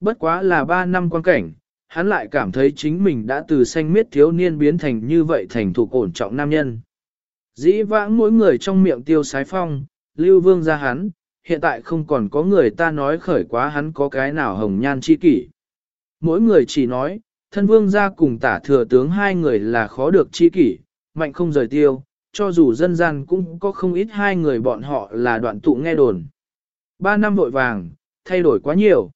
bất quá là ba năm quan cảnh, hắn lại cảm thấy chính mình đã từ xanh miết thiếu niên biến thành như vậy thành thủ ổn trọng nam nhân. Dĩ vãng mỗi người trong miệng tiêu sái phong, lưu vương ra hắn, hiện tại không còn có người ta nói khởi quá hắn có cái nào hồng nhan chi kỷ. Mỗi người chỉ nói, thân vương ra cùng tả thừa tướng hai người là khó được chi kỷ, mạnh không rời tiêu, cho dù dân gian cũng có không ít hai người bọn họ là đoạn tụ nghe đồn. Ba năm vội vàng, thay đổi quá nhiều.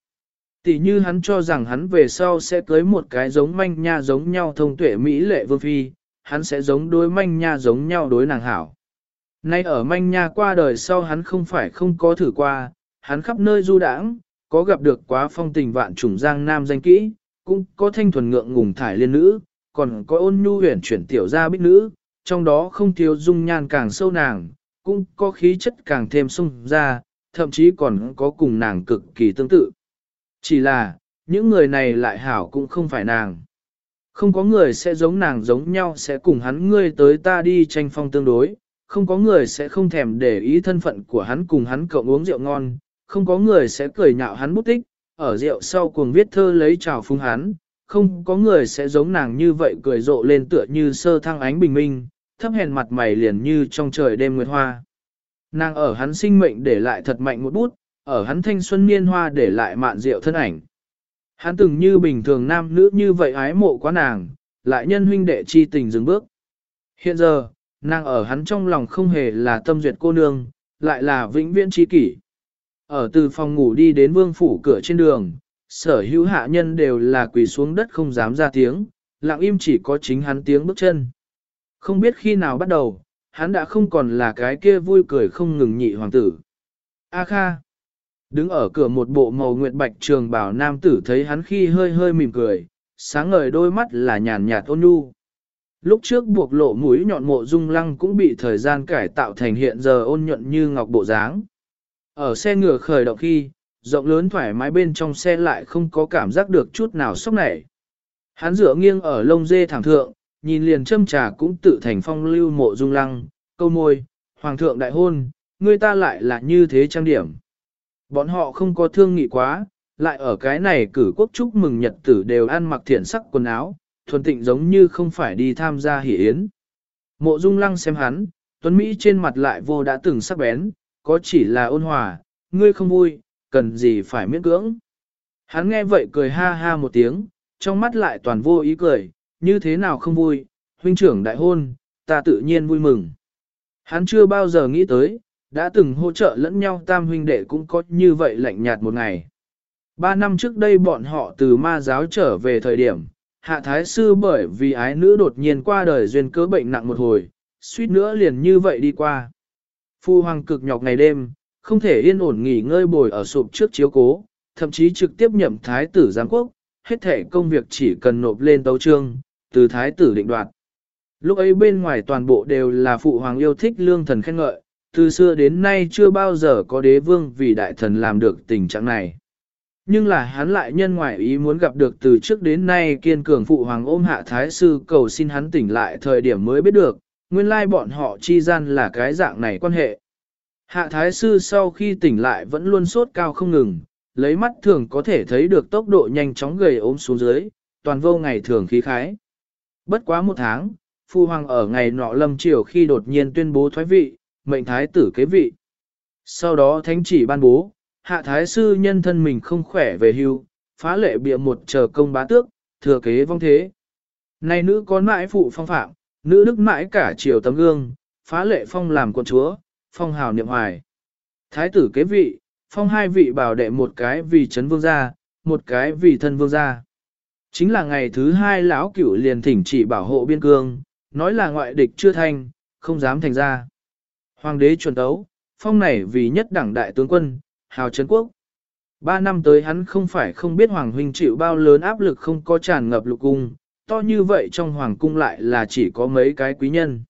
Tỷ như hắn cho rằng hắn về sau sẽ cưới một cái giống manh nha giống nhau thông tuệ Mỹ lệ vương phi, hắn sẽ giống đối manh nha giống nhau đối nàng hảo. Nay ở manh nha qua đời sau hắn không phải không có thử qua, hắn khắp nơi du đãng, có gặp được quá phong tình vạn trùng giang nam danh kỹ, cũng có thanh thuần ngượng ngùng thải liên nữ, còn có ôn nhu huyền chuyển tiểu gia bích nữ, trong đó không thiếu dung nhan càng sâu nàng, cũng có khí chất càng thêm sung ra, thậm chí còn có cùng nàng cực kỳ tương tự. Chỉ là, những người này lại hảo cũng không phải nàng. Không có người sẽ giống nàng giống nhau sẽ cùng hắn ngươi tới ta đi tranh phong tương đối, không có người sẽ không thèm để ý thân phận của hắn cùng hắn cậu uống rượu ngon, không có người sẽ cười nhạo hắn bút tích, ở rượu sau cuồng viết thơ lấy trào phung hắn, không có người sẽ giống nàng như vậy cười rộ lên tựa như sơ thăng ánh bình minh, thấp hèn mặt mày liền như trong trời đêm nguyệt hoa. Nàng ở hắn sinh mệnh để lại thật mạnh một bút, ở hắn thanh xuân niên hoa để lại mạn rượu thân ảnh. Hắn từng như bình thường nam nữ như vậy ái mộ quá nàng, lại nhân huynh đệ chi tình dừng bước. Hiện giờ, nàng ở hắn trong lòng không hề là tâm duyệt cô nương, lại là vĩnh viễn chi kỷ. Ở từ phòng ngủ đi đến vương phủ cửa trên đường, sở hữu hạ nhân đều là quỳ xuống đất không dám ra tiếng, lặng im chỉ có chính hắn tiếng bước chân. Không biết khi nào bắt đầu, hắn đã không còn là cái kia vui cười không ngừng nhị hoàng tử. A Kha Đứng ở cửa một bộ màu nguyệt bạch trường bảo nam tử thấy hắn khi hơi hơi mỉm cười, sáng ngời đôi mắt là nhàn nhạt ôn nhu. Lúc trước buộc lộ mũi nhọn mộ dung lăng cũng bị thời gian cải tạo thành hiện giờ ôn nhuận như ngọc bộ dáng. Ở xe ngựa khởi động khi, rộng lớn thoải mái bên trong xe lại không có cảm giác được chút nào sốc nảy. Hắn dựa nghiêng ở lông dê thẳng thượng, nhìn liền châm trà cũng tự thành phong lưu mộ dung lăng, câu môi, hoàng thượng đại hôn, người ta lại là như thế trang điểm. Bọn họ không có thương nghị quá, lại ở cái này cử quốc chúc mừng nhật tử đều ăn mặc thiện sắc quần áo, thuần tịnh giống như không phải đi tham gia hỷ yến. Mộ dung lăng xem hắn, tuấn Mỹ trên mặt lại vô đã từng sắc bén, có chỉ là ôn hòa, ngươi không vui, cần gì phải miễn cưỡng. Hắn nghe vậy cười ha ha một tiếng, trong mắt lại toàn vô ý cười, như thế nào không vui, huynh trưởng đại hôn, ta tự nhiên vui mừng. Hắn chưa bao giờ nghĩ tới, đã từng hỗ trợ lẫn nhau tam huynh đệ cũng có như vậy lạnh nhạt một ngày. Ba năm trước đây bọn họ từ ma giáo trở về thời điểm, hạ thái sư bởi vì ái nữ đột nhiên qua đời duyên cớ bệnh nặng một hồi, suýt nữa liền như vậy đi qua. Phu hoàng cực nhọc ngày đêm, không thể yên ổn nghỉ ngơi bồi ở sụp trước chiếu cố, thậm chí trực tiếp nhậm thái tử giám quốc, hết thể công việc chỉ cần nộp lên tấu trương, từ thái tử định đoạt. Lúc ấy bên ngoài toàn bộ đều là phụ hoàng yêu thích lương thần khen ngợi, từ xưa đến nay chưa bao giờ có đế vương vì đại thần làm được tình trạng này. Nhưng là hắn lại nhân ngoại ý muốn gặp được từ trước đến nay kiên cường phụ hoàng ôm hạ thái sư cầu xin hắn tỉnh lại thời điểm mới biết được, nguyên lai bọn họ chi gian là cái dạng này quan hệ. Hạ thái sư sau khi tỉnh lại vẫn luôn sốt cao không ngừng, lấy mắt thường có thể thấy được tốc độ nhanh chóng gầy ốm xuống dưới, toàn vô ngày thường khí khái. Bất quá một tháng, phu hoàng ở ngày nọ lâm triều khi đột nhiên tuyên bố thoái vị, mệnh thái tử kế vị. Sau đó thánh chỉ ban bố, hạ thái sư nhân thân mình không khỏe về hưu, phá lệ bịa một chờ công bá tước, thừa kế vong thế. Này nữ có mãi phụ phong phạm, nữ đức mãi cả triều tấm gương, phá lệ phong làm quận chúa, phong hào niệm hoài. Thái tử kế vị, phong hai vị bảo đệ một cái vì chấn vương gia, một cái vì thân vương gia. Chính là ngày thứ hai lão cửu liền thỉnh chỉ bảo hộ biên cương, nói là ngoại địch chưa thành, không dám thành ra. Hoàng đế chuẩn tấu, phong này vì nhất đẳng đại tướng quân, hào trấn quốc. Ba năm tới hắn không phải không biết Hoàng huynh chịu bao lớn áp lực không có tràn ngập lục cung, to như vậy trong Hoàng cung lại là chỉ có mấy cái quý nhân.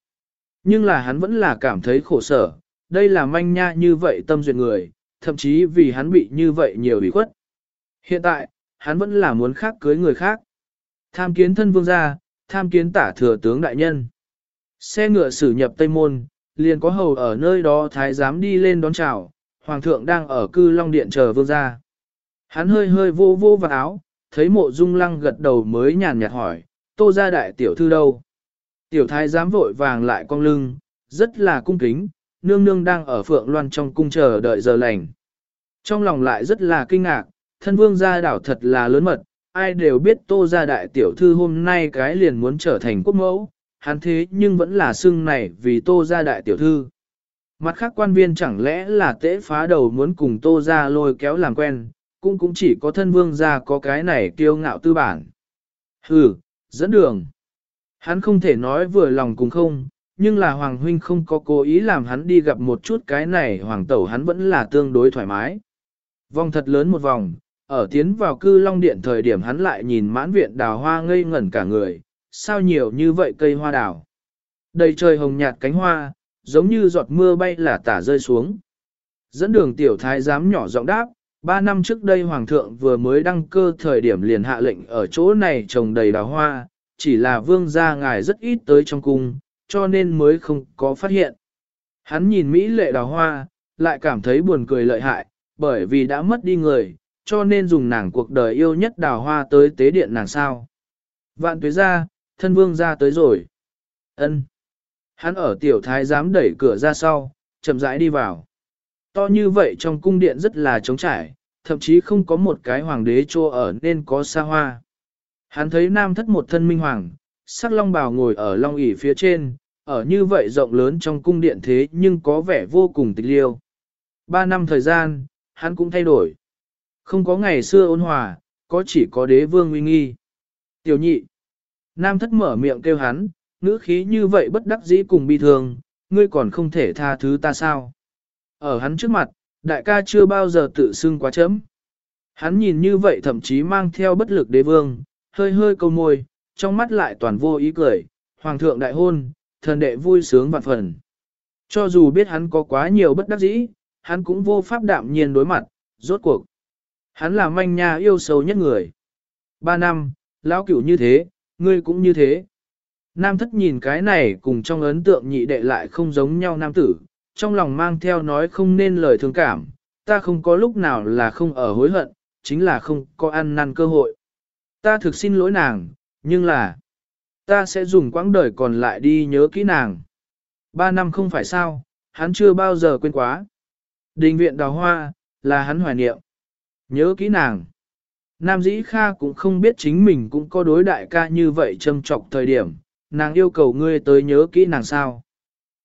Nhưng là hắn vẫn là cảm thấy khổ sở, đây là manh nha như vậy tâm duyệt người, thậm chí vì hắn bị như vậy nhiều ủy khuất. Hiện tại, hắn vẫn là muốn khác cưới người khác. Tham kiến thân vương gia, tham kiến tả thừa tướng đại nhân. Xe ngựa xử nhập Tây Môn, liền có hầu ở nơi đó thái giám đi lên đón chào, hoàng thượng đang ở cư long điện chờ vương gia. Hắn hơi hơi vô vô vào áo, thấy mộ dung lăng gật đầu mới nhàn nhạt hỏi, tô ra đại tiểu thư đâu? Tiểu thái giám vội vàng lại cong lưng, rất là cung kính, nương nương đang ở phượng loan trong cung chờ đợi giờ lành. Trong lòng lại rất là kinh ngạc, thân vương gia đảo thật là lớn mật, ai đều biết tô gia đại tiểu thư hôm nay cái liền muốn trở thành quốc mẫu, hắn thế nhưng vẫn là xưng này vì tô gia đại tiểu thư. Mặt khác quan viên chẳng lẽ là tễ phá đầu muốn cùng tô gia lôi kéo làm quen, cũng cũng chỉ có thân vương gia có cái này kiêu ngạo tư bản. Hừ, dẫn đường. Hắn không thể nói vừa lòng cùng không, nhưng là Hoàng Huynh không có cố ý làm hắn đi gặp một chút cái này Hoàng Tẩu hắn vẫn là tương đối thoải mái. Vòng thật lớn một vòng, ở tiến vào cư long điện thời điểm hắn lại nhìn mãn viện đào hoa ngây ngẩn cả người, sao nhiều như vậy cây hoa đào. Đầy trời hồng nhạt cánh hoa, giống như giọt mưa bay là tả rơi xuống. Dẫn đường tiểu thái giám nhỏ giọng đáp, ba năm trước đây hoàng thượng vừa mới đăng cơ thời điểm liền hạ lệnh ở chỗ này trồng đầy đào hoa, chỉ là vương gia ngài rất ít tới trong cung, cho nên mới không có phát hiện. Hắn nhìn Mỹ lệ đào hoa, lại cảm thấy buồn cười lợi hại, bởi vì đã mất đi người, cho nên dùng nàng cuộc đời yêu nhất đào hoa tới tế điện nàng sao. Vạn tuế ra, thân vương ra tới rồi. ân Hắn ở tiểu thái dám đẩy cửa ra sau, chậm rãi đi vào. To như vậy trong cung điện rất là trống trải, thậm chí không có một cái hoàng đế chô ở nên có xa hoa. Hắn thấy nam thất một thân minh hoàng, sắc long bào ngồi ở long ỷ phía trên, ở như vậy rộng lớn trong cung điện thế nhưng có vẻ vô cùng tịch liêu. Ba năm thời gian, hắn cũng thay đổi. Không có ngày xưa ôn hòa, có chỉ có đế vương uy nghi. Tiểu nhị. Nam thất mở miệng kêu hắn, ngữ khí như vậy bất đắc dĩ cùng bi thường, ngươi còn không thể tha thứ ta sao. Ở hắn trước mặt, đại ca chưa bao giờ tự xưng quá chấm. Hắn nhìn như vậy thậm chí mang theo bất lực đế vương, hơi hơi câu môi, trong mắt lại toàn vô ý cười, hoàng thượng đại hôn, thần đệ vui sướng vạn phần. Cho dù biết hắn có quá nhiều bất đắc dĩ, hắn cũng vô pháp đạm nhiên đối mặt, rốt cuộc. Hắn là manh nha yêu sâu nhất người. Ba năm, lão cửu như thế, ngươi cũng như thế. Nam thất nhìn cái này cùng trong ấn tượng nhị đệ lại không giống nhau nam tử, trong lòng mang theo nói không nên lời thương cảm, ta không có lúc nào là không ở hối hận, chính là không có ăn năn cơ hội. Ta thực xin lỗi nàng, nhưng là, ta sẽ dùng quãng đời còn lại đi nhớ kỹ nàng. Ba năm không phải sao, hắn chưa bao giờ quên quá. Đình viện đào hoa, là hắn hoài niệm. Nhớ kỹ nàng. Nam dĩ Kha cũng không biết chính mình cũng có đối đại ca như vậy châm trọc thời điểm, nàng yêu cầu ngươi tới nhớ kỹ nàng sao.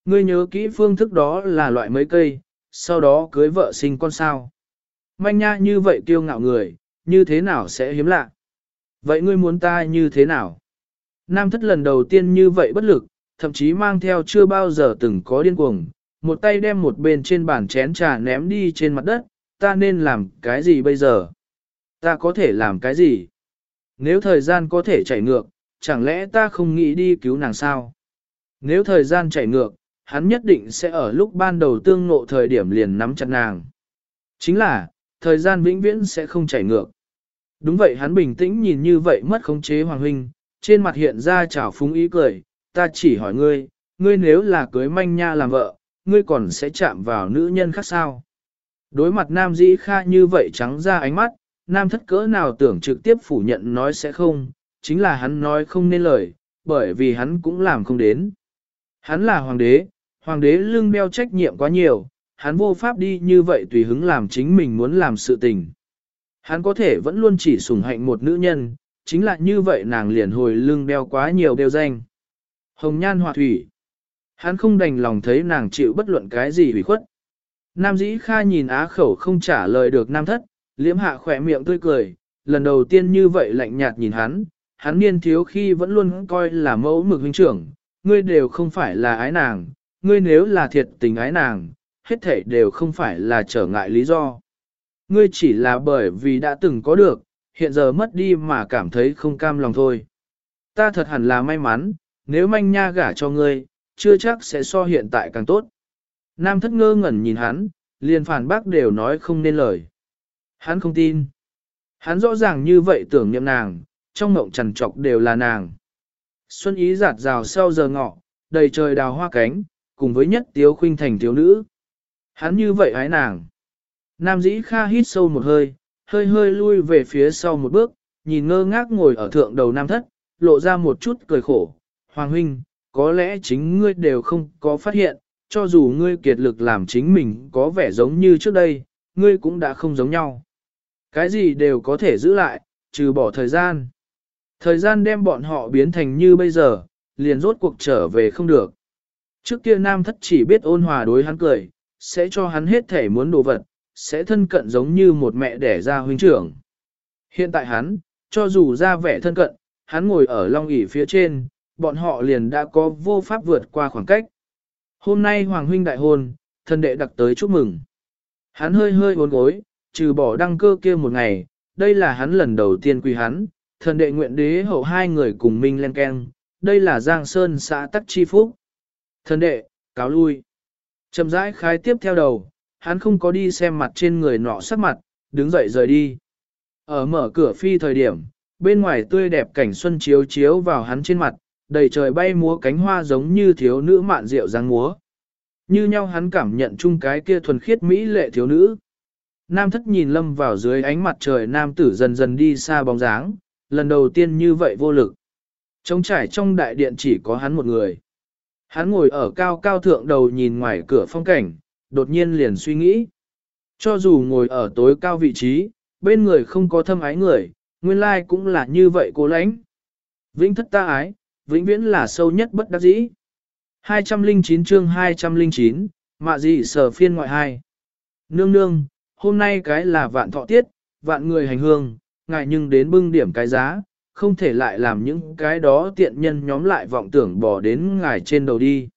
Ngươi nhớ kỹ phương thức đó là loại mấy cây, sau đó cưới vợ sinh con sao. Manh nha như vậy kiêu ngạo người, như thế nào sẽ hiếm lạ. Vậy ngươi muốn ta như thế nào? Nam thất lần đầu tiên như vậy bất lực, thậm chí mang theo chưa bao giờ từng có điên cuồng, một tay đem một bên trên bàn chén trà ném đi trên mặt đất, ta nên làm cái gì bây giờ? Ta có thể làm cái gì? Nếu thời gian có thể chảy ngược, chẳng lẽ ta không nghĩ đi cứu nàng sao? Nếu thời gian chảy ngược, hắn nhất định sẽ ở lúc ban đầu tương ngộ thời điểm liền nắm chặt nàng. Chính là, thời gian vĩnh viễn sẽ không chảy ngược. Đúng vậy hắn bình tĩnh nhìn như vậy mất khống chế Hoàng Huynh, trên mặt hiện ra trào phúng ý cười, ta chỉ hỏi ngươi, ngươi nếu là cưới manh nha làm vợ, ngươi còn sẽ chạm vào nữ nhân khác sao? Đối mặt nam dĩ kha như vậy trắng ra ánh mắt, nam thất cỡ nào tưởng trực tiếp phủ nhận nói sẽ không, chính là hắn nói không nên lời, bởi vì hắn cũng làm không đến. Hắn là hoàng đế, hoàng đế lưng beo trách nhiệm quá nhiều, hắn vô pháp đi như vậy tùy hứng làm chính mình muốn làm sự tình. Hắn có thể vẫn luôn chỉ sủng hạnh một nữ nhân, chính là như vậy nàng liền hồi lưng beo quá nhiều đeo danh. Hồng nhan hòa thủy. Hắn không đành lòng thấy nàng chịu bất luận cái gì hủy khuất. Nam dĩ kha nhìn á khẩu không trả lời được nam thất, liễm hạ khỏe miệng tươi cười, lần đầu tiên như vậy lạnh nhạt nhìn hắn, hắn niên thiếu khi vẫn luôn coi là mẫu mực huynh trưởng, ngươi đều không phải là ái nàng, ngươi nếu là thiệt tình ái nàng, hết thể đều không phải là trở ngại lý do. Ngươi chỉ là bởi vì đã từng có được, hiện giờ mất đi mà cảm thấy không cam lòng thôi. Ta thật hẳn là may mắn, nếu manh nha gả cho ngươi, chưa chắc sẽ so hiện tại càng tốt. Nam thất ngơ ngẩn nhìn hắn, liền phản bác đều nói không nên lời. Hắn không tin. Hắn rõ ràng như vậy tưởng niệm nàng, trong mộng trằn trọc đều là nàng. Xuân ý giạt rào sau giờ ngọ, đầy trời đào hoa cánh, cùng với nhất tiếu khuynh thành thiếu nữ. Hắn như vậy ái nàng. Nam dĩ kha hít sâu một hơi, hơi hơi lui về phía sau một bước, nhìn ngơ ngác ngồi ở thượng đầu nam thất, lộ ra một chút cười khổ. Hoàng huynh, có lẽ chính ngươi đều không có phát hiện, cho dù ngươi kiệt lực làm chính mình có vẻ giống như trước đây, ngươi cũng đã không giống nhau. Cái gì đều có thể giữ lại, trừ bỏ thời gian. Thời gian đem bọn họ biến thành như bây giờ, liền rốt cuộc trở về không được. Trước kia nam thất chỉ biết ôn hòa đối hắn cười, sẽ cho hắn hết thể muốn đồ vật, sẽ thân cận giống như một mẹ đẻ ra huynh trưởng. Hiện tại hắn, cho dù ra vẻ thân cận, hắn ngồi ở long ỷ phía trên, bọn họ liền đã có vô pháp vượt qua khoảng cách. Hôm nay Hoàng huynh đại hôn, thân đệ đặc tới chúc mừng. Hắn hơi hơi uốn gối, trừ bỏ đăng cơ kia một ngày, đây là hắn lần đầu tiên quy hắn, thần đệ nguyện đế hậu hai người cùng minh lên keng, đây là Giang Sơn xã Tắc Chi Phúc. Thần đệ, cáo lui. Chậm rãi khai tiếp theo đầu, hắn không có đi xem mặt trên người nọ sắc mặt, đứng dậy rời đi. Ở mở cửa phi thời điểm, bên ngoài tươi đẹp cảnh xuân chiếu chiếu vào hắn trên mặt, đầy trời bay múa cánh hoa giống như thiếu nữ mạn rượu giang múa. Như nhau hắn cảm nhận chung cái kia thuần khiết mỹ lệ thiếu nữ. Nam thất nhìn lâm vào dưới ánh mặt trời nam tử dần dần đi xa bóng dáng, lần đầu tiên như vậy vô lực. Trống trải trong đại điện chỉ có hắn một người. Hắn ngồi ở cao cao thượng đầu nhìn ngoài cửa phong cảnh, đột nhiên liền suy nghĩ. Cho dù ngồi ở tối cao vị trí, bên người không có thâm ái người, nguyên lai cũng là như vậy cố lãnh. Vĩnh thất ta ái, vĩnh viễn là sâu nhất bất đắc dĩ. 209 chương 209, mạ dị sở phiên ngoại hai. Nương nương, hôm nay cái là vạn thọ tiết, vạn người hành hương, Ngài nhưng đến bưng điểm cái giá, không thể lại làm những cái đó tiện nhân nhóm lại vọng tưởng bỏ đến ngài trên đầu đi.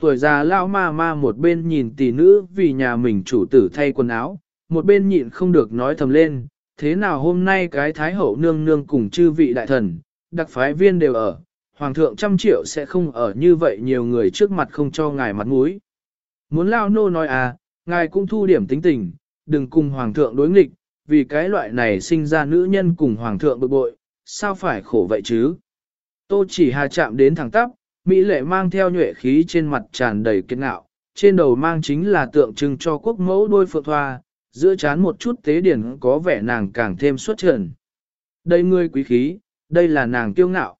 Tuổi già lão ma ma một bên nhìn tỷ nữ vì nhà mình chủ tử thay quần áo, một bên nhịn không được nói thầm lên, thế nào hôm nay cái thái hậu nương nương cùng chư vị đại thần, đặc phái viên đều ở, hoàng thượng trăm triệu sẽ không ở như vậy nhiều người trước mặt không cho ngài mặt mũi. Muốn lao nô nói à, ngài cũng thu điểm tính tình, đừng cùng hoàng thượng đối nghịch, vì cái loại này sinh ra nữ nhân cùng hoàng thượng bực bội, sao phải khổ vậy chứ? Tô chỉ hà chạm đến thẳng tắp, Mỹ lệ mang theo nhuệ khí trên mặt tràn đầy kiên ngạo, trên đầu mang chính là tượng trưng cho quốc mẫu đôi phượng thoa, giữa chán một chút tế điển có vẻ nàng càng thêm xuất trần. Đây ngươi quý khí, đây là nàng kiêu ngạo.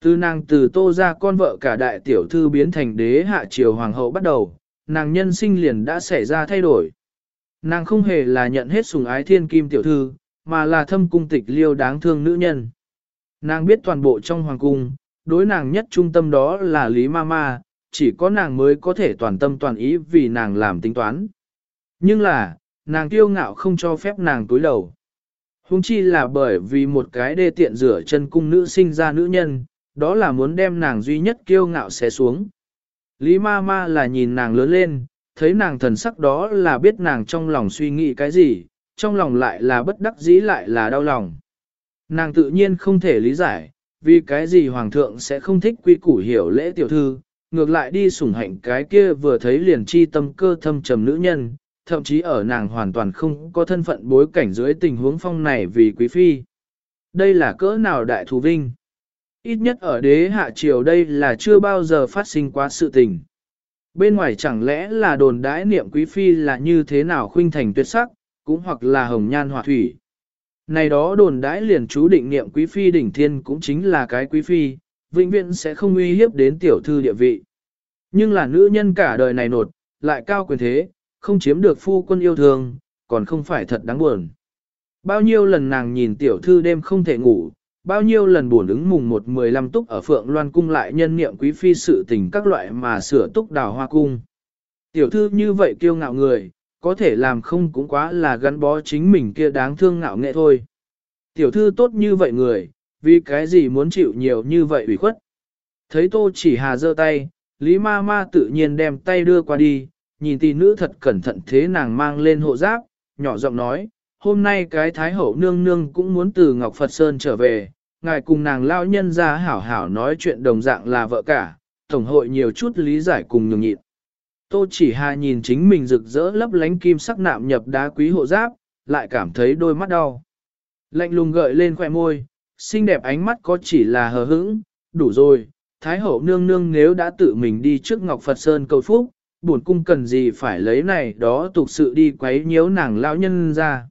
Từ nàng từ tô ra con vợ cả đại tiểu thư biến thành đế hạ triều hoàng hậu bắt đầu, nàng nhân sinh liền đã xảy ra thay đổi. Nàng không hề là nhận hết sủng ái thiên kim tiểu thư, mà là thâm cung tịch liêu đáng thương nữ nhân. Nàng biết toàn bộ trong hoàng cung, đối nàng nhất trung tâm đó là Lý Mama, chỉ có nàng mới có thể toàn tâm toàn ý vì nàng làm tính toán. Nhưng là, nàng kiêu ngạo không cho phép nàng túi đầu. Hùng chi là bởi vì một cái đê tiện rửa chân cung nữ sinh ra nữ nhân, đó là muốn đem nàng duy nhất kiêu ngạo xé xuống. Lý ma ma là nhìn nàng lớn lên, thấy nàng thần sắc đó là biết nàng trong lòng suy nghĩ cái gì, trong lòng lại là bất đắc dĩ lại là đau lòng. Nàng tự nhiên không thể lý giải, vì cái gì hoàng thượng sẽ không thích quy củ hiểu lễ tiểu thư, ngược lại đi sủng hạnh cái kia vừa thấy liền chi tâm cơ thâm trầm nữ nhân, thậm chí ở nàng hoàn toàn không có thân phận bối cảnh dưới tình huống phong này vì quý phi. Đây là cỡ nào đại thù vinh? Ít nhất ở đế hạ triều đây là chưa bao giờ phát sinh quá sự tình. Bên ngoài chẳng lẽ là đồn đãi niệm quý phi là như thế nào khuynh thành tuyệt sắc, cũng hoặc là hồng nhan họa thủy. Này đó đồn đãi liền chú định niệm quý phi đỉnh thiên cũng chính là cái quý phi, vĩnh viễn sẽ không uy hiếp đến tiểu thư địa vị. Nhưng là nữ nhân cả đời này nột, lại cao quyền thế, không chiếm được phu quân yêu thương, còn không phải thật đáng buồn. Bao nhiêu lần nàng nhìn tiểu thư đêm không thể ngủ, bao nhiêu lần buồn ứng mùng một mười lăm túc ở Phượng Loan Cung lại nhân niệm quý phi sự tình các loại mà sửa túc đào hoa cung. Tiểu thư như vậy kiêu ngạo người, có thể làm không cũng quá là gắn bó chính mình kia đáng thương ngạo nghệ thôi. Tiểu thư tốt như vậy người, vì cái gì muốn chịu nhiều như vậy ủy khuất. Thấy tô chỉ hà giơ tay, Lý ma ma tự nhiên đem tay đưa qua đi, nhìn tỷ nữ thật cẩn thận thế nàng mang lên hộ giáp, nhỏ giọng nói, hôm nay cái thái hậu nương nương cũng muốn từ Ngọc Phật Sơn trở về, ngài cùng nàng lao nhân ra hảo hảo nói chuyện đồng dạng là vợ cả, tổng hội nhiều chút lý giải cùng nhường nhịn. Tô chỉ hà nhìn chính mình rực rỡ lấp lánh kim sắc nạm nhập đá quý hộ giáp, lại cảm thấy đôi mắt đau. Lạnh lùng gợi lên khỏe môi, xinh đẹp ánh mắt có chỉ là hờ hững, đủ rồi, Thái hậu nương nương nếu đã tự mình đi trước Ngọc Phật Sơn cầu phúc, buồn cung cần gì phải lấy này đó tục sự đi quấy nhiễu nàng lão nhân ra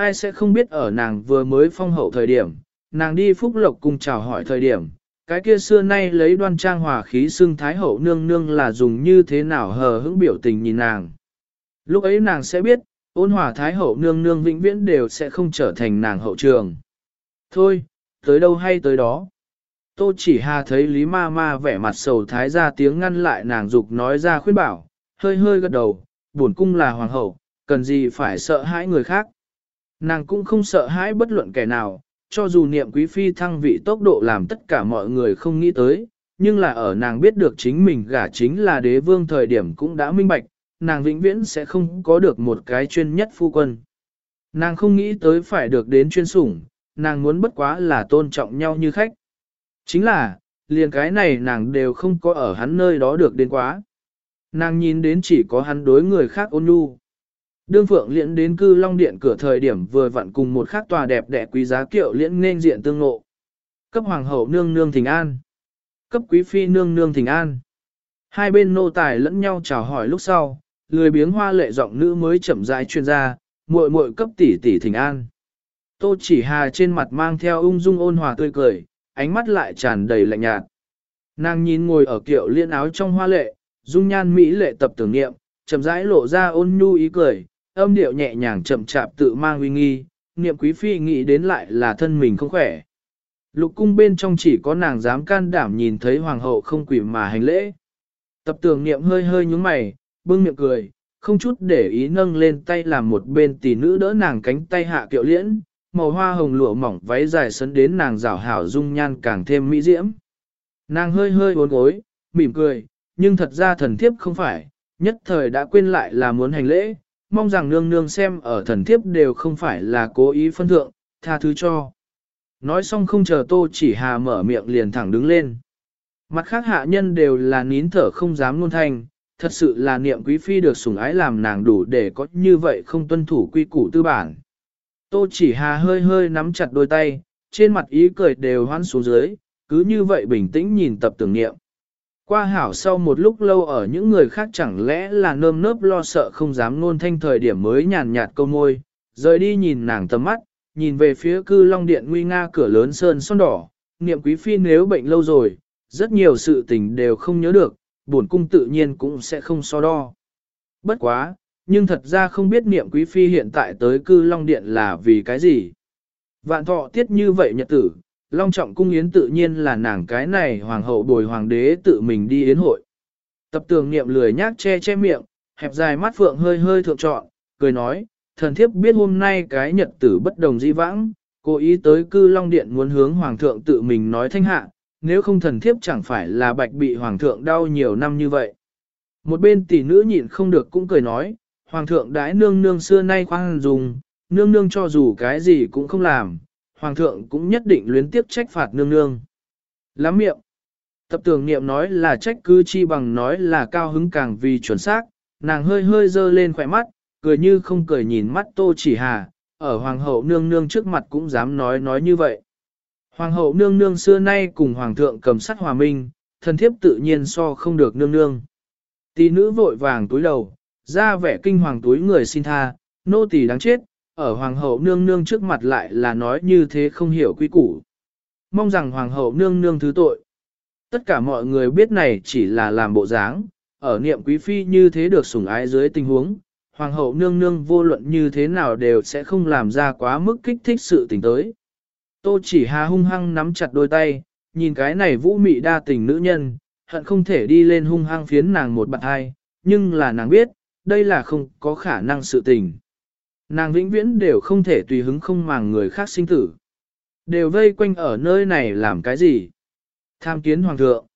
ai sẽ không biết ở nàng vừa mới phong hậu thời điểm, nàng đi phúc lộc cùng chào hỏi thời điểm, cái kia xưa nay lấy đoan trang hòa khí xưng thái hậu nương nương là dùng như thế nào hờ hững biểu tình nhìn nàng. Lúc ấy nàng sẽ biết, ôn hòa thái hậu nương nương vĩnh viễn đều sẽ không trở thành nàng hậu trường. Thôi, tới đâu hay tới đó. Tô chỉ hà thấy Lý ma ma vẻ mặt sầu thái ra tiếng ngăn lại nàng dục nói ra khuyên bảo, hơi hơi gật đầu, buồn cung là hoàng hậu, cần gì phải sợ hãi người khác. Nàng cũng không sợ hãi bất luận kẻ nào, cho dù niệm quý phi thăng vị tốc độ làm tất cả mọi người không nghĩ tới, nhưng là ở nàng biết được chính mình gả chính là đế vương thời điểm cũng đã minh bạch, nàng vĩnh viễn sẽ không có được một cái chuyên nhất phu quân. Nàng không nghĩ tới phải được đến chuyên sủng, nàng muốn bất quá là tôn trọng nhau như khách. Chính là, liền cái này nàng đều không có ở hắn nơi đó được đến quá. Nàng nhìn đến chỉ có hắn đối người khác ôn nhu. Đương Phượng Liễn đến cư Long Điện cửa thời điểm vừa vặn cùng một khác tòa đẹp đẽ quý giá kiệu liễn nên diện tương ngộ. Cấp Hoàng hậu nương nương thỉnh an. Cấp Quý Phi nương nương thỉnh an. Hai bên nô tài lẫn nhau chào hỏi lúc sau, lười biếng hoa lệ giọng nữ mới chậm rãi truyền ra, muội muội cấp tỷ tỷ thỉnh an. Tô chỉ hà trên mặt mang theo ung dung ôn hòa tươi cười, ánh mắt lại tràn đầy lạnh nhạt. Nàng nhìn ngồi ở kiệu liên áo trong hoa lệ, dung nhan mỹ lệ tập tưởng niệm, chậm rãi lộ ra ôn nhu ý cười, âm điệu nhẹ nhàng chậm chạp tự mang uy nghi, niệm quý phi nghĩ đến lại là thân mình không khỏe. Lục cung bên trong chỉ có nàng dám can đảm nhìn thấy hoàng hậu không quỷ mà hành lễ. Tập tưởng niệm hơi hơi nhúng mày, bưng miệng cười, không chút để ý nâng lên tay làm một bên tỷ nữ đỡ nàng cánh tay hạ kiệu liễn, màu hoa hồng lụa mỏng váy dài sấn đến nàng rảo hảo dung nhan càng thêm mỹ diễm. Nàng hơi hơi uốn gối, mỉm cười, nhưng thật ra thần thiếp không phải, nhất thời đã quên lại là muốn hành lễ, mong rằng nương nương xem ở thần thiếp đều không phải là cố ý phân thượng, tha thứ cho. Nói xong không chờ tô chỉ hà mở miệng liền thẳng đứng lên. Mặt khác hạ nhân đều là nín thở không dám luôn thanh, thật sự là niệm quý phi được sủng ái làm nàng đủ để có như vậy không tuân thủ quy củ tư bản. Tô chỉ hà hơi hơi nắm chặt đôi tay, trên mặt ý cười đều hoan xuống dưới, cứ như vậy bình tĩnh nhìn tập tưởng niệm. Qua hảo sau một lúc lâu ở những người khác chẳng lẽ là nơm nớp lo sợ không dám ngôn thanh thời điểm mới nhàn nhạt câu môi, rời đi nhìn nàng tầm mắt, nhìn về phía cư long điện nguy nga cửa lớn sơn son đỏ, niệm quý phi nếu bệnh lâu rồi, rất nhiều sự tình đều không nhớ được, buồn cung tự nhiên cũng sẽ không so đo. Bất quá, nhưng thật ra không biết niệm quý phi hiện tại tới cư long điện là vì cái gì. Vạn thọ tiết như vậy nhật tử, long trọng cung yến tự nhiên là nàng cái này hoàng hậu bồi hoàng đế tự mình đi yến hội. Tập tường niệm lười nhác che che miệng, hẹp dài mắt phượng hơi hơi thượng trọn, cười nói, thần thiếp biết hôm nay cái nhật tử bất đồng di vãng, cố ý tới cư long điện muốn hướng hoàng thượng tự mình nói thanh hạ, nếu không thần thiếp chẳng phải là bạch bị hoàng thượng đau nhiều năm như vậy. Một bên tỷ nữ nhịn không được cũng cười nói, hoàng thượng đãi nương nương xưa nay khoan dùng, nương nương cho dù cái gì cũng không làm, hoàng thượng cũng nhất định luyến tiếp trách phạt nương nương. Lắm miệng. Tập tưởng niệm nói là trách cứ chi bằng nói là cao hứng càng vì chuẩn xác, nàng hơi hơi dơ lên khỏe mắt, cười như không cười nhìn mắt tô chỉ hà, ở hoàng hậu nương nương trước mặt cũng dám nói nói như vậy. Hoàng hậu nương nương xưa nay cùng hoàng thượng cầm sắt hòa minh, thần thiếp tự nhiên so không được nương nương. Tỷ nữ vội vàng túi đầu, ra vẻ kinh hoàng túi người xin tha, nô tỳ đáng chết, ở hoàng hậu nương nương trước mặt lại là nói như thế không hiểu quy củ. Mong rằng hoàng hậu nương nương thứ tội. Tất cả mọi người biết này chỉ là làm bộ dáng, ở niệm quý phi như thế được sủng ái dưới tình huống, hoàng hậu nương nương vô luận như thế nào đều sẽ không làm ra quá mức kích thích sự tình tới. Tô chỉ hà hung hăng nắm chặt đôi tay, nhìn cái này vũ mị đa tình nữ nhân, hận không thể đi lên hung hăng phiến nàng một bạn hai, nhưng là nàng biết, đây là không có khả năng sự tình. Nàng vĩnh viễn đều không thể tùy hứng không màng người khác sinh tử. Đều vây quanh ở nơi này làm cái gì? Tham kiến hoàng thượng.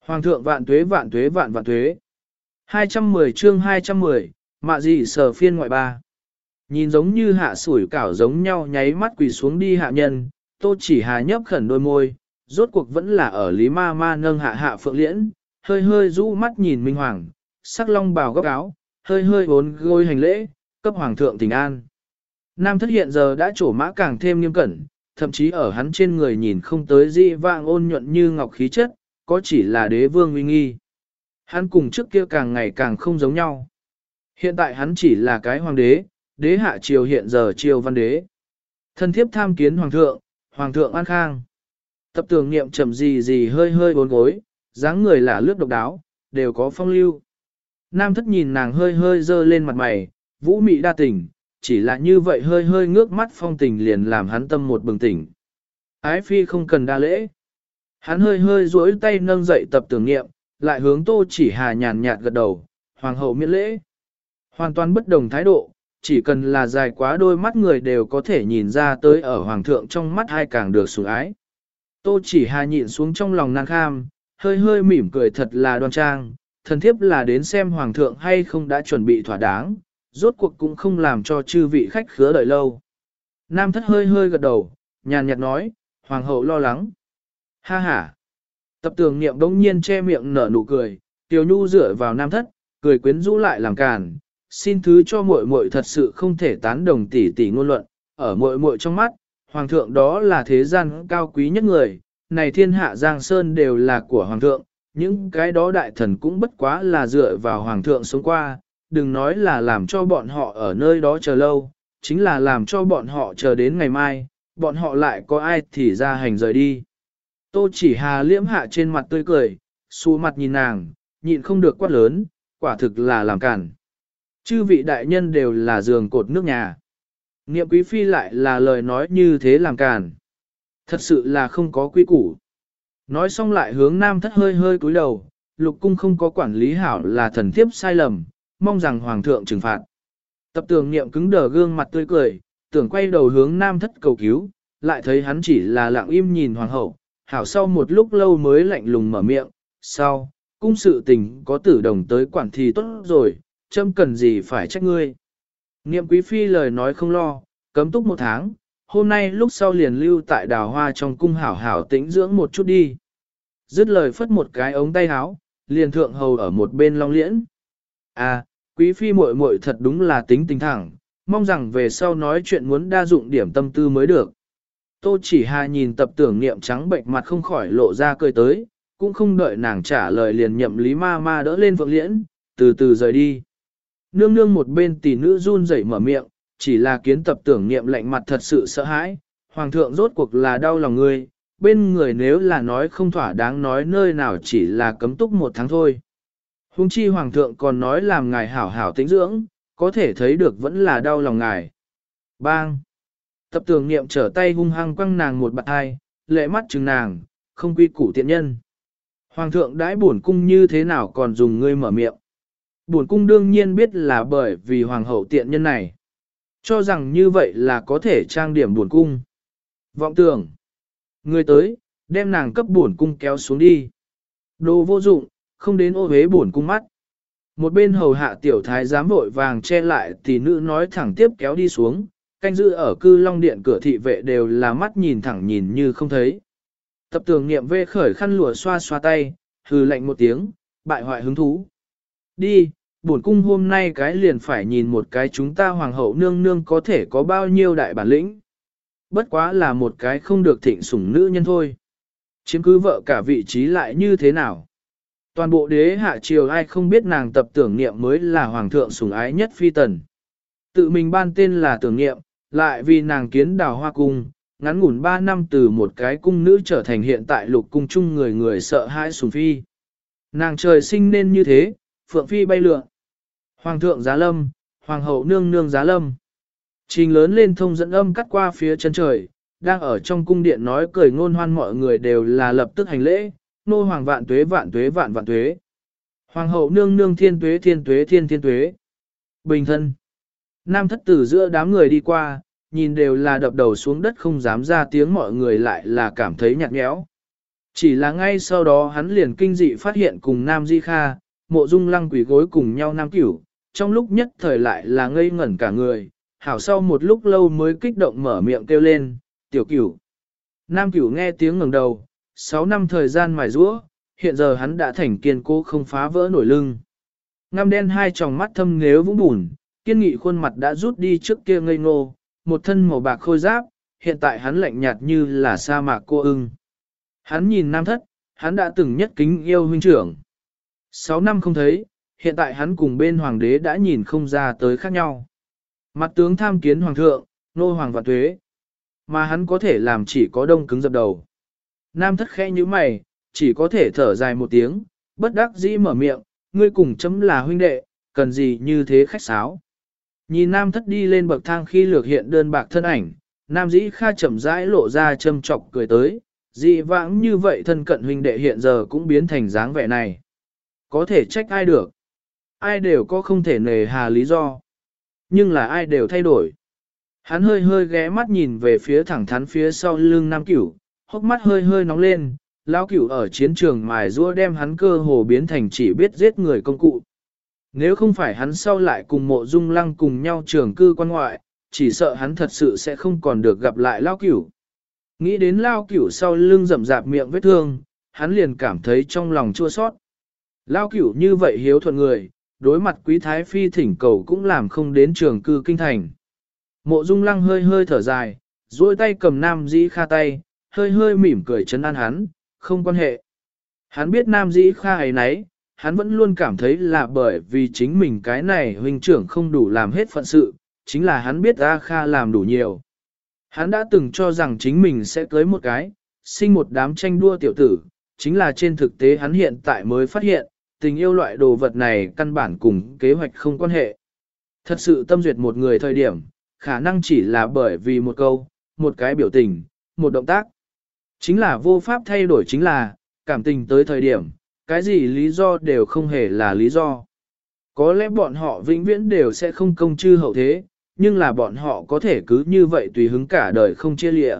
Hoàng thượng vạn tuế vạn tuế vạn vạn tuế. 210 chương 210, mạ gì sở phiên ngoại ba. Nhìn giống như hạ sủi cảo giống nhau nháy mắt quỳ xuống đi hạ nhân, tô chỉ hà nhấp khẩn đôi môi, rốt cuộc vẫn là ở lý ma ma nâng hạ hạ phượng liễn, hơi hơi rũ mắt nhìn minh hoàng, sắc long bào góc áo, hơi hơi bốn gôi hành lễ, cấp hoàng thượng tình an. Nam thất hiện giờ đã trổ mã càng thêm nghiêm cẩn, thậm chí ở hắn trên người nhìn không tới dị vang ôn nhuận như ngọc khí chất, có chỉ là đế vương uy nghi. Hắn cùng trước kia càng ngày càng không giống nhau. Hiện tại hắn chỉ là cái hoàng đế, đế hạ triều hiện giờ triều văn đế. Thân thiếp tham kiến hoàng thượng, hoàng thượng an khang. Tập tưởng niệm chậm gì gì hơi hơi bốn gối, dáng người là lướt độc đáo, đều có phong lưu. Nam thất nhìn nàng hơi hơi dơ lên mặt mày, vũ mị đa tình, chỉ là như vậy hơi hơi ngước mắt phong tình liền làm hắn tâm một bừng tỉnh. Ái phi không cần đa lễ. Hắn hơi hơi duỗi tay nâng dậy tập tưởng niệm, lại hướng tô chỉ hà nhàn nhạt gật đầu, hoàng hậu miễn lễ. Hoàn toàn bất đồng thái độ, chỉ cần là dài quá đôi mắt người đều có thể nhìn ra tới ở hoàng thượng trong mắt hai càng được sủng ái. Tô chỉ hà nhịn xuống trong lòng nàng kham, hơi hơi mỉm cười thật là đoan trang, thần thiếp là đến xem hoàng thượng hay không đã chuẩn bị thỏa đáng, rốt cuộc cũng không làm cho chư vị khách khứa đợi lâu. Nam thất hơi hơi gật đầu, nhàn nhạt nói, hoàng hậu lo lắng. Ha ha. Tập tường niệm đống nhiên che miệng nở nụ cười, tiểu nhu dựa vào nam thất, cười quyến rũ lại làm càn. Xin thứ cho muội muội thật sự không thể tán đồng tỷ tỷ ngôn luận, ở muội muội trong mắt, hoàng thượng đó là thế gian cao quý nhất người, này thiên hạ giang sơn đều là của hoàng thượng, những cái đó đại thần cũng bất quá là dựa vào hoàng thượng sống qua, đừng nói là làm cho bọn họ ở nơi đó chờ lâu, chính là làm cho bọn họ chờ đến ngày mai, bọn họ lại có ai thì ra hành rời đi. Tô chỉ hà liễm hạ trên mặt tươi cười, xu mặt nhìn nàng, nhịn không được quát lớn, quả thực là làm cản. Chư vị đại nhân đều là giường cột nước nhà. Niệm quý phi lại là lời nói như thế làm cản. Thật sự là không có quy củ. Nói xong lại hướng nam thất hơi hơi cúi đầu, lục cung không có quản lý hảo là thần thiếp sai lầm, mong rằng hoàng thượng trừng phạt. Tập tường niệm cứng đờ gương mặt tươi cười, tưởng quay đầu hướng nam thất cầu cứu, lại thấy hắn chỉ là lặng im nhìn hoàng hậu, hảo sau một lúc lâu mới lạnh lùng mở miệng, sau, cung sự tình có tử đồng tới quản thì tốt rồi, châm cần gì phải trách ngươi. Niệm quý phi lời nói không lo, cấm túc một tháng, hôm nay lúc sau liền lưu tại đào hoa trong cung hảo hảo tĩnh dưỡng một chút đi. Dứt lời phất một cái ống tay áo, liền thượng hầu ở một bên long liễn. À, quý phi muội muội thật đúng là tính tình thẳng, mong rằng về sau nói chuyện muốn đa dụng điểm tâm tư mới được. Tô chỉ hà nhìn tập tưởng niệm trắng bệnh mặt không khỏi lộ ra cười tới, cũng không đợi nàng trả lời liền nhậm lý ma ma đỡ lên vượng liễn, từ từ rời đi. Nương nương một bên tỷ nữ run rẩy mở miệng, chỉ là kiến tập tưởng niệm lạnh mặt thật sự sợ hãi, hoàng thượng rốt cuộc là đau lòng người bên người nếu là nói không thỏa đáng nói nơi nào chỉ là cấm túc một tháng thôi. Hùng chi hoàng thượng còn nói làm ngài hảo hảo tĩnh dưỡng, có thể thấy được vẫn là đau lòng ngài. Bang! Tập tưởng niệm trở tay hung hăng quăng nàng một bạt hai, lệ mắt chừng nàng, không quy củ tiện nhân. Hoàng thượng đãi bổn cung như thế nào còn dùng ngươi mở miệng. Bổn cung đương nhiên biết là bởi vì hoàng hậu tiện nhân này. Cho rằng như vậy là có thể trang điểm buồn cung. Vọng tưởng. Người tới, đem nàng cấp buồn cung kéo xuống đi. Đồ vô dụng, không đến ô hế buồn cung mắt. Một bên hầu hạ tiểu thái giám vội vàng che lại thì nữ nói thẳng tiếp kéo đi xuống, canh giữ ở cư long điện cửa thị vệ đều là mắt nhìn thẳng nhìn như không thấy. Tập tường niệm vê khởi khăn lụa xoa xoa tay, hừ lạnh một tiếng, bại hoại hứng thú. Đi, bổn cung hôm nay cái liền phải nhìn một cái chúng ta hoàng hậu nương nương có thể có bao nhiêu đại bản lĩnh. Bất quá là một cái không được thịnh sủng nữ nhân thôi. Chiếm cứ vợ cả vị trí lại như thế nào? Toàn bộ đế hạ triều ai không biết nàng tập tưởng niệm mới là hoàng thượng sủng ái nhất phi tần. Tự mình ban tên là tưởng niệm, lại vì nàng kiến đào hoa cung, ngắn ngủn 3 năm từ một cái cung nữ trở thành hiện tại lục cung chung người người sợ hãi sủng phi. Nàng trời sinh nên như thế, phượng phi bay lượn. Hoàng thượng giá lâm, hoàng hậu nương nương giá lâm. Trình lớn lên thông dẫn âm cắt qua phía chân trời, đang ở trong cung điện nói cười ngôn hoan mọi người đều là lập tức hành lễ, nô hoàng vạn tuế vạn tuế vạn vạn tuế. Hoàng hậu nương nương thiên tuế thiên tuế thiên thiên tuế. Bình thân. Nam thất tử giữa đám người đi qua, nhìn đều là đập đầu xuống đất không dám ra tiếng mọi người lại là cảm thấy nhạt nhẽo. Chỉ là ngay sau đó hắn liền kinh dị phát hiện cùng Nam Di Kha, mộ dung lăng quỷ gối cùng nhau Nam Cửu, trong lúc nhất thời lại là ngây ngẩn cả người, hảo sau một lúc lâu mới kích động mở miệng kêu lên, tiểu cửu. Nam Cửu nghe tiếng ngẩng đầu, 6 năm thời gian mài rũa, hiện giờ hắn đã thành kiên cố không phá vỡ nổi lưng. Ngăm đen hai tròng mắt thâm nếu vũng bùn, kiên nghị khuôn mặt đã rút đi trước kia ngây ngô, một thân màu bạc khôi giáp, hiện tại hắn lạnh nhạt như là sa mạc cô ưng. Hắn nhìn nam thất, hắn đã từng nhất kính yêu huynh trưởng. Sáu năm không thấy, hiện tại hắn cùng bên hoàng đế đã nhìn không ra tới khác nhau. Mặt tướng tham kiến hoàng thượng, nô hoàng và tuế. Mà hắn có thể làm chỉ có đông cứng dập đầu. Nam thất khẽ như mày, chỉ có thể thở dài một tiếng, bất đắc dĩ mở miệng, ngươi cùng chấm là huynh đệ, cần gì như thế khách sáo. Nhìn nam thất đi lên bậc thang khi lược hiện đơn bạc thân ảnh, nam dĩ kha chậm rãi lộ ra châm trọc cười tới, dị vãng như vậy thân cận huynh đệ hiện giờ cũng biến thành dáng vẻ này. Có thể trách ai được. Ai đều có không thể nề hà lý do. Nhưng là ai đều thay đổi. Hắn hơi hơi ghé mắt nhìn về phía thẳng thắn phía sau lưng nam cửu, hốc mắt hơi hơi nóng lên, lão cửu ở chiến trường mài rua đem hắn cơ hồ biến thành chỉ biết giết người công cụ. Nếu không phải hắn sau lại cùng mộ dung lăng cùng nhau trường cư quan ngoại, chỉ sợ hắn thật sự sẽ không còn được gặp lại lao cửu. Nghĩ đến lao cửu sau lưng rậm rạp miệng vết thương, hắn liền cảm thấy trong lòng chua sót. Lao cửu như vậy hiếu thuận người, đối mặt quý thái phi thỉnh cầu cũng làm không đến trường cư kinh thành. Mộ dung lăng hơi hơi thở dài, duỗi tay cầm nam dĩ kha tay, hơi hơi mỉm cười chấn an hắn, không quan hệ. Hắn biết nam dĩ kha ấy nấy, hắn vẫn luôn cảm thấy là bởi vì chính mình cái này huynh trưởng không đủ làm hết phận sự, chính là hắn biết A Kha làm đủ nhiều. Hắn đã từng cho rằng chính mình sẽ cưới một cái, sinh một đám tranh đua tiểu tử, chính là trên thực tế hắn hiện tại mới phát hiện, tình yêu loại đồ vật này căn bản cùng kế hoạch không quan hệ. Thật sự tâm duyệt một người thời điểm, khả năng chỉ là bởi vì một câu, một cái biểu tình, một động tác. Chính là vô pháp thay đổi chính là, cảm tình tới thời điểm, cái gì lý do đều không hề là lý do. Có lẽ bọn họ vĩnh viễn đều sẽ không công chư hậu thế, nhưng là bọn họ có thể cứ như vậy tùy hứng cả đời không chia lịa.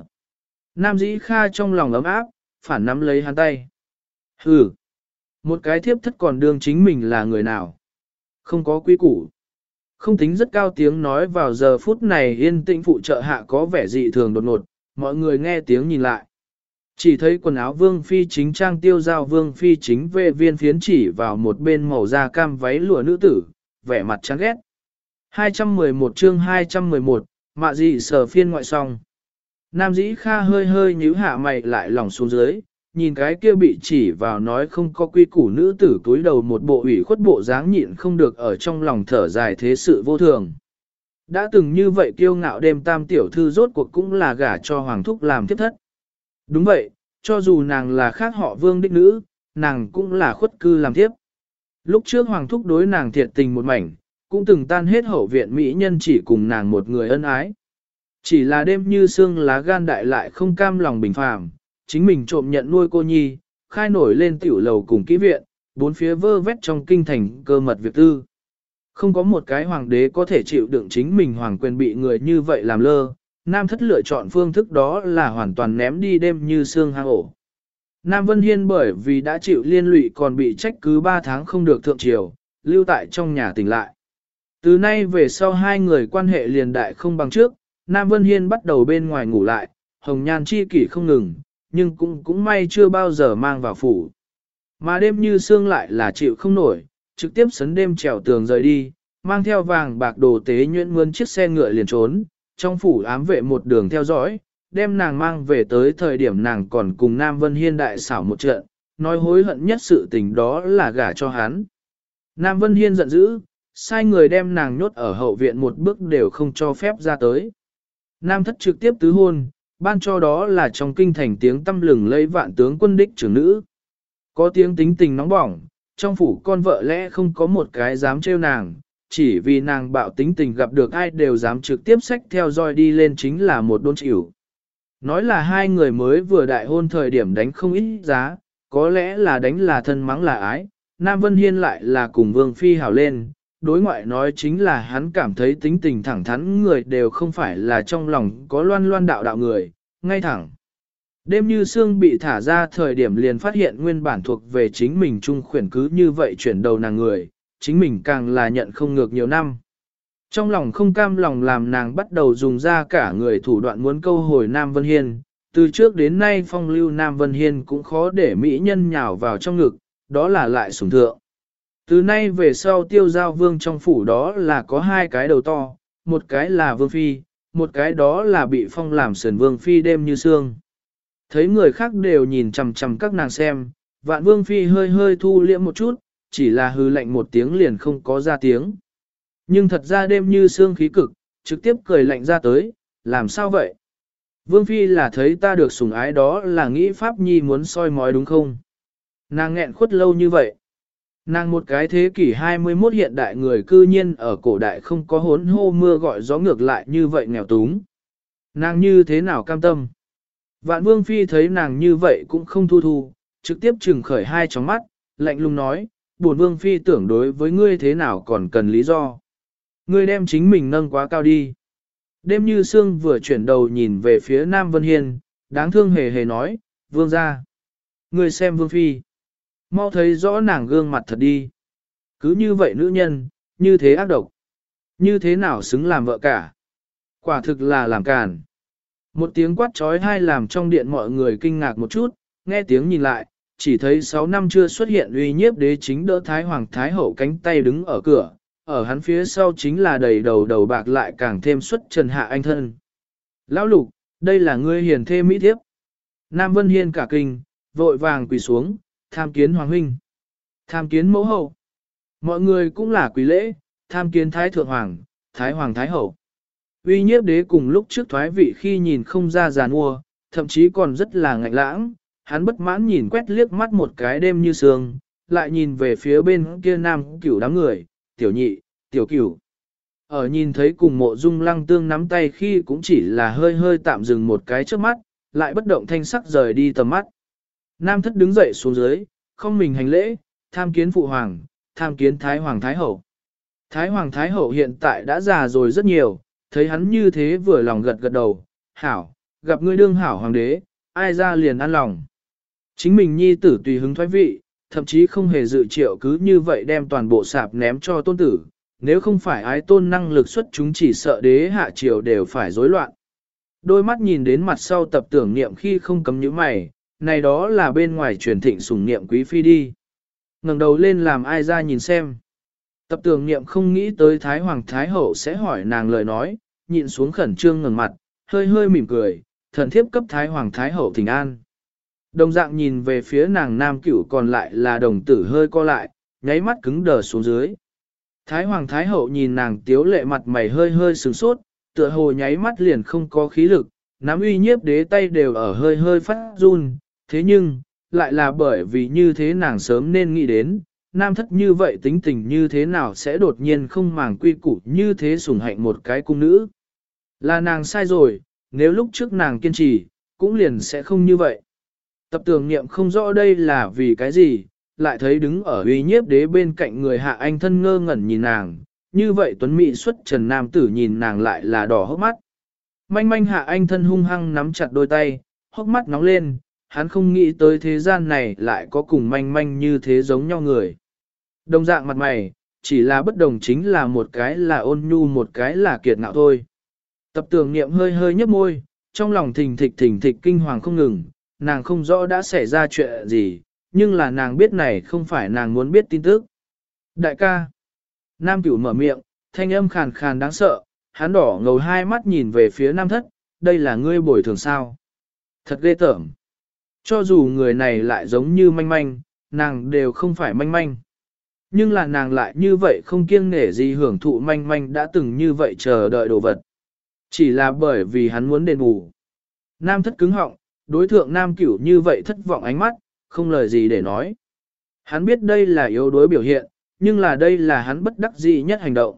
Nam dĩ kha trong lòng ấm áp, phản nắm lấy hắn tay. Hừ, một cái thiếp thất còn đương chính mình là người nào. Không có quy củ. Không tính rất cao tiếng nói vào giờ phút này yên tĩnh phụ trợ hạ có vẻ dị thường đột ngột, mọi người nghe tiếng nhìn lại. Chỉ thấy quần áo vương phi chính trang tiêu giao vương phi chính về viên phiến chỉ vào một bên màu da cam váy lụa nữ tử, vẻ mặt chán ghét. 211 chương 211, mạ dị sở phiên ngoại song. Nam dĩ kha hơi hơi nhíu hạ mày lại lỏng xuống dưới, nhìn cái kia bị chỉ vào nói không có quy củ nữ tử túi đầu một bộ ủy khuất bộ dáng nhịn không được ở trong lòng thở dài thế sự vô thường. Đã từng như vậy kiêu ngạo đêm tam tiểu thư rốt cuộc cũng là gả cho hoàng thúc làm tiếp thất. Đúng vậy, cho dù nàng là khác họ vương đích nữ, nàng cũng là khuất cư làm tiếp. Lúc trước hoàng thúc đối nàng thiệt tình một mảnh, cũng từng tan hết hậu viện mỹ nhân chỉ cùng nàng một người ân ái. Chỉ là đêm như xương lá gan đại lại không cam lòng bình phàm, chính mình trộm nhận nuôi cô nhi, khai nổi lên tiểu lầu cùng kỹ viện, bốn phía vơ vét trong kinh thành cơ mật việc tư. Không có một cái hoàng đế có thể chịu đựng chính mình hoàng quyền bị người như vậy làm lơ, Nam thất lựa chọn phương thức đó là hoàn toàn ném đi đêm như xương hang ổ. Nam Vân Hiên bởi vì đã chịu liên lụy còn bị trách cứ 3 tháng không được thượng triều, lưu tại trong nhà tỉnh lại. Từ nay về sau hai người quan hệ liền đại không bằng trước, Nam Vân Hiên bắt đầu bên ngoài ngủ lại, hồng nhan chi kỷ không ngừng, nhưng cũng cũng may chưa bao giờ mang vào phủ. Mà đêm như xương lại là chịu không nổi, trực tiếp sấn đêm trèo tường rời đi, mang theo vàng bạc đồ tế nhuyễn mướn chiếc xe ngựa liền trốn, trong phủ ám vệ một đường theo dõi, đem nàng mang về tới thời điểm nàng còn cùng Nam Vân Hiên đại xảo một trận, nói hối hận nhất sự tình đó là gả cho hắn. Nam Vân Hiên giận dữ, sai người đem nàng nhốt ở hậu viện một bước đều không cho phép ra tới. Nam thất trực tiếp tứ hôn, ban cho đó là trong kinh thành tiếng tâm lừng lấy vạn tướng quân đích trưởng nữ. Có tiếng tính tình nóng bỏng, trong phủ con vợ lẽ không có một cái dám trêu nàng, chỉ vì nàng bạo tính tình gặp được ai đều dám trực tiếp sách theo dõi đi lên chính là một đôn chịu. Nói là hai người mới vừa đại hôn thời điểm đánh không ít giá, có lẽ là đánh là thân mắng là ái, Nam Vân Hiên lại là cùng Vương Phi hào lên, đối ngoại nói chính là hắn cảm thấy tính tình thẳng thắn người đều không phải là trong lòng có loan loan đạo đạo người, ngay thẳng. Đêm như xương bị thả ra thời điểm liền phát hiện nguyên bản thuộc về chính mình trung khuyển cứ như vậy chuyển đầu nàng người, chính mình càng là nhận không ngược nhiều năm. Trong lòng không cam lòng làm nàng bắt đầu dùng ra cả người thủ đoạn muốn câu hồi Nam Vân Hiên, từ trước đến nay phong lưu Nam Vân Hiên cũng khó để mỹ nhân nhào vào trong ngực, đó là lại sủng thượng. Từ nay về sau tiêu giao vương trong phủ đó là có hai cái đầu to, một cái là vương phi, một cái đó là bị phong làm sườn vương phi đêm như xương. Thấy người khác đều nhìn chằm chằm các nàng xem, vạn vương phi hơi hơi thu liễm một chút, chỉ là hư lạnh một tiếng liền không có ra tiếng. Nhưng thật ra đêm như xương khí cực, trực tiếp cười lạnh ra tới, làm sao vậy? Vương Phi là thấy ta được sủng ái đó là nghĩ Pháp Nhi muốn soi mói đúng không? Nàng nghẹn khuất lâu như vậy. Nàng một cái thế kỷ 21 hiện đại người cư nhiên ở cổ đại không có hốn hô mưa gọi gió ngược lại như vậy nghèo túng. Nàng như thế nào cam tâm? Vạn Vương Phi thấy nàng như vậy cũng không thu thu, trực tiếp trừng khởi hai tròng mắt, lạnh lùng nói, bổn Vương Phi tưởng đối với ngươi thế nào còn cần lý do. Ngươi đem chính mình nâng quá cao đi. Đêm như sương vừa chuyển đầu nhìn về phía Nam Vân Hiên, đáng thương hề hề nói, Vương ra. Ngươi xem Vương Phi. Mau thấy rõ nàng gương mặt thật đi. Cứ như vậy nữ nhân, như thế ác độc. Như thế nào xứng làm vợ cả. Quả thực là làm càn. Một tiếng quát trói hai làm trong điện mọi người kinh ngạc một chút, nghe tiếng nhìn lại, chỉ thấy 6 năm chưa xuất hiện uy nhiếp đế chính đỡ Thái Hoàng Thái Hậu cánh tay đứng ở cửa, ở hắn phía sau chính là đầy đầu đầu bạc lại càng thêm xuất trần hạ anh thân. Lão lục, đây là ngươi hiền thê mỹ thiếp. Nam Vân Hiên cả kinh, vội vàng quỳ xuống, tham kiến Hoàng Huynh, tham kiến mẫu hậu. Mọi người cũng là quỳ lễ, tham kiến Thái Thượng Hoàng, Thái Hoàng Thái Hậu. Uy nhiếp đế cùng lúc trước thoái vị khi nhìn không ra giàn mua, thậm chí còn rất là ngạnh lãng, hắn bất mãn nhìn quét liếc mắt một cái đêm như sương, lại nhìn về phía bên kia nam cửu đám người, tiểu nhị, tiểu cửu. Ở nhìn thấy cùng mộ dung lăng tương nắm tay khi cũng chỉ là hơi hơi tạm dừng một cái trước mắt, lại bất động thanh sắc rời đi tầm mắt. Nam thất đứng dậy xuống dưới, không mình hành lễ, tham kiến phụ hoàng, tham kiến thái hoàng thái hậu. Thái hoàng thái hậu hiện tại đã già rồi rất nhiều, thấy hắn như thế vừa lòng gật gật đầu, hảo, gặp ngươi đương hảo hoàng đế, ai ra liền ăn lòng. Chính mình nhi tử tùy hứng thoái vị, thậm chí không hề dự triệu cứ như vậy đem toàn bộ sạp ném cho tôn tử, nếu không phải ái tôn năng lực xuất chúng chỉ sợ đế hạ triều đều phải rối loạn. Đôi mắt nhìn đến mặt sau tập tưởng niệm khi không cấm những mày, này đó là bên ngoài truyền thịnh sủng niệm quý phi đi. ngẩng đầu lên làm ai ra nhìn xem. Tập tưởng niệm không nghĩ tới Thái Hoàng Thái Hậu sẽ hỏi nàng lời nói, nhịn xuống khẩn trương ngẩng mặt, hơi hơi mỉm cười, thần thiếp cấp Thái Hoàng Thái Hậu thỉnh an. Đồng dạng nhìn về phía nàng nam cửu còn lại là đồng tử hơi co lại, nháy mắt cứng đờ xuống dưới. Thái Hoàng Thái Hậu nhìn nàng tiếu lệ mặt mày hơi hơi sửng sốt, tựa hồ nháy mắt liền không có khí lực, nắm uy nhiếp đế tay đều ở hơi hơi phát run, thế nhưng, lại là bởi vì như thế nàng sớm nên nghĩ đến, nam thất như vậy tính tình như thế nào sẽ đột nhiên không màng quy củ như thế sủng hạnh một cái cung nữ. Là nàng sai rồi, nếu lúc trước nàng kiên trì, cũng liền sẽ không như vậy. Tập tưởng niệm không rõ đây là vì cái gì, lại thấy đứng ở uy nhiếp đế bên cạnh người hạ anh thân ngơ ngẩn nhìn nàng, như vậy tuấn mỹ xuất trần nam tử nhìn nàng lại là đỏ hốc mắt. Manh manh hạ anh thân hung hăng nắm chặt đôi tay, hốc mắt nóng lên, hắn không nghĩ tới thế gian này lại có cùng manh manh như thế giống nhau người. Đồng dạng mặt mày, chỉ là bất đồng chính là một cái là ôn nhu một cái là kiệt ngạo thôi. Tập tưởng niệm hơi hơi nhấp môi, trong lòng thình thịch thình thịch kinh hoàng không ngừng, nàng không rõ đã xảy ra chuyện gì, nhưng là nàng biết này không phải nàng muốn biết tin tức. Đại ca, Nam cửu mở miệng, thanh âm khàn khàn đáng sợ, hắn đỏ ngầu hai mắt nhìn về phía Nam thất, đây là ngươi bồi thường sao. Thật ghê tởm. Cho dù người này lại giống như manh manh, nàng đều không phải manh manh. Nhưng là nàng lại như vậy không kiêng nể gì hưởng thụ manh manh đã từng như vậy chờ đợi đồ vật. Chỉ là bởi vì hắn muốn đền bù. Nam thất cứng họng, đối thượng nam cửu như vậy thất vọng ánh mắt, không lời gì để nói. Hắn biết đây là yếu đuối biểu hiện, nhưng là đây là hắn bất đắc dĩ nhất hành động.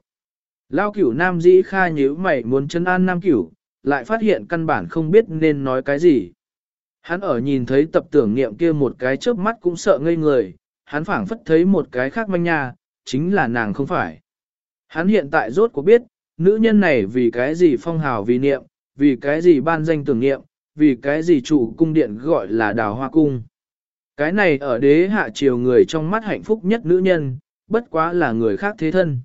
Lao cửu nam dĩ kha nhíu mày muốn chân an nam cửu, lại phát hiện căn bản không biết nên nói cái gì. Hắn ở nhìn thấy tập tưởng niệm kia một cái chớp mắt cũng sợ ngây người, hắn phảng phất thấy một cái khác manh nha, chính là nàng không phải. Hắn hiện tại rốt cuộc biết, nữ nhân này vì cái gì phong hào vì niệm, vì cái gì ban danh tưởng niệm, vì cái gì chủ cung điện gọi là đào hoa cung. Cái này ở đế hạ triều người trong mắt hạnh phúc nhất nữ nhân, bất quá là người khác thế thân.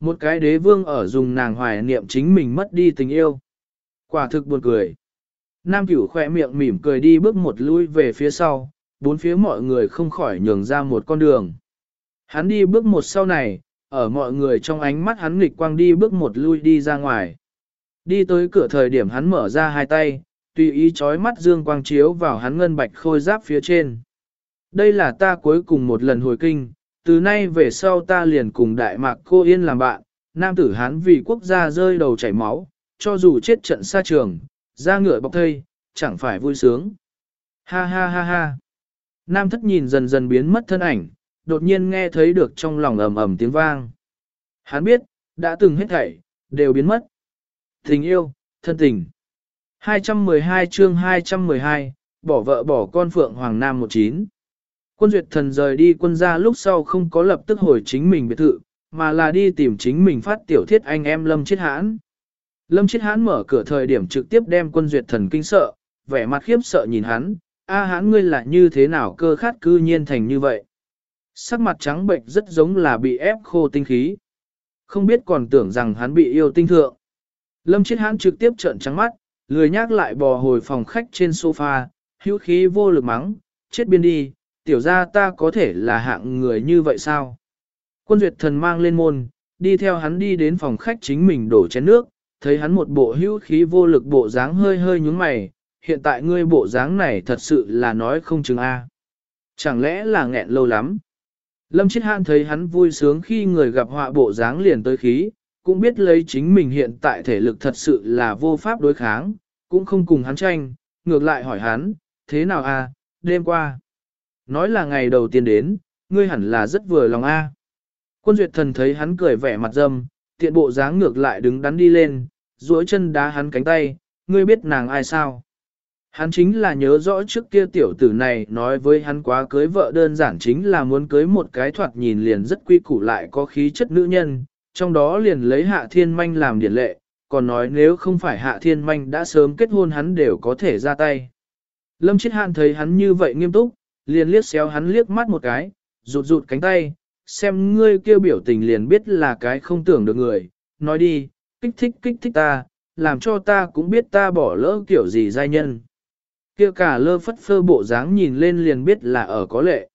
Một cái đế vương ở dùng nàng hoài niệm chính mình mất đi tình yêu. Quả thực buồn cười. Nam cửu khỏe miệng mỉm cười đi bước một lui về phía sau, bốn phía mọi người không khỏi nhường ra một con đường. Hắn đi bước một sau này, ở mọi người trong ánh mắt hắn nghịch quang đi bước một lui đi ra ngoài. Đi tới cửa thời điểm hắn mở ra hai tay, tùy ý chói mắt dương quang chiếu vào hắn ngân bạch khôi giáp phía trên. Đây là ta cuối cùng một lần hồi kinh, từ nay về sau ta liền cùng đại mạc cô yên làm bạn, nam tử Hán vì quốc gia rơi đầu chảy máu, cho dù chết trận xa trường, ra ngựa bọc thây, chẳng phải vui sướng. Ha ha ha ha. Nam thất nhìn dần dần biến mất thân ảnh, đột nhiên nghe thấy được trong lòng ầm ầm tiếng vang. Hắn biết, đã từng hết thảy, đều biến mất. Tình yêu, thân tình. 212 chương 212, bỏ vợ bỏ con Phượng Hoàng Nam 19. Quân duyệt thần rời đi quân gia lúc sau không có lập tức hồi chính mình biệt thự, mà là đi tìm chính mình phát tiểu thiết anh em Lâm Chiết Hãn. Lâm Chiết Hãn mở cửa thời điểm trực tiếp đem quân duyệt thần kinh sợ, vẻ mặt khiếp sợ nhìn hắn, a hãn ngươi là như thế nào cơ khát cư nhiên thành như vậy. Sắc mặt trắng bệnh rất giống là bị ép khô tinh khí. Không biết còn tưởng rằng hắn bị yêu tinh thượng. Lâm Chiết Hãn trực tiếp trợn trắng mắt, lười nhác lại bò hồi phòng khách trên sofa, hữu khí vô lực mắng, chết biên đi, tiểu ra ta có thể là hạng người như vậy sao? Quân duyệt thần mang lên môn, đi theo hắn đi đến phòng khách chính mình đổ chén nước, thấy hắn một bộ hữu khí vô lực bộ dáng hơi hơi nhúng mày, hiện tại ngươi bộ dáng này thật sự là nói không chừng A. Chẳng lẽ là nghẹn lâu lắm? Lâm Chiết Hàn thấy hắn vui sướng khi người gặp họa bộ dáng liền tới khí, cũng biết lấy chính mình hiện tại thể lực thật sự là vô pháp đối kháng, cũng không cùng hắn tranh, ngược lại hỏi hắn, thế nào a? đêm qua. Nói là ngày đầu tiên đến, ngươi hẳn là rất vừa lòng a. Quân duyệt thần thấy hắn cười vẻ mặt dâm, tiện bộ dáng ngược lại đứng đắn đi lên, duỗi chân đá hắn cánh tay, ngươi biết nàng ai sao? Hắn chính là nhớ rõ trước kia tiểu tử này nói với hắn quá cưới vợ đơn giản chính là muốn cưới một cái thoạt nhìn liền rất quy củ lại có khí chất nữ nhân, trong đó liền lấy hạ thiên manh làm điển lệ, còn nói nếu không phải hạ thiên manh đã sớm kết hôn hắn đều có thể ra tay. Lâm Chiết Hạn thấy hắn như vậy nghiêm túc, liền liếc xéo hắn liếc mắt một cái, rụt rụt cánh tay, xem ngươi kêu biểu tình liền biết là cái không tưởng được người, nói đi, kích thích kích thích ta, làm cho ta cũng biết ta bỏ lỡ kiểu gì giai nhân. Kia cả lơ phất phơ bộ dáng nhìn lên liền biết là ở có lệ.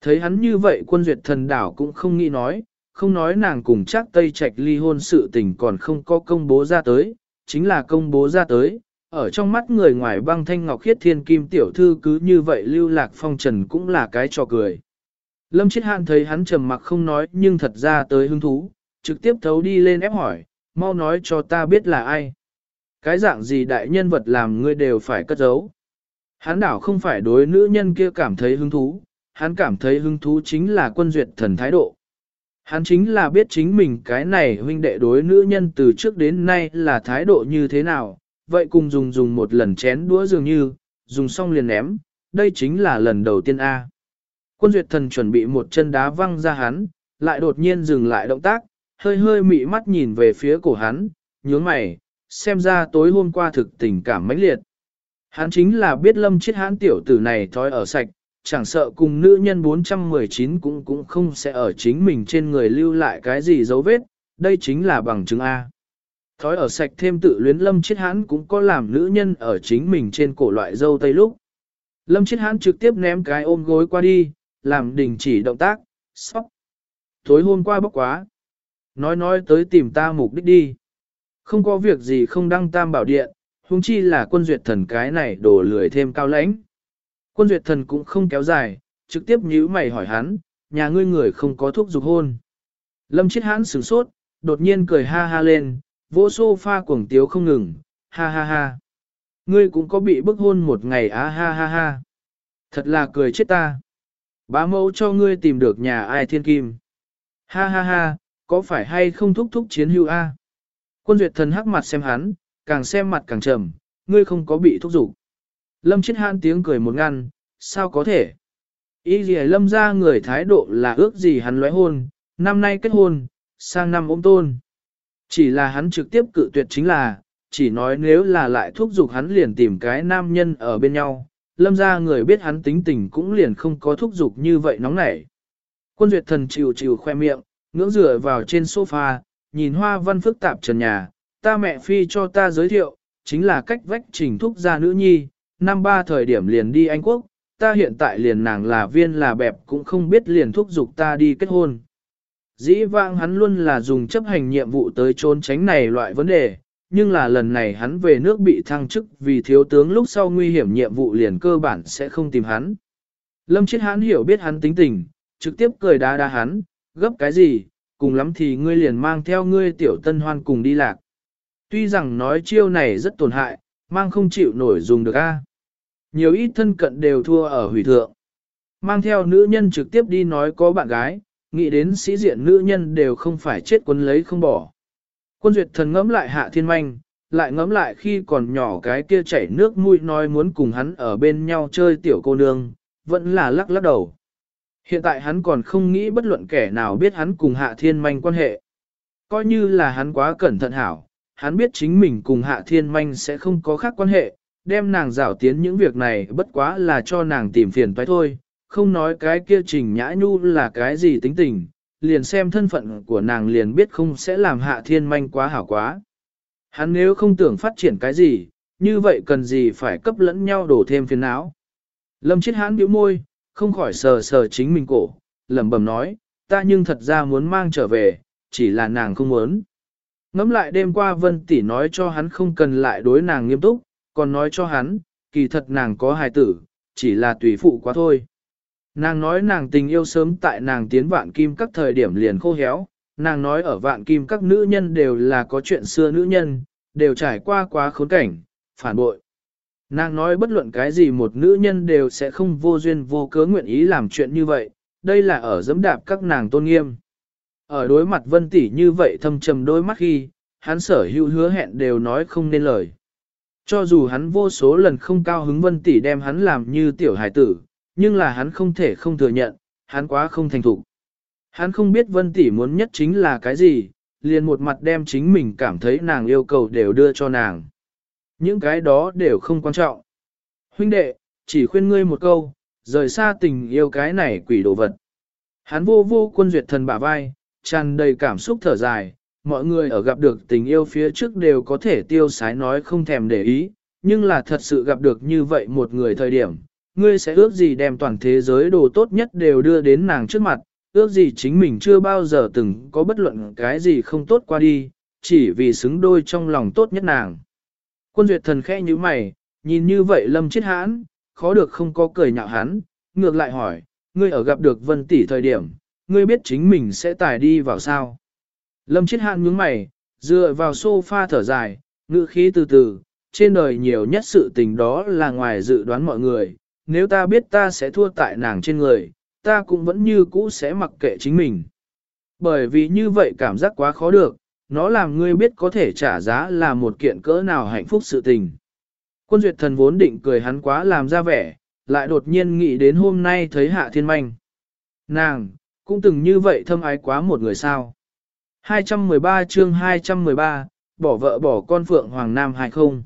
Thấy hắn như vậy quân duyệt thần đảo cũng không nghĩ nói, không nói nàng cùng chắc Tây Trạch ly hôn sự tình còn không có công bố ra tới, chính là công bố ra tới, ở trong mắt người ngoài băng thanh ngọc khiết thiên kim tiểu thư cứ như vậy lưu lạc phong trần cũng là cái trò cười. Lâm Chiết Hạn thấy hắn trầm mặc không nói nhưng thật ra tới hứng thú, trực tiếp thấu đi lên ép hỏi, mau nói cho ta biết là ai. Cái dạng gì đại nhân vật làm ngươi đều phải cất giấu. Hắn đảo không phải đối nữ nhân kia cảm thấy hứng thú, hắn cảm thấy hứng thú chính là quân duyệt thần thái độ. Hắn chính là biết chính mình cái này huynh đệ đối nữ nhân từ trước đến nay là thái độ như thế nào, vậy cùng dùng dùng một lần chén đũa dường như, dùng xong liền ném, đây chính là lần đầu tiên A. Quân duyệt thần chuẩn bị một chân đá văng ra hắn, lại đột nhiên dừng lại động tác, hơi hơi mị mắt nhìn về phía cổ hắn, nhướng mày, xem ra tối hôm qua thực tình cảm mãnh liệt. Hắn chính là biết lâm chết hãn tiểu tử này thói ở sạch, chẳng sợ cùng nữ nhân 419 cũng cũng không sẽ ở chính mình trên người lưu lại cái gì dấu vết, đây chính là bằng chứng A. Thói ở sạch thêm tự luyến lâm chiết hãn cũng có làm nữ nhân ở chính mình trên cổ loại dâu tây lúc. Lâm chiết hãn trực tiếp ném cái ôm gối qua đi, làm đình chỉ động tác, sóc. Tối hôm qua bốc quá. Nói nói tới tìm ta mục đích đi. Không có việc gì không đăng tam bảo điện, huống chi là quân duyệt thần cái này đổ lười thêm cao lãnh. Quân duyệt thần cũng không kéo dài, trực tiếp nhíu mày hỏi hắn, nhà ngươi người không có thuốc dục hôn. Lâm chết hãn sửng sốt, đột nhiên cười ha ha lên, vỗ sofa cuồng tiếu không ngừng, ha ha ha. Ngươi cũng có bị bức hôn một ngày á ha ha ha. Thật là cười chết ta. Bá mẫu cho ngươi tìm được nhà ai thiên kim. Ha ha ha, có phải hay không thúc thúc chiến hữu a? Quân duyệt thần hắc mặt xem hắn, càng xem mặt càng trầm, ngươi không có bị thúc giục. Lâm chết han tiếng cười một ngăn, sao có thể? Ý gì lâm ra người thái độ là ước gì hắn lóe hôn, năm nay kết hôn, sang năm ôm tôn. Chỉ là hắn trực tiếp cự tuyệt chính là, chỉ nói nếu là lại thúc giục hắn liền tìm cái nam nhân ở bên nhau, lâm ra người biết hắn tính tình cũng liền không có thúc giục như vậy nóng nảy. Quân duyệt thần chịu chịu khoe miệng, ngưỡng dựa vào trên sofa, nhìn hoa văn phức tạp trần nhà, ta mẹ phi cho ta giới thiệu, chính là cách vách trình thúc gia nữ nhi, năm ba thời điểm liền đi Anh Quốc, ta hiện tại liền nàng là viên là bẹp cũng không biết liền thúc giục ta đi kết hôn. Dĩ vãng hắn luôn là dùng chấp hành nhiệm vụ tới trốn tránh này loại vấn đề, nhưng là lần này hắn về nước bị thăng chức vì thiếu tướng lúc sau nguy hiểm nhiệm vụ liền cơ bản sẽ không tìm hắn. Lâm Chiết hắn hiểu biết hắn tính tình, trực tiếp cười đá đá hắn, gấp cái gì, cùng lắm thì ngươi liền mang theo ngươi tiểu tân hoan cùng đi lạc. Tuy rằng nói chiêu này rất tổn hại, mang không chịu nổi dùng được a. Nhiều ít thân cận đều thua ở hủy thượng. Mang theo nữ nhân trực tiếp đi nói có bạn gái, nghĩ đến sĩ diện nữ nhân đều không phải chết quấn lấy không bỏ. Quân duyệt thần ngẫm lại hạ thiên manh, lại ngẫm lại khi còn nhỏ cái kia chảy nước mũi nói muốn cùng hắn ở bên nhau chơi tiểu cô nương, vẫn là lắc lắc đầu. Hiện tại hắn còn không nghĩ bất luận kẻ nào biết hắn cùng hạ thiên manh quan hệ. Coi như là hắn quá cẩn thận hảo, hắn biết chính mình cùng hạ thiên manh sẽ không có khác quan hệ, đem nàng rảo tiến những việc này bất quá là cho nàng tìm phiền toái thôi, không nói cái kia trình nhã nhu là cái gì tính tình, liền xem thân phận của nàng liền biết không sẽ làm hạ thiên manh quá hảo quá. Hắn nếu không tưởng phát triển cái gì, như vậy cần gì phải cấp lẫn nhau đổ thêm phiền não. Lâm chết hãn bĩu môi, không khỏi sờ sờ chính mình cổ, lẩm bẩm nói, ta nhưng thật ra muốn mang trở về, chỉ là nàng không muốn. Ngắm lại đêm qua Vân Tỷ nói cho hắn không cần lại đối nàng nghiêm túc, còn nói cho hắn, kỳ thật nàng có hài tử, chỉ là tùy phụ quá thôi. Nàng nói nàng tình yêu sớm tại nàng tiến vạn kim các thời điểm liền khô héo, nàng nói ở vạn kim các nữ nhân đều là có chuyện xưa nữ nhân, đều trải qua quá khốn cảnh, phản bội. Nàng nói bất luận cái gì một nữ nhân đều sẽ không vô duyên vô cớ nguyện ý làm chuyện như vậy, đây là ở dẫm đạp các nàng tôn nghiêm. Ở đối mặt vân tỷ như vậy thâm trầm đôi mắt khi, hắn sở hữu hứa hẹn đều nói không nên lời. Cho dù hắn vô số lần không cao hứng vân tỷ đem hắn làm như tiểu hải tử, nhưng là hắn không thể không thừa nhận, hắn quá không thành thục. Hắn không biết vân tỷ muốn nhất chính là cái gì, liền một mặt đem chính mình cảm thấy nàng yêu cầu đều đưa cho nàng. Những cái đó đều không quan trọng. Huynh đệ, chỉ khuyên ngươi một câu, rời xa tình yêu cái này quỷ đồ vật. Hắn vô vô quân duyệt thần bả vai, tràn đầy cảm xúc thở dài, mọi người ở gặp được tình yêu phía trước đều có thể tiêu sái nói không thèm để ý, nhưng là thật sự gặp được như vậy một người thời điểm, ngươi sẽ ước gì đem toàn thế giới đồ tốt nhất đều đưa đến nàng trước mặt, ước gì chính mình chưa bao giờ từng có bất luận cái gì không tốt qua đi, chỉ vì xứng đôi trong lòng tốt nhất nàng. Quân duyệt thần khẽ như mày, nhìn như vậy lâm chết hãn, khó được không có cười nhạo hắn, ngược lại hỏi, ngươi ở gặp được vân tỷ thời điểm, ngươi biết chính mình sẽ tải đi vào sao. Lâm chết hạn nhướng mày, dựa vào sofa thở dài, ngữ khí từ từ, trên đời nhiều nhất sự tình đó là ngoài dự đoán mọi người, nếu ta biết ta sẽ thua tại nàng trên người, ta cũng vẫn như cũ sẽ mặc kệ chính mình. Bởi vì như vậy cảm giác quá khó được, nó làm ngươi biết có thể trả giá là một kiện cỡ nào hạnh phúc sự tình. Quân duyệt thần vốn định cười hắn quá làm ra vẻ, lại đột nhiên nghĩ đến hôm nay thấy hạ thiên manh. Nàng, cũng từng như vậy thâm ái quá một người sao. 213 chương 213, bỏ vợ bỏ con Phượng Hoàng Nam hay không?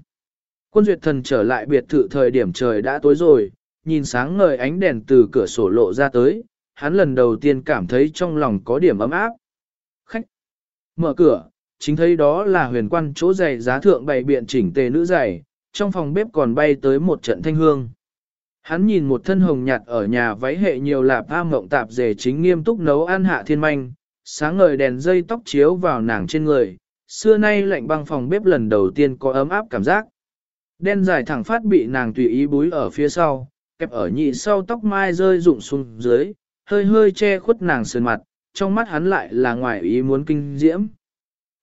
Quân duyệt thần trở lại biệt thự thời điểm trời đã tối rồi, nhìn sáng ngời ánh đèn từ cửa sổ lộ ra tới, hắn lần đầu tiên cảm thấy trong lòng có điểm ấm áp. Khách! Mở cửa, chính thấy đó là huyền quan chỗ giày giá thượng bày biện chỉnh tề nữ giày, trong phòng bếp còn bay tới một trận thanh hương. Hắn nhìn một thân hồng nhạt ở nhà váy hệ nhiều lạp am mộng tạp dề chính nghiêm túc nấu ăn hạ thiên manh, sáng ngời đèn dây tóc chiếu vào nàng trên người, xưa nay lạnh băng phòng bếp lần đầu tiên có ấm áp cảm giác. Đen dài thẳng phát bị nàng tùy ý búi ở phía sau, kẹp ở nhị sau tóc mai rơi rụng xuống dưới, hơi hơi che khuất nàng sườn mặt, trong mắt hắn lại là ngoài ý muốn kinh diễm.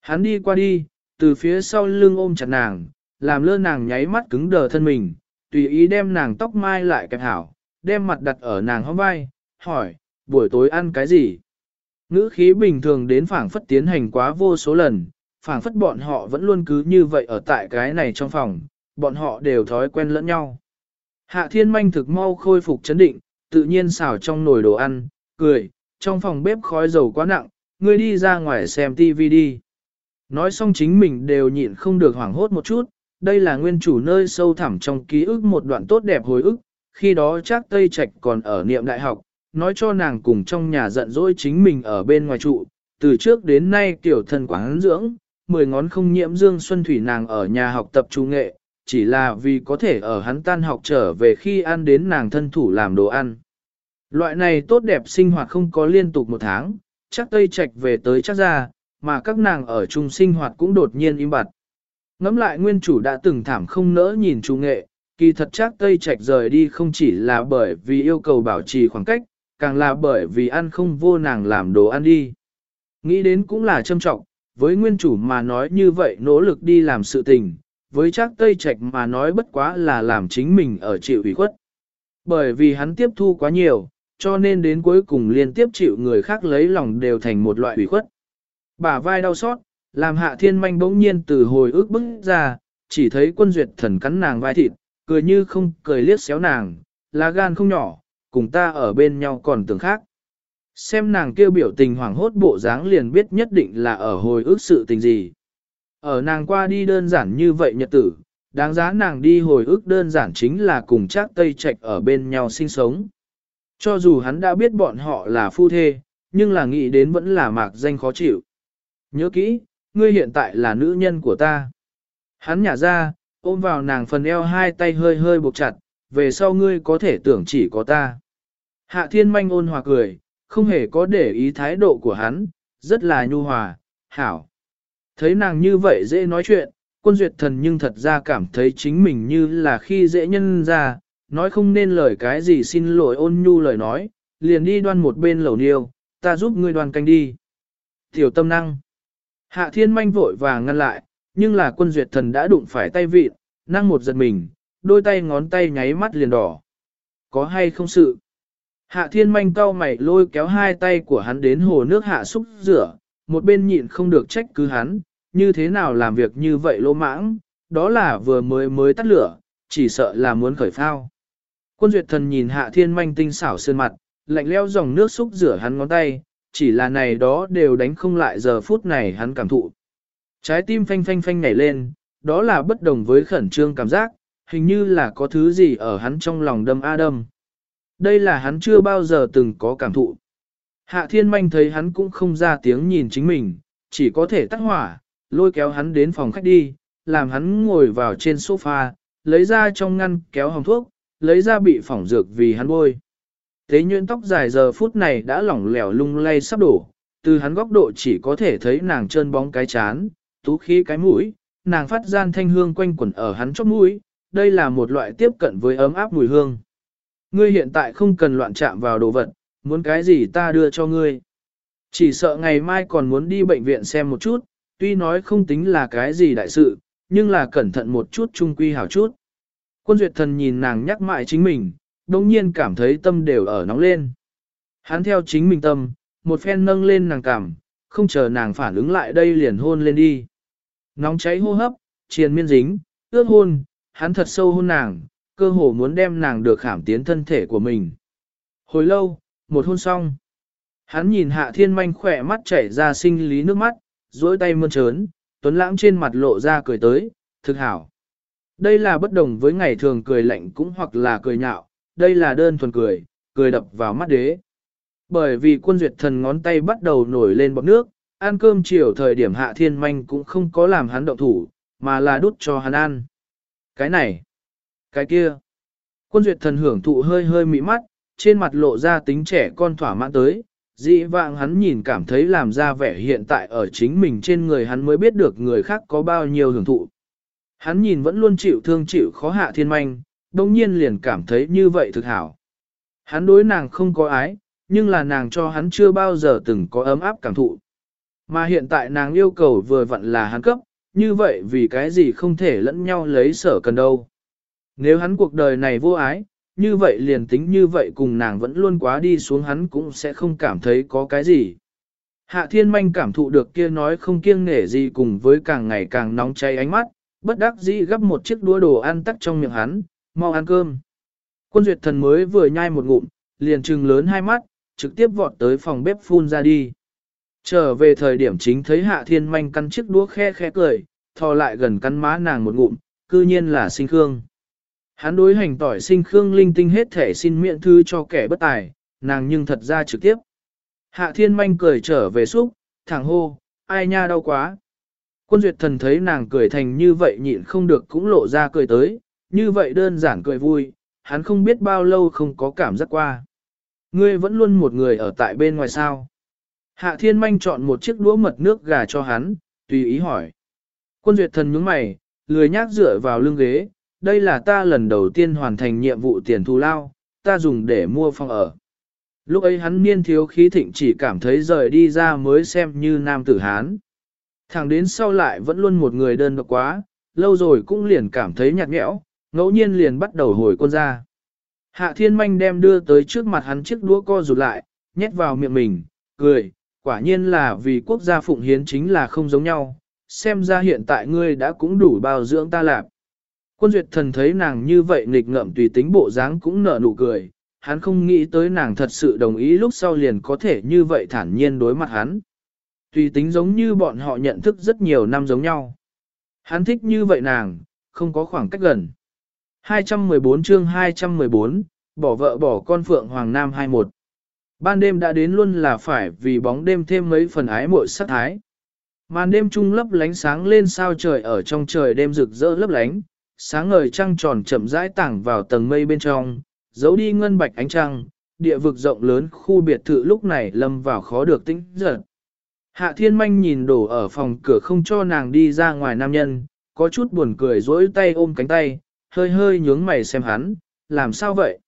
Hắn đi qua đi, từ phía sau lưng ôm chặt nàng, làm lơ nàng nháy mắt cứng đờ thân mình, tùy ý đem nàng tóc mai lại kẹp hảo, đem mặt đặt ở nàng hông vai, hỏi, buổi tối ăn cái gì? Ngữ khí bình thường đến phảng phất tiến hành quá vô số lần, phảng phất bọn họ vẫn luôn cứ như vậy ở tại cái này trong phòng, bọn họ đều thói quen lẫn nhau. Hạ thiên manh thực mau khôi phục chấn định, tự nhiên xào trong nồi đồ ăn, cười, trong phòng bếp khói dầu quá nặng, ngươi đi ra ngoài xem tivi đi. Nói xong chính mình đều nhịn không được hoảng hốt một chút, đây là nguyên chủ nơi sâu thẳm trong ký ức một đoạn tốt đẹp hồi ức, khi đó chắc Tây Trạch còn ở niệm đại học, nói cho nàng cùng trong nhà giận dỗi chính mình ở bên ngoài trụ, từ trước đến nay tiểu thân quán dưỡng, mười ngón không nhiễm dương xuân thủy nàng ở nhà học tập trung nghệ, chỉ là vì có thể ở hắn tan học trở về khi ăn đến nàng thân thủ làm đồ ăn. Loại này tốt đẹp sinh hoạt không có liên tục một tháng, chắc Tây Trạch về tới chắc ra, mà các nàng ở chung sinh hoạt cũng đột nhiên im bặt. Ngắm lại nguyên chủ đã từng thảm không nỡ nhìn trung nghệ, kỳ thật chắc Tây Trạch rời đi không chỉ là bởi vì yêu cầu bảo trì khoảng cách, càng là bởi vì ăn không vô nàng làm đồ ăn đi. Nghĩ đến cũng là châm trọng, với nguyên chủ mà nói như vậy nỗ lực đi làm sự tình, với chắc Tây Trạch mà nói bất quá là làm chính mình ở chịu ủy khuất. Bởi vì hắn tiếp thu quá nhiều, cho nên đến cuối cùng liên tiếp chịu người khác lấy lòng đều thành một loại ủy khuất. Bả vai đau xót, làm hạ thiên manh bỗng nhiên từ hồi ức bức ra, chỉ thấy quân duyệt thần cắn nàng vai thịt, cười như không cười liếc xéo nàng, lá gan không nhỏ, cùng ta ở bên nhau còn tưởng khác. Xem nàng kêu biểu tình hoảng hốt bộ dáng liền biết nhất định là ở hồi ức sự tình gì. Ở nàng qua đi đơn giản như vậy nhật tử, đáng giá nàng đi hồi ức đơn giản chính là cùng chắc Tây Trạch ở bên nhau sinh sống. Cho dù hắn đã biết bọn họ là phu thê, nhưng là nghĩ đến vẫn là mạc danh khó chịu. Nhớ kỹ, ngươi hiện tại là nữ nhân của ta. Hắn nhả ra, ôm vào nàng phần eo hai tay hơi hơi buộc chặt, về sau ngươi có thể tưởng chỉ có ta. Hạ thiên manh ôn hòa cười, không hề có để ý thái độ của hắn, rất là nhu hòa, hảo. Thấy nàng như vậy dễ nói chuyện, quân duyệt thần nhưng thật ra cảm thấy chính mình như là khi dễ nhân ra, nói không nên lời cái gì xin lỗi ôn nhu lời nói, liền đi đoan một bên lẩu niêu, ta giúp ngươi đoan canh đi. Tiểu tâm năng. Hạ thiên manh vội vàng ngăn lại, nhưng là quân duyệt thần đã đụng phải tay vịt, năng một giật mình, đôi tay ngón tay nháy mắt liền đỏ. Có hay không sự? Hạ thiên manh cau mày lôi kéo hai tay của hắn đến hồ nước hạ xúc rửa, một bên nhịn không được trách cứ hắn, như thế nào làm việc như vậy lỗ mãng, đó là vừa mới mới tắt lửa, chỉ sợ là muốn khởi phao. Quân duyệt thần nhìn hạ thiên manh tinh xảo sơn mặt, lạnh leo dòng nước xúc rửa hắn ngón tay, chỉ là này đó đều đánh không lại giờ phút này hắn cảm thụ. Trái tim phanh phanh phanh nhảy lên, đó là bất đồng với khẩn trương cảm giác, hình như là có thứ gì ở hắn trong lòng đâm a đâm. Đây là hắn chưa bao giờ từng có cảm thụ. Hạ thiên manh thấy hắn cũng không ra tiếng nhìn chính mình, chỉ có thể tắt hỏa, lôi kéo hắn đến phòng khách đi, làm hắn ngồi vào trên sofa, lấy ra trong ngăn kéo hồng thuốc, lấy ra bị phỏng dược vì hắn bôi. Thế nhuyễn tóc dài giờ phút này đã lỏng lẻo lung lay sắp đổ, từ hắn góc độ chỉ có thể thấy nàng trơn bóng cái chán, tú khí cái mũi, nàng phát gian thanh hương quanh quẩn ở hắn chóp mũi, đây là một loại tiếp cận với ấm áp mùi hương. Ngươi hiện tại không cần loạn chạm vào đồ vật, muốn cái gì ta đưa cho ngươi. Chỉ sợ ngày mai còn muốn đi bệnh viện xem một chút, tuy nói không tính là cái gì đại sự, nhưng là cẩn thận một chút trung quy hảo chút. Quân duyệt thần nhìn nàng nhắc mãi chính mình, đồng nhiên cảm thấy tâm đều ở nóng lên. Hắn theo chính mình tâm, một phen nâng lên nàng cảm, không chờ nàng phản ứng lại đây liền hôn lên đi. Nóng cháy hô hấp, triền miên dính, ướt hôn, hắn thật sâu hôn nàng, cơ hồ muốn đem nàng được khảm tiến thân thể của mình. Hồi lâu, một hôn xong. Hắn nhìn hạ thiên manh khỏe mắt chảy ra sinh lý nước mắt, duỗi tay mơn trớn, tuấn lãng trên mặt lộ ra cười tới, thực hảo. Đây là bất đồng với ngày thường cười lạnh cũng hoặc là cười nhạo, đây là đơn thuần cười, cười đập vào mắt đế. Bởi vì quân duyệt thần ngón tay bắt đầu nổi lên bọc nước, ăn cơm chiều thời điểm hạ thiên manh cũng không có làm hắn động thủ, mà là đút cho hắn ăn. Cái này, cái kia. Quân duyệt thần hưởng thụ hơi hơi mị mắt, trên mặt lộ ra tính trẻ con thỏa mãn tới, dị vạng hắn nhìn cảm thấy làm ra vẻ hiện tại ở chính mình trên người hắn mới biết được người khác có bao nhiêu hưởng thụ. Hắn nhìn vẫn luôn chịu thương chịu khó hạ thiên manh, đồng nhiên liền cảm thấy như vậy thực hảo. Hắn đối nàng không có ái, nhưng là nàng cho hắn chưa bao giờ từng có ấm áp cảm thụ. Mà hiện tại nàng yêu cầu vừa vặn là hắn cấp, như vậy vì cái gì không thể lẫn nhau lấy sở cần đâu. Nếu hắn cuộc đời này vô ái, như vậy liền tính như vậy cùng nàng vẫn luôn quá đi xuống hắn cũng sẽ không cảm thấy có cái gì. Hạ thiên manh cảm thụ được kia nói không kiêng nể gì cùng với càng ngày càng nóng cháy ánh mắt, bất đắc dĩ gấp một chiếc đũa đồ ăn tắc trong miệng hắn, mau ăn cơm. Quân duyệt thần mới vừa nhai một ngụm, liền trừng lớn hai mắt, trực tiếp vọt tới phòng bếp phun ra đi. Trở về thời điểm chính thấy hạ thiên manh căn chiếc đũa khe khe cười, thò lại gần căn má nàng một ngụm, cư nhiên là sinh khương. Hắn đối hành tỏi sinh khương linh tinh hết thể xin miệng thư cho kẻ bất tài, nàng nhưng thật ra trực tiếp. Hạ thiên manh cười trở về xúc, thẳng hô, ai nha đau quá. Quân duyệt thần thấy nàng cười thành như vậy nhịn không được cũng lộ ra cười tới, như vậy đơn giản cười vui, hắn không biết bao lâu không có cảm giác qua. Ngươi vẫn luôn một người ở tại bên ngoài sao. Hạ thiên manh chọn một chiếc đũa mật nước gà cho hắn, tùy ý hỏi. Quân duyệt thần nhướng mày, lười nhác dựa vào lưng ghế, đây là ta lần đầu tiên hoàn thành nhiệm vụ tiền thù lao, ta dùng để mua phòng ở. Lúc ấy hắn niên thiếu khí thịnh chỉ cảm thấy rời đi ra mới xem như nam tử Hán. Thẳng đến sau lại vẫn luôn một người đơn độc quá, lâu rồi cũng liền cảm thấy nhạt nhẽo, ngẫu nhiên liền bắt đầu hồi quân ra. Hạ thiên manh đem đưa tới trước mặt hắn chiếc đũa co rụt lại, nhét vào miệng mình, cười, quả nhiên là vì quốc gia phụng hiến chính là không giống nhau, xem ra hiện tại ngươi đã cũng đủ bao dưỡng ta lạc. Quân duyệt thần thấy nàng như vậy nghịch ngợm tùy tính bộ dáng cũng nở nụ cười, hắn không nghĩ tới nàng thật sự đồng ý lúc sau liền có thể như vậy thản nhiên đối mặt hắn. Tùy tính giống như bọn họ nhận thức rất nhiều năm giống nhau. Hắn thích như vậy nàng, không có khoảng cách gần. 214 chương 214, bỏ vợ bỏ con Phượng Hoàng Nam 21. Ban đêm đã đến luôn là phải vì bóng đêm thêm mấy phần ái muội sắc thái. Màn đêm trung lấp lánh sáng lên sao trời ở trong trời đêm rực rỡ lấp lánh, sáng ngời trăng tròn chậm rãi tảng vào tầng mây bên trong, giấu đi ngân bạch ánh trăng, địa vực rộng lớn khu biệt thự lúc này lâm vào khó được tĩnh giật. Hạ thiên manh nhìn đổ ở phòng cửa không cho nàng đi ra ngoài nam nhân, có chút buồn cười dỗi tay ôm cánh tay, hơi hơi nhướng mày xem hắn, làm sao vậy?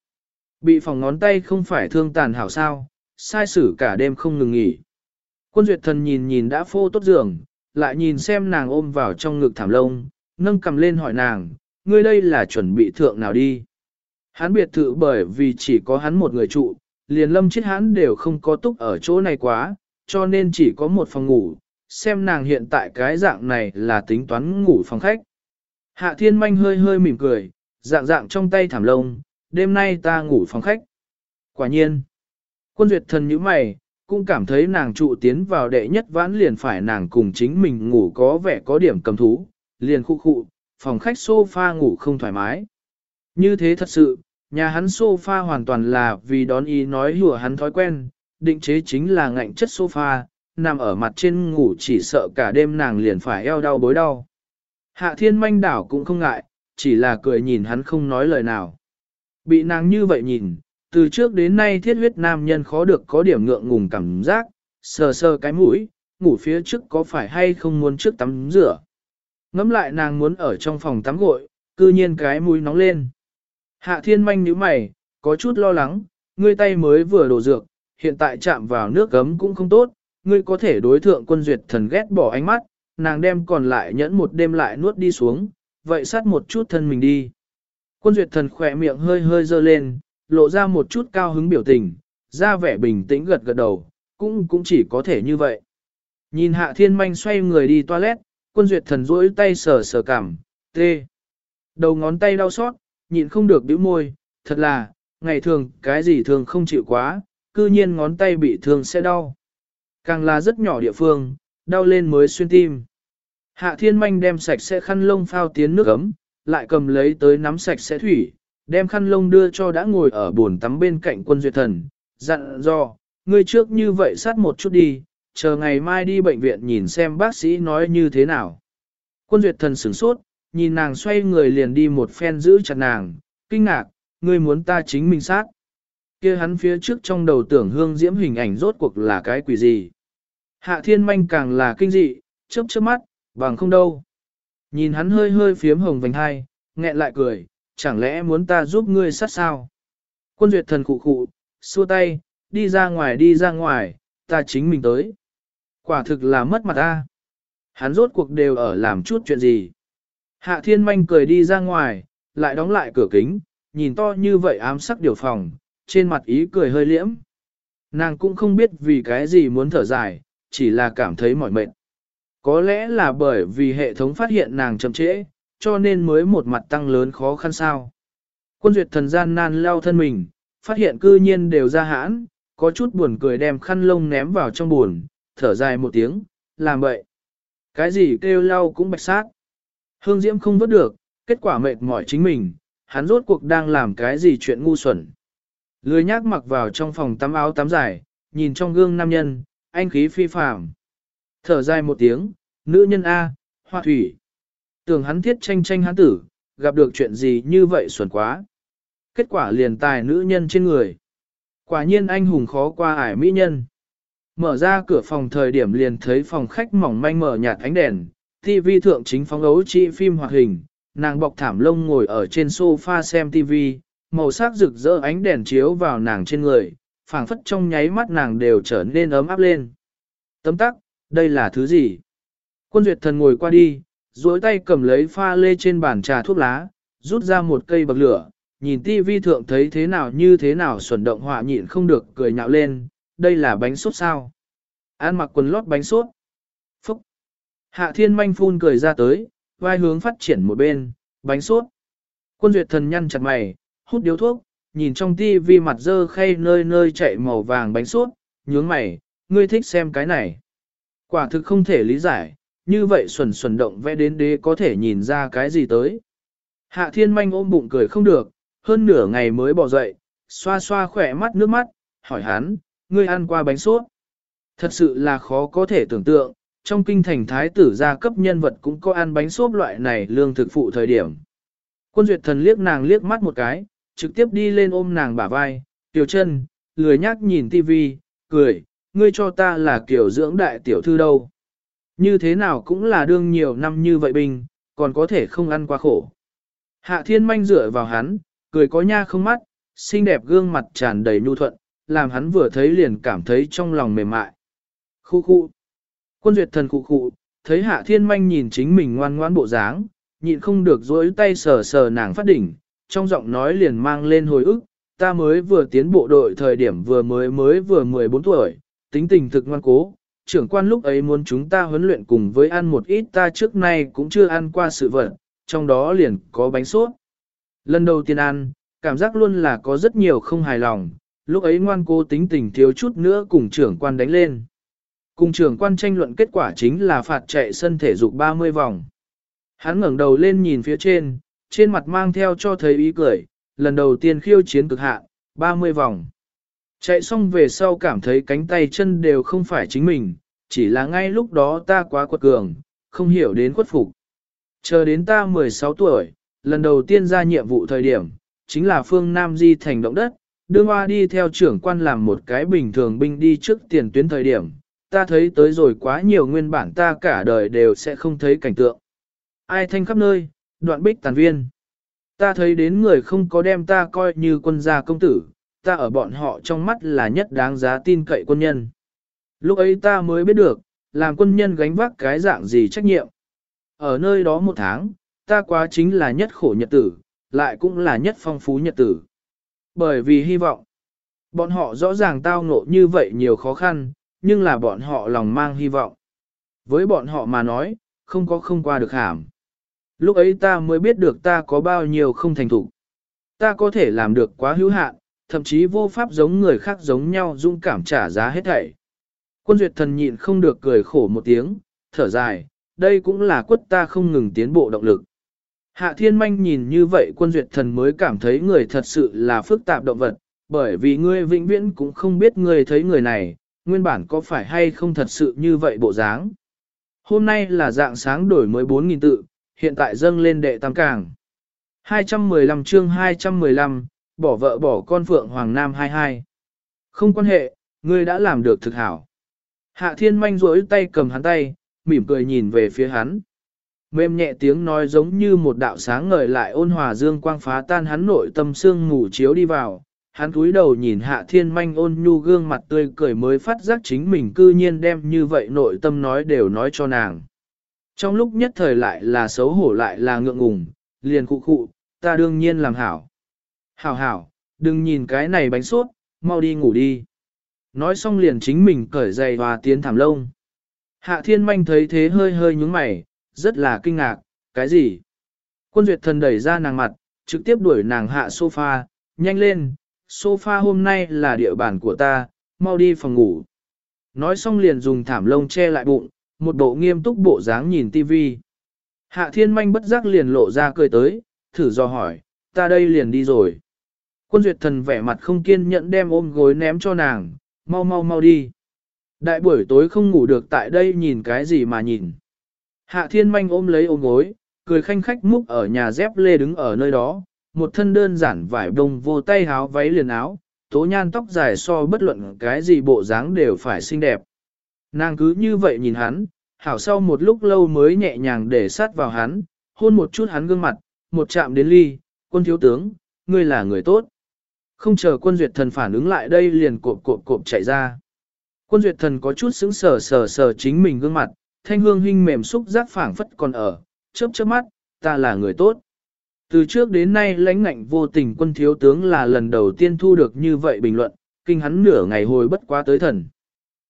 Bị phòng ngón tay không phải thương tàn hảo sao, sai xử cả đêm không ngừng nghỉ. Quân duyệt thần nhìn nhìn đã phô tốt giường, lại nhìn xem nàng ôm vào trong ngực thảm lông, nâng cầm lên hỏi nàng, ngươi đây là chuẩn bị thượng nào đi? Hắn biệt thự bởi vì chỉ có hắn một người trụ, liền lâm chết hắn đều không có túc ở chỗ này quá, cho nên chỉ có một phòng ngủ, xem nàng hiện tại cái dạng này là tính toán ngủ phòng khách. Hạ thiên manh hơi hơi mỉm cười, dạng dạng trong tay thảm lông, đêm nay ta ngủ phòng khách. Quả nhiên, quân duyệt thần như mày, cũng cảm thấy nàng trụ tiến vào đệ nhất vãn liền phải nàng cùng chính mình ngủ có vẻ có điểm cầm thú, liền khu khụ, phòng khách sofa ngủ không thoải mái. Như thế thật sự, nhà hắn sofa hoàn toàn là vì đón ý nói hùa hắn thói quen, định chế chính là ngạnh chất sofa, nằm ở mặt trên ngủ chỉ sợ cả đêm nàng liền phải eo đau bối đau. Hạ thiên manh đảo cũng không ngại, chỉ là cười nhìn hắn không nói lời nào. Bị nàng như vậy nhìn, từ trước đến nay thiết huyết nam nhân khó được có điểm ngượng ngùng cảm giác, sờ sờ cái mũi, ngủ phía trước có phải hay không muốn trước tắm rửa. Ngắm lại nàng muốn ở trong phòng tắm gội, cư nhiên cái mũi nóng lên. Hạ thiên manh nhíu mày, có chút lo lắng, ngươi tay mới vừa đổ dược, hiện tại chạm vào nước gấm cũng không tốt, ngươi có thể đối thượng quân duyệt thần ghét bỏ ánh mắt, nàng đem còn lại nhẫn một đêm lại nuốt đi xuống, vậy sát một chút thân mình đi. Quân duyệt thần khỏe miệng hơi hơi dơ lên, lộ ra một chút cao hứng biểu tình, ra vẻ bình tĩnh gật gật đầu, cũng cũng chỉ có thể như vậy. Nhìn hạ thiên manh xoay người đi toilet, quân duyệt thần rỗi tay sờ sờ cảm, tê. Đầu ngón tay đau xót, nhịn không được bĩu môi, thật là, ngày thường cái gì thường không chịu quá, cư nhiên ngón tay bị thương sẽ đau. Càng là rất nhỏ địa phương, đau lên mới xuyên tim. Hạ thiên manh đem sạch sẽ khăn lông phao tiến nước ấm, lại cầm lấy tới nắm sạch sẽ thủy, đem khăn lông đưa cho đã ngồi ở bồn tắm bên cạnh quân duyệt thần, dặn dò, ngươi trước như vậy sát một chút đi, chờ ngày mai đi bệnh viện nhìn xem bác sĩ nói như thế nào. Quân duyệt thần sửng sốt, nhìn nàng xoay người liền đi một phen giữ chặt nàng, kinh ngạc, ngươi muốn ta chính mình sát. kia hắn phía trước trong đầu tưởng hương diễm hình ảnh rốt cuộc là cái quỷ gì. Hạ thiên manh càng là kinh dị, chớp chớp mắt, bằng không đâu. Nhìn hắn hơi hơi phiếm hồng vành hai, nghẹn lại cười, chẳng lẽ muốn ta giúp ngươi sát sao? Quân duyệt thần khụ khụ, xua tay, đi ra ngoài đi ra ngoài, ta chính mình tới. Quả thực là mất mặt ta. Hắn rốt cuộc đều ở làm chút chuyện gì. Hạ thiên manh cười đi ra ngoài, lại đóng lại cửa kính, nhìn to như vậy ám sắc điều phòng, trên mặt ý cười hơi liễm. Nàng cũng không biết vì cái gì muốn thở dài, chỉ là cảm thấy mỏi mệt. Có lẽ là bởi vì hệ thống phát hiện nàng chậm trễ, cho nên mới một mặt tăng lớn khó khăn sao. Quân duyệt thần gian nan leo thân mình, phát hiện cư nhiên đều ra hãn, có chút buồn cười đem khăn lông ném vào trong buồn, thở dài một tiếng, làm vậy. Cái gì kêu lau cũng bạch sát. Hương Diễm không vớt được, kết quả mệt mỏi chính mình, hắn rốt cuộc đang làm cái gì chuyện ngu xuẩn. Lười nhác mặc vào trong phòng tắm áo tắm dài, nhìn trong gương nam nhân, anh khí phi phàm. Thở dài một tiếng, nữ nhân A, hoa thủy. Tưởng hắn thiết tranh tranh hắn tử, gặp được chuyện gì như vậy xuẩn quá. Kết quả liền tài nữ nhân trên người. Quả nhiên anh hùng khó qua ải mỹ nhân. Mở ra cửa phòng thời điểm liền thấy phòng khách mỏng manh mở nhạt ánh đèn, TV thượng chính phóng ấu trị phim hoạt hình, nàng bọc thảm lông ngồi ở trên sofa xem TV, màu sắc rực rỡ ánh đèn chiếu vào nàng trên người, phảng phất trong nháy mắt nàng đều trở nên ấm áp lên. Tấm tắc, đây là thứ gì? Quân duyệt thần ngồi qua đi, duỗi tay cầm lấy pha lê trên bàn trà thuốc lá, rút ra một cây bậc lửa, nhìn tivi thượng thấy thế nào như thế nào xuẩn động họa nhịn không được cười nhạo lên, đây là bánh sốt sao? An mặc quần lót bánh sốt. Phúc! Hạ thiên manh phun cười ra tới, vai hướng phát triển một bên, bánh sốt. Quân duyệt thần nhăn chặt mày, hút điếu thuốc, nhìn trong tivi mặt dơ khay nơi nơi chạy màu vàng bánh sốt, nhướng mày, ngươi thích xem cái này. Quả thực không thể lý giải, như vậy xuẩn xuẩn động vẽ đến đế có thể nhìn ra cái gì tới. Hạ thiên manh ôm bụng cười không được, hơn nửa ngày mới bỏ dậy, xoa xoa khỏe mắt nước mắt, hỏi hắn, ngươi ăn qua bánh sốt. Thật sự là khó có thể tưởng tượng, trong kinh thành thái tử gia cấp nhân vật cũng có ăn bánh xốp loại này lương thực phụ thời điểm. Quân duyệt thần liếc nàng liếc mắt một cái, trực tiếp đi lên ôm nàng bả vai, tiểu chân, lười nhác nhìn tivi, cười, ngươi cho ta là kiểu dưỡng đại tiểu thư đâu. Như thế nào cũng là đương nhiều năm như vậy bình, còn có thể không ăn quá khổ. Hạ thiên manh dựa vào hắn, cười có nha không mắt, xinh đẹp gương mặt tràn đầy nhu thuận, làm hắn vừa thấy liền cảm thấy trong lòng mềm mại. Khu khu. Quân duyệt thần khu khu, thấy hạ thiên manh nhìn chính mình ngoan ngoãn bộ dáng, nhịn không được dối tay sờ sờ nàng phát đỉnh, trong giọng nói liền mang lên hồi ức, ta mới vừa tiến bộ đội thời điểm vừa mới mới vừa 14 tuổi, tính tình thực ngoan cố, trưởng quan lúc ấy muốn chúng ta huấn luyện cùng với ăn một ít ta trước nay cũng chưa ăn qua sự vật, trong đó liền có bánh sốt. Lần đầu tiên ăn, cảm giác luôn là có rất nhiều không hài lòng, lúc ấy ngoan cố tính tình thiếu chút nữa cùng trưởng quan đánh lên. Cùng trưởng quan tranh luận kết quả chính là phạt chạy sân thể dục 30 vòng. Hắn ngẩng đầu lên nhìn phía trên, trên mặt mang theo cho thấy ý cười, lần đầu tiên khiêu chiến cực hạn, 30 vòng. Chạy xong về sau cảm thấy cánh tay chân đều không phải chính mình, chỉ là ngay lúc đó ta quá quật cường, không hiểu đến khuất phục. Chờ đến ta 16 tuổi, lần đầu tiên ra nhiệm vụ thời điểm, chính là phương Nam Di thành động đất, đưa hoa đi theo trưởng quan làm một cái bình thường binh đi trước tiền tuyến thời điểm, ta thấy tới rồi quá nhiều nguyên bản ta cả đời đều sẽ không thấy cảnh tượng. Ai thanh khắp nơi, đoạn bích tàn viên. Ta thấy đến người không có đem ta coi như quân gia công tử, ta ở bọn họ trong mắt là nhất đáng giá tin cậy quân nhân. Lúc ấy ta mới biết được, làm quân nhân gánh vác cái dạng gì trách nhiệm. Ở nơi đó một tháng, ta quá chính là nhất khổ nhật tử, lại cũng là nhất phong phú nhật tử. Bởi vì hy vọng, bọn họ rõ ràng tao ngộ như vậy nhiều khó khăn, nhưng là bọn họ lòng mang hy vọng. Với bọn họ mà nói, không có không qua được hàm. Lúc ấy ta mới biết được ta có bao nhiêu không thành thủ. Ta có thể làm được quá hữu hạn, thậm chí vô pháp giống người khác giống nhau dung cảm trả giá hết thảy. Quân duyệt thần nhịn không được cười khổ một tiếng, thở dài, đây cũng là quất ta không ngừng tiến bộ động lực. Hạ thiên manh nhìn như vậy quân duyệt thần mới cảm thấy người thật sự là phức tạp động vật, bởi vì ngươi vĩnh viễn cũng không biết ngươi thấy người này, nguyên bản có phải hay không thật sự như vậy bộ dáng. Hôm nay là dạng sáng đổi mới 4.000 tự, hiện tại dâng lên đệ tam càng. 215 chương 215, bỏ vợ bỏ con Phượng Hoàng Nam 22. Không quan hệ, ngươi đã làm được thực hảo. Hạ thiên manh rỗi tay cầm hắn tay, mỉm cười nhìn về phía hắn. Mềm nhẹ tiếng nói giống như một đạo sáng ngời lại ôn hòa dương quang phá tan hắn nội tâm sương ngủ chiếu đi vào. Hắn cúi đầu nhìn hạ thiên manh ôn nhu gương mặt tươi cười mới phát giác chính mình cư nhiên đem như vậy nội tâm nói đều nói cho nàng. Trong lúc nhất thời lại là xấu hổ lại là ngượng ngùng, liền cụ cụ ta đương nhiên làm hảo. Hảo hảo, đừng nhìn cái này bánh suốt, mau đi ngủ đi. Nói xong liền chính mình cởi giày và tiến thảm lông. Hạ thiên manh thấy thế hơi hơi nhúng mày, rất là kinh ngạc, cái gì? Quân duyệt thần đẩy ra nàng mặt, trực tiếp đuổi nàng hạ sofa, nhanh lên, sofa hôm nay là địa bàn của ta, mau đi phòng ngủ. Nói xong liền dùng thảm lông che lại bụng, một bộ nghiêm túc bộ dáng nhìn tivi. Hạ thiên manh bất giác liền lộ ra cười tới, thử do hỏi, ta đây liền đi rồi. Quân duyệt thần vẻ mặt không kiên nhẫn đem ôm gối ném cho nàng, mau mau mau đi. Đại buổi tối không ngủ được tại đây nhìn cái gì mà nhìn. Hạ thiên manh ôm lấy ôm gối, cười khanh khách múc ở nhà dép lê đứng ở nơi đó, một thân đơn giản vải đồng vô tay háo váy liền áo, tố nhan tóc dài so bất luận cái gì bộ dáng đều phải xinh đẹp. Nàng cứ như vậy nhìn hắn, hảo sau một lúc lâu mới nhẹ nhàng để sát vào hắn, hôn một chút hắn gương mặt, một chạm đến ly, quân thiếu tướng, ngươi là người tốt. Không chờ quân duyệt thần phản ứng lại đây liền cộp cộp cộp chạy ra. Quân duyệt thần có chút sững sờ sờ sờ chính mình gương mặt, thanh hương hinh mềm xúc giác phảng phất còn ở, chớp chớp mắt, ta là người tốt. Từ trước đến nay lãnh ngạnh vô tình quân thiếu tướng là lần đầu tiên thu được như vậy bình luận, kinh hắn nửa ngày hồi bất quá tới thần.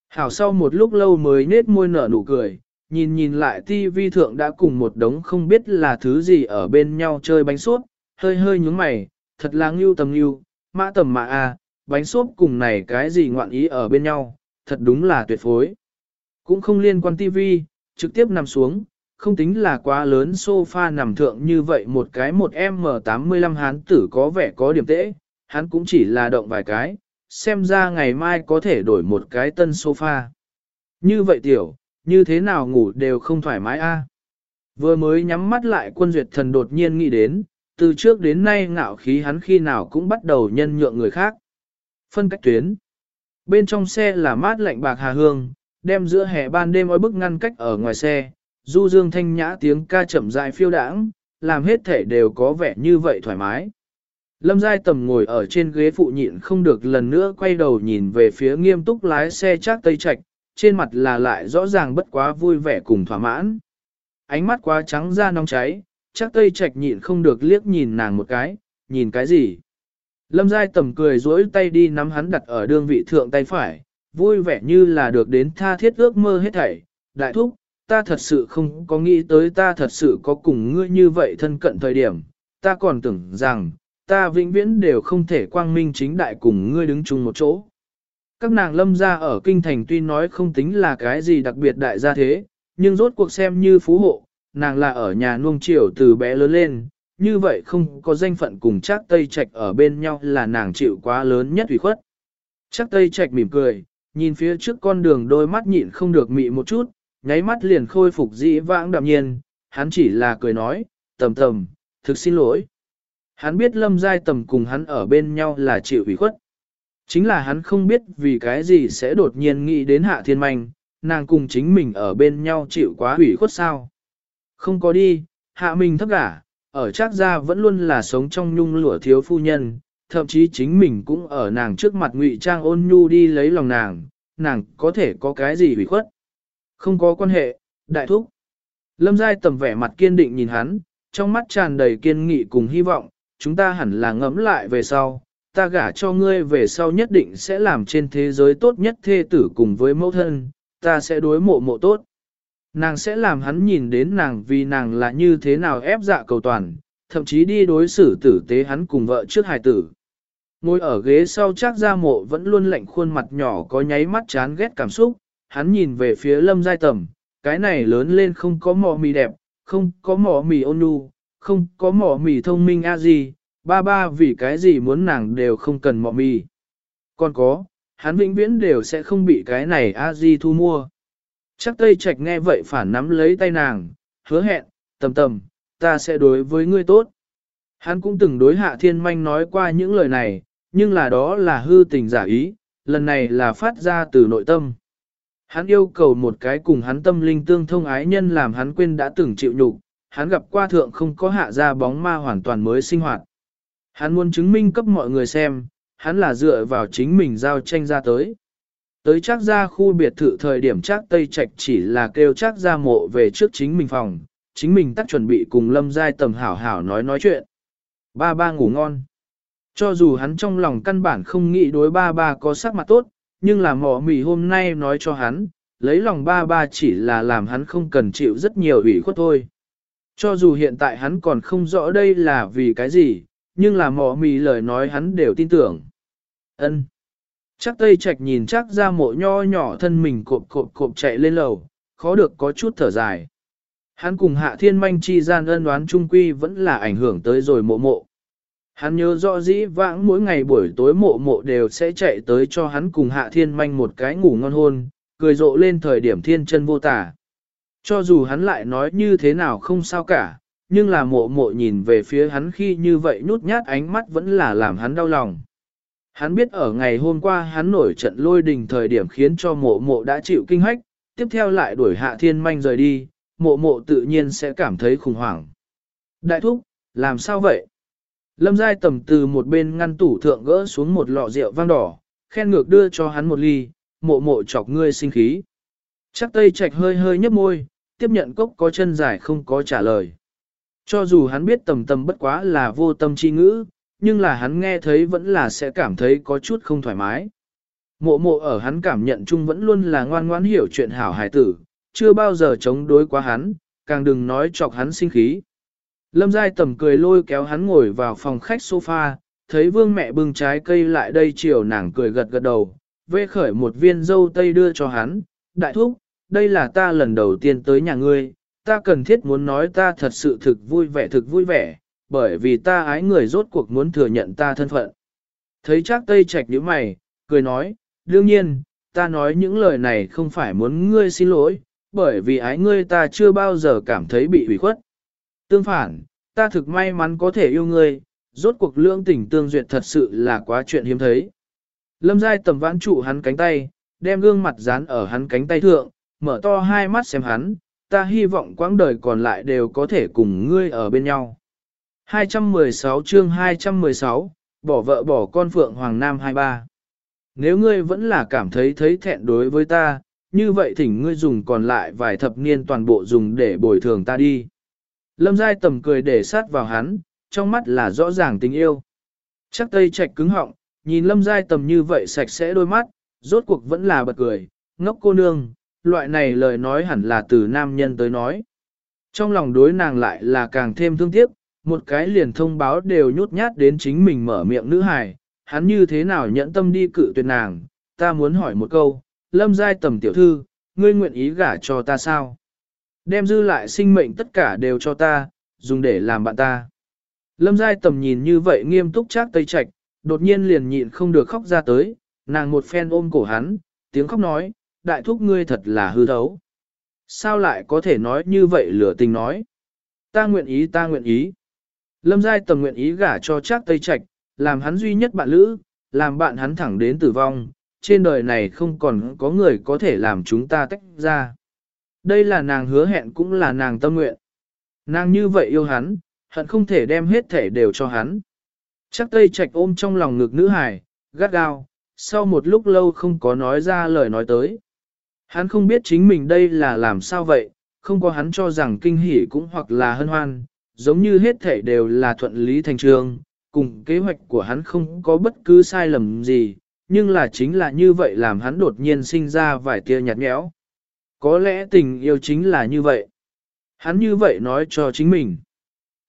Hảo sau một lúc lâu mới nết môi nở nụ cười, nhìn nhìn lại ti vi thượng đã cùng một đống không biết là thứ gì ở bên nhau chơi bánh suốt hơi hơi nhúng mày, thật là ngưu tầm ngưu, mã tầm mã a, bánh xốp cùng này cái gì ngoạn ý ở bên nhau, thật đúng là tuyệt phối. Cũng không liên quan tivi, trực tiếp nằm xuống, không tính là quá lớn sofa nằm thượng như vậy một cái một M85 hán tử có vẻ có điểm tễ, hắn cũng chỉ là động vài cái, xem ra ngày mai có thể đổi một cái tân sofa. Như vậy tiểu, như thế nào ngủ đều không thoải mái a. Vừa mới nhắm mắt lại quân duyệt thần đột nhiên nghĩ đến, từ trước đến nay ngạo khí hắn khi nào cũng bắt đầu nhân nhượng người khác. Phân cách tuyến. Bên trong xe là mát lạnh bạc hà hương, đem giữa hè ban đêm oi bức ngăn cách ở ngoài xe, du dương thanh nhã tiếng ca chậm dài phiêu đãng, làm hết thể đều có vẻ như vậy thoải mái. Lâm Giai Tầm ngồi ở trên ghế phụ nhịn không được lần nữa quay đầu nhìn về phía nghiêm túc lái xe chắc tây Trạch, trên mặt là lại rõ ràng bất quá vui vẻ cùng thỏa mãn. Ánh mắt quá trắng da nóng cháy, chắc tây Trạch nhịn không được liếc nhìn nàng một cái, nhìn cái gì. Lâm Giai Tầm cười dối tay đi nắm hắn đặt ở đương vị thượng tay phải, vui vẻ như là được đến tha thiết ước mơ hết thảy. Đại thúc, ta thật sự không có nghĩ tới ta thật sự có cùng ngươi như vậy thân cận thời điểm, ta còn tưởng rằng, ta vĩnh viễn đều không thể quang minh chính đại cùng ngươi đứng chung một chỗ. Các nàng lâm gia ở kinh thành tuy nói không tính là cái gì đặc biệt đại gia thế, nhưng rốt cuộc xem như phú hộ, nàng là ở nhà nuông chiều từ bé lớn lên, như vậy không có danh phận cùng chắc Tây Trạch ở bên nhau là nàng chịu quá lớn nhất ủy khuất. Chắc Tây Trạch mỉm cười, nhìn phía trước con đường đôi mắt nhịn không được mị một chút, nháy mắt liền khôi phục dĩ vãng đạm nhiên, hắn chỉ là cười nói, tầm tầm, thực xin lỗi. Hắn biết lâm giai tầm cùng hắn ở bên nhau là chịu ủy khuất. Chính là hắn không biết vì cái gì sẽ đột nhiên nghĩ đến hạ thiên manh, nàng cùng chính mình ở bên nhau chịu quá ủy khuất sao. Không có đi, hạ mình thấp gả, ở trác gia vẫn luôn là sống trong nhung lụa thiếu phu nhân, thậm chí chính mình cũng ở nàng trước mặt ngụy trang ôn nhu đi lấy lòng nàng, nàng có thể có cái gì ủy khuất. Không có quan hệ, đại thúc. Lâm Giai tầm vẻ mặt kiên định nhìn hắn, trong mắt tràn đầy kiên nghị cùng hy vọng, chúng ta hẳn là ngẫm lại về sau, ta gả cho ngươi về sau nhất định sẽ làm trên thế giới tốt nhất thê tử cùng với mẫu thân, ta sẽ đối mộ mộ tốt. Nàng sẽ làm hắn nhìn đến nàng vì nàng là như thế nào ép dạ cầu toàn, thậm chí đi đối xử tử tế hắn cùng vợ trước hài tử. Ngồi ở ghế sau chắc ra mộ vẫn luôn lạnh khuôn mặt nhỏ có nháy mắt chán ghét cảm xúc, hắn nhìn về phía lâm giai tầm, cái này lớn lên không có mỏ mì đẹp, không có mỏ mì ôn nhu, không có mỏ mì thông minh a gì, ba ba vì cái gì muốn nàng đều không cần mỏ mì. Còn có, hắn vĩnh viễn đều sẽ không bị cái này a di thu mua. Chắc Tây Trạch nghe vậy phản nắm lấy tay nàng, hứa hẹn, tầm tầm, ta sẽ đối với ngươi tốt. Hắn cũng từng đối hạ thiên manh nói qua những lời này, nhưng là đó là hư tình giả ý, lần này là phát ra từ nội tâm. Hắn yêu cầu một cái cùng hắn tâm linh tương thông ái nhân làm hắn quên đã từng chịu nhục, hắn gặp qua thượng không có hạ ra bóng ma hoàn toàn mới sinh hoạt. Hắn muốn chứng minh cấp mọi người xem, hắn là dựa vào chính mình giao tranh ra tới. Tới chắc ra khu biệt thự thời điểm chắc Tây Trạch chỉ là kêu chắc ra mộ về trước chính mình phòng, chính mình tắt chuẩn bị cùng lâm giai tầm hảo hảo nói nói chuyện. Ba ba ngủ ngon. Cho dù hắn trong lòng căn bản không nghĩ đối ba ba có sắc mặt tốt, nhưng là mỏ mì hôm nay nói cho hắn, lấy lòng ba ba chỉ là làm hắn không cần chịu rất nhiều ủy khuất thôi. Cho dù hiện tại hắn còn không rõ đây là vì cái gì, nhưng là mỏ mì lời nói hắn đều tin tưởng. ân Chắc Tây Trạch nhìn chắc ra mộ nho nhỏ thân mình cộp cộp cộp chạy lên lầu, khó được có chút thở dài. Hắn cùng hạ thiên manh chi gian ân đoán trung quy vẫn là ảnh hưởng tới rồi mộ mộ. Hắn nhớ rõ dĩ vãng mỗi ngày buổi tối mộ mộ đều sẽ chạy tới cho hắn cùng hạ thiên manh một cái ngủ ngon hôn, cười rộ lên thời điểm thiên chân vô tả. Cho dù hắn lại nói như thế nào không sao cả, nhưng là mộ mộ nhìn về phía hắn khi như vậy nhút nhát ánh mắt vẫn là làm hắn đau lòng. Hắn biết ở ngày hôm qua hắn nổi trận lôi đình thời điểm khiến cho mộ mộ đã chịu kinh hách, tiếp theo lại đuổi hạ thiên manh rời đi, mộ mộ tự nhiên sẽ cảm thấy khủng hoảng. Đại thúc, làm sao vậy? Lâm Giai tầm từ một bên ngăn tủ thượng gỡ xuống một lọ rượu vang đỏ, khen ngược đưa cho hắn một ly, mộ mộ chọc ngươi sinh khí. Chắc tây trạch hơi hơi nhấp môi, tiếp nhận cốc có chân dài không có trả lời. Cho dù hắn biết tầm tầm bất quá là vô tâm chi ngữ, nhưng là hắn nghe thấy vẫn là sẽ cảm thấy có chút không thoải mái. Mộ mộ ở hắn cảm nhận chung vẫn luôn là ngoan ngoãn hiểu chuyện hảo hài tử, chưa bao giờ chống đối quá hắn, càng đừng nói chọc hắn sinh khí. Lâm Giai tầm cười lôi kéo hắn ngồi vào phòng khách sofa, thấy vương mẹ bưng trái cây lại đây chiều nàng cười gật gật đầu, vê khởi một viên dâu tây đưa cho hắn, đại thúc, đây là ta lần đầu tiên tới nhà ngươi, ta cần thiết muốn nói ta thật sự thực vui vẻ thực vui vẻ, bởi vì ta ái người rốt cuộc muốn thừa nhận ta thân phận. Thấy chắc tây trạch nhíu mày, cười nói, đương nhiên, ta nói những lời này không phải muốn ngươi xin lỗi, bởi vì ái ngươi ta chưa bao giờ cảm thấy bị hủy khuất. Tương phản, ta thực may mắn có thể yêu ngươi, rốt cuộc lương tình tương duyệt thật sự là quá chuyện hiếm thấy. Lâm Giai tầm vãn trụ hắn cánh tay, đem gương mặt dán ở hắn cánh tay thượng, mở to hai mắt xem hắn, ta hy vọng quãng đời còn lại đều có thể cùng ngươi ở bên nhau. 216 chương 216, bỏ vợ bỏ con Phượng Hoàng Nam 23. Nếu ngươi vẫn là cảm thấy thấy thẹn đối với ta, như vậy thỉnh ngươi dùng còn lại vài thập niên toàn bộ dùng để bồi thường ta đi. Lâm Giai tầm cười để sát vào hắn, trong mắt là rõ ràng tình yêu. Chắc tây trạch cứng họng, nhìn Lâm Giai tầm như vậy sạch sẽ đôi mắt, rốt cuộc vẫn là bật cười, ngốc cô nương, loại này lời nói hẳn là từ nam nhân tới nói. Trong lòng đối nàng lại là càng thêm thương tiếc, một cái liền thông báo đều nhút nhát đến chính mình mở miệng nữ hài, hắn như thế nào nhẫn tâm đi cự tuyệt nàng, ta muốn hỏi một câu, lâm giai tầm tiểu thư, ngươi nguyện ý gả cho ta sao? Đem dư lại sinh mệnh tất cả đều cho ta, dùng để làm bạn ta. Lâm giai tầm nhìn như vậy nghiêm túc chắc tây trạch, đột nhiên liền nhịn không được khóc ra tới, nàng một phen ôm cổ hắn, tiếng khóc nói, đại thúc ngươi thật là hư thấu. Sao lại có thể nói như vậy lửa tình nói? Ta nguyện ý ta nguyện ý. Lâm giai tầm nguyện ý gả cho Trác tây trạch, làm hắn duy nhất bạn lữ, làm bạn hắn thẳng đến tử vong, trên đời này không còn có người có thể làm chúng ta tách ra. Đây là nàng hứa hẹn cũng là nàng tâm nguyện. Nàng như vậy yêu hắn, hận không thể đem hết thể đều cho hắn. Chắc tây trạch ôm trong lòng ngực nữ hải, gắt gao, sau một lúc lâu không có nói ra lời nói tới. Hắn không biết chính mình đây là làm sao vậy, không có hắn cho rằng kinh hỉ cũng hoặc là hân hoan, giống như hết thể đều là thuận lý thành trường, cùng kế hoạch của hắn không có bất cứ sai lầm gì, nhưng là chính là như vậy làm hắn đột nhiên sinh ra vài tia nhạt nhẽo. Có lẽ tình yêu chính là như vậy. Hắn như vậy nói cho chính mình.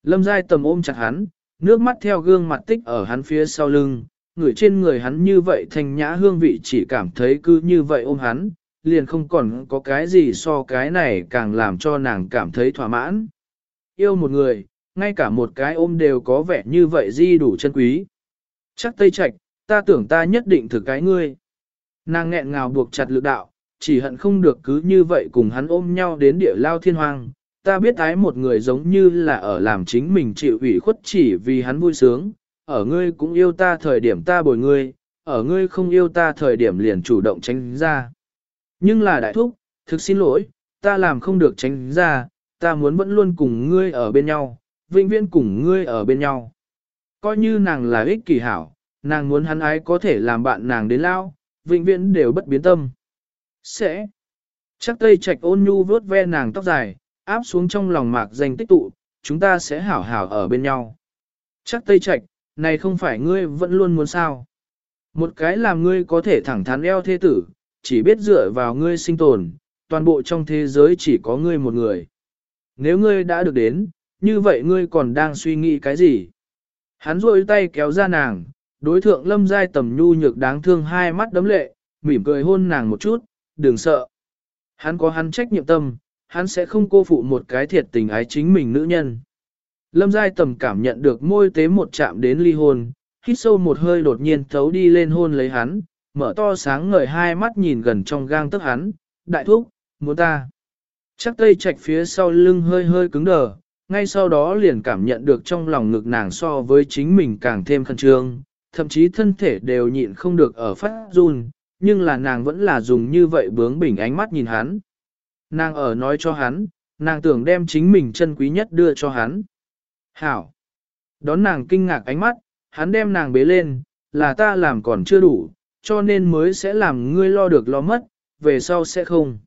Lâm Giai tầm ôm chặt hắn, nước mắt theo gương mặt tích ở hắn phía sau lưng, người trên người hắn như vậy thanh nhã hương vị chỉ cảm thấy cứ như vậy ôm hắn, liền không còn có cái gì so cái này càng làm cho nàng cảm thấy thỏa mãn. Yêu một người, ngay cả một cái ôm đều có vẻ như vậy di đủ chân quý. Chắc tây Trạch, ta tưởng ta nhất định thử cái ngươi. Nàng nghẹn ngào buộc chặt lực đạo, chỉ hận không được cứ như vậy cùng hắn ôm nhau đến địa lao thiên hoang. Ta biết ái một người giống như là ở làm chính mình chịu ủy khuất chỉ vì hắn vui sướng, ở ngươi cũng yêu ta thời điểm ta bồi ngươi, ở ngươi không yêu ta thời điểm liền chủ động tránh ra. Nhưng là đại thúc, thực xin lỗi, ta làm không được tránh ra, ta muốn vẫn luôn cùng ngươi ở bên nhau, vĩnh viễn cùng ngươi ở bên nhau. Coi như nàng là ích kỷ hảo, nàng muốn hắn ái có thể làm bạn nàng đến lao, vĩnh viễn đều bất biến tâm. Sẽ. Chắc tây trạch ôn nhu vớt ve nàng tóc dài, áp xuống trong lòng mạc danh tích tụ, chúng ta sẽ hảo hảo ở bên nhau. Chắc tây trạch, này không phải ngươi vẫn luôn muốn sao. Một cái làm ngươi có thể thẳng thắn eo thế tử, chỉ biết dựa vào ngươi sinh tồn, toàn bộ trong thế giới chỉ có ngươi một người. Nếu ngươi đã được đến, như vậy ngươi còn đang suy nghĩ cái gì? Hắn rôi tay kéo ra nàng, đối thượng lâm giai tầm nhu nhược đáng thương hai mắt đấm lệ, mỉm cười hôn nàng một chút, đừng sợ. Hắn có hắn trách nhiệm tâm, hắn sẽ không cô phụ một cái thiệt tình ái chính mình nữ nhân. Lâm giai tầm cảm nhận được môi tế một chạm đến ly hôn, hít sâu một hơi đột nhiên thấu đi lên hôn lấy hắn, mở to sáng ngời hai mắt nhìn gần trong gang tức hắn, đại thúc, muốn ta. Chắc tây trạch phía sau lưng hơi hơi cứng đờ, ngay sau đó liền cảm nhận được trong lòng ngực nàng so với chính mình càng thêm khẩn trương, thậm chí thân thể đều nhịn không được ở phát run, nhưng là nàng vẫn là dùng như vậy bướng bỉnh ánh mắt nhìn hắn. Nàng ở nói cho hắn, nàng tưởng đem chính mình chân quý nhất đưa cho hắn. Hảo! Đón nàng kinh ngạc ánh mắt, hắn đem nàng bế lên, là ta làm còn chưa đủ, cho nên mới sẽ làm ngươi lo được lo mất, về sau sẽ không.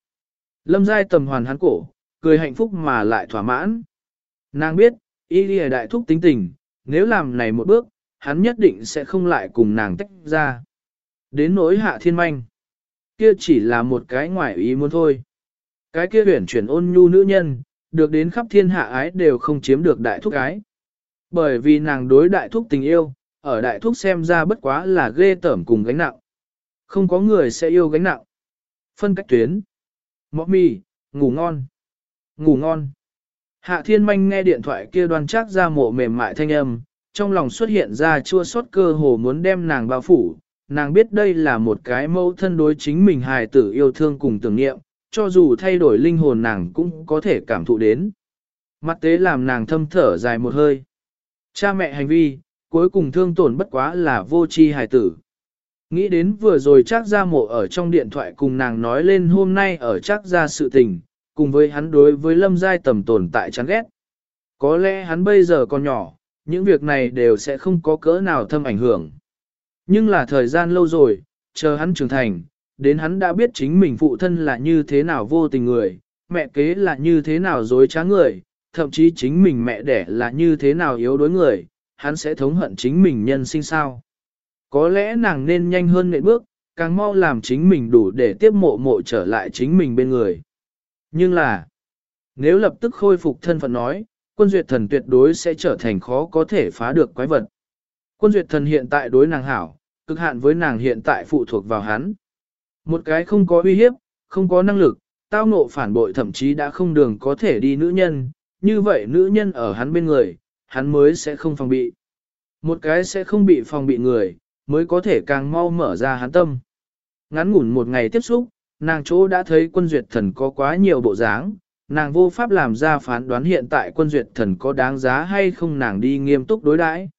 Lâm giai tầm hoàn hắn cổ, cười hạnh phúc mà lại thỏa mãn. Nàng biết, y lìa đại thúc tính tình, nếu làm này một bước, hắn nhất định sẽ không lại cùng nàng tách ra. Đến nỗi hạ thiên manh, kia chỉ là một cái ngoại ý muốn thôi. Cái kia huyển chuyển ôn nhu nữ nhân, được đến khắp thiên hạ ái đều không chiếm được đại thúc ái. Bởi vì nàng đối đại thúc tình yêu, ở đại thúc xem ra bất quá là ghê tởm cùng gánh nặng. Không có người sẽ yêu gánh nặng. Phân cách tuyến. Mọ mì, ngủ ngon. Ngủ ngon. Hạ thiên manh nghe điện thoại kia đoan chắc ra mộ mềm mại thanh âm, trong lòng xuất hiện ra chua xót cơ hồ muốn đem nàng bao phủ. Nàng biết đây là một cái mẫu thân đối chính mình hài tử yêu thương cùng tưởng niệm, cho dù thay đổi linh hồn nàng cũng có thể cảm thụ đến. Mặt tế làm nàng thâm thở dài một hơi. Cha mẹ hành vi, cuối cùng thương tổn bất quá là vô tri hài tử. Nghĩ đến vừa rồi chắc ra mộ ở trong điện thoại cùng nàng nói lên hôm nay ở chắc ra sự tình, cùng với hắn đối với lâm giai tầm tồn tại chán ghét. Có lẽ hắn bây giờ còn nhỏ, những việc này đều sẽ không có cỡ nào thâm ảnh hưởng. Nhưng là thời gian lâu rồi, chờ hắn trưởng thành, đến hắn đã biết chính mình phụ thân là như thế nào vô tình người, mẹ kế là như thế nào dối trá người, thậm chí chính mình mẹ đẻ là như thế nào yếu đối người, hắn sẽ thống hận chính mình nhân sinh sao. Có lẽ nàng nên nhanh hơn nệm bước, càng mau làm chính mình đủ để tiếp mộ mộ trở lại chính mình bên người. Nhưng là, nếu lập tức khôi phục thân phận nói, quân duyệt thần tuyệt đối sẽ trở thành khó có thể phá được quái vật. Quân duyệt thần hiện tại đối nàng hảo, cực hạn với nàng hiện tại phụ thuộc vào hắn. Một cái không có uy hiếp, không có năng lực, tao ngộ phản bội thậm chí đã không đường có thể đi nữ nhân, như vậy nữ nhân ở hắn bên người, hắn mới sẽ không phòng bị. Một cái sẽ không bị phòng bị người, mới có thể càng mau mở ra hắn tâm. Ngắn ngủn một ngày tiếp xúc, nàng chỗ đã thấy quân duyệt thần có quá nhiều bộ dáng, nàng vô pháp làm ra phán đoán hiện tại quân duyệt thần có đáng giá hay không nàng đi nghiêm túc đối đãi.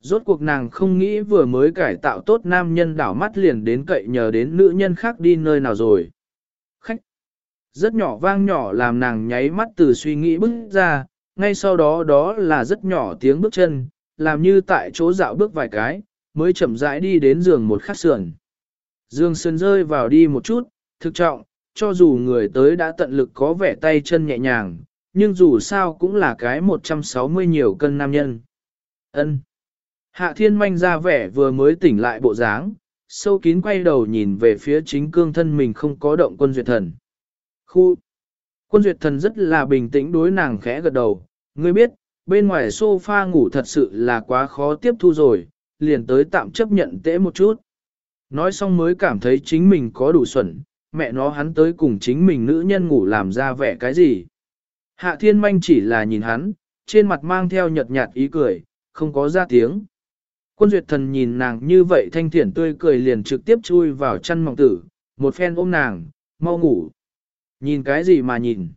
Rốt cuộc nàng không nghĩ vừa mới cải tạo tốt nam nhân đảo mắt liền đến cậy nhờ đến nữ nhân khác đi nơi nào rồi. Khách! Rất nhỏ vang nhỏ làm nàng nháy mắt từ suy nghĩ bước ra, ngay sau đó đó là rất nhỏ tiếng bước chân, làm như tại chỗ dạo bước vài cái, mới chậm rãi đi đến giường một khắc sườn. Dương sườn rơi vào đi một chút, thực trọng, cho dù người tới đã tận lực có vẻ tay chân nhẹ nhàng, nhưng dù sao cũng là cái 160 nhiều cân nam nhân. Ân. Hạ thiên manh ra vẻ vừa mới tỉnh lại bộ dáng, sâu kín quay đầu nhìn về phía chính cương thân mình không có động quân duyệt thần. Khu. Quân duyệt thần rất là bình tĩnh đối nàng khẽ gật đầu, ngươi biết, bên ngoài sofa ngủ thật sự là quá khó tiếp thu rồi, liền tới tạm chấp nhận tễ một chút. Nói xong mới cảm thấy chính mình có đủ xuẩn, mẹ nó hắn tới cùng chính mình nữ nhân ngủ làm ra vẻ cái gì. Hạ thiên manh chỉ là nhìn hắn, trên mặt mang theo nhợt nhạt ý cười, không có ra tiếng. Quân duyệt thần nhìn nàng như vậy thanh thiển tươi cười liền trực tiếp chui vào chăn mỏng tử, một phen ôm nàng, mau ngủ. Nhìn cái gì mà nhìn.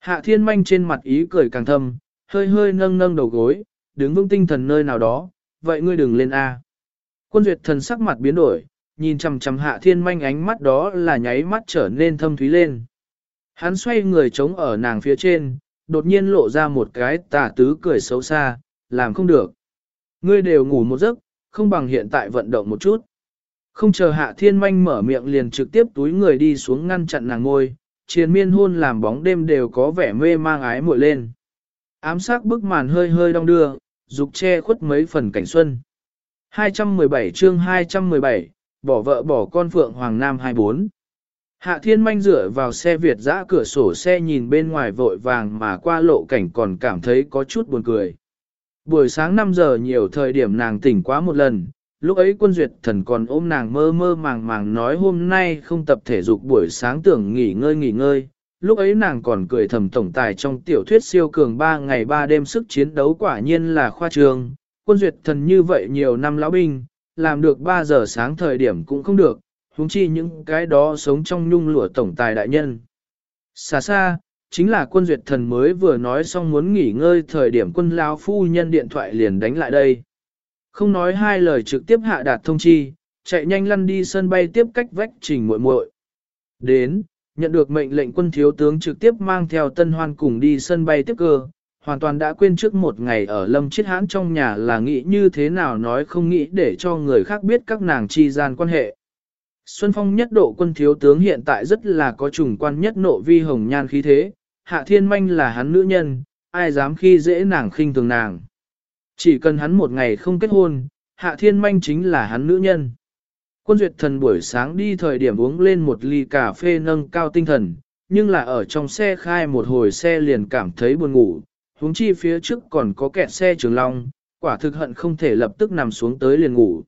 Hạ thiên manh trên mặt ý cười càng thâm, hơi hơi nâng nâng đầu gối, đứng vững tinh thần nơi nào đó, vậy ngươi đừng lên A. Quân duyệt thần sắc mặt biến đổi, nhìn chằm chằm hạ thiên manh ánh mắt đó là nháy mắt trở nên thâm thúy lên. Hắn xoay người trống ở nàng phía trên, đột nhiên lộ ra một cái tà tứ cười xấu xa, làm không được. Ngươi đều ngủ một giấc, không bằng hiện tại vận động một chút. Không chờ hạ thiên manh mở miệng liền trực tiếp túi người đi xuống ngăn chặn nàng ngôi, chiến miên hôn làm bóng đêm đều có vẻ mê mang ái muội lên. Ám sát bức màn hơi hơi đong đưa, dục che khuất mấy phần cảnh xuân. 217 chương 217, bỏ vợ bỏ con Phượng Hoàng Nam 24. Hạ thiên manh rửa vào xe Việt giã cửa sổ xe nhìn bên ngoài vội vàng mà qua lộ cảnh còn cảm thấy có chút buồn cười. Buổi sáng 5 giờ nhiều thời điểm nàng tỉnh quá một lần, lúc ấy quân duyệt thần còn ôm nàng mơ mơ màng màng nói hôm nay không tập thể dục buổi sáng tưởng nghỉ ngơi nghỉ ngơi. Lúc ấy nàng còn cười thầm tổng tài trong tiểu thuyết siêu cường 3 ngày 3 đêm sức chiến đấu quả nhiên là khoa trường, quân duyệt thần như vậy nhiều năm lão binh, làm được 3 giờ sáng thời điểm cũng không được, huống chi những cái đó sống trong nhung lụa tổng tài đại nhân. Xa xa, chính là quân duyệt thần mới vừa nói xong muốn nghỉ ngơi thời điểm quân lao phu nhân điện thoại liền đánh lại đây. Không nói hai lời trực tiếp hạ đạt thông chi, chạy nhanh lăn đi sân bay tiếp cách vách trình muội muội. Đến, nhận được mệnh lệnh quân thiếu tướng trực tiếp mang theo tân hoan cùng đi sân bay tiếp cơ, hoàn toàn đã quên trước một ngày ở lâm chiết hãn trong nhà là nghĩ như thế nào nói không nghĩ để cho người khác biết các nàng chi gian quan hệ. Xuân Phong nhất độ quân thiếu tướng hiện tại rất là có trùng quan nhất nộ vi hồng nhan khí thế, Hạ Thiên Manh là hắn nữ nhân, ai dám khi dễ nàng khinh thường nàng. Chỉ cần hắn một ngày không kết hôn, Hạ Thiên Manh chính là hắn nữ nhân. Quân duyệt thần buổi sáng đi thời điểm uống lên một ly cà phê nâng cao tinh thần, nhưng là ở trong xe khai một hồi xe liền cảm thấy buồn ngủ, huống chi phía trước còn có kẹt xe trường long, quả thực hận không thể lập tức nằm xuống tới liền ngủ.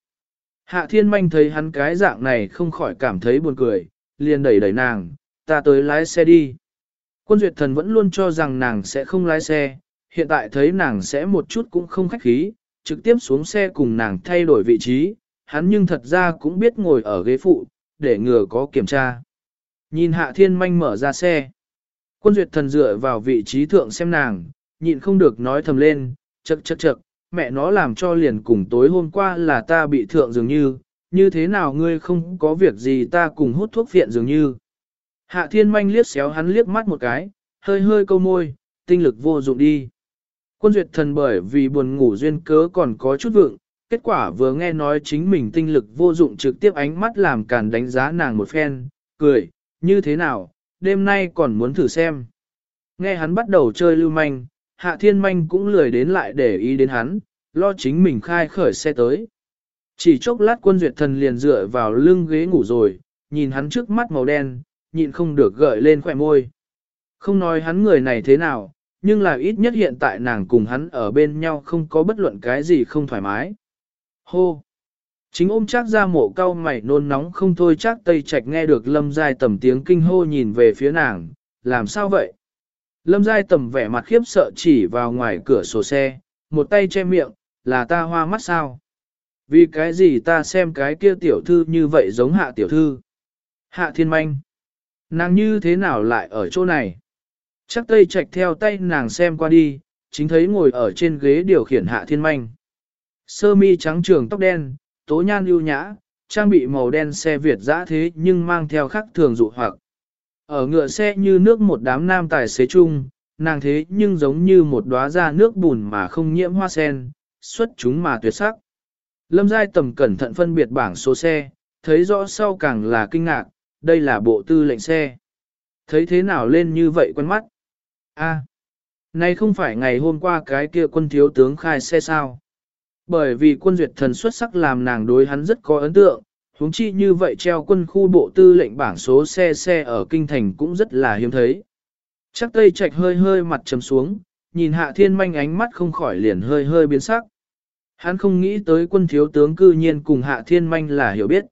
Hạ thiên manh thấy hắn cái dạng này không khỏi cảm thấy buồn cười, liền đẩy đẩy nàng, ta tới lái xe đi. Quân duyệt thần vẫn luôn cho rằng nàng sẽ không lái xe, hiện tại thấy nàng sẽ một chút cũng không khách khí, trực tiếp xuống xe cùng nàng thay đổi vị trí, hắn nhưng thật ra cũng biết ngồi ở ghế phụ, để ngừa có kiểm tra. Nhìn hạ thiên manh mở ra xe. Quân duyệt thần dựa vào vị trí thượng xem nàng, nhịn không được nói thầm lên, chậc chậc chậc, mẹ nó làm cho liền cùng tối hôm qua là ta bị thượng dường như, như thế nào ngươi không có việc gì ta cùng hút thuốc phiện dường như. Hạ thiên manh liếc xéo hắn liếc mắt một cái, hơi hơi câu môi, tinh lực vô dụng đi. Quân duyệt thần bởi vì buồn ngủ duyên cớ còn có chút vượng, kết quả vừa nghe nói chính mình tinh lực vô dụng trực tiếp ánh mắt làm càn đánh giá nàng một phen, cười, như thế nào, đêm nay còn muốn thử xem. Nghe hắn bắt đầu chơi lưu manh, hạ thiên manh cũng lười đến lại để ý đến hắn, lo chính mình khai khởi xe tới. Chỉ chốc lát quân duyệt thần liền dựa vào lưng ghế ngủ rồi, nhìn hắn trước mắt màu đen, nhịn không được gợi lên khỏe môi. Không nói hắn người này thế nào, nhưng là ít nhất hiện tại nàng cùng hắn ở bên nhau không có bất luận cái gì không thoải mái. Hô! Chính ôm chắc ra mộ cao mày nôn nóng không thôi chắc tây trạch nghe được lâm giai tầm tiếng kinh hô nhìn về phía nàng, làm sao vậy? Lâm Giai tầm vẻ mặt khiếp sợ chỉ vào ngoài cửa sổ xe, một tay che miệng, là ta hoa mắt sao? Vì cái gì ta xem cái kia tiểu thư như vậy giống hạ tiểu thư? Hạ thiên manh. Nàng như thế nào lại ở chỗ này? Chắc tây Trạch theo tay nàng xem qua đi, chính thấy ngồi ở trên ghế điều khiển hạ thiên manh. Sơ mi trắng trường tóc đen, tố nhan ưu nhã, trang bị màu đen xe Việt dã thế nhưng mang theo khắc thường dụ hoặc. Ở ngựa xe như nước một đám nam tài xế chung, nàng thế nhưng giống như một đóa ra nước bùn mà không nhiễm hoa sen, xuất chúng mà tuyệt sắc. Lâm Giai tầm cẩn thận phân biệt bảng số xe, thấy rõ sau càng là kinh ngạc, đây là bộ tư lệnh xe. Thấy thế nào lên như vậy quen mắt? A, à, này không phải ngày hôm qua cái kia quân thiếu tướng khai xe sao? Bởi vì quân duyệt thần xuất sắc làm nàng đối hắn rất có ấn tượng, huống chi như vậy treo quân khu bộ tư lệnh bảng số xe xe ở kinh thành cũng rất là hiếm thấy. Chắc tây trạch hơi hơi mặt trầm xuống, nhìn hạ thiên manh ánh mắt không khỏi liền hơi hơi biến sắc. Hắn không nghĩ tới quân thiếu tướng cư nhiên cùng hạ thiên manh là hiểu biết.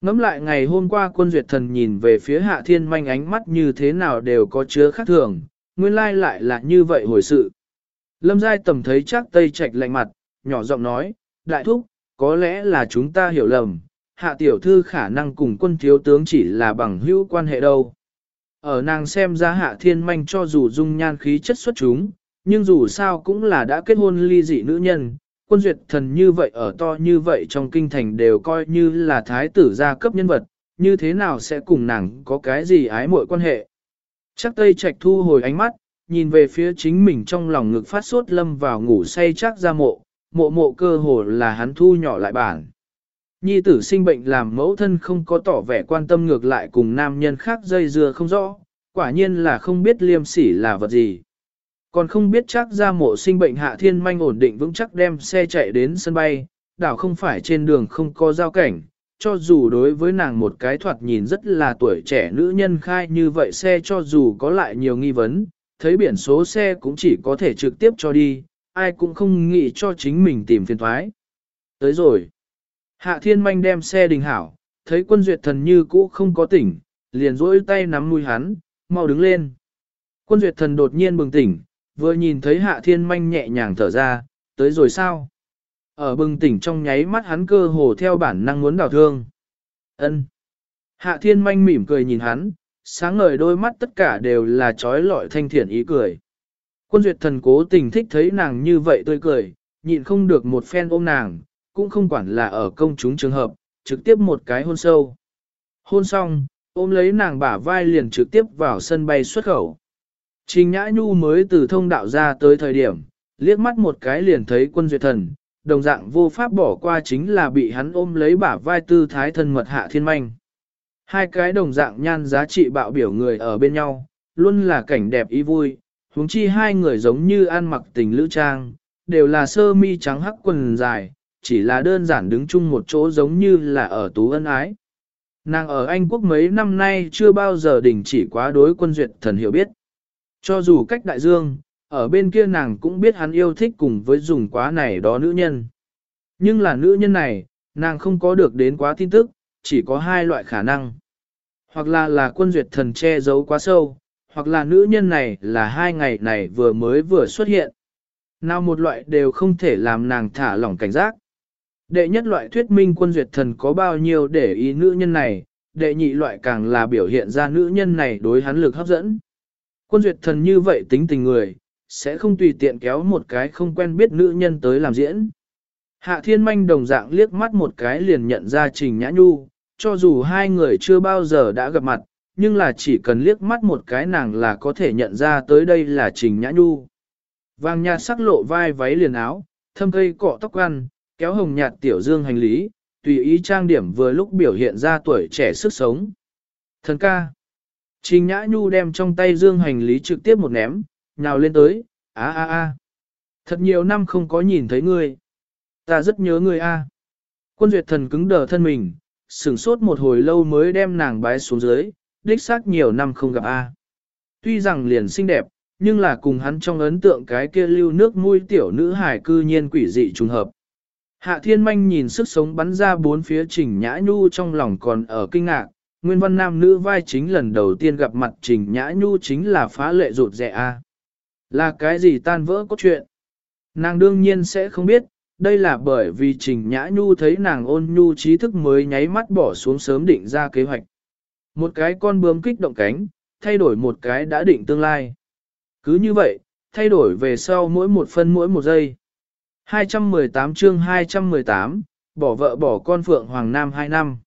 Ngắm lại ngày hôm qua quân duyệt thần nhìn về phía hạ thiên manh ánh mắt như thế nào đều có chứa khác thường, nguyên lai lại là như vậy hồi sự. Lâm giai tầm thấy chắc tây trạch lạnh mặt, nhỏ giọng nói, đại thúc, có lẽ là chúng ta hiểu lầm, hạ tiểu thư khả năng cùng quân thiếu tướng chỉ là bằng hữu quan hệ đâu. Ở nàng xem ra hạ thiên manh cho dù dung nhan khí chất xuất chúng, nhưng dù sao cũng là đã kết hôn ly dị nữ nhân, quân duyệt thần như vậy ở to như vậy trong kinh thành đều coi như là thái tử gia cấp nhân vật, như thế nào sẽ cùng nàng có cái gì ái muội quan hệ. Chắc tây trạch thu hồi ánh mắt, nhìn về phía chính mình trong lòng ngực phát sốt lâm vào ngủ say chắc ra mộ, mộ mộ cơ hồ là hắn thu nhỏ lại bản. Nhi tử sinh bệnh làm mẫu thân không có tỏ vẻ quan tâm ngược lại cùng nam nhân khác dây dưa không rõ, quả nhiên là không biết liêm sỉ là vật gì. Còn không biết chắc ra mộ sinh bệnh hạ thiên manh ổn định vững chắc đem xe chạy đến sân bay, đảo không phải trên đường không có giao cảnh, cho dù đối với nàng một cái thoạt nhìn rất là tuổi trẻ nữ nhân khai như vậy xe cho dù có lại nhiều nghi vấn, thấy biển số xe cũng chỉ có thể trực tiếp cho đi, ai cũng không nghĩ cho chính mình tìm phiền thoái. Tới rồi. Hạ thiên manh đem xe đình hảo, thấy quân duyệt thần như cũ không có tỉnh, liền rỗi tay nắm nuôi hắn, mau đứng lên. Quân duyệt thần đột nhiên bừng tỉnh, vừa nhìn thấy hạ thiên manh nhẹ nhàng thở ra, tới rồi sao? Ở bừng tỉnh trong nháy mắt hắn cơ hồ theo bản năng muốn đào thương. ân Hạ thiên manh mỉm cười nhìn hắn, sáng ngời đôi mắt tất cả đều là trói lọi thanh thiện ý cười. Quân duyệt thần cố tình thích thấy nàng như vậy tươi cười, nhịn không được một phen ôm nàng, cũng không quản là ở công chúng trường hợp, trực tiếp một cái hôn sâu. Hôn xong, ôm lấy nàng bả vai liền trực tiếp vào sân bay xuất khẩu. Trình Nhã Nhu mới từ thông đạo ra tới thời điểm, liếc mắt một cái liền thấy quân duyệt thần, đồng dạng vô pháp bỏ qua chính là bị hắn ôm lấy bả vai tư thái thân mật hạ thiên manh. Hai cái đồng dạng nhan giá trị bạo biểu người ở bên nhau, luôn là cảnh đẹp ý vui, huống chi hai người giống như ăn mặc tình lữ trang, đều là sơ mi trắng hắc quần dài, chỉ là đơn giản đứng chung một chỗ giống như là ở tú ân ái. Nàng ở Anh quốc mấy năm nay chưa bao giờ đình chỉ quá đối quân duyệt thần hiểu biết. Cho dù cách đại dương, ở bên kia nàng cũng biết hắn yêu thích cùng với dùng quá này đó nữ nhân. Nhưng là nữ nhân này, nàng không có được đến quá tin tức, chỉ có hai loại khả năng. Hoặc là là quân duyệt thần che giấu quá sâu, hoặc là nữ nhân này là hai ngày này vừa mới vừa xuất hiện. Nào một loại đều không thể làm nàng thả lỏng cảnh giác. Đệ nhất loại thuyết minh quân duyệt thần có bao nhiêu để ý nữ nhân này, đệ nhị loại càng là biểu hiện ra nữ nhân này đối hắn lực hấp dẫn. Quân duyệt thần như vậy tính tình người, sẽ không tùy tiện kéo một cái không quen biết nữ nhân tới làm diễn. Hạ thiên manh đồng dạng liếc mắt một cái liền nhận ra Trình Nhã Nhu, cho dù hai người chưa bao giờ đã gặp mặt, nhưng là chỉ cần liếc mắt một cái nàng là có thể nhận ra tới đây là Trình Nhã Nhu. Vàng nhạt sắc lộ vai váy liền áo, thâm cây cọ tóc ăn, kéo hồng nhạt tiểu dương hành lý, tùy ý trang điểm vừa lúc biểu hiện ra tuổi trẻ sức sống. Thần ca. Trình Nhã Nhu đem trong tay dương hành lý trực tiếp một ném, nhào lên tới, á á á. Thật nhiều năm không có nhìn thấy ngươi. Ta rất nhớ ngươi a. Quân duyệt thần cứng đờ thân mình, sửng sốt một hồi lâu mới đem nàng bái xuống dưới, đích xác nhiều năm không gặp a. Tuy rằng liền xinh đẹp, nhưng là cùng hắn trong ấn tượng cái kia lưu nước mũi tiểu nữ hải cư nhiên quỷ dị trùng hợp. Hạ thiên manh nhìn sức sống bắn ra bốn phía trình nhã nhu trong lòng còn ở kinh ngạc, nguyên văn nam nữ vai chính lần đầu tiên gặp mặt trình nhã nhu chính là phá lệ rụt rẻ a. Là cái gì tan vỡ cốt truyện? Nàng đương nhiên sẽ không biết, đây là bởi vì Trình Nhã Nhu thấy nàng ôn nhu trí thức mới nháy mắt bỏ xuống sớm định ra kế hoạch. Một cái con bướm kích động cánh, thay đổi một cái đã định tương lai. Cứ như vậy, thay đổi về sau mỗi một phân mỗi một giây. 218 chương 218, bỏ vợ bỏ con Phượng Hoàng Nam 2 năm.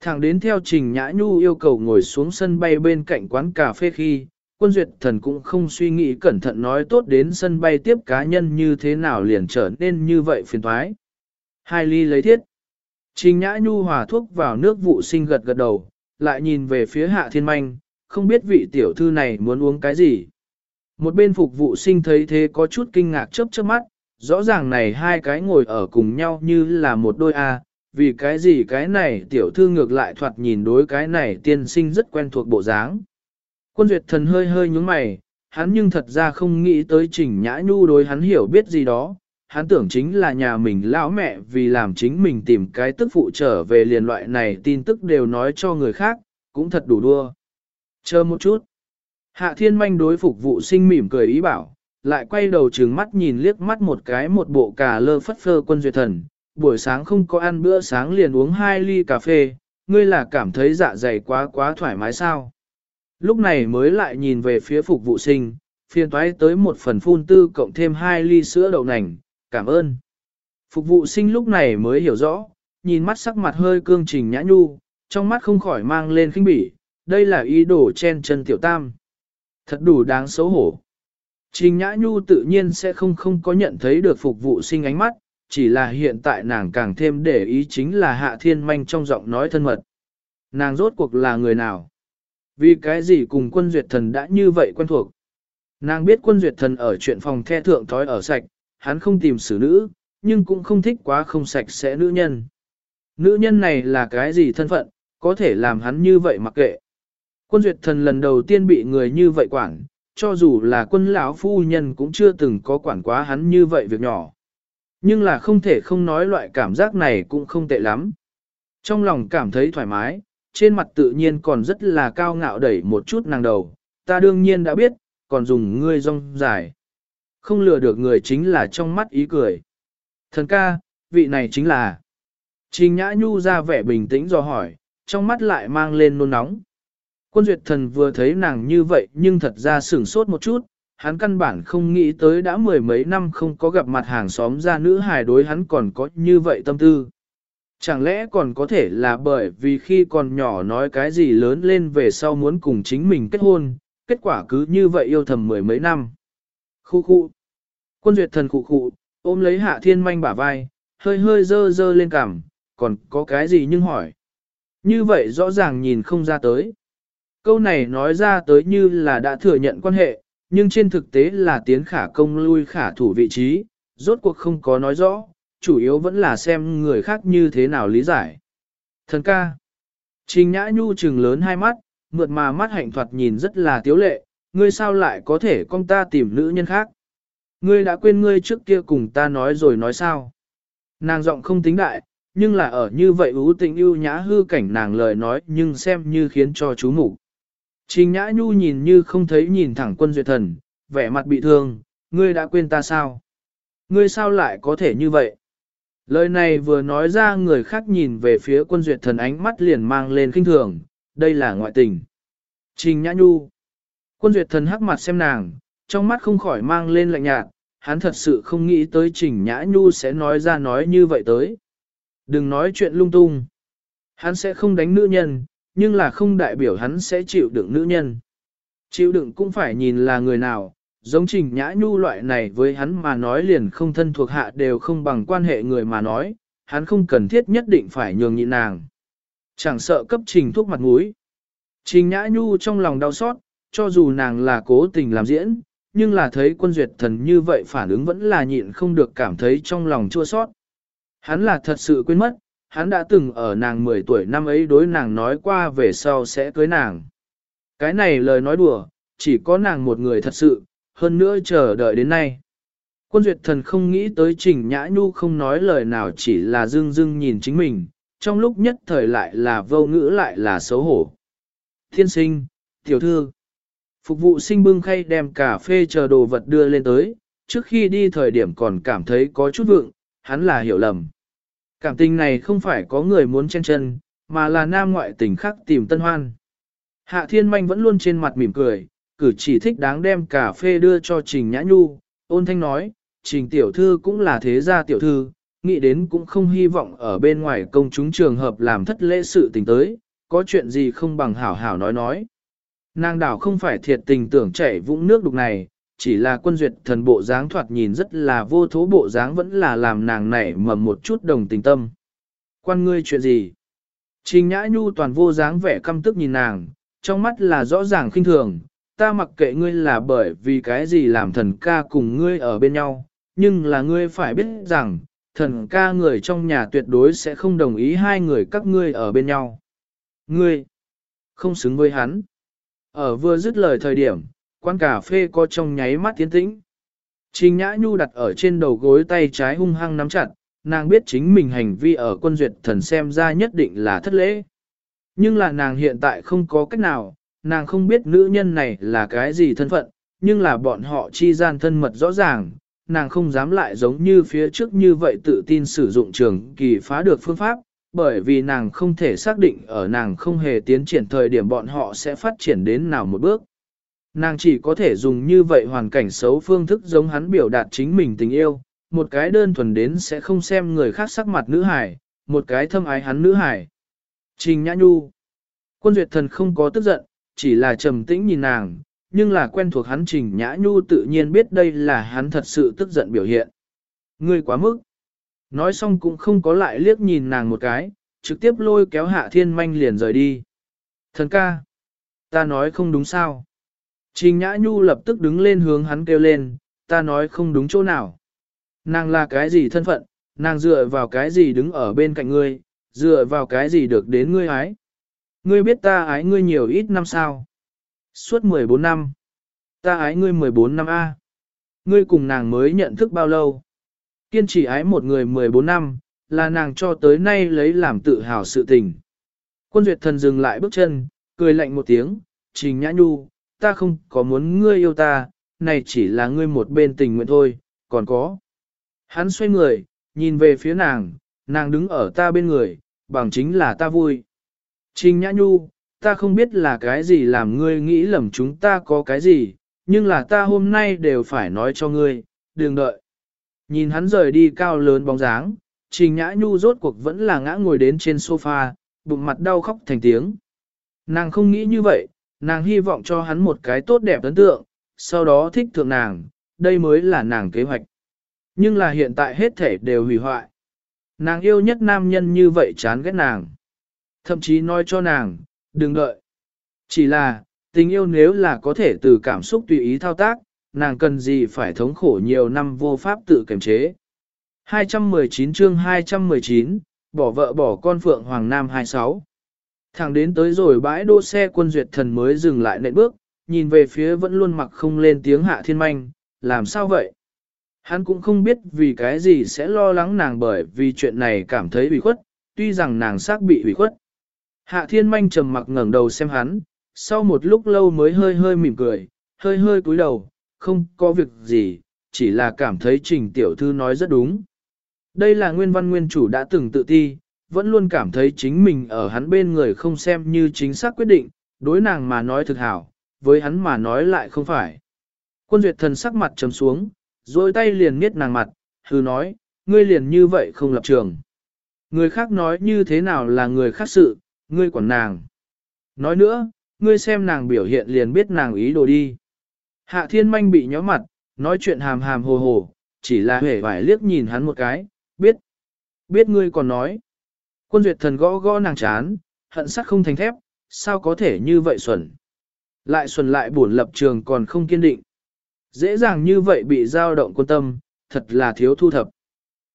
Thẳng đến theo Trình Nhã Nhu yêu cầu ngồi xuống sân bay bên cạnh quán cà phê khi, quân duyệt thần cũng không suy nghĩ cẩn thận nói tốt đến sân bay tiếp cá nhân như thế nào liền trở nên như vậy phiền thoái. Hai ly lấy thiết. Trình nhã nhu hòa thuốc vào nước vụ sinh gật gật đầu, lại nhìn về phía hạ thiên manh, không biết vị tiểu thư này muốn uống cái gì. Một bên phục vụ sinh thấy thế có chút kinh ngạc chớp chớp mắt, rõ ràng này hai cái ngồi ở cùng nhau như là một đôi A, vì cái gì cái này tiểu thư ngược lại thoạt nhìn đối cái này tiên sinh rất quen thuộc bộ dáng. Quân duyệt thần hơi hơi nhúng mày, hắn nhưng thật ra không nghĩ tới trình nhã nhu đối hắn hiểu biết gì đó. Hắn tưởng chính là nhà mình lão mẹ vì làm chính mình tìm cái tức phụ trở về liền loại này tin tức đều nói cho người khác, cũng thật đủ đua. Chờ một chút. Hạ thiên manh đối phục vụ sinh mỉm cười ý bảo, lại quay đầu trừng mắt nhìn liếc mắt một cái một bộ cà lơ phất phơ quân duyệt thần, buổi sáng không có ăn bữa sáng liền uống hai ly cà phê, ngươi là cảm thấy dạ dày quá quá thoải mái sao? Lúc này mới lại nhìn về phía phục vụ sinh, phiền toái tới một phần phun tư cộng thêm hai ly sữa đậu nành, cảm ơn. Phục vụ sinh lúc này mới hiểu rõ, nhìn mắt sắc mặt hơi cương trình nhã nhu, trong mắt không khỏi mang lên khinh bỉ, đây là ý đồ chen chân tiểu tam. Thật đủ đáng xấu hổ. Trình Nhã Nhu tự nhiên sẽ không không có nhận thấy được phục vụ sinh ánh mắt, chỉ là hiện tại nàng càng thêm để ý chính là Hạ Thiên Manh trong giọng nói thân mật. Nàng rốt cuộc là người nào? Vì cái gì cùng quân duyệt thần đã như vậy quen thuộc? Nàng biết quân duyệt thần ở chuyện phòng the thượng thói ở sạch, hắn không tìm xử nữ, nhưng cũng không thích quá không sạch sẽ nữ nhân. Nữ nhân này là cái gì thân phận, có thể làm hắn như vậy mặc kệ. Quân duyệt thần lần đầu tiên bị người như vậy quản, cho dù là quân lão phu nhân cũng chưa từng có quản quá hắn như vậy việc nhỏ. Nhưng là không thể không nói loại cảm giác này cũng không tệ lắm. Trong lòng cảm thấy thoải mái, trên mặt tự nhiên còn rất là cao ngạo đẩy một chút nàng đầu, ta đương nhiên đã biết, còn dùng ngươi rong dài. Không lừa được người chính là trong mắt ý cười. Thần ca, vị này chính là. Trình Nhã Nhu ra vẻ bình tĩnh do hỏi, trong mắt lại mang lên nôn nóng. Quân duyệt thần vừa thấy nàng như vậy nhưng thật ra sửng sốt một chút, hắn căn bản không nghĩ tới đã mười mấy năm không có gặp mặt hàng xóm ra nữ hài đối hắn còn có như vậy tâm tư. Chẳng lẽ còn có thể là bởi vì khi còn nhỏ nói cái gì lớn lên về sau muốn cùng chính mình kết hôn, kết quả cứ như vậy yêu thầm mười mấy năm. Khu khu. Quân duyệt thần khu khu, ôm lấy hạ thiên manh bả vai, hơi hơi dơ dơ lên cằm, còn có cái gì nhưng hỏi. Như vậy rõ ràng nhìn không ra tới. Câu này nói ra tới như là đã thừa nhận quan hệ, nhưng trên thực tế là tiến khả công lui khả thủ vị trí, rốt cuộc không có nói rõ, chủ yếu vẫn là xem người khác như thế nào lý giải. Thần ca. Trình Nhã Nhu trừng lớn hai mắt, mượt mà mắt hạnh thoạt nhìn rất là tiếu lệ, ngươi sao lại có thể con ta tìm nữ nhân khác. Ngươi đã quên ngươi trước kia cùng ta nói rồi nói sao. Nàng giọng không tính đại, nhưng là ở như vậy ưu tình ưu nhã hư cảnh nàng lời nói nhưng xem như khiến cho chú mục Trình Nhã Nhu nhìn như không thấy nhìn thẳng quân duyệt thần, vẻ mặt bị thương, ngươi đã quên ta sao? Ngươi sao lại có thể như vậy? Lời này vừa nói ra người khác nhìn về phía quân duyệt thần ánh mắt liền mang lên kinh thường, đây là ngoại tình. Trình Nhã Nhu Quân duyệt thần hắc mặt xem nàng, trong mắt không khỏi mang lên lạnh nhạt, hắn thật sự không nghĩ tới Trình Nhã Nhu sẽ nói ra nói như vậy tới. Đừng nói chuyện lung tung. Hắn sẽ không đánh nữ nhân, nhưng là không đại biểu hắn sẽ chịu đựng nữ nhân. Chịu đựng cũng phải nhìn là người nào, giống trình nhã nhu loại này với hắn mà nói liền không thân thuộc hạ đều không bằng quan hệ người mà nói, hắn không cần thiết nhất định phải nhường nhịn nàng. Chẳng sợ cấp trình thuốc mặt mũi. Trình nhã nhu trong lòng đau xót, cho dù nàng là cố tình làm diễn, nhưng là thấy quân duyệt thần như vậy phản ứng vẫn là nhịn không được cảm thấy trong lòng chua sót. Hắn là thật sự quên mất, hắn đã từng ở nàng 10 tuổi năm ấy đối nàng nói qua về sau sẽ cưới nàng. Cái này lời nói đùa, chỉ có nàng một người thật sự, hơn nữa chờ đợi đến nay. Quân duyệt thần không nghĩ tới trình nhã nhu không nói lời nào chỉ là dưng dưng nhìn chính mình, trong lúc nhất thời lại là vô ngữ lại là xấu hổ. Thiên sinh, tiểu thư, phục vụ sinh bưng khay đem cà phê chờ đồ vật đưa lên tới, trước khi đi thời điểm còn cảm thấy có chút vượng, hắn là hiểu lầm. Cảm tình này không phải có người muốn chen chân, mà là nam ngoại tình khác tìm tân hoan. Hạ thiên manh vẫn luôn trên mặt mỉm cười, cử chỉ thích đáng đem cà phê đưa cho Trình Nhã Nhu, ôn thanh nói, Trình tiểu thư cũng là thế gia tiểu thư, nghĩ đến cũng không hy vọng ở bên ngoài công chúng trường hợp làm thất lễ sự tình tới, có chuyện gì không bằng hảo hảo nói nói. Nàng đảo không phải thiệt tình tưởng chảy vũng nước đục này, chỉ là quân duyệt thần bộ dáng thoạt nhìn rất là vô thố bộ dáng vẫn là làm nàng nảy mầm một chút đồng tình tâm. Quan ngươi chuyện gì? Trình Nhã Nhu toàn vô dáng vẻ căm tức nhìn nàng, trong mắt là rõ ràng khinh thường, ta mặc kệ ngươi là bởi vì cái gì làm thần ca cùng ngươi ở bên nhau, nhưng là ngươi phải biết rằng, thần ca người trong nhà tuyệt đối sẽ không đồng ý hai người các ngươi ở bên nhau. Ngươi, không xứng với hắn. Ở vừa dứt lời thời điểm, quán cà phê có trong nháy mắt tiến tĩnh. Trình Nhã Nhu đặt ở trên đầu gối tay trái hung hăng nắm chặt, nàng biết chính mình hành vi ở quân duyệt thần xem ra nhất định là thất lễ. Nhưng là nàng hiện tại không có cách nào, nàng không biết nữ nhân này là cái gì thân phận, nhưng là bọn họ chi gian thân mật rõ ràng, nàng không dám lại giống như phía trước như vậy tự tin sử dụng trường kỳ phá được phương pháp, bởi vì nàng không thể xác định ở nàng không hề tiến triển thời điểm bọn họ sẽ phát triển đến nào một bước. Nàng chỉ có thể dùng như vậy hoàn cảnh xấu phương thức giống hắn biểu đạt chính mình tình yêu, một cái đơn thuần đến sẽ không xem người khác sắc mặt nữ hải, một cái thâm ái hắn nữ hải. Trình Nhã Nhu Quân duyệt thần không có tức giận, chỉ là trầm tĩnh nhìn nàng, nhưng là quen thuộc hắn Trình Nhã Nhu tự nhiên biết đây là hắn thật sự tức giận biểu hiện. Ngươi quá mức. Nói xong cũng không có lại liếc nhìn nàng một cái, trực tiếp lôi kéo hạ thiên manh liền rời đi. Thần ca. Ta nói không đúng sao. Trình Nhã Nhu lập tức đứng lên hướng hắn kêu lên, ta nói không đúng chỗ nào. Nàng là cái gì thân phận, nàng dựa vào cái gì đứng ở bên cạnh ngươi, dựa vào cái gì được đến ngươi ái. Ngươi biết ta ái ngươi nhiều ít năm sao? Suốt 14 năm. Ta ái ngươi 14 năm A. Ngươi cùng nàng mới nhận thức bao lâu? Kiên trì ái một người 14 năm, là nàng cho tới nay lấy làm tự hào sự tình. Quân duyệt thần dừng lại bước chân, cười lạnh một tiếng, trình nhã nhu, ta không có muốn ngươi yêu ta, này chỉ là ngươi một bên tình nguyện thôi, còn có. Hắn xoay người, nhìn về phía nàng, nàng đứng ở ta bên người, bằng chính là ta vui. Trình Nhã Nhu, ta không biết là cái gì làm ngươi nghĩ lầm chúng ta có cái gì, nhưng là ta hôm nay đều phải nói cho ngươi, đừng đợi. Nhìn hắn rời đi cao lớn bóng dáng, Trình Nhã Nhu rốt cuộc vẫn là ngã ngồi đến trên sofa, bụng mặt đau khóc thành tiếng. Nàng không nghĩ như vậy, nàng hy vọng cho hắn một cái tốt đẹp ấn tượng, sau đó thích thượng nàng, đây mới là nàng kế hoạch. Nhưng là hiện tại hết thể đều hủy hoại. Nàng yêu nhất nam nhân như vậy chán ghét nàng. Thậm chí nói cho nàng, đừng đợi. Chỉ là, tình yêu nếu là có thể từ cảm xúc tùy ý thao tác, nàng cần gì phải thống khổ nhiều năm vô pháp tự kiềm chế. 219 chương 219, bỏ vợ bỏ con Phượng Hoàng Nam 26. Thẳng đến tới rồi bãi đỗ xe quân duyệt thần mới dừng lại nệm bước, nhìn về phía vẫn luôn mặc không lên tiếng hạ thiên manh, làm sao vậy? Hắn cũng không biết vì cái gì sẽ lo lắng nàng bởi vì chuyện này cảm thấy bị khuất, tuy rằng nàng xác bị bị khuất. Hạ thiên manh trầm mặc ngẩng đầu xem hắn, sau một lúc lâu mới hơi hơi mỉm cười, hơi hơi cúi đầu, không có việc gì, chỉ là cảm thấy trình tiểu thư nói rất đúng. Đây là nguyên văn nguyên chủ đã từng tự ti, vẫn luôn cảm thấy chính mình ở hắn bên người không xem như chính xác quyết định, đối nàng mà nói thực hảo, với hắn mà nói lại không phải. Quân duyệt thần sắc mặt trầm xuống, rồi tay liền miết nàng mặt, hư nói, ngươi liền như vậy không lập trường. Người khác nói như thế nào là người khác sự, ngươi quản nàng. Nói nữa, ngươi xem nàng biểu hiện liền biết nàng ý đồ đi. Hạ thiên manh bị nhó mặt, nói chuyện hàm hàm hồ hồ, chỉ là hề vải liếc nhìn hắn một cái, biết. Biết ngươi còn nói. Quân duyệt thần gõ gõ nàng chán, hận sắc không thành thép, sao có thể như vậy xuẩn. Lại xuẩn lại buồn lập trường còn không kiên định. Dễ dàng như vậy bị dao động quân tâm, thật là thiếu thu thập.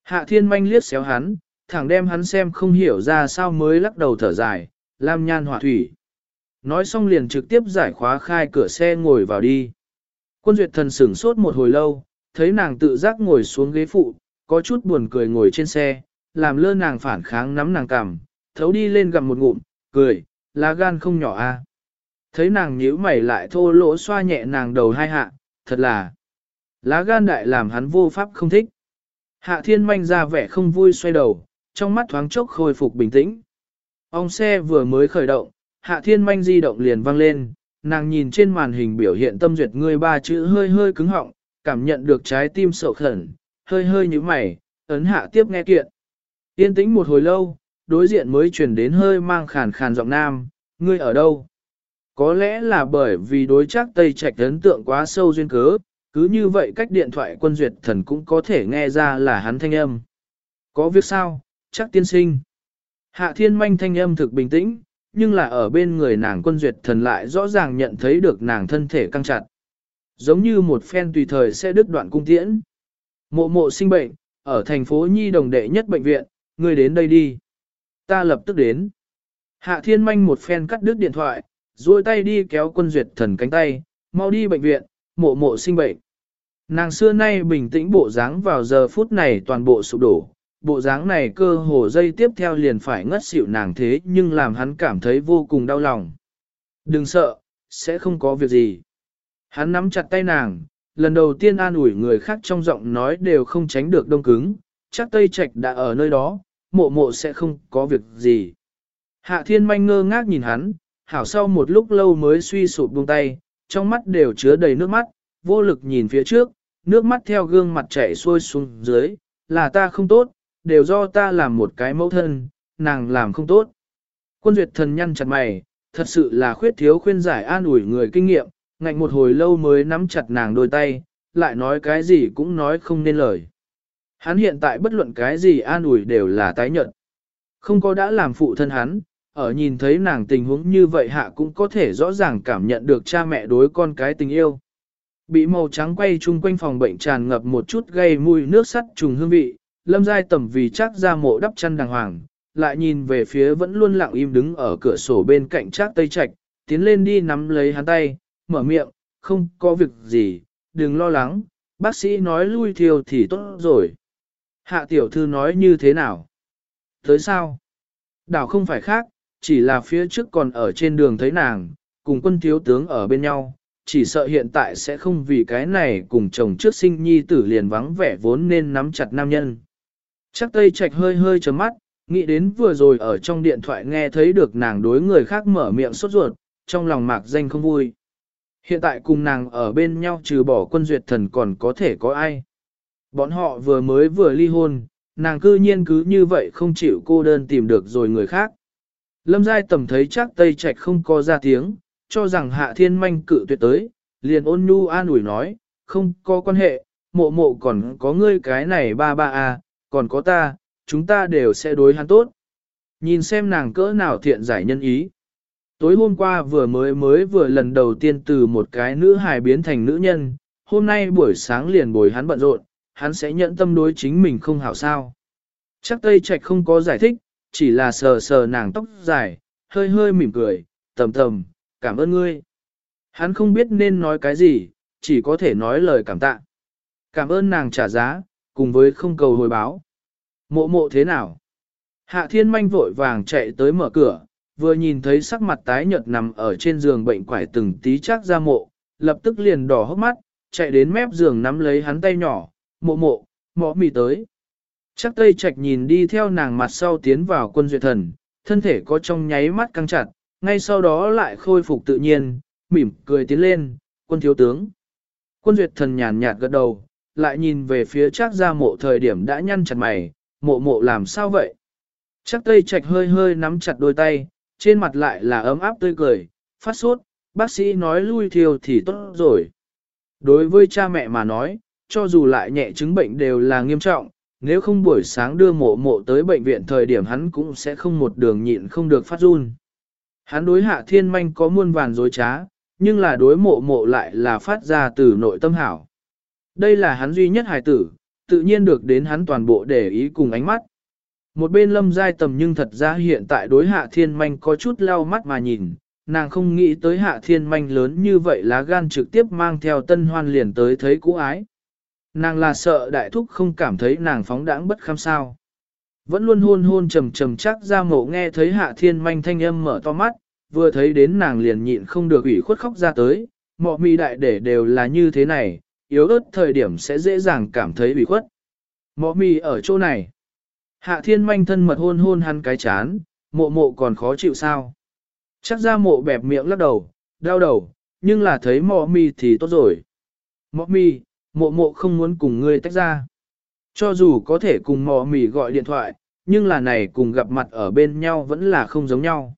Hạ thiên manh liếc xéo hắn, thẳng đem hắn xem không hiểu ra sao mới lắc đầu thở dài, lam nhan hỏa thủy. Nói xong liền trực tiếp giải khóa khai cửa xe ngồi vào đi. Quân duyệt thần sửng sốt một hồi lâu, thấy nàng tự giác ngồi xuống ghế phụ, có chút buồn cười ngồi trên xe, làm lơ nàng phản kháng nắm nàng cằm, thấu đi lên gặm một ngụm, cười, lá gan không nhỏ a. Thấy nàng nhíu mày lại thô lỗ xoa nhẹ nàng đầu hai hạ, thật là lá gan đại làm hắn vô pháp không thích. Hạ thiên manh ra vẻ không vui xoay đầu, trong mắt thoáng chốc khôi phục bình tĩnh. Ông xe vừa mới khởi động, hạ thiên manh di động liền vang lên, nàng nhìn trên màn hình biểu hiện tâm duyệt người ba chữ hơi hơi cứng họng, cảm nhận được trái tim sầu khẩn, hơi hơi như mày, ấn hạ tiếp nghe kiện. Yên tĩnh một hồi lâu, đối diện mới chuyển đến hơi mang khàn khàn giọng nam, ngươi ở đâu? Có lẽ là bởi vì đối chắc Tây Trạch ấn tượng quá sâu duyên cớ, cứ như vậy cách điện thoại quân duyệt thần cũng có thể nghe ra là hắn thanh âm. Có việc sao, chắc tiên sinh. Hạ thiên manh thanh âm thực bình tĩnh, nhưng là ở bên người nàng quân duyệt thần lại rõ ràng nhận thấy được nàng thân thể căng chặt. Giống như một phen tùy thời sẽ đứt đoạn cung tiễn. Mộ mộ sinh bệnh, ở thành phố Nhi đồng đệ nhất bệnh viện, người đến đây đi. Ta lập tức đến. Hạ thiên manh một phen cắt đứt điện thoại, duỗi tay đi kéo quân duyệt thần cánh tay, mau đi bệnh viện, mộ mộ sinh bệnh. Nàng xưa nay bình tĩnh bộ dáng vào giờ phút này toàn bộ sụp đổ, bộ dáng này cơ hồ dây tiếp theo liền phải ngất xỉu nàng thế nhưng làm hắn cảm thấy vô cùng đau lòng. Đừng sợ, sẽ không có việc gì. Hắn nắm chặt tay nàng, lần đầu tiên an ủi người khác trong giọng nói đều không tránh được đông cứng, chắc Tây Trạch đã ở nơi đó, mộ mộ sẽ không có việc gì. Hạ thiên manh ngơ ngác nhìn hắn, hảo sau một lúc lâu mới suy sụp buông tay, trong mắt đều chứa đầy nước mắt, vô lực nhìn phía trước, nước mắt theo gương mặt chảy xuôi xuống dưới, là ta không tốt, đều do ta làm một cái mẫu thân, nàng làm không tốt. Quân duyệt thần nhăn chặt mày, thật sự là khuyết thiếu khuyên giải an ủi người kinh nghiệm, ngạnh một hồi lâu mới nắm chặt nàng đôi tay, lại nói cái gì cũng nói không nên lời. Hắn hiện tại bất luận cái gì an ủi đều là tái nhận. Không có đã làm phụ thân hắn, ở nhìn thấy nàng tình huống như vậy hạ cũng có thể rõ ràng cảm nhận được cha mẹ đối con cái tình yêu. Bị màu trắng quay chung quanh phòng bệnh tràn ngập một chút gây mùi nước sắt trùng hương vị, lâm giai tầm vì chắc ra mộ đắp chăn đàng hoàng, lại nhìn về phía vẫn luôn lặng im đứng ở cửa sổ bên cạnh chắc tây trạch, tiến lên đi nắm lấy hắn tay, mở miệng, không có việc gì, đừng lo lắng, bác sĩ nói lui thiêu thì tốt rồi. Hạ tiểu thư nói như thế nào? Tới sao? Đảo không phải khác, chỉ là phía trước còn ở trên đường thấy nàng, cùng quân thiếu tướng ở bên nhau, chỉ sợ hiện tại sẽ không vì cái này cùng chồng trước sinh nhi tử liền vắng vẻ vốn nên nắm chặt nam nhân. Chắc tây trạch hơi hơi chấm mắt, nghĩ đến vừa rồi ở trong điện thoại nghe thấy được nàng đối người khác mở miệng sốt ruột, trong lòng mạc danh không vui. Hiện tại cùng nàng ở bên nhau trừ bỏ quân duyệt thần còn có thể có ai. Bọn họ vừa mới vừa ly hôn, nàng cư nhiên cứ như vậy không chịu cô đơn tìm được rồi người khác. Lâm Giai tầm thấy chắc Tây Trạch không có ra tiếng, cho rằng hạ thiên manh cự tuyệt tới, liền ôn nhu an ủi nói, không có quan hệ, mộ mộ còn có ngươi cái này ba ba à còn có ta, chúng ta đều sẽ đối hắn tốt. Nhìn xem nàng cỡ nào thiện giải nhân ý. Tối hôm qua vừa mới mới vừa lần đầu tiên từ một cái nữ hài biến thành nữ nhân, hôm nay buổi sáng liền bồi hắn bận rộn, hắn sẽ nhận tâm đối chính mình không hảo sao. Chắc Tây Trạch không có giải thích, chỉ là sờ sờ nàng tóc dài, hơi hơi mỉm cười, tầm tầm, cảm ơn ngươi. Hắn không biết nên nói cái gì, chỉ có thể nói lời cảm tạ. Cảm ơn nàng trả giá, cùng với không cầu hồi báo. Mộ mộ thế nào? Hạ thiên manh vội vàng chạy tới mở cửa, vừa nhìn thấy sắc mặt tái nhợt nằm ở trên giường bệnh quải từng tí chắc ra mộ, lập tức liền đỏ hốc mắt, chạy đến mép giường nắm lấy hắn tay nhỏ, mộ mộ, mỏ mì tới. Chắc tây trạch nhìn đi theo nàng mặt sau tiến vào quân duyệt thần, thân thể có trong nháy mắt căng chặt, ngay sau đó lại khôi phục tự nhiên, mỉm cười tiến lên, quân thiếu tướng. Quân duyệt thần nhàn nhạt gật đầu, lại nhìn về phía chắc ra mộ thời điểm đã nhăn chặt mày, mộ mộ làm sao vậy? Chắc tây trạch hơi hơi nắm chặt đôi tay, trên mặt lại là ấm áp tươi cười, phát sốt, bác sĩ nói lui thiêu thì tốt rồi. Đối với cha mẹ mà nói, cho dù lại nhẹ chứng bệnh đều là nghiêm trọng, nếu không buổi sáng đưa mộ mộ tới bệnh viện thời điểm hắn cũng sẽ không một đường nhịn không được phát run. Hắn đối hạ thiên manh có muôn vàn dối trá, nhưng là đối mộ mộ lại là phát ra từ nội tâm hảo. Đây là hắn duy nhất hài tử, tự nhiên được đến hắn toàn bộ để ý cùng ánh mắt. Một bên lâm giai tầm nhưng thật ra hiện tại đối hạ thiên manh có chút lau mắt mà nhìn, nàng không nghĩ tới hạ thiên manh lớn như vậy lá gan trực tiếp mang theo tân hoan liền tới thấy cũ ái. Nàng là sợ đại thúc không cảm thấy nàng phóng đãng bất kham sao. Vẫn luôn hôn hôn trầm trầm chắc ra mộ nghe thấy hạ thiên manh thanh âm mở to mắt, vừa thấy đến nàng liền nhịn không được ủy khuất khóc ra tới, mọ mi đại để đều là như thế này, yếu ớt thời điểm sẽ dễ dàng cảm thấy bị khuất. Mọ mi ở chỗ này. Hạ thiên manh thân mật hôn hôn hắn cái chán, mộ mộ còn khó chịu sao. Chắc ra mộ bẹp miệng lắc đầu, đau đầu, nhưng là thấy mọ mi thì tốt rồi. Mọ mi, mộ mộ không muốn cùng ngươi tách ra. Cho dù có thể cùng mọ mì gọi điện thoại, nhưng là này cùng gặp mặt ở bên nhau vẫn là không giống nhau.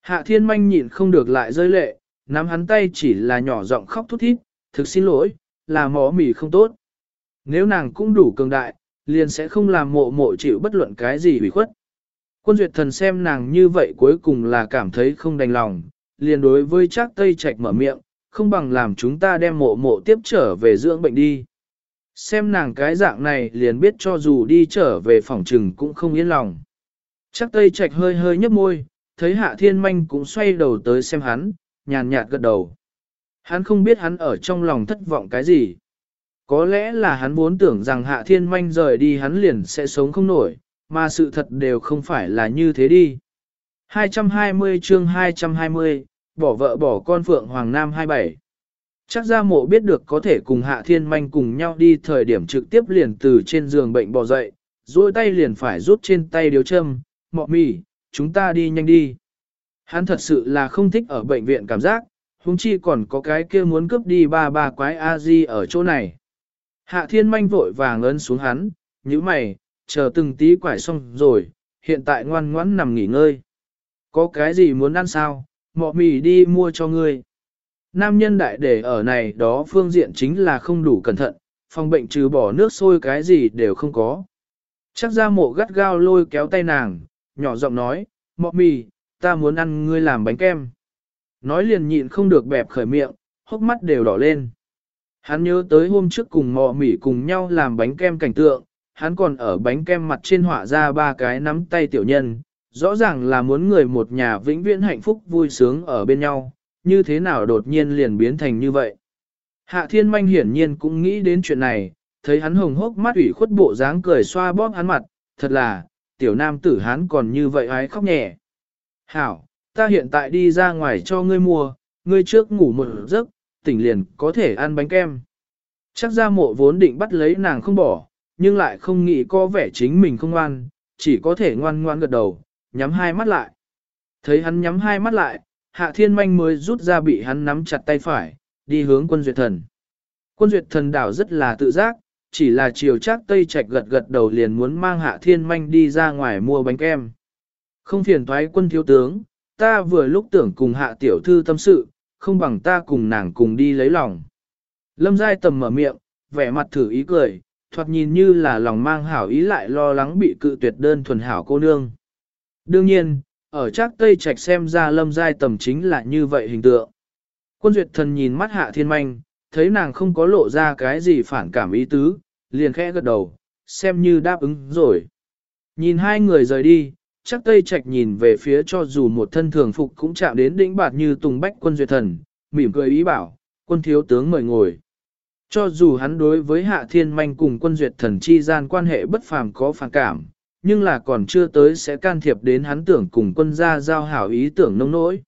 Hạ thiên manh nhịn không được lại rơi lệ, nắm hắn tay chỉ là nhỏ giọng khóc thút thít, thực xin lỗi, là mỏ mì không tốt. Nếu nàng cũng đủ cường đại, liền sẽ không làm mộ mộ chịu bất luận cái gì hủy khuất. Quân duyệt thần xem nàng như vậy cuối cùng là cảm thấy không đành lòng, liền đối với chắc tây trạch mở miệng, không bằng làm chúng ta đem mộ mộ tiếp trở về dưỡng bệnh đi. Xem nàng cái dạng này liền biết cho dù đi trở về phòng trừng cũng không yên lòng. Chắc tây trạch hơi hơi nhấp môi, thấy hạ thiên manh cũng xoay đầu tới xem hắn, nhàn nhạt gật đầu. Hắn không biết hắn ở trong lòng thất vọng cái gì. Có lẽ là hắn vốn tưởng rằng hạ thiên manh rời đi hắn liền sẽ sống không nổi, mà sự thật đều không phải là như thế đi. 220 chương 220, bỏ vợ bỏ con Phượng Hoàng Nam 27. Chắc ra mộ biết được có thể cùng hạ thiên manh cùng nhau đi thời điểm trực tiếp liền từ trên giường bệnh bò dậy, duỗi tay liền phải rút trên tay điếu châm, mọ mì, chúng ta đi nhanh đi. Hắn thật sự là không thích ở bệnh viện cảm giác, huống chi còn có cái kia muốn cướp đi ba ba quái a di ở chỗ này. Hạ thiên manh vội vàng ấn xuống hắn, như mày, chờ từng tí quải xong rồi, hiện tại ngoan ngoãn nằm nghỉ ngơi. Có cái gì muốn ăn sao, mọ mì đi mua cho ngươi. Nam nhân đại để ở này đó phương diện chính là không đủ cẩn thận, phòng bệnh trừ bỏ nước sôi cái gì đều không có. Chắc ra mộ gắt gao lôi kéo tay nàng, nhỏ giọng nói, mọ mì, ta muốn ăn ngươi làm bánh kem. Nói liền nhịn không được bẹp khởi miệng, hốc mắt đều đỏ lên. Hắn nhớ tới hôm trước cùng mò mỉ cùng nhau làm bánh kem cảnh tượng, hắn còn ở bánh kem mặt trên họa ra ba cái nắm tay tiểu nhân, rõ ràng là muốn người một nhà vĩnh viễn hạnh phúc vui sướng ở bên nhau, như thế nào đột nhiên liền biến thành như vậy. Hạ thiên manh hiển nhiên cũng nghĩ đến chuyện này, thấy hắn hồng hốc mắt ủy khuất bộ dáng cười xoa bóp hắn mặt, thật là, tiểu nam tử hắn còn như vậy ái khóc nhẹ. Hảo, ta hiện tại đi ra ngoài cho ngươi mua, ngươi trước ngủ một giấc, tỉnh liền có thể ăn bánh kem. Chắc ra mộ vốn định bắt lấy nàng không bỏ, nhưng lại không nghĩ có vẻ chính mình không ngoan, chỉ có thể ngoan ngoan gật đầu, nhắm hai mắt lại. Thấy hắn nhắm hai mắt lại, hạ thiên manh mới rút ra bị hắn nắm chặt tay phải, đi hướng quân duyệt thần. Quân duyệt thần đảo rất là tự giác, chỉ là chiều chắc tây Trạch gật gật đầu liền muốn mang hạ thiên manh đi ra ngoài mua bánh kem. Không phiền thoái quân thiếu tướng, ta vừa lúc tưởng cùng hạ tiểu thư tâm sự, không bằng ta cùng nàng cùng đi lấy lòng. Lâm Giai tầm mở miệng, vẻ mặt thử ý cười, thoạt nhìn như là lòng mang hảo ý lại lo lắng bị cự tuyệt đơn thuần hảo cô nương. Đương nhiên, ở trác Tây Trạch xem ra Lâm Giai tầm chính là như vậy hình tượng. Quân duyệt thần nhìn mắt hạ thiên manh, thấy nàng không có lộ ra cái gì phản cảm ý tứ, liền khẽ gật đầu, xem như đáp ứng rồi. Nhìn hai người rời đi, chắc Tây Trạch nhìn về phía cho dù một thân thường phục cũng chạm đến đỉnh bạt như tùng bách quân duyệt thần, mỉm cười ý bảo, quân thiếu tướng mời ngồi. Cho dù hắn đối với hạ thiên manh cùng quân duyệt thần chi gian quan hệ bất phàm có phản cảm, nhưng là còn chưa tới sẽ can thiệp đến hắn tưởng cùng quân gia giao hảo ý tưởng nông nỗi.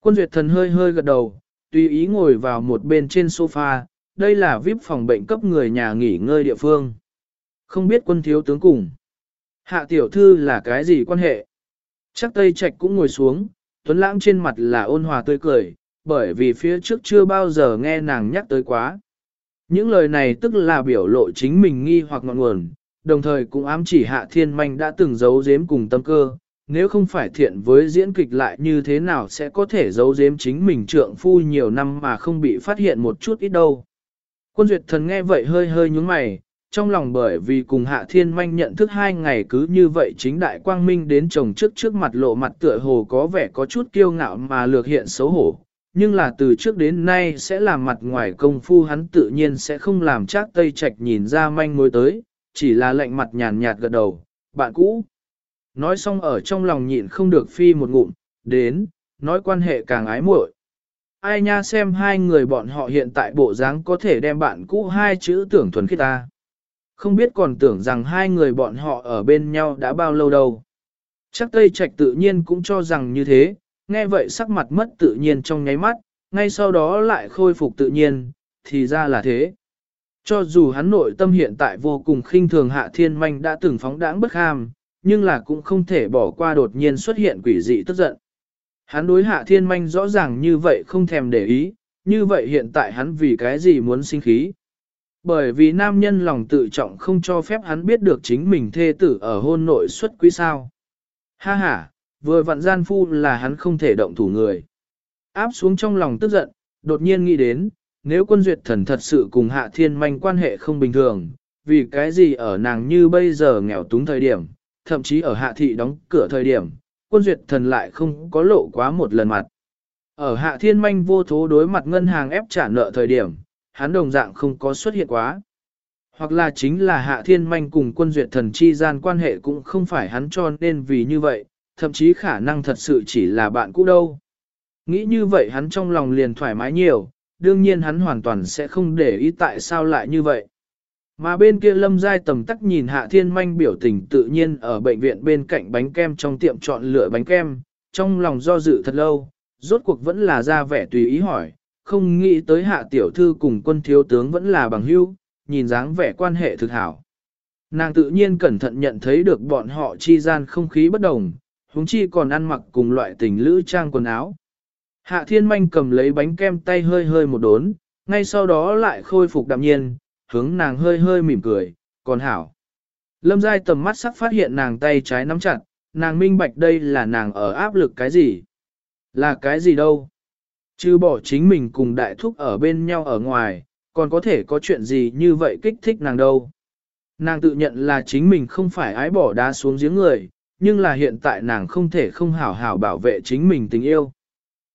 Quân duyệt thần hơi hơi gật đầu, tùy ý ngồi vào một bên trên sofa, đây là VIP phòng bệnh cấp người nhà nghỉ ngơi địa phương. Không biết quân thiếu tướng cùng. Hạ tiểu thư là cái gì quan hệ? Chắc Tây Trạch cũng ngồi xuống, Tuấn Lãng trên mặt là ôn hòa tươi cười, bởi vì phía trước chưa bao giờ nghe nàng nhắc tới quá. Những lời này tức là biểu lộ chính mình nghi hoặc ngọn nguồn, đồng thời cũng ám chỉ Hạ Thiên Manh đã từng giấu giếm cùng tâm cơ, nếu không phải thiện với diễn kịch lại như thế nào sẽ có thể giấu giếm chính mình trượng phu nhiều năm mà không bị phát hiện một chút ít đâu. Quân duyệt thần nghe vậy hơi hơi nhúng mày, trong lòng bởi vì cùng hạ thiên manh nhận thức hai ngày cứ như vậy chính đại quang minh đến chồng trước trước mặt lộ mặt tựa hồ có vẻ có chút kiêu ngạo mà lược hiện xấu hổ. Nhưng là từ trước đến nay sẽ làm mặt ngoài công phu hắn tự nhiên sẽ không làm chắc tây trạch nhìn ra manh mối tới, chỉ là lạnh mặt nhàn nhạt gật đầu, bạn cũ. Nói xong ở trong lòng nhịn không được phi một ngụm, đến, nói quan hệ càng ái muội. Ai nha xem hai người bọn họ hiện tại bộ dáng có thể đem bạn cũ hai chữ tưởng thuần khiết ta. Không biết còn tưởng rằng hai người bọn họ ở bên nhau đã bao lâu đâu. Chắc Tây Trạch tự nhiên cũng cho rằng như thế, nghe vậy sắc mặt mất tự nhiên trong nháy mắt, ngay sau đó lại khôi phục tự nhiên, thì ra là thế. Cho dù hắn nội tâm hiện tại vô cùng khinh thường hạ thiên manh đã từng phóng đãng bất ham, nhưng là cũng không thể bỏ qua đột nhiên xuất hiện quỷ dị tức giận. Hắn đối hạ thiên manh rõ ràng như vậy không thèm để ý, như vậy hiện tại hắn vì cái gì muốn sinh khí. Bởi vì nam nhân lòng tự trọng không cho phép hắn biết được chính mình thê tử ở hôn nội xuất quý sao. Ha ha, vừa vặn gian phu là hắn không thể động thủ người. Áp xuống trong lòng tức giận, đột nhiên nghĩ đến, nếu quân duyệt thần thật sự cùng hạ thiên manh quan hệ không bình thường, vì cái gì ở nàng như bây giờ nghèo túng thời điểm, thậm chí ở hạ thị đóng cửa thời điểm, quân duyệt thần lại không có lộ quá một lần mặt. Ở hạ thiên manh vô thố đối mặt ngân hàng ép trả nợ thời điểm, hắn đồng dạng không có xuất hiện quá. Hoặc là chính là hạ thiên manh cùng quân duyệt thần chi gian quan hệ cũng không phải hắn cho nên vì như vậy, thậm chí khả năng thật sự chỉ là bạn cũ đâu. Nghĩ như vậy hắn trong lòng liền thoải mái nhiều, đương nhiên hắn hoàn toàn sẽ không để ý tại sao lại như vậy. Mà bên kia lâm giai tầm tắc nhìn hạ thiên manh biểu tình tự nhiên ở bệnh viện bên cạnh bánh kem trong tiệm chọn lựa bánh kem, trong lòng do dự thật lâu, rốt cuộc vẫn là ra vẻ tùy ý hỏi, không nghĩ tới hạ tiểu thư cùng quân thiếu tướng vẫn là bằng hữu, nhìn dáng vẻ quan hệ thực hảo. Nàng tự nhiên cẩn thận nhận thấy được bọn họ chi gian không khí bất đồng, huống chi còn ăn mặc cùng loại tình lữ trang quần áo. Hạ thiên manh cầm lấy bánh kem tay hơi hơi một đốn, ngay sau đó lại khôi phục đạm nhiên, hướng nàng hơi hơi mỉm cười, còn hảo. Lâm Giai tầm mắt sắc phát hiện nàng tay trái nắm chặt, nàng minh bạch đây là nàng ở áp lực cái gì? Là cái gì đâu? Chứ bỏ chính mình cùng đại thúc ở bên nhau ở ngoài, còn có thể có chuyện gì như vậy kích thích nàng đâu? Nàng tự nhận là chính mình không phải ái bỏ đá xuống giếng người, nhưng là hiện tại nàng không thể không hảo hảo bảo vệ chính mình tình yêu.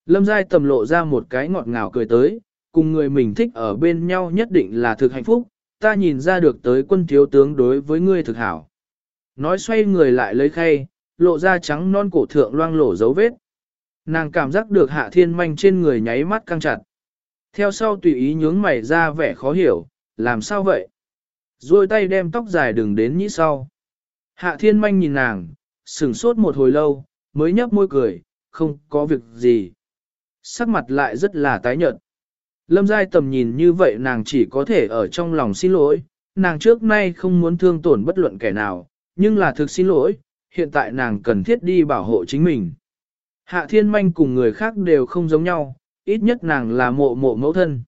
Lâm Giai tầm lộ ra một cái ngọt ngào cười tới, cùng người mình thích ở bên nhau nhất định là thực hạnh phúc, ta nhìn ra được tới quân thiếu tướng đối với ngươi thực hảo. Nói xoay người lại lấy khay, lộ ra trắng non cổ thượng loang lổ dấu vết. Nàng cảm giác được hạ thiên manh trên người nháy mắt căng chặt. Theo sau tùy ý nhướng mày ra vẻ khó hiểu, làm sao vậy? Rồi tay đem tóc dài đừng đến nhĩ sau. Hạ thiên manh nhìn nàng, sửng sốt một hồi lâu, mới nhấp môi cười, không có việc gì. Sắc mặt lại rất là tái nhợt. Lâm Giai tầm nhìn như vậy nàng chỉ có thể ở trong lòng xin lỗi, nàng trước nay không muốn thương tổn bất luận kẻ nào, nhưng là thực xin lỗi, hiện tại nàng cần thiết đi bảo hộ chính mình. Hạ thiên manh cùng người khác đều không giống nhau, ít nhất nàng là mộ mộ mẫu thân.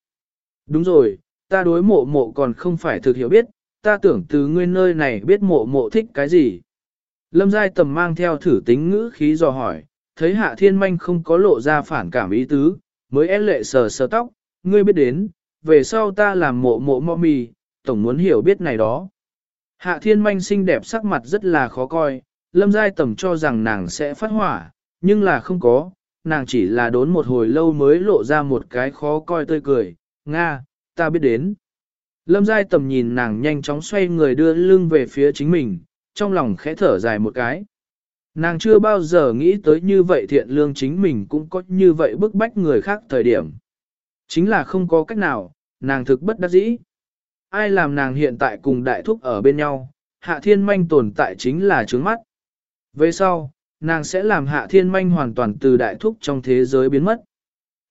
Đúng rồi, ta đối mộ mộ còn không phải thực hiểu biết, ta tưởng từ ngươi nơi này biết mộ mộ thích cái gì. Lâm Giai tầm mang theo thử tính ngữ khí dò hỏi, thấy hạ thiên manh không có lộ ra phản cảm ý tứ, mới én lệ sờ sờ tóc, ngươi biết đến, về sau ta làm mộ mộ mọ mì, tổng muốn hiểu biết này đó. Hạ thiên manh xinh đẹp sắc mặt rất là khó coi, lâm giai tầm cho rằng nàng sẽ phát hỏa, nhưng là không có, nàng chỉ là đốn một hồi lâu mới lộ ra một cái khó coi tươi cười, Nga, ta biết đến. Lâm giai tầm nhìn nàng nhanh chóng xoay người đưa lưng về phía chính mình, trong lòng khẽ thở dài một cái. Nàng chưa bao giờ nghĩ tới như vậy thiện lương chính mình cũng có như vậy bức bách người khác thời điểm. Chính là không có cách nào, nàng thực bất đắc dĩ. Ai làm nàng hiện tại cùng đại thúc ở bên nhau, hạ thiên manh tồn tại chính là trướng mắt. Về sau, nàng sẽ làm hạ thiên manh hoàn toàn từ đại thúc trong thế giới biến mất.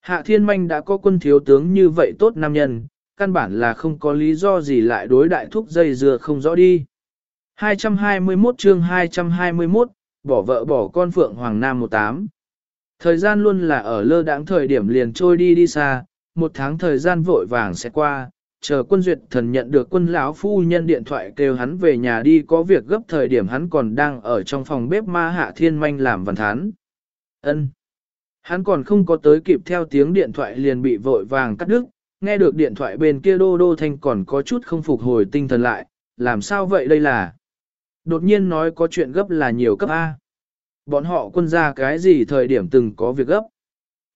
Hạ thiên manh đã có quân thiếu tướng như vậy tốt nam nhân, căn bản là không có lý do gì lại đối đại thúc dây dưa không rõ đi. 221 chương 221, bỏ vợ bỏ con Phượng Hoàng Nam 18. Thời gian luôn là ở lơ đãng thời điểm liền trôi đi đi xa, một tháng thời gian vội vàng sẽ qua, chờ quân duyệt thần nhận được quân lão phu nhân điện thoại kêu hắn về nhà đi có việc gấp thời điểm hắn còn đang ở trong phòng bếp ma hạ thiên manh làm văn thán. ân Hắn còn không có tới kịp theo tiếng điện thoại liền bị vội vàng cắt đứt, nghe được điện thoại bên kia đô đô thanh còn có chút không phục hồi tinh thần lại, làm sao vậy đây là? Đột nhiên nói có chuyện gấp là nhiều cấp A. Bọn họ quân ra cái gì thời điểm từng có việc gấp.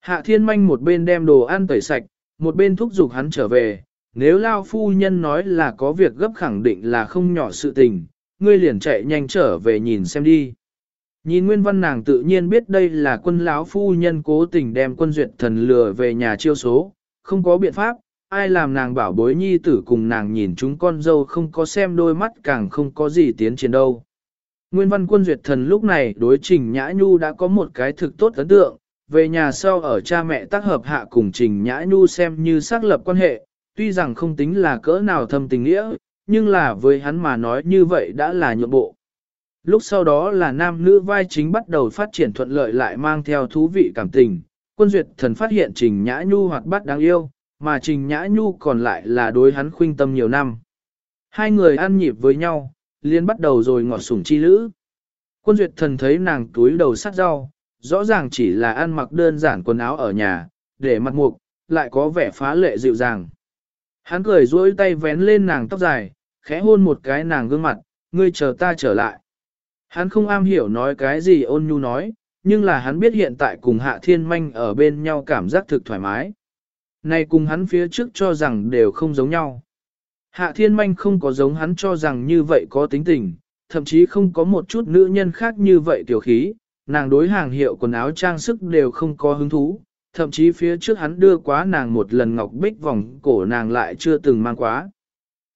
Hạ thiên manh một bên đem đồ ăn tẩy sạch, một bên thúc giục hắn trở về, nếu lao phu nhân nói là có việc gấp khẳng định là không nhỏ sự tình, ngươi liền chạy nhanh trở về nhìn xem đi. Nhìn nguyên văn nàng tự nhiên biết đây là quân lão phu nhân cố tình đem quân duyệt thần lừa về nhà chiêu số, không có biện pháp, ai làm nàng bảo bối nhi tử cùng nàng nhìn chúng con dâu không có xem đôi mắt càng không có gì tiến triển đâu. Nguyên văn quân duyệt thần lúc này đối trình Nhã Nhu đã có một cái thực tốt ấn tượng, về nhà sau ở cha mẹ tác hợp hạ cùng trình Nhã Nhu xem như xác lập quan hệ, tuy rằng không tính là cỡ nào thâm tình nghĩa, nhưng là với hắn mà nói như vậy đã là nhượng bộ. Lúc sau đó là nam nữ vai chính bắt đầu phát triển thuận lợi lại mang theo thú vị cảm tình, quân duyệt thần phát hiện Trình Nhã Nhu hoạt bát đáng yêu, mà Trình Nhã Nhu còn lại là đối hắn khuynh tâm nhiều năm. Hai người ăn nhịp với nhau, liên bắt đầu rồi ngọt sủng chi lữ. Quân duyệt thần thấy nàng túi đầu sát rau, rõ ràng chỉ là ăn mặc đơn giản quần áo ở nhà, để mặt mục, lại có vẻ phá lệ dịu dàng. Hắn cười duỗi tay vén lên nàng tóc dài, khẽ hôn một cái nàng gương mặt, ngươi chờ ta trở lại. Hắn không am hiểu nói cái gì ôn nhu nói, nhưng là hắn biết hiện tại cùng hạ thiên manh ở bên nhau cảm giác thực thoải mái. Này cùng hắn phía trước cho rằng đều không giống nhau. Hạ thiên manh không có giống hắn cho rằng như vậy có tính tình, thậm chí không có một chút nữ nhân khác như vậy tiểu khí, nàng đối hàng hiệu quần áo trang sức đều không có hứng thú, thậm chí phía trước hắn đưa quá nàng một lần ngọc bích vòng cổ nàng lại chưa từng mang quá.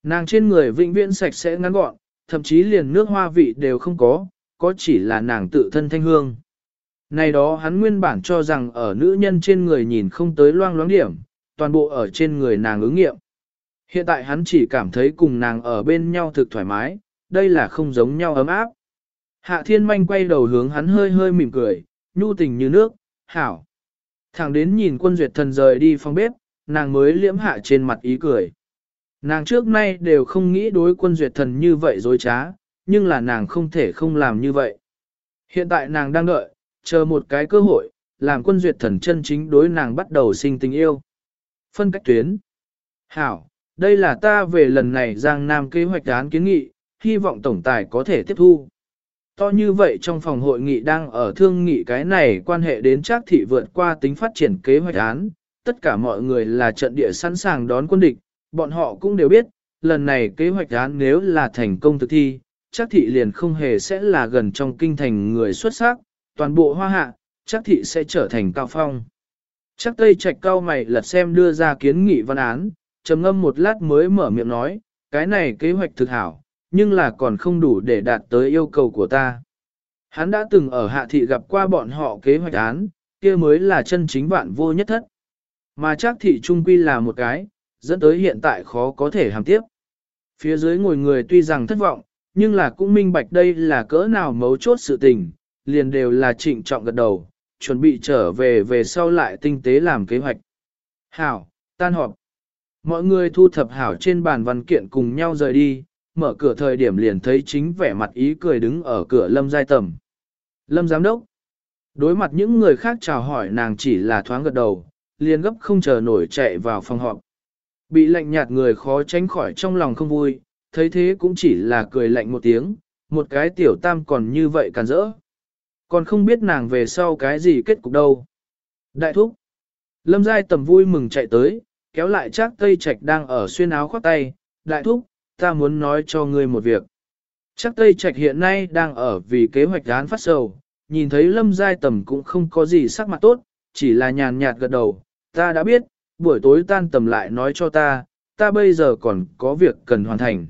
Nàng trên người vĩnh viễn sạch sẽ ngắn gọn, thậm chí liền nước hoa vị đều không có, có chỉ là nàng tự thân thanh hương. Này đó hắn nguyên bản cho rằng ở nữ nhân trên người nhìn không tới loang loáng điểm, toàn bộ ở trên người nàng ứng nghiệm. Hiện tại hắn chỉ cảm thấy cùng nàng ở bên nhau thực thoải mái, đây là không giống nhau ấm áp. Hạ thiên manh quay đầu hướng hắn hơi hơi mỉm cười, nhu tình như nước, hảo. Thẳng đến nhìn quân duyệt thần rời đi phòng bếp, nàng mới liễm hạ trên mặt ý cười. Nàng trước nay đều không nghĩ đối quân duyệt thần như vậy dối trá, nhưng là nàng không thể không làm như vậy. Hiện tại nàng đang đợi, chờ một cái cơ hội, làm quân duyệt thần chân chính đối nàng bắt đầu sinh tình yêu. Phân cách tuyến. Hảo, đây là ta về lần này Giang Nam kế hoạch án kiến nghị, hy vọng tổng tài có thể tiếp thu. To như vậy trong phòng hội nghị đang ở thương nghị cái này quan hệ đến chắc thị vượt qua tính phát triển kế hoạch án, tất cả mọi người là trận địa sẵn sàng đón quân địch, bọn họ cũng đều biết, lần này kế hoạch án nếu là thành công thực thi, chắc thị liền không hề sẽ là gần trong kinh thành người xuất sắc, toàn bộ hoa hạ, chắc thị sẽ trở thành cao phong. Chắc tây trạch cao mày lật xem đưa ra kiến nghị văn án, trầm ngâm một lát mới mở miệng nói, cái này kế hoạch thực hảo, nhưng là còn không đủ để đạt tới yêu cầu của ta. Hắn đã từng ở hạ thị gặp qua bọn họ kế hoạch án, kia mới là chân chính vạn vô nhất thất. Mà chắc thị trung quy là một cái, dẫn tới hiện tại khó có thể hàm tiếp. Phía dưới ngồi người tuy rằng thất vọng, nhưng là cũng minh bạch đây là cỡ nào mấu chốt sự tình, liền đều là trịnh trọng gật đầu, chuẩn bị trở về về sau lại tinh tế làm kế hoạch. Hảo, tan họp. Mọi người thu thập hảo trên bàn văn kiện cùng nhau rời đi, mở cửa thời điểm liền thấy chính vẻ mặt ý cười đứng ở cửa lâm giai tầm. Lâm giám đốc. Đối mặt những người khác chào hỏi nàng chỉ là thoáng gật đầu, liền gấp không chờ nổi chạy vào phòng họp. Bị lạnh nhạt người khó tránh khỏi trong lòng không vui, thấy thế cũng chỉ là cười lạnh một tiếng, một cái tiểu tam còn như vậy càn rỡ. Còn không biết nàng về sau cái gì kết cục đâu. Đại thúc. Lâm Giai tầm vui mừng chạy tới, kéo lại chắc tây trạch đang ở xuyên áo khoác tay. Đại thúc, ta muốn nói cho ngươi một việc. Chắc tây trạch hiện nay đang ở vì kế hoạch án phát sầu, nhìn thấy lâm giai tầm cũng không có gì sắc mặt tốt, chỉ là nhàn nhạt gật đầu, ta đã biết, buổi tối tan tầm lại nói cho ta, ta bây giờ còn có việc cần hoàn thành.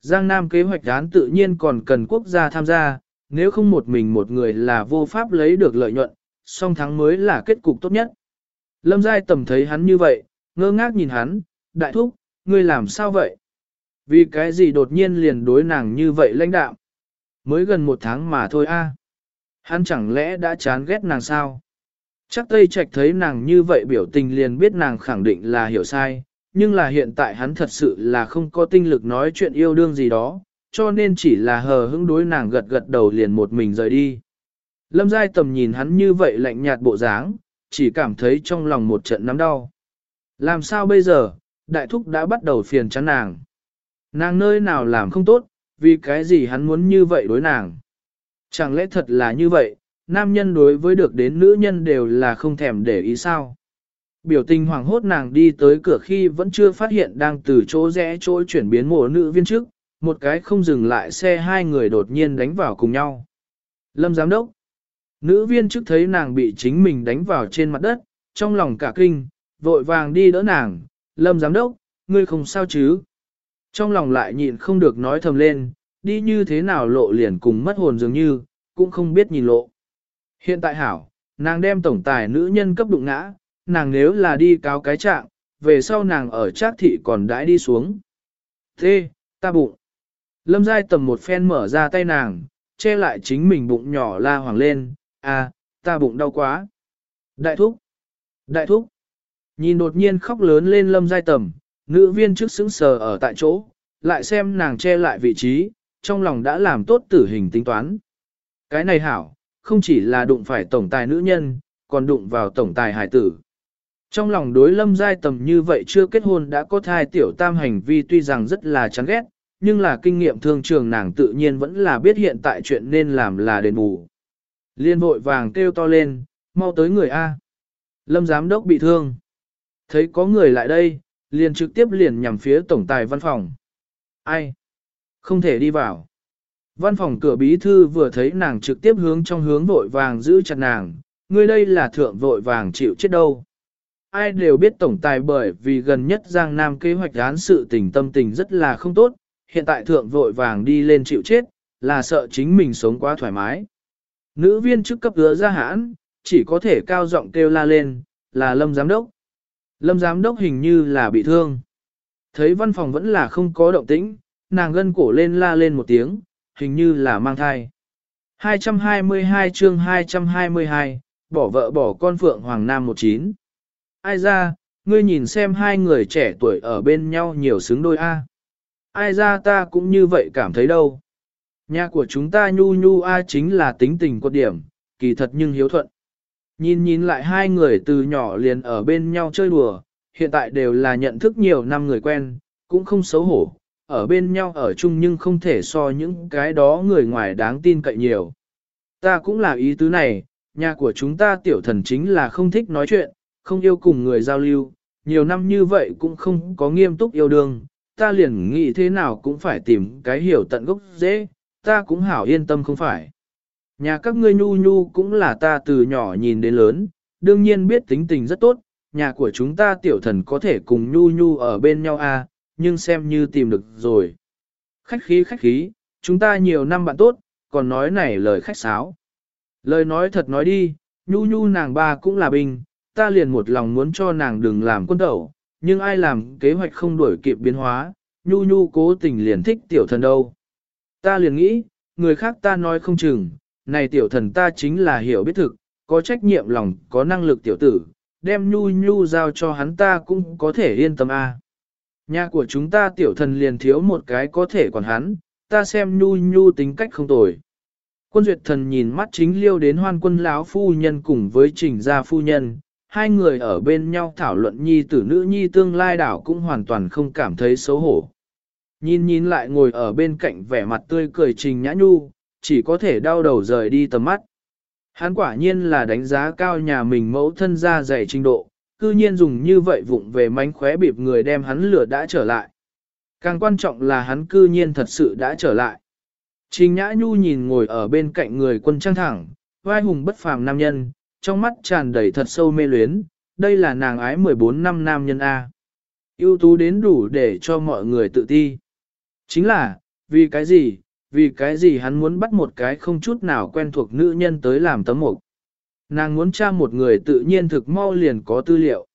Giang Nam kế hoạch án tự nhiên còn cần quốc gia tham gia, nếu không một mình một người là vô pháp lấy được lợi nhuận, song thắng mới là kết cục tốt nhất. Lâm Giai tầm thấy hắn như vậy, ngơ ngác nhìn hắn, đại thúc, ngươi làm sao vậy? Vì cái gì đột nhiên liền đối nàng như vậy lãnh đạo? Mới gần một tháng mà thôi a. Hắn chẳng lẽ đã chán ghét nàng sao? Chắc Tây Trạch thấy nàng như vậy biểu tình liền biết nàng khẳng định là hiểu sai, nhưng là hiện tại hắn thật sự là không có tinh lực nói chuyện yêu đương gì đó, cho nên chỉ là hờ hững đối nàng gật gật đầu liền một mình rời đi. Lâm Giai tầm nhìn hắn như vậy lạnh nhạt bộ dáng, chỉ cảm thấy trong lòng một trận nắm đau. Làm sao bây giờ, đại thúc đã bắt đầu phiền chán nàng. Nàng nơi nào làm không tốt, vì cái gì hắn muốn như vậy đối nàng. Chẳng lẽ thật là như vậy, nam nhân đối với được đến nữ nhân đều là không thèm để ý sao. Biểu tình hoàng hốt nàng đi tới cửa khi vẫn chưa phát hiện đang từ chỗ rẽ chỗ chuyển biến mùa nữ viên trước, một cái không dừng lại xe hai người đột nhiên đánh vào cùng nhau. Lâm giám đốc. Nữ viên trước thấy nàng bị chính mình đánh vào trên mặt đất, trong lòng cả kinh, vội vàng đi đỡ nàng. Lâm giám đốc, ngươi không sao chứ? Trong lòng lại nhịn không được nói thầm lên, đi như thế nào lộ liền cùng mất hồn dường như, cũng không biết nhìn lộ. Hiện tại hảo, nàng đem tổng tài nữ nhân cấp đụng ngã, nàng nếu là đi cáo cái trạng, về sau nàng ở trác thị còn đãi đi xuống. Thế, ta bụng. Lâm giai tầm một phen mở ra tay nàng, che lại chính mình bụng nhỏ la hoàng lên, à, ta bụng đau quá. Đại thúc, đại thúc, nhìn đột nhiên khóc lớn lên lâm giai tầm, nữ viên trước sững sờ ở tại chỗ, lại xem nàng che lại vị trí, trong lòng đã làm tốt tử hình tính toán. Cái này hảo, không chỉ là đụng phải tổng tài nữ nhân, còn đụng vào tổng tài hải tử. Trong lòng đối lâm giai tầm như vậy chưa kết hôn đã có thai tiểu tam hành vi tuy rằng rất là chán ghét, nhưng là kinh nghiệm thương trường nàng tự nhiên vẫn là biết hiện tại chuyện nên làm là đền bù. Liên vội vàng kêu to lên, mau tới người A. Lâm giám đốc bị thương. Thấy có người lại đây, liền trực tiếp liền nhằm phía tổng tài văn phòng. Ai? Không thể đi vào. Văn phòng cửa bí thư vừa thấy nàng trực tiếp hướng trong hướng vội vàng giữ chặt nàng, người đây là thượng vội vàng chịu chết đâu. Ai đều biết tổng tài bởi vì gần nhất Giang Nam kế hoạch án sự tình tâm tình rất là không tốt, hiện tại thượng vội vàng đi lên chịu chết, là sợ chính mình sống quá thoải mái. Nữ viên chức cấp hứa ra hãn, chỉ có thể cao giọng kêu la lên, là lâm giám đốc. Lâm giám đốc hình như là bị thương. Thấy văn phòng vẫn là không có động tĩnh, nàng gân cổ lên la lên một tiếng, hình như là mang thai. 222 chương 222, bỏ vợ bỏ con Phượng Hoàng Nam 19. Ai ra, ngươi nhìn xem hai người trẻ tuổi ở bên nhau nhiều xứng đôi A. Ai ra ta cũng như vậy cảm thấy đâu. Nhà của chúng ta nhu nhu A chính là tính tình cốt điểm, kỳ thật nhưng hiếu thuận. Nhìn nhìn lại hai người từ nhỏ liền ở bên nhau chơi đùa, hiện tại đều là nhận thức nhiều năm người quen, cũng không xấu hổ, ở bên nhau ở chung nhưng không thể so những cái đó người ngoài đáng tin cậy nhiều. Ta cũng là ý tứ này, nhà của chúng ta tiểu thần chính là không thích nói chuyện, không yêu cùng người giao lưu, nhiều năm như vậy cũng không có nghiêm túc yêu đương, ta liền nghĩ thế nào cũng phải tìm cái hiểu tận gốc dễ, ta cũng hảo yên tâm không phải. Nhà các ngươi nhu nhu cũng là ta từ nhỏ nhìn đến lớn, đương nhiên biết tính tình rất tốt, nhà của chúng ta tiểu thần có thể cùng nhu nhu ở bên nhau à, nhưng xem như tìm được rồi. Khách khí khách khí, chúng ta nhiều năm bạn tốt, còn nói này lời khách sáo. Lời nói thật nói đi, nhu nhu nàng ba cũng là bình, ta liền một lòng muốn cho nàng đừng làm quân tẩu, nhưng ai làm kế hoạch không đổi kịp biến hóa, nhu nhu cố tình liền thích tiểu thần đâu. Ta liền nghĩ, người khác ta nói không chừng, này tiểu thần ta chính là hiểu biết thực, có trách nhiệm lòng, có năng lực tiểu tử, đem nhu nhu giao cho hắn ta cũng có thể yên tâm a. Nhà của chúng ta tiểu thần liền thiếu một cái có thể còn hắn, ta xem nhu nhu tính cách không tồi. Quân duyệt thần nhìn mắt chính liêu đến hoan quân lão phu nhân cùng với trình gia phu nhân, hai người ở bên nhau thảo luận nhi tử nữ nhi tương lai đảo cũng hoàn toàn không cảm thấy xấu hổ. Nhìn nhìn lại ngồi ở bên cạnh vẻ mặt tươi cười trình nhã nhu, chỉ có thể đau đầu rời đi tầm mắt. Hắn quả nhiên là đánh giá cao nhà mình mẫu thân ra dày trình độ, cư nhiên dùng như vậy vụng về mánh khóe bịp người đem hắn lửa đã trở lại. Càng quan trọng là hắn cư nhiên thật sự đã trở lại. Trình Nhã Nhu nhìn ngồi ở bên cạnh người quân trang thẳng, vai hùng bất phàm nam nhân, trong mắt tràn đầy thật sâu mê luyến, đây là nàng ái 14 năm nam nhân A. ưu tú đến đủ để cho mọi người tự ti. Chính là, vì cái gì, vì cái gì hắn muốn bắt một cái không chút nào quen thuộc nữ nhân tới làm tấm mục. Nàng muốn tra một người tự nhiên thực mau liền có tư liệu.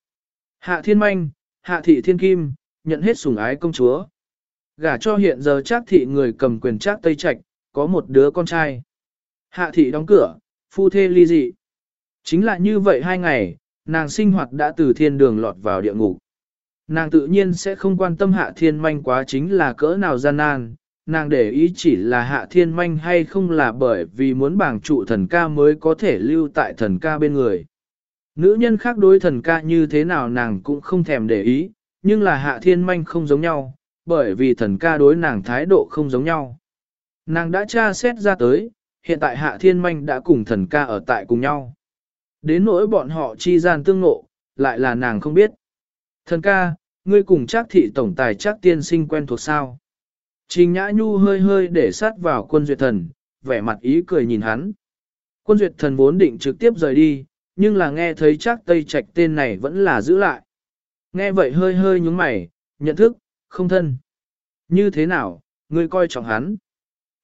Hạ thiên manh, hạ thị thiên kim, nhận hết sủng ái công chúa. Gả cho hiện giờ chắc thị người cầm quyền chắc Tây Trạch, có một đứa con trai. Hạ thị đóng cửa, phu thê ly dị. Chính là như vậy hai ngày, nàng sinh hoạt đã từ thiên đường lọt vào địa ngục. Nàng tự nhiên sẽ không quan tâm hạ thiên manh quá chính là cỡ nào gian nan, nàng để ý chỉ là hạ thiên manh hay không là bởi vì muốn bảng trụ thần ca mới có thể lưu tại thần ca bên người. Nữ nhân khác đối thần ca như thế nào nàng cũng không thèm để ý, nhưng là hạ thiên manh không giống nhau, bởi vì thần ca đối nàng thái độ không giống nhau. Nàng đã tra xét ra tới, hiện tại hạ thiên manh đã cùng thần ca ở tại cùng nhau. Đến nỗi bọn họ chi gian tương ngộ, lại là nàng không biết. Thần ca, ngươi cùng chắc thị tổng tài chắc tiên sinh quen thuộc sao? Trình Nhã Nhu hơi hơi để sát vào quân duyệt thần, vẻ mặt ý cười nhìn hắn. Quân duyệt thần vốn định trực tiếp rời đi, nhưng là nghe thấy chắc Tây Trạch tên này vẫn là giữ lại. Nghe vậy hơi hơi nhúng mày, nhận thức, không thân. Như thế nào, ngươi coi trọng hắn.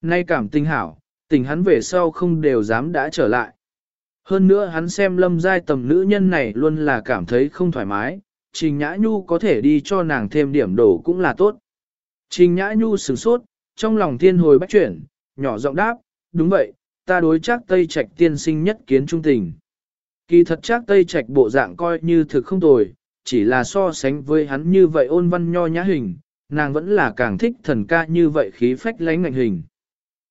Nay cảm tình hảo, tình hắn về sau không đều dám đã trở lại. Hơn nữa hắn xem lâm giai tầm nữ nhân này luôn là cảm thấy không thoải mái, Trình Nhã Nhu có thể đi cho nàng thêm điểm đổ cũng là tốt. Trình Nhã Nhu sửng sốt, trong lòng thiên hồi bách chuyển, nhỏ giọng đáp, đúng vậy, ta đối chắc Tây Trạch tiên sinh nhất kiến trung tình. Kỳ thật chắc Tây Trạch bộ dạng coi như thực không tồi, chỉ là so sánh với hắn như vậy ôn văn nho nhã hình, nàng vẫn là càng thích thần ca như vậy khí phách lánh ngạnh hình.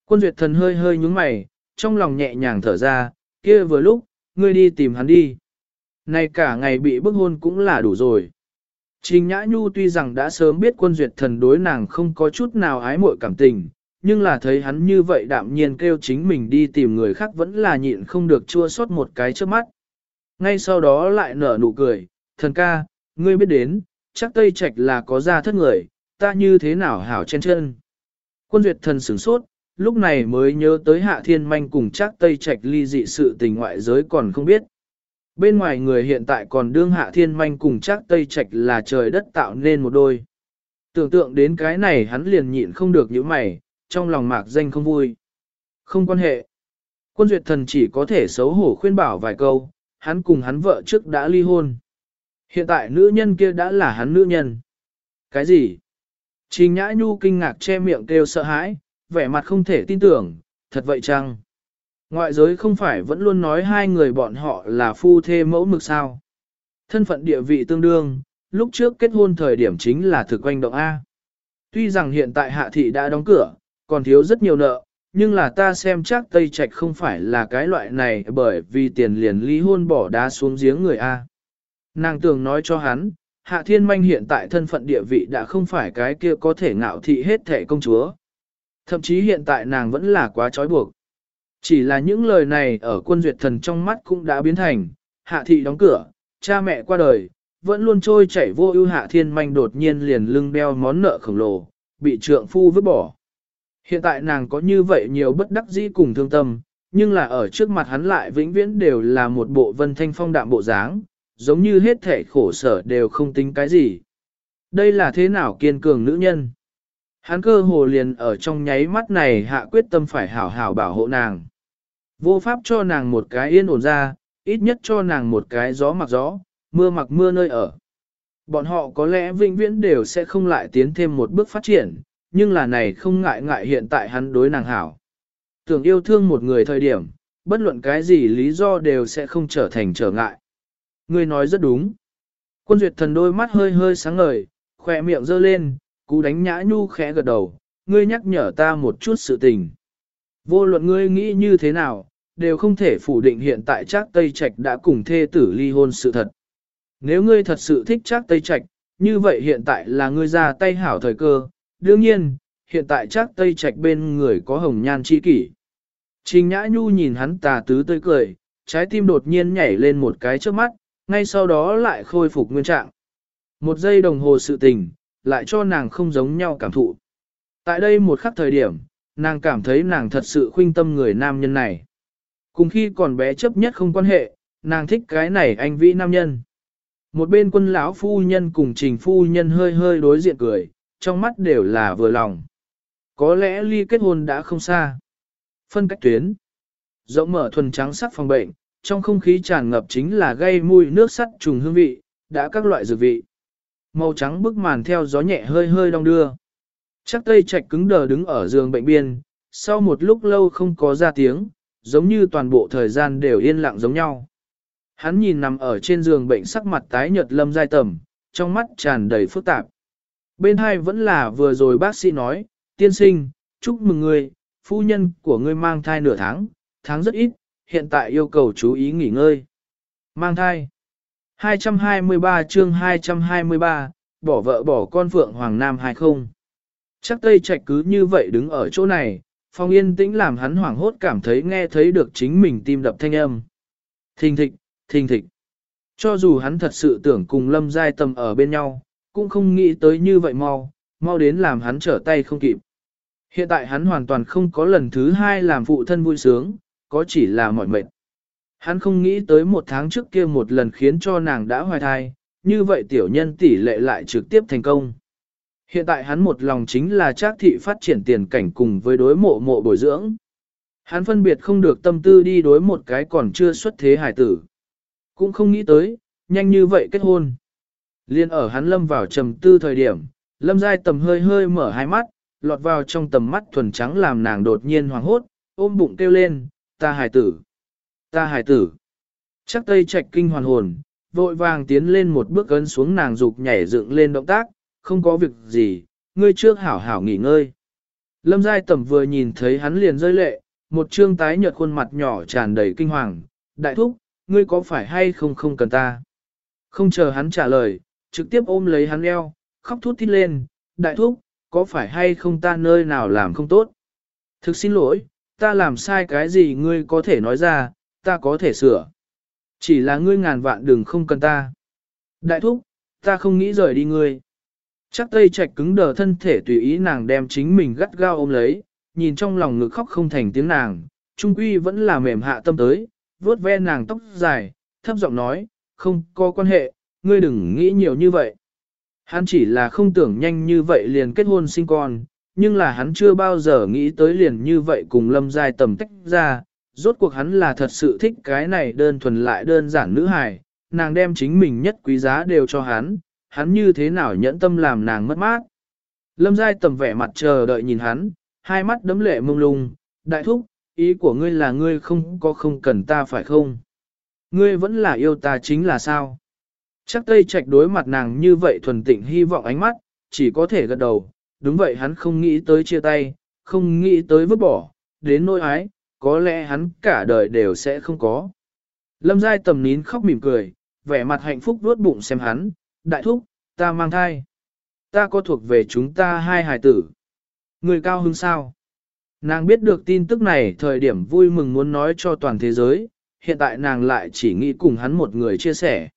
Quân duyệt thần hơi hơi nhúng mày, trong lòng nhẹ nhàng thở ra, kia vừa lúc, ngươi đi tìm hắn đi. Này cả ngày bị bức hôn cũng là đủ rồi. Trình Nhã Nhu tuy rằng đã sớm biết quân duyệt thần đối nàng không có chút nào ái muội cảm tình, nhưng là thấy hắn như vậy đạm nhiên kêu chính mình đi tìm người khác vẫn là nhịn không được chua xót một cái trước mắt. Ngay sau đó lại nở nụ cười, thần ca, ngươi biết đến, chắc Tây Trạch là có ra thất người, ta như thế nào hảo trên chân. Quân duyệt thần sửng sốt, lúc này mới nhớ tới hạ thiên manh cùng chắc Tây Trạch ly dị sự tình ngoại giới còn không biết. Bên ngoài người hiện tại còn đương hạ thiên manh cùng chắc Tây Trạch là trời đất tạo nên một đôi. Tưởng tượng đến cái này hắn liền nhịn không được những mày, trong lòng mạc danh không vui. Không quan hệ. Quân duyệt thần chỉ có thể xấu hổ khuyên bảo vài câu, hắn cùng hắn vợ trước đã ly hôn. Hiện tại nữ nhân kia đã là hắn nữ nhân. Cái gì? Trình Nhã Nhu kinh ngạc che miệng kêu sợ hãi, vẻ mặt không thể tin tưởng, thật vậy chăng? Ngoại giới không phải vẫn luôn nói hai người bọn họ là phu thê mẫu mực sao? Thân phận địa vị tương đương, lúc trước kết hôn thời điểm chính là thực quanh động A. Tuy rằng hiện tại hạ thị đã đóng cửa, còn thiếu rất nhiều nợ, nhưng là ta xem chắc Tây Trạch không phải là cái loại này bởi vì tiền liền ly hôn bỏ đá xuống giếng người A. Nàng tưởng nói cho hắn, Hạ Thiên Manh hiện tại thân phận địa vị đã không phải cái kia có thể ngạo thị hết thể công chúa. Thậm chí hiện tại nàng vẫn là quá trói buộc. Chỉ là những lời này ở quân duyệt thần trong mắt cũng đã biến thành, hạ thị đóng cửa, cha mẹ qua đời, vẫn luôn trôi chảy vô ưu hạ thiên manh đột nhiên liền lưng đeo món nợ khổng lồ, bị trượng phu vứt bỏ. Hiện tại nàng có như vậy nhiều bất đắc dĩ cùng thương tâm, nhưng là ở trước mặt hắn lại vĩnh viễn đều là một bộ vân thanh phong đạm bộ dáng, giống như hết thể khổ sở đều không tính cái gì. Đây là thế nào kiên cường nữ nhân? Hắn cơ hồ liền ở trong nháy mắt này hạ quyết tâm phải hảo hảo bảo hộ nàng. Vô pháp cho nàng một cái yên ổn ra, ít nhất cho nàng một cái gió mặc gió, mưa mặc mưa nơi ở. Bọn họ có lẽ vĩnh viễn đều sẽ không lại tiến thêm một bước phát triển, nhưng là này không ngại ngại hiện tại hắn đối nàng hảo. Tưởng yêu thương một người thời điểm, bất luận cái gì lý do đều sẽ không trở thành trở ngại. Ngươi nói rất đúng. Quân duyệt thần đôi mắt hơi hơi sáng ngời, khỏe miệng giơ lên, cú đánh nhã nhu khẽ gật đầu, ngươi nhắc nhở ta một chút sự tình. Vô luận ngươi nghĩ như thế nào, đều không thể phủ định hiện tại Trác Tây Trạch đã cùng thê tử ly hôn sự thật. Nếu ngươi thật sự thích Trác Tây Trạch, như vậy hiện tại là ngươi ra tay hảo thời cơ, đương nhiên, hiện tại Trác Tây Trạch bên người có hồng nhan chi kỷ. Trình Nhã Nhu nhìn hắn tà tứ tươi cười, trái tim đột nhiên nhảy lên một cái trước mắt, ngay sau đó lại khôi phục nguyên trạng. Một giây đồng hồ sự tình, lại cho nàng không giống nhau cảm thụ. Tại đây một khắc thời điểm, nàng cảm thấy nàng thật sự khuynh tâm người nam nhân này. Cùng khi còn bé chấp nhất không quan hệ, nàng thích cái này anh vĩ nam nhân. Một bên quân lão phu nhân cùng trình phu nhân hơi hơi đối diện cười, trong mắt đều là vừa lòng. Có lẽ ly kết hôn đã không xa. Phân cách tuyến. Rộng mở thuần trắng sắc phòng bệnh, trong không khí tràn ngập chính là gây mùi nước sắt trùng hương vị, đã các loại dược vị. Màu trắng bức màn theo gió nhẹ hơi hơi đong đưa. Chắc tây trạch cứng đờ đứng ở giường bệnh biên, sau một lúc lâu không có ra tiếng, giống như toàn bộ thời gian đều yên lặng giống nhau. Hắn nhìn nằm ở trên giường bệnh sắc mặt tái nhợt lâm giai tầm, trong mắt tràn đầy phức tạp. Bên hai vẫn là vừa rồi bác sĩ nói, tiên sinh, chúc mừng người, phu nhân của ngươi mang thai nửa tháng, tháng rất ít, hiện tại yêu cầu chú ý nghỉ ngơi. Mang thai. 223 chương 223, bỏ vợ bỏ con Phượng Hoàng Nam hay không? Chắc Tây Trạch cứ như vậy đứng ở chỗ này, phong yên tĩnh làm hắn hoảng hốt cảm thấy nghe thấy được chính mình tim đập thanh âm. Thình thịch, thình thịch. Cho dù hắn thật sự tưởng cùng lâm giai tầm ở bên nhau, cũng không nghĩ tới như vậy mau, mau đến làm hắn trở tay không kịp. Hiện tại hắn hoàn toàn không có lần thứ hai làm phụ thân vui sướng, có chỉ là mỏi mệt. Hắn không nghĩ tới một tháng trước kia một lần khiến cho nàng đã hoài thai, như vậy tiểu nhân tỷ lệ lại trực tiếp thành công. Hiện tại hắn một lòng chính là trác thị phát triển tiền cảnh cùng với đối mộ mộ bồi dưỡng. Hắn phân biệt không được tâm tư đi đối một cái còn chưa xuất thế hải tử. Cũng không nghĩ tới, nhanh như vậy kết hôn. Liên ở hắn lâm vào trầm tư thời điểm, lâm giai tầm hơi hơi mở hai mắt, lọt vào trong tầm mắt thuần trắng làm nàng đột nhiên hoảng hốt, ôm bụng kêu lên, ta hải tử, ta hải tử. Chắc tây trạch kinh hoàn hồn, vội vàng tiến lên một bước ấn xuống nàng dục nhảy dựng lên động tác, không có việc gì, ngươi trước hảo hảo nghỉ ngơi. Lâm giai tầm vừa nhìn thấy hắn liền rơi lệ, một trương tái nhợt khuôn mặt nhỏ tràn đầy kinh hoàng, đại thúc, ngươi có phải hay không không cần ta? Không chờ hắn trả lời, trực tiếp ôm lấy hắn eo, khóc thút thít lên, đại thúc, có phải hay không ta nơi nào làm không tốt? Thực xin lỗi, ta làm sai cái gì ngươi có thể nói ra, ta có thể sửa. Chỉ là ngươi ngàn vạn đừng không cần ta. Đại thúc, ta không nghĩ rời đi ngươi. Chắc tây trạch cứng đờ thân thể tùy ý nàng đem chính mình gắt gao ôm lấy, nhìn trong lòng ngực khóc không thành tiếng nàng, trung quy vẫn là mềm hạ tâm tới, vuốt ve nàng tóc dài, thấp giọng nói, không có quan hệ, ngươi đừng nghĩ nhiều như vậy. Hắn chỉ là không tưởng nhanh như vậy liền kết hôn sinh con, nhưng là hắn chưa bao giờ nghĩ tới liền như vậy cùng lâm giai tầm tách ra, rốt cuộc hắn là thật sự thích cái này đơn thuần lại đơn giản nữ hài, nàng đem chính mình nhất quý giá đều cho hắn, hắn như thế nào nhẫn tâm làm nàng mất mát. Lâm giai tầm vẻ mặt chờ đợi nhìn hắn, hai mắt đấm lệ mông lung, đại thúc, ý của ngươi là ngươi không có không cần ta phải không? Ngươi vẫn là yêu ta chính là sao? Chắc tây trạch đối mặt nàng như vậy thuần tịnh hy vọng ánh mắt, chỉ có thể gật đầu, đúng vậy hắn không nghĩ tới chia tay, không nghĩ tới vứt bỏ, đến nỗi ái, có lẽ hắn cả đời đều sẽ không có. Lâm giai tầm nín khóc mỉm cười, vẻ mặt hạnh phúc vuốt bụng xem hắn, đại thúc, ta mang thai. Ta có thuộc về chúng ta hai hài tử. Người cao hứng sao? Nàng biết được tin tức này thời điểm vui mừng muốn nói cho toàn thế giới, hiện tại nàng lại chỉ nghĩ cùng hắn một người chia sẻ.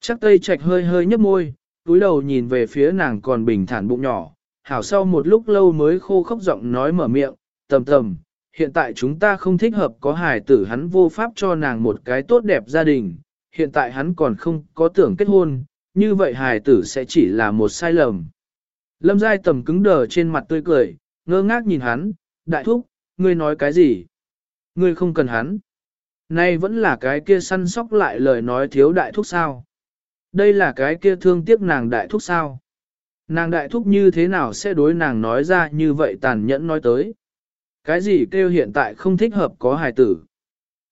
Chắc tây trạch hơi hơi nhấp môi, túi đầu nhìn về phía nàng còn bình thản bụng nhỏ, hảo sau một lúc lâu mới khô khóc giọng nói mở miệng, tầm tầm, hiện tại chúng ta không thích hợp có hài tử hắn vô pháp cho nàng một cái tốt đẹp gia đình, hiện tại hắn còn không có tưởng kết hôn, như vậy hài tử sẽ chỉ là một sai lầm. Lâm Giai tầm cứng đờ trên mặt tươi cười, ngơ ngác nhìn hắn, đại thúc, ngươi nói cái gì? Ngươi không cần hắn. Nay vẫn là cái kia săn sóc lại lời nói thiếu đại thúc sao? Đây là cái kia thương tiếc nàng đại thúc sao? Nàng đại thúc như thế nào sẽ đối nàng nói ra như vậy tàn nhẫn nói tới? Cái gì kêu hiện tại không thích hợp có hài tử?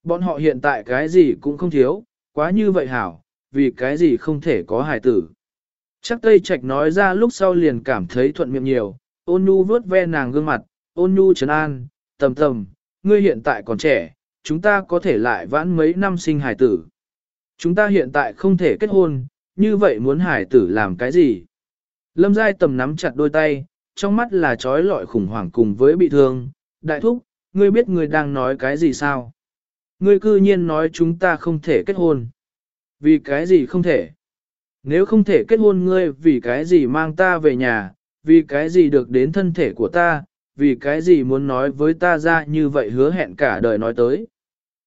Bọn họ hiện tại cái gì cũng không thiếu, quá như vậy hảo, vì cái gì không thể có hài tử? Chắc Tây Trạch nói ra lúc sau liền cảm thấy thuận miệng nhiều, ôn nhu vuốt ve nàng gương mặt, ôn nhu trấn an, tầm tầm, ngươi hiện tại còn trẻ, chúng ta có thể lại vãn mấy năm sinh hải tử. Chúng ta hiện tại không thể kết hôn, như vậy muốn hải tử làm cái gì? Lâm Giai tầm nắm chặt đôi tay, trong mắt là trói lọi khủng hoảng cùng với bị thương. Đại thúc, ngươi biết ngươi đang nói cái gì sao? Ngươi cư nhiên nói chúng ta không thể kết hôn. Vì cái gì không thể? Nếu không thể kết hôn ngươi vì cái gì mang ta về nhà, vì cái gì được đến thân thể của ta, vì cái gì muốn nói với ta ra như vậy hứa hẹn cả đời nói tới.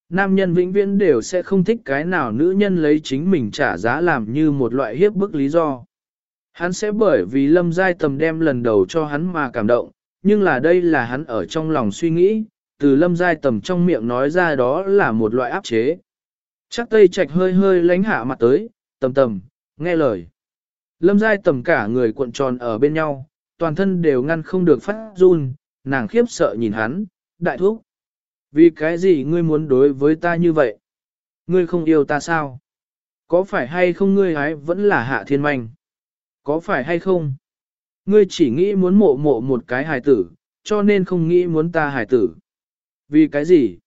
Nam nhân vĩnh viễn đều sẽ không thích cái nào nữ nhân lấy chính mình trả giá làm như một loại hiếp bức lý do. Hắn sẽ bởi vì lâm giai tầm đem lần đầu cho hắn mà cảm động, nhưng là đây là hắn ở trong lòng suy nghĩ, từ lâm giai tầm trong miệng nói ra đó là một loại áp chế. Chắc tây trạch hơi hơi lánh hạ mặt tới, tầm tầm, nghe lời. Lâm giai tầm cả người cuộn tròn ở bên nhau, toàn thân đều ngăn không được phát run, nàng khiếp sợ nhìn hắn, đại thúc. Vì cái gì ngươi muốn đối với ta như vậy? Ngươi không yêu ta sao? Có phải hay không ngươi hái vẫn là hạ thiên manh? Có phải hay không? Ngươi chỉ nghĩ muốn mộ mộ một cái hài tử, cho nên không nghĩ muốn ta hài tử. Vì cái gì?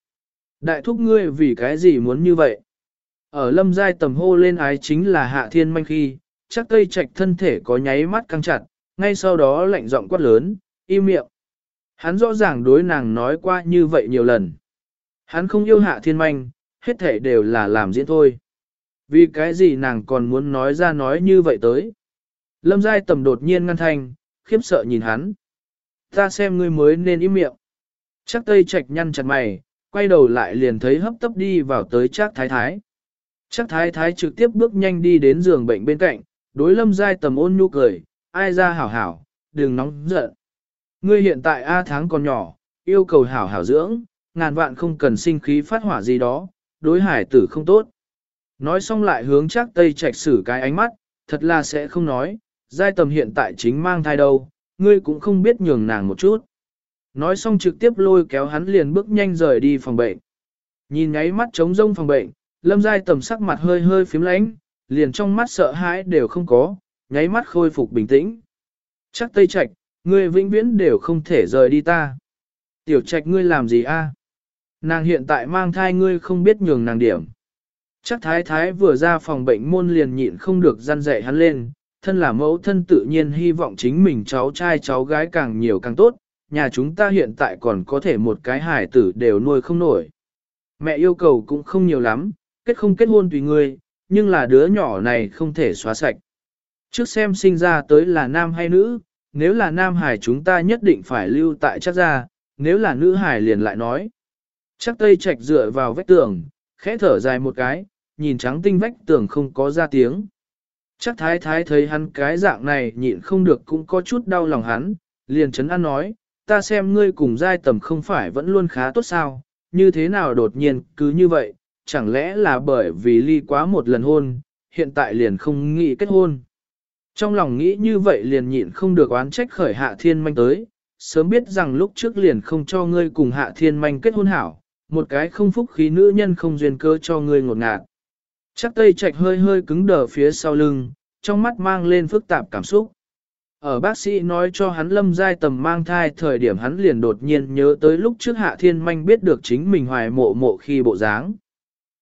Đại thúc ngươi vì cái gì muốn như vậy? Ở lâm giai tầm hô lên ái chính là hạ thiên manh khi, chắc cây trạch thân thể có nháy mắt căng chặt, ngay sau đó lạnh giọng quát lớn, im miệng. Hắn rõ ràng đối nàng nói qua như vậy nhiều lần. Hắn không yêu hạ thiên manh, hết thể đều là làm diễn thôi. Vì cái gì nàng còn muốn nói ra nói như vậy tới. Lâm Giai tầm đột nhiên ngăn thanh, khiếp sợ nhìn hắn. Ta xem ngươi mới nên im miệng. Chắc tây trạch nhăn chặt mày, quay đầu lại liền thấy hấp tấp đi vào tới chắc thái thái. Chắc thái thái trực tiếp bước nhanh đi đến giường bệnh bên cạnh, đối lâm Giai tầm ôn nhu cười, ai ra hảo hảo, đừng nóng giận. Ngươi hiện tại A tháng còn nhỏ, yêu cầu hảo hảo dưỡng, ngàn vạn không cần sinh khí phát hỏa gì đó, đối hải tử không tốt. Nói xong lại hướng chắc tây trạch xử cái ánh mắt, thật là sẽ không nói, giai tầm hiện tại chính mang thai đâu, ngươi cũng không biết nhường nàng một chút. Nói xong trực tiếp lôi kéo hắn liền bước nhanh rời đi phòng bệnh. Nhìn nháy mắt trống rông phòng bệnh, lâm giai tầm sắc mặt hơi hơi phím lánh, liền trong mắt sợ hãi đều không có, nháy mắt khôi phục bình tĩnh. Chắc tây trạch, ngươi vĩnh viễn đều không thể rời đi ta. Tiểu trạch ngươi làm gì a? Nàng hiện tại mang thai ngươi không biết nhường nàng điểm. Chắc thái thái vừa ra phòng bệnh môn liền nhịn không được gian dạy hắn lên, thân là mẫu thân tự nhiên hy vọng chính mình cháu trai cháu gái càng nhiều càng tốt, nhà chúng ta hiện tại còn có thể một cái hải tử đều nuôi không nổi. Mẹ yêu cầu cũng không nhiều lắm, kết không kết hôn tùy ngươi, nhưng là đứa nhỏ này không thể xóa sạch. Trước xem sinh ra tới là nam hay nữ, nếu là nam hải chúng ta nhất định phải lưu tại chắc ra, nếu là nữ hải liền lại nói. Chắc tây trạch dựa vào vách tường, khẽ thở dài một cái, nhìn trắng tinh vách tường không có ra tiếng. Chắc thái thái thấy hắn cái dạng này nhịn không được cũng có chút đau lòng hắn, liền chấn an nói, ta xem ngươi cùng giai tầm không phải vẫn luôn khá tốt sao, như thế nào đột nhiên cứ như vậy, chẳng lẽ là bởi vì ly quá một lần hôn, hiện tại liền không nghĩ kết hôn. Trong lòng nghĩ như vậy liền nhịn không được oán trách khởi hạ thiên manh tới, sớm biết rằng lúc trước liền không cho ngươi cùng hạ thiên manh kết hôn hảo, một cái không phúc khí nữ nhân không duyên cơ cho ngươi ngột ngạt. Chắc tây trạch hơi hơi cứng đờ phía sau lưng, trong mắt mang lên phức tạp cảm xúc. Ở bác sĩ nói cho hắn lâm giai tầm mang thai thời điểm hắn liền đột nhiên nhớ tới lúc trước hạ thiên manh biết được chính mình hoài mộ mộ khi bộ dáng.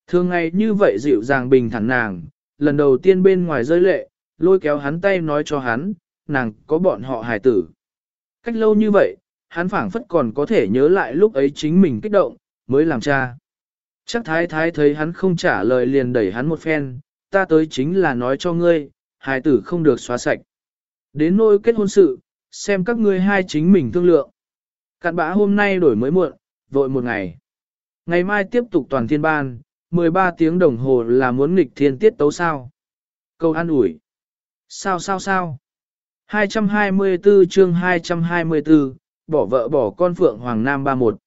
Thường ngày như vậy dịu dàng bình thản nàng, lần đầu tiên bên ngoài rơi lệ, lôi kéo hắn tay nói cho hắn, nàng có bọn họ hài tử. Cách lâu như vậy, hắn phảng phất còn có thể nhớ lại lúc ấy chính mình kích động, mới làm cha. Chắc thái thái thấy hắn không trả lời liền đẩy hắn một phen, ta tới chính là nói cho ngươi, hài tử không được xóa sạch. Đến nỗi kết hôn sự, xem các ngươi hai chính mình thương lượng. Cạn bã hôm nay đổi mới muộn, vội một ngày. Ngày mai tiếp tục toàn thiên ban, 13 tiếng đồng hồ là muốn nghịch thiên tiết tấu sao. Câu an ủi. Sao sao sao? 224 chương 224, bỏ vợ bỏ con Phượng Hoàng Nam 31.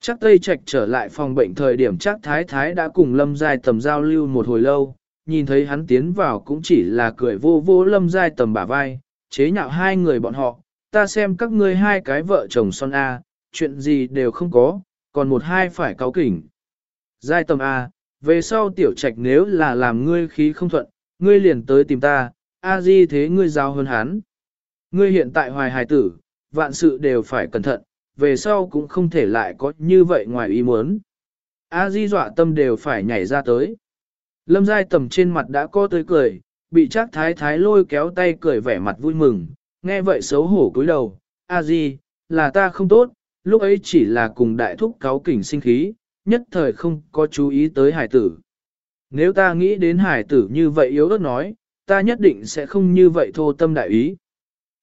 Chắc Tây Trạch trở lại phòng bệnh thời điểm chắc Thái Thái đã cùng Lâm Giai tầm giao lưu một hồi lâu, nhìn thấy hắn tiến vào cũng chỉ là cười vô vô Lâm Giai tầm bả vai, chế nhạo hai người bọn họ, ta xem các ngươi hai cái vợ chồng son A, chuyện gì đều không có, còn một hai phải cáo kỉnh. Giai tầm A, về sau tiểu trạch nếu là làm ngươi khí không thuận, ngươi liền tới tìm ta, A di thế ngươi giao hơn hắn. Ngươi hiện tại hoài hài tử, vạn sự đều phải cẩn thận, về sau cũng không thể lại có như vậy ngoài ý muốn. A Di dọa tâm đều phải nhảy ra tới. Lâm Giai tầm trên mặt đã co tới cười, bị chắc thái thái lôi kéo tay cười vẻ mặt vui mừng, nghe vậy xấu hổ cúi đầu, A Di, là ta không tốt, lúc ấy chỉ là cùng đại thúc cáo kỉnh sinh khí, nhất thời không có chú ý tới hải tử. Nếu ta nghĩ đến hải tử như vậy yếu ớt nói, ta nhất định sẽ không như vậy thô tâm đại ý.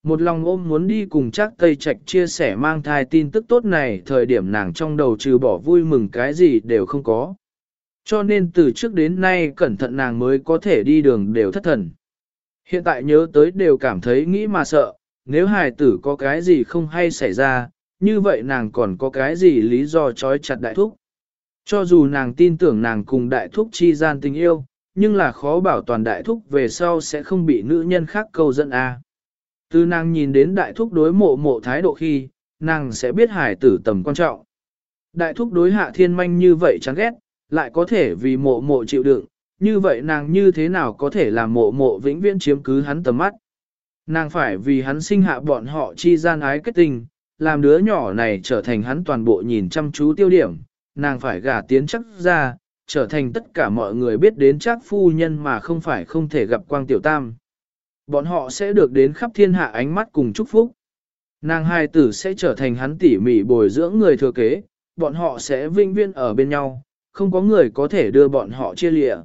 Một lòng ôm muốn đi cùng chắc Tây Trạch chia sẻ mang thai tin tức tốt này thời điểm nàng trong đầu trừ bỏ vui mừng cái gì đều không có. Cho nên từ trước đến nay cẩn thận nàng mới có thể đi đường đều thất thần. Hiện tại nhớ tới đều cảm thấy nghĩ mà sợ, nếu hài tử có cái gì không hay xảy ra, như vậy nàng còn có cái gì lý do trói chặt đại thúc. Cho dù nàng tin tưởng nàng cùng đại thúc chi gian tình yêu, nhưng là khó bảo toàn đại thúc về sau sẽ không bị nữ nhân khác câu dẫn a. Từ nàng nhìn đến đại thúc đối mộ mộ thái độ khi, nàng sẽ biết hải tử tầm quan trọng. Đại thúc đối hạ thiên manh như vậy chán ghét, lại có thể vì mộ mộ chịu đựng, như vậy nàng như thế nào có thể làm mộ mộ vĩnh viễn chiếm cứ hắn tầm mắt. Nàng phải vì hắn sinh hạ bọn họ chi gian ái kết tình, làm đứa nhỏ này trở thành hắn toàn bộ nhìn chăm chú tiêu điểm, nàng phải gả tiến chắc ra, trở thành tất cả mọi người biết đến chắc phu nhân mà không phải không thể gặp quang tiểu tam. Bọn họ sẽ được đến khắp thiên hạ ánh mắt cùng chúc phúc. Nàng hai tử sẽ trở thành hắn tỉ mỉ bồi dưỡng người thừa kế, bọn họ sẽ vinh viên ở bên nhau, không có người có thể đưa bọn họ chia lịa.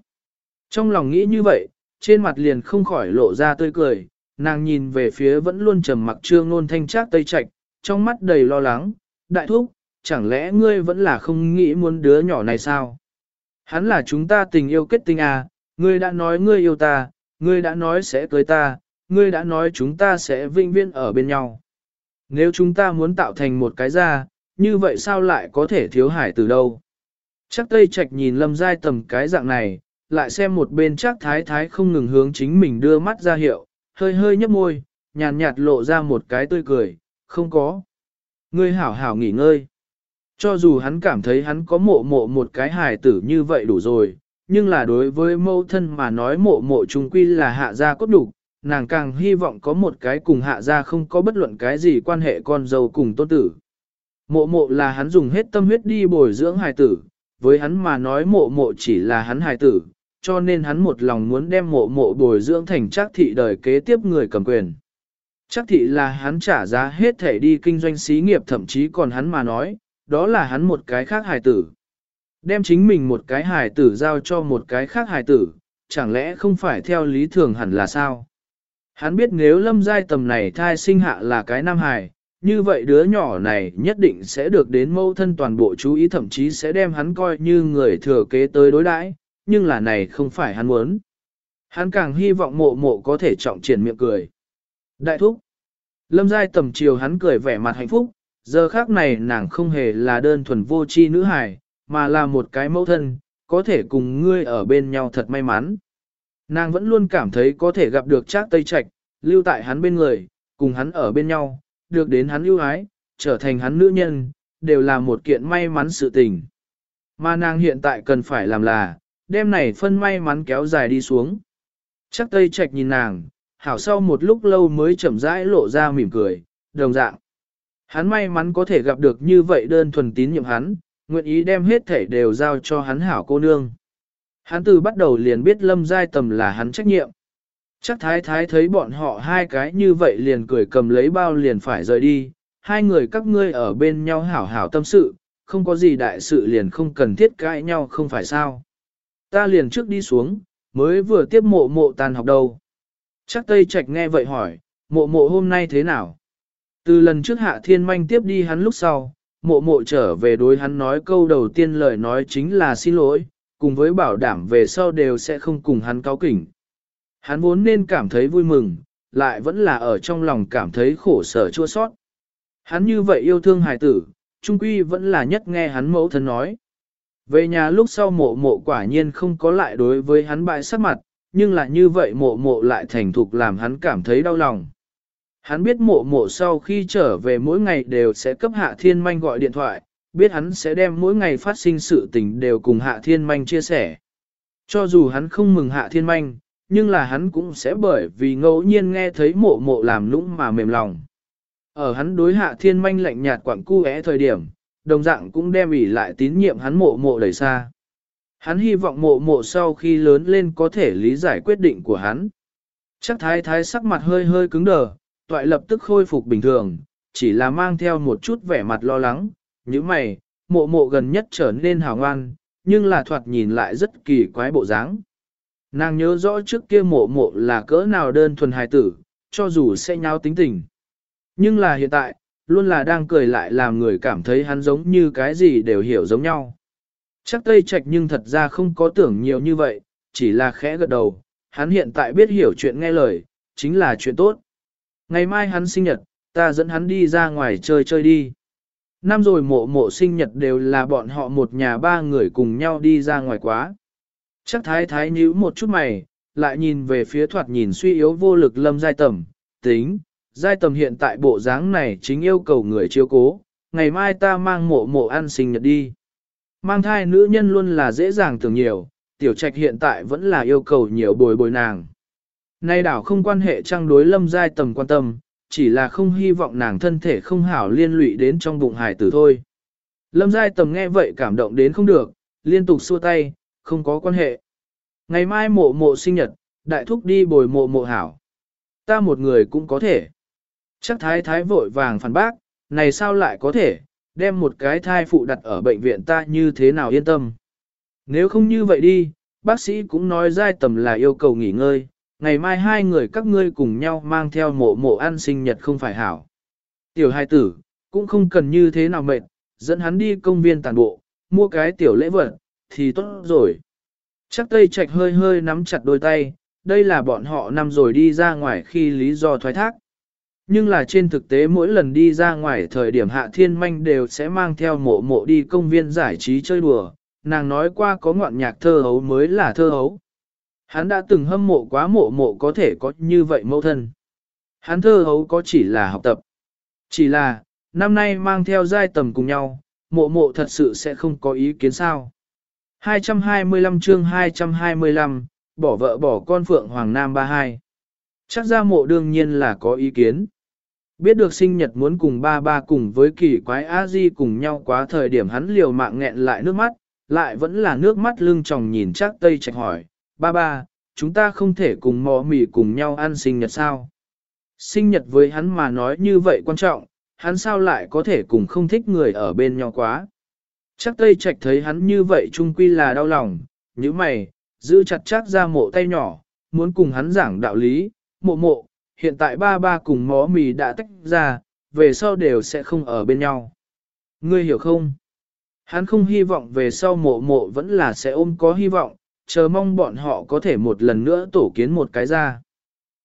Trong lòng nghĩ như vậy, trên mặt liền không khỏi lộ ra tươi cười, nàng nhìn về phía vẫn luôn trầm mặc trương nôn thanh trác tây trạch, trong mắt đầy lo lắng, đại thúc, chẳng lẽ ngươi vẫn là không nghĩ muốn đứa nhỏ này sao? Hắn là chúng ta tình yêu kết tinh à, ngươi đã nói ngươi yêu ta, ngươi đã nói sẽ cưới ta, ngươi đã nói chúng ta sẽ vinh viên ở bên nhau. Nếu chúng ta muốn tạo thành một cái gia, như vậy sao lại có thể thiếu hải từ đâu? Chắc Tây Trạch nhìn Lâm Giai tầm cái dạng này, lại xem một bên chắc thái thái không ngừng hướng chính mình đưa mắt ra hiệu, hơi hơi nhấp môi, nhàn nhạt lộ ra một cái tươi cười, không có. Ngươi hảo hảo nghỉ ngơi. Cho dù hắn cảm thấy hắn có mộ mộ một cái hài tử như vậy đủ rồi, nhưng là đối với mẫu thân mà nói mộ mộ trung quy là hạ gia cốt đủ, nàng càng hy vọng có một cái cùng hạ gia không có bất luận cái gì quan hệ con dâu cùng tôn tử. Mộ mộ là hắn dùng hết tâm huyết đi bồi dưỡng hài tử, với hắn mà nói mộ mộ chỉ là hắn hài tử, cho nên hắn một lòng muốn đem mộ mộ bồi dưỡng thành trác thị đời kế tiếp người cầm quyền. Chắc thị là hắn trả giá hết thể đi kinh doanh xí nghiệp thậm chí còn hắn mà nói, đó là hắn một cái khác hài tử. Đem chính mình một cái hài tử giao cho một cái khác hài tử, chẳng lẽ không phải theo lý thường hẳn là sao? Hắn biết nếu lâm giai tầm này thai sinh hạ là cái nam hài, như vậy đứa nhỏ này nhất định sẽ được đến mâu thân toàn bộ chú ý thậm chí sẽ đem hắn coi như người thừa kế tới đối đãi, nhưng là này không phải hắn muốn. Hắn càng hy vọng mộ mộ có thể trọng triển miệng cười. Đại thúc. Lâm giai tầm chiều hắn cười vẻ mặt hạnh phúc, giờ khác này nàng không hề là đơn thuần vô tri nữ hài, mà là một cái mẫu thân, có thể cùng ngươi ở bên nhau thật may mắn. Nàng vẫn luôn cảm thấy có thể gặp được Trác Tây Trạch, lưu tại hắn bên người, cùng hắn ở bên nhau, được đến hắn ưu ái, trở thành hắn nữ nhân, đều là một kiện may mắn sự tình. Mà nàng hiện tại cần phải làm là, đêm này phân may mắn kéo dài đi xuống. Chắc Tây Trạch nhìn nàng, hảo sau một lúc lâu mới chậm rãi lộ ra mỉm cười, đồng dạng. Hắn may mắn có thể gặp được như vậy đơn thuần tín nhiệm hắn, nguyện ý đem hết thể đều giao cho hắn hảo cô nương. Hắn từ bắt đầu liền biết lâm giai tầm là hắn trách nhiệm. Chắc thái thái thấy bọn họ hai cái như vậy liền cười cầm lấy bao liền phải rời đi, hai người các ngươi ở bên nhau hảo hảo tâm sự, không có gì đại sự liền không cần thiết cãi nhau không phải sao. Ta liền trước đi xuống, mới vừa tiếp mộ mộ tan học đâu. Chắc Tây Trạch nghe vậy hỏi, mộ mộ hôm nay thế nào? Từ lần trước hạ thiên manh tiếp đi hắn lúc sau, mộ mộ trở về đối hắn nói câu đầu tiên lời nói chính là xin lỗi, cùng với bảo đảm về sau đều sẽ không cùng hắn cáo kỉnh. Hắn vốn nên cảm thấy vui mừng, lại vẫn là ở trong lòng cảm thấy khổ sở chua sót. Hắn như vậy yêu thương hài tử, trung quy vẫn là nhất nghe hắn mẫu thân nói. Về nhà lúc sau mộ mộ quả nhiên không có lại đối với hắn bại sắc mặt, nhưng là như vậy mộ mộ lại thành thục làm hắn cảm thấy đau lòng. Hắn biết mộ mộ sau khi trở về mỗi ngày đều sẽ cấp hạ thiên manh gọi điện thoại, biết hắn sẽ đem mỗi ngày phát sinh sự tình đều cùng hạ thiên manh chia sẻ. Cho dù hắn không mừng hạ thiên manh, nhưng là hắn cũng sẽ bởi vì ngẫu nhiên nghe thấy mộ mộ làm lũng mà mềm lòng. Ở hắn đối hạ thiên manh lạnh nhạt quặng cu é thời điểm, đồng dạng cũng đem ỉ lại tín nhiệm hắn mộ mộ đẩy xa. Hắn hy vọng mộ mộ sau khi lớn lên có thể lý giải quyết định của hắn. Chắc thái thái sắc mặt hơi hơi cứng đờ, toại lập tức khôi phục bình thường, chỉ là mang theo một chút vẻ mặt lo lắng, như mày, mộ mộ gần nhất trở nên hào ngoan, nhưng là thoạt nhìn lại rất kỳ quái bộ dáng. Nàng nhớ rõ trước kia mộ mộ là cỡ nào đơn thuần hài tử, cho dù sẽ nhau tính tình. Nhưng là hiện tại, luôn là đang cười lại làm người cảm thấy hắn giống như cái gì đều hiểu giống nhau. Chắc Tây Trạch nhưng thật ra không có tưởng nhiều như vậy, chỉ là khẽ gật đầu, hắn hiện tại biết hiểu chuyện nghe lời, chính là chuyện tốt. Ngày mai hắn sinh nhật, ta dẫn hắn đi ra ngoài chơi chơi đi. Năm rồi mộ mộ sinh nhật đều là bọn họ một nhà ba người cùng nhau đi ra ngoài quá. Chắc thái thái nhíu một chút mày, lại nhìn về phía thoạt nhìn suy yếu vô lực lâm giai tầm, tính, giai tầm hiện tại bộ dáng này chính yêu cầu người chiếu cố, ngày mai ta mang mộ mộ ăn sinh nhật đi. Mang thai nữ nhân luôn là dễ dàng tưởng nhiều, tiểu trạch hiện tại vẫn là yêu cầu nhiều bồi bồi nàng. Nay đảo không quan hệ trang đối lâm giai tầm quan tâm, chỉ là không hy vọng nàng thân thể không hảo liên lụy đến trong bụng hải tử thôi. Lâm giai tầm nghe vậy cảm động đến không được, liên tục xua tay, không có quan hệ. Ngày mai mộ mộ sinh nhật, đại thúc đi bồi mộ mộ hảo. Ta một người cũng có thể. Chắc thái thái vội vàng phản bác, này sao lại có thể, đem một cái thai phụ đặt ở bệnh viện ta như thế nào yên tâm. Nếu không như vậy đi, bác sĩ cũng nói giai tầm là yêu cầu nghỉ ngơi, ngày mai hai người các ngươi cùng nhau mang theo mộ mộ ăn sinh nhật không phải hảo. Tiểu hai tử, cũng không cần như thế nào mệt, dẫn hắn đi công viên tàn bộ, mua cái tiểu lễ vật, thì tốt rồi. Chắc Tây Trạch hơi hơi nắm chặt đôi tay, đây là bọn họ năm rồi đi ra ngoài khi lý do thoái thác. Nhưng là trên thực tế mỗi lần đi ra ngoài thời điểm hạ thiên manh đều sẽ mang theo mộ mộ đi công viên giải trí chơi đùa, nàng nói qua có ngọn nhạc thơ hấu mới là thơ hấu. Hắn đã từng hâm mộ quá mộ mộ có thể có như vậy mẫu thân. Hắn thơ hấu có chỉ là học tập. Chỉ là, năm nay mang theo giai tầm cùng nhau, mộ mộ thật sự sẽ không có ý kiến sao. 225 chương 225, bỏ vợ bỏ con Phượng Hoàng Nam 32. Chắc ra mộ đương nhiên là có ý kiến. Biết được sinh nhật muốn cùng ba ba cùng với kỳ quái a di cùng nhau quá thời điểm hắn liều mạng nghẹn lại nước mắt, lại vẫn là nước mắt lưng tròng nhìn chắc tây trạch hỏi, ba ba, chúng ta không thể cùng mò mì cùng nhau ăn sinh nhật sao? Sinh nhật với hắn mà nói như vậy quan trọng, hắn sao lại có thể cùng không thích người ở bên nhau quá? Chắc tây trạch thấy hắn như vậy trung quy là đau lòng, như mày, giữ chặt chắc ra mộ tay nhỏ, muốn cùng hắn giảng đạo lý, mộ mộ, hiện tại ba ba cùng mó mì đã tách ra, về sau đều sẽ không ở bên nhau. Ngươi hiểu không? Hắn không hy vọng về sau mộ mộ vẫn là sẽ ôm có hy vọng, chờ mong bọn họ có thể một lần nữa tổ kiến một cái ra.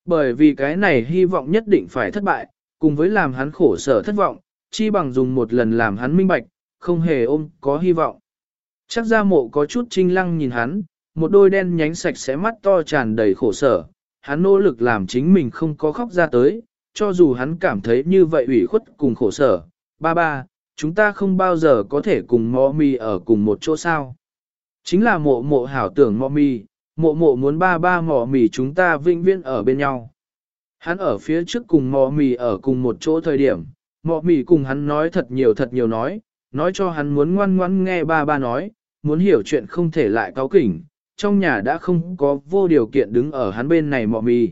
Bởi vì cái này hy vọng nhất định phải thất bại, cùng với làm hắn khổ sở thất vọng, chi bằng dùng một lần làm hắn minh bạch, không hề ôm có hy vọng. Chắc ra mộ có chút trinh lăng nhìn hắn, một đôi đen nhánh sạch sẽ mắt to tràn đầy khổ sở, hắn nỗ lực làm chính mình không có khóc ra tới, cho dù hắn cảm thấy như vậy ủy khuất cùng khổ sở. Ba ba, chúng ta không bao giờ có thể cùng mò mì ở cùng một chỗ sao. Chính là mộ mộ hảo tưởng mò mì, mộ mộ muốn ba ba mò mì chúng ta vinh viễn ở bên nhau. Hắn ở phía trước cùng mò mì ở cùng một chỗ thời điểm, mò mì cùng hắn nói thật nhiều thật nhiều nói, nói cho hắn muốn ngoan ngoãn nghe ba ba nói, muốn hiểu chuyện không thể lại cáo kỉnh, trong nhà đã không có vô điều kiện đứng ở hắn bên này mọ mì.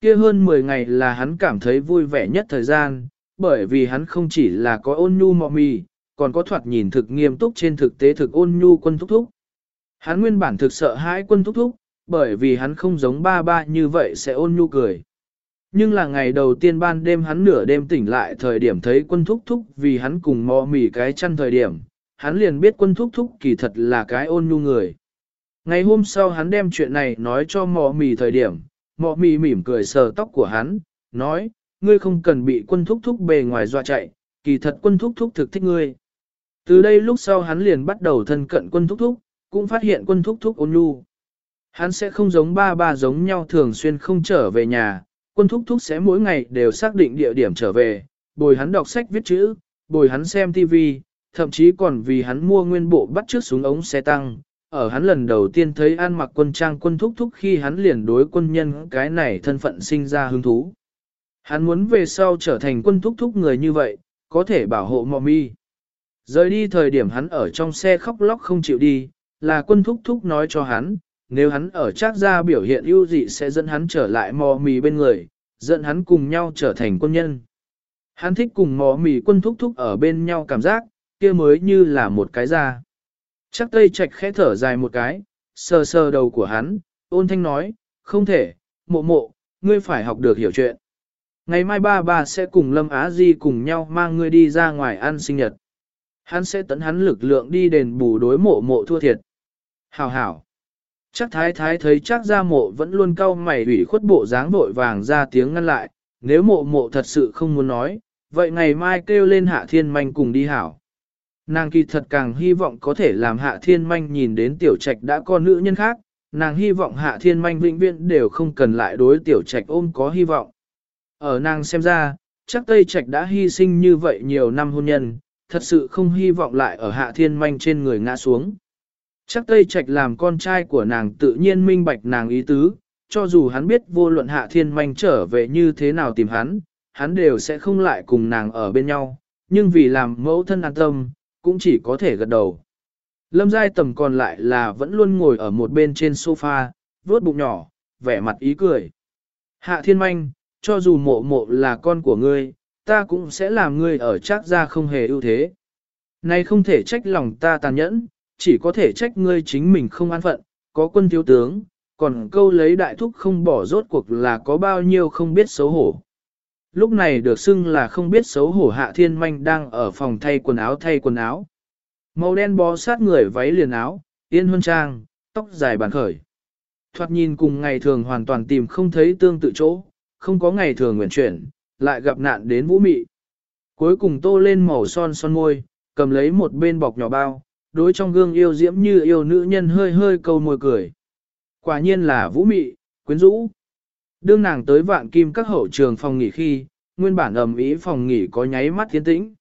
Kia hơn 10 ngày là hắn cảm thấy vui vẻ nhất thời gian, bởi vì hắn không chỉ là có ôn nhu mọ mì, còn có thoạt nhìn thực nghiêm túc trên thực tế thực ôn nhu quân thúc thúc. Hắn nguyên bản thực sợ hãi quân thúc thúc, bởi vì hắn không giống ba ba như vậy sẽ ôn nhu cười. Nhưng là ngày đầu tiên ban đêm hắn nửa đêm tỉnh lại thời điểm thấy quân thúc thúc vì hắn cùng mò Mỉ cái chăn thời điểm, hắn liền biết quân thúc thúc kỳ thật là cái ôn nhu người. Ngày hôm sau hắn đem chuyện này nói cho mò mì thời điểm, mò mì mỉm cười sờ tóc của hắn, nói, ngươi không cần bị quân thúc thúc bề ngoài dọa chạy, kỳ thật quân thúc thúc thực thích ngươi. Từ đây lúc sau hắn liền bắt đầu thân cận quân thúc thúc, cũng phát hiện quân thúc thúc ôn nhu. Hắn sẽ không giống ba ba giống nhau thường xuyên không trở về nhà, quân thúc thúc sẽ mỗi ngày đều xác định địa điểm trở về, bồi hắn đọc sách viết chữ, bồi hắn xem TV, thậm chí còn vì hắn mua nguyên bộ bắt trước súng ống xe tăng, ở hắn lần đầu tiên thấy an mặc quân trang quân thúc thúc khi hắn liền đối quân nhân cái này thân phận sinh ra hứng thú. Hắn muốn về sau trở thành quân thúc thúc người như vậy, có thể bảo hộ mò mi. Rời đi thời điểm hắn ở trong xe khóc lóc không chịu đi, là quân thúc thúc nói cho hắn, nếu hắn ở trác gia biểu hiện ưu dị sẽ dẫn hắn trở lại mò mì bên người, dẫn hắn cùng nhau trở thành quân nhân. Hắn thích cùng mò mì quân thúc thúc ở bên nhau cảm giác, kia mới như là một cái da. Chắc tây trạch khẽ thở dài một cái, sờ sờ đầu của hắn, ôn thanh nói, không thể, mộ mộ, ngươi phải học được hiểu chuyện. Ngày mai ba bà sẽ cùng Lâm Á Di cùng nhau mang ngươi đi ra ngoài ăn sinh nhật. Hắn sẽ tấn hắn lực lượng đi đền bù đối mộ mộ thua thiệt. Hảo hảo. Chắc thái thái thấy chắc ra mộ vẫn luôn cau mày ủy khuất bộ dáng vội vàng ra tiếng ngăn lại, nếu mộ mộ thật sự không muốn nói, vậy ngày mai kêu lên hạ thiên manh cùng đi hảo. Nàng kỳ thật càng hy vọng có thể làm hạ thiên manh nhìn đến tiểu trạch đã có nữ nhân khác, nàng hy vọng hạ thiên manh vĩnh viễn đều không cần lại đối tiểu trạch ôm có hy vọng. Ở nàng xem ra, chắc Tây Trạch đã hy sinh như vậy nhiều năm hôn nhân, thật sự không hy vọng lại ở hạ thiên manh trên người ngã xuống. Chắc Tây Trạch làm con trai của nàng tự nhiên minh bạch nàng ý tứ, cho dù hắn biết vô luận hạ thiên manh trở về như thế nào tìm hắn, hắn đều sẽ không lại cùng nàng ở bên nhau, nhưng vì làm mẫu thân an tâm, cũng chỉ có thể gật đầu. Lâm Giai tầm còn lại là vẫn luôn ngồi ở một bên trên sofa, vuốt bụng nhỏ, vẻ mặt ý cười. Hạ thiên manh, cho dù mộ mộ là con của ngươi, ta cũng sẽ làm ngươi ở chắc ra không hề ưu thế. Này không thể trách lòng ta tàn nhẫn, chỉ có thể trách ngươi chính mình không an phận, có quân thiếu tướng, còn câu lấy đại thúc không bỏ rốt cuộc là có bao nhiêu không biết xấu hổ. Lúc này được xưng là không biết xấu hổ hạ thiên manh đang ở phòng thay quần áo thay quần áo. Màu đen bó sát người váy liền áo, yên huân trang, tóc dài bàn khởi. Thoạt nhìn cùng ngày thường hoàn toàn tìm không thấy tương tự chỗ, không có ngày thường nguyện chuyển, lại gặp nạn đến vũ mị. Cuối cùng tô lên màu son son môi, cầm lấy một bên bọc nhỏ bao, đối trong gương yêu diễm như yêu nữ nhân hơi hơi câu môi cười. Quả nhiên là vũ mị, quyến rũ. Đương nàng tới vạn kim các hậu trường phòng nghỉ khi, nguyên bản ầm ý phòng nghỉ có nháy mắt tiến tĩnh.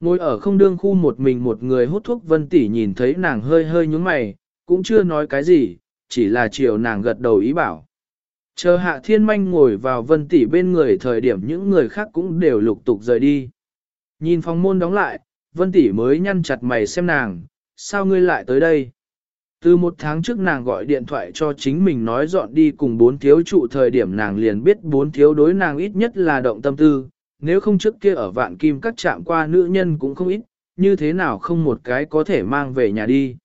Ngồi ở không đương khu một mình một người hút thuốc vân tỷ nhìn thấy nàng hơi hơi nhúng mày, cũng chưa nói cái gì, chỉ là chiều nàng gật đầu ý bảo. Chờ hạ thiên manh ngồi vào vân tỷ bên người thời điểm những người khác cũng đều lục tục rời đi. Nhìn phòng môn đóng lại, vân tỷ mới nhăn chặt mày xem nàng, sao ngươi lại tới đây? Từ một tháng trước nàng gọi điện thoại cho chính mình nói dọn đi cùng bốn thiếu trụ thời điểm nàng liền biết bốn thiếu đối nàng ít nhất là động tâm tư, nếu không trước kia ở vạn kim các chạm qua nữ nhân cũng không ít, như thế nào không một cái có thể mang về nhà đi.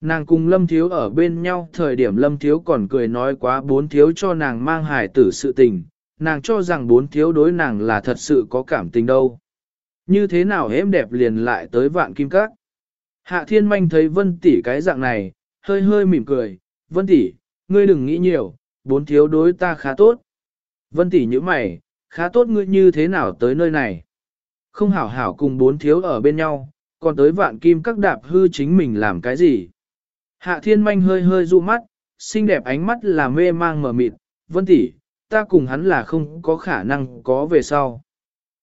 Nàng cùng Lâm Thiếu ở bên nhau thời điểm Lâm Thiếu còn cười nói quá bốn thiếu cho nàng mang hài tử sự tình, nàng cho rằng bốn thiếu đối nàng là thật sự có cảm tình đâu. Như thế nào em đẹp liền lại tới vạn kim các. Hạ thiên manh thấy vân tỷ cái dạng này, hơi hơi mỉm cười, vân tỷ, ngươi đừng nghĩ nhiều, bốn thiếu đối ta khá tốt. Vân tỷ như mày, khá tốt ngươi như thế nào tới nơi này. Không hảo hảo cùng bốn thiếu ở bên nhau, còn tới vạn kim các đạp hư chính mình làm cái gì. Hạ thiên manh hơi hơi dụ mắt, xinh đẹp ánh mắt là mê mang mở mịt, vân tỷ, ta cùng hắn là không có khả năng có về sau.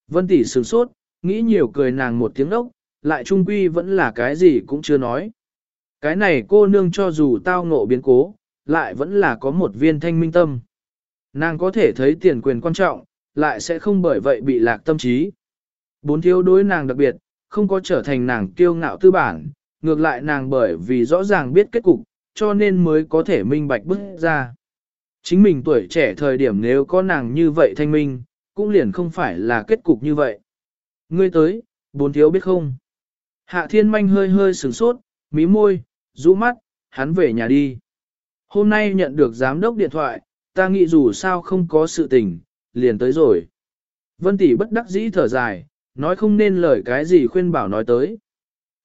Vân tỷ sửng sốt, nghĩ nhiều cười nàng một tiếng ốc, lại trung quy vẫn là cái gì cũng chưa nói. Cái này cô nương cho dù tao ngộ biến cố, lại vẫn là có một viên thanh minh tâm. Nàng có thể thấy tiền quyền quan trọng, lại sẽ không bởi vậy bị lạc tâm trí. Bốn thiếu đối nàng đặc biệt, không có trở thành nàng kiêu ngạo tư bản, ngược lại nàng bởi vì rõ ràng biết kết cục, cho nên mới có thể minh bạch bước ra. Chính mình tuổi trẻ thời điểm nếu có nàng như vậy thanh minh, cũng liền không phải là kết cục như vậy. Ngươi tới, bốn thiếu biết không? Hạ thiên manh hơi hơi sửng sốt, mí môi, rũ mắt, hắn về nhà đi. Hôm nay nhận được giám đốc điện thoại, ta nghĩ dù sao không có sự tình, liền tới rồi. Vân tỷ bất đắc dĩ thở dài, nói không nên lời cái gì khuyên bảo nói tới.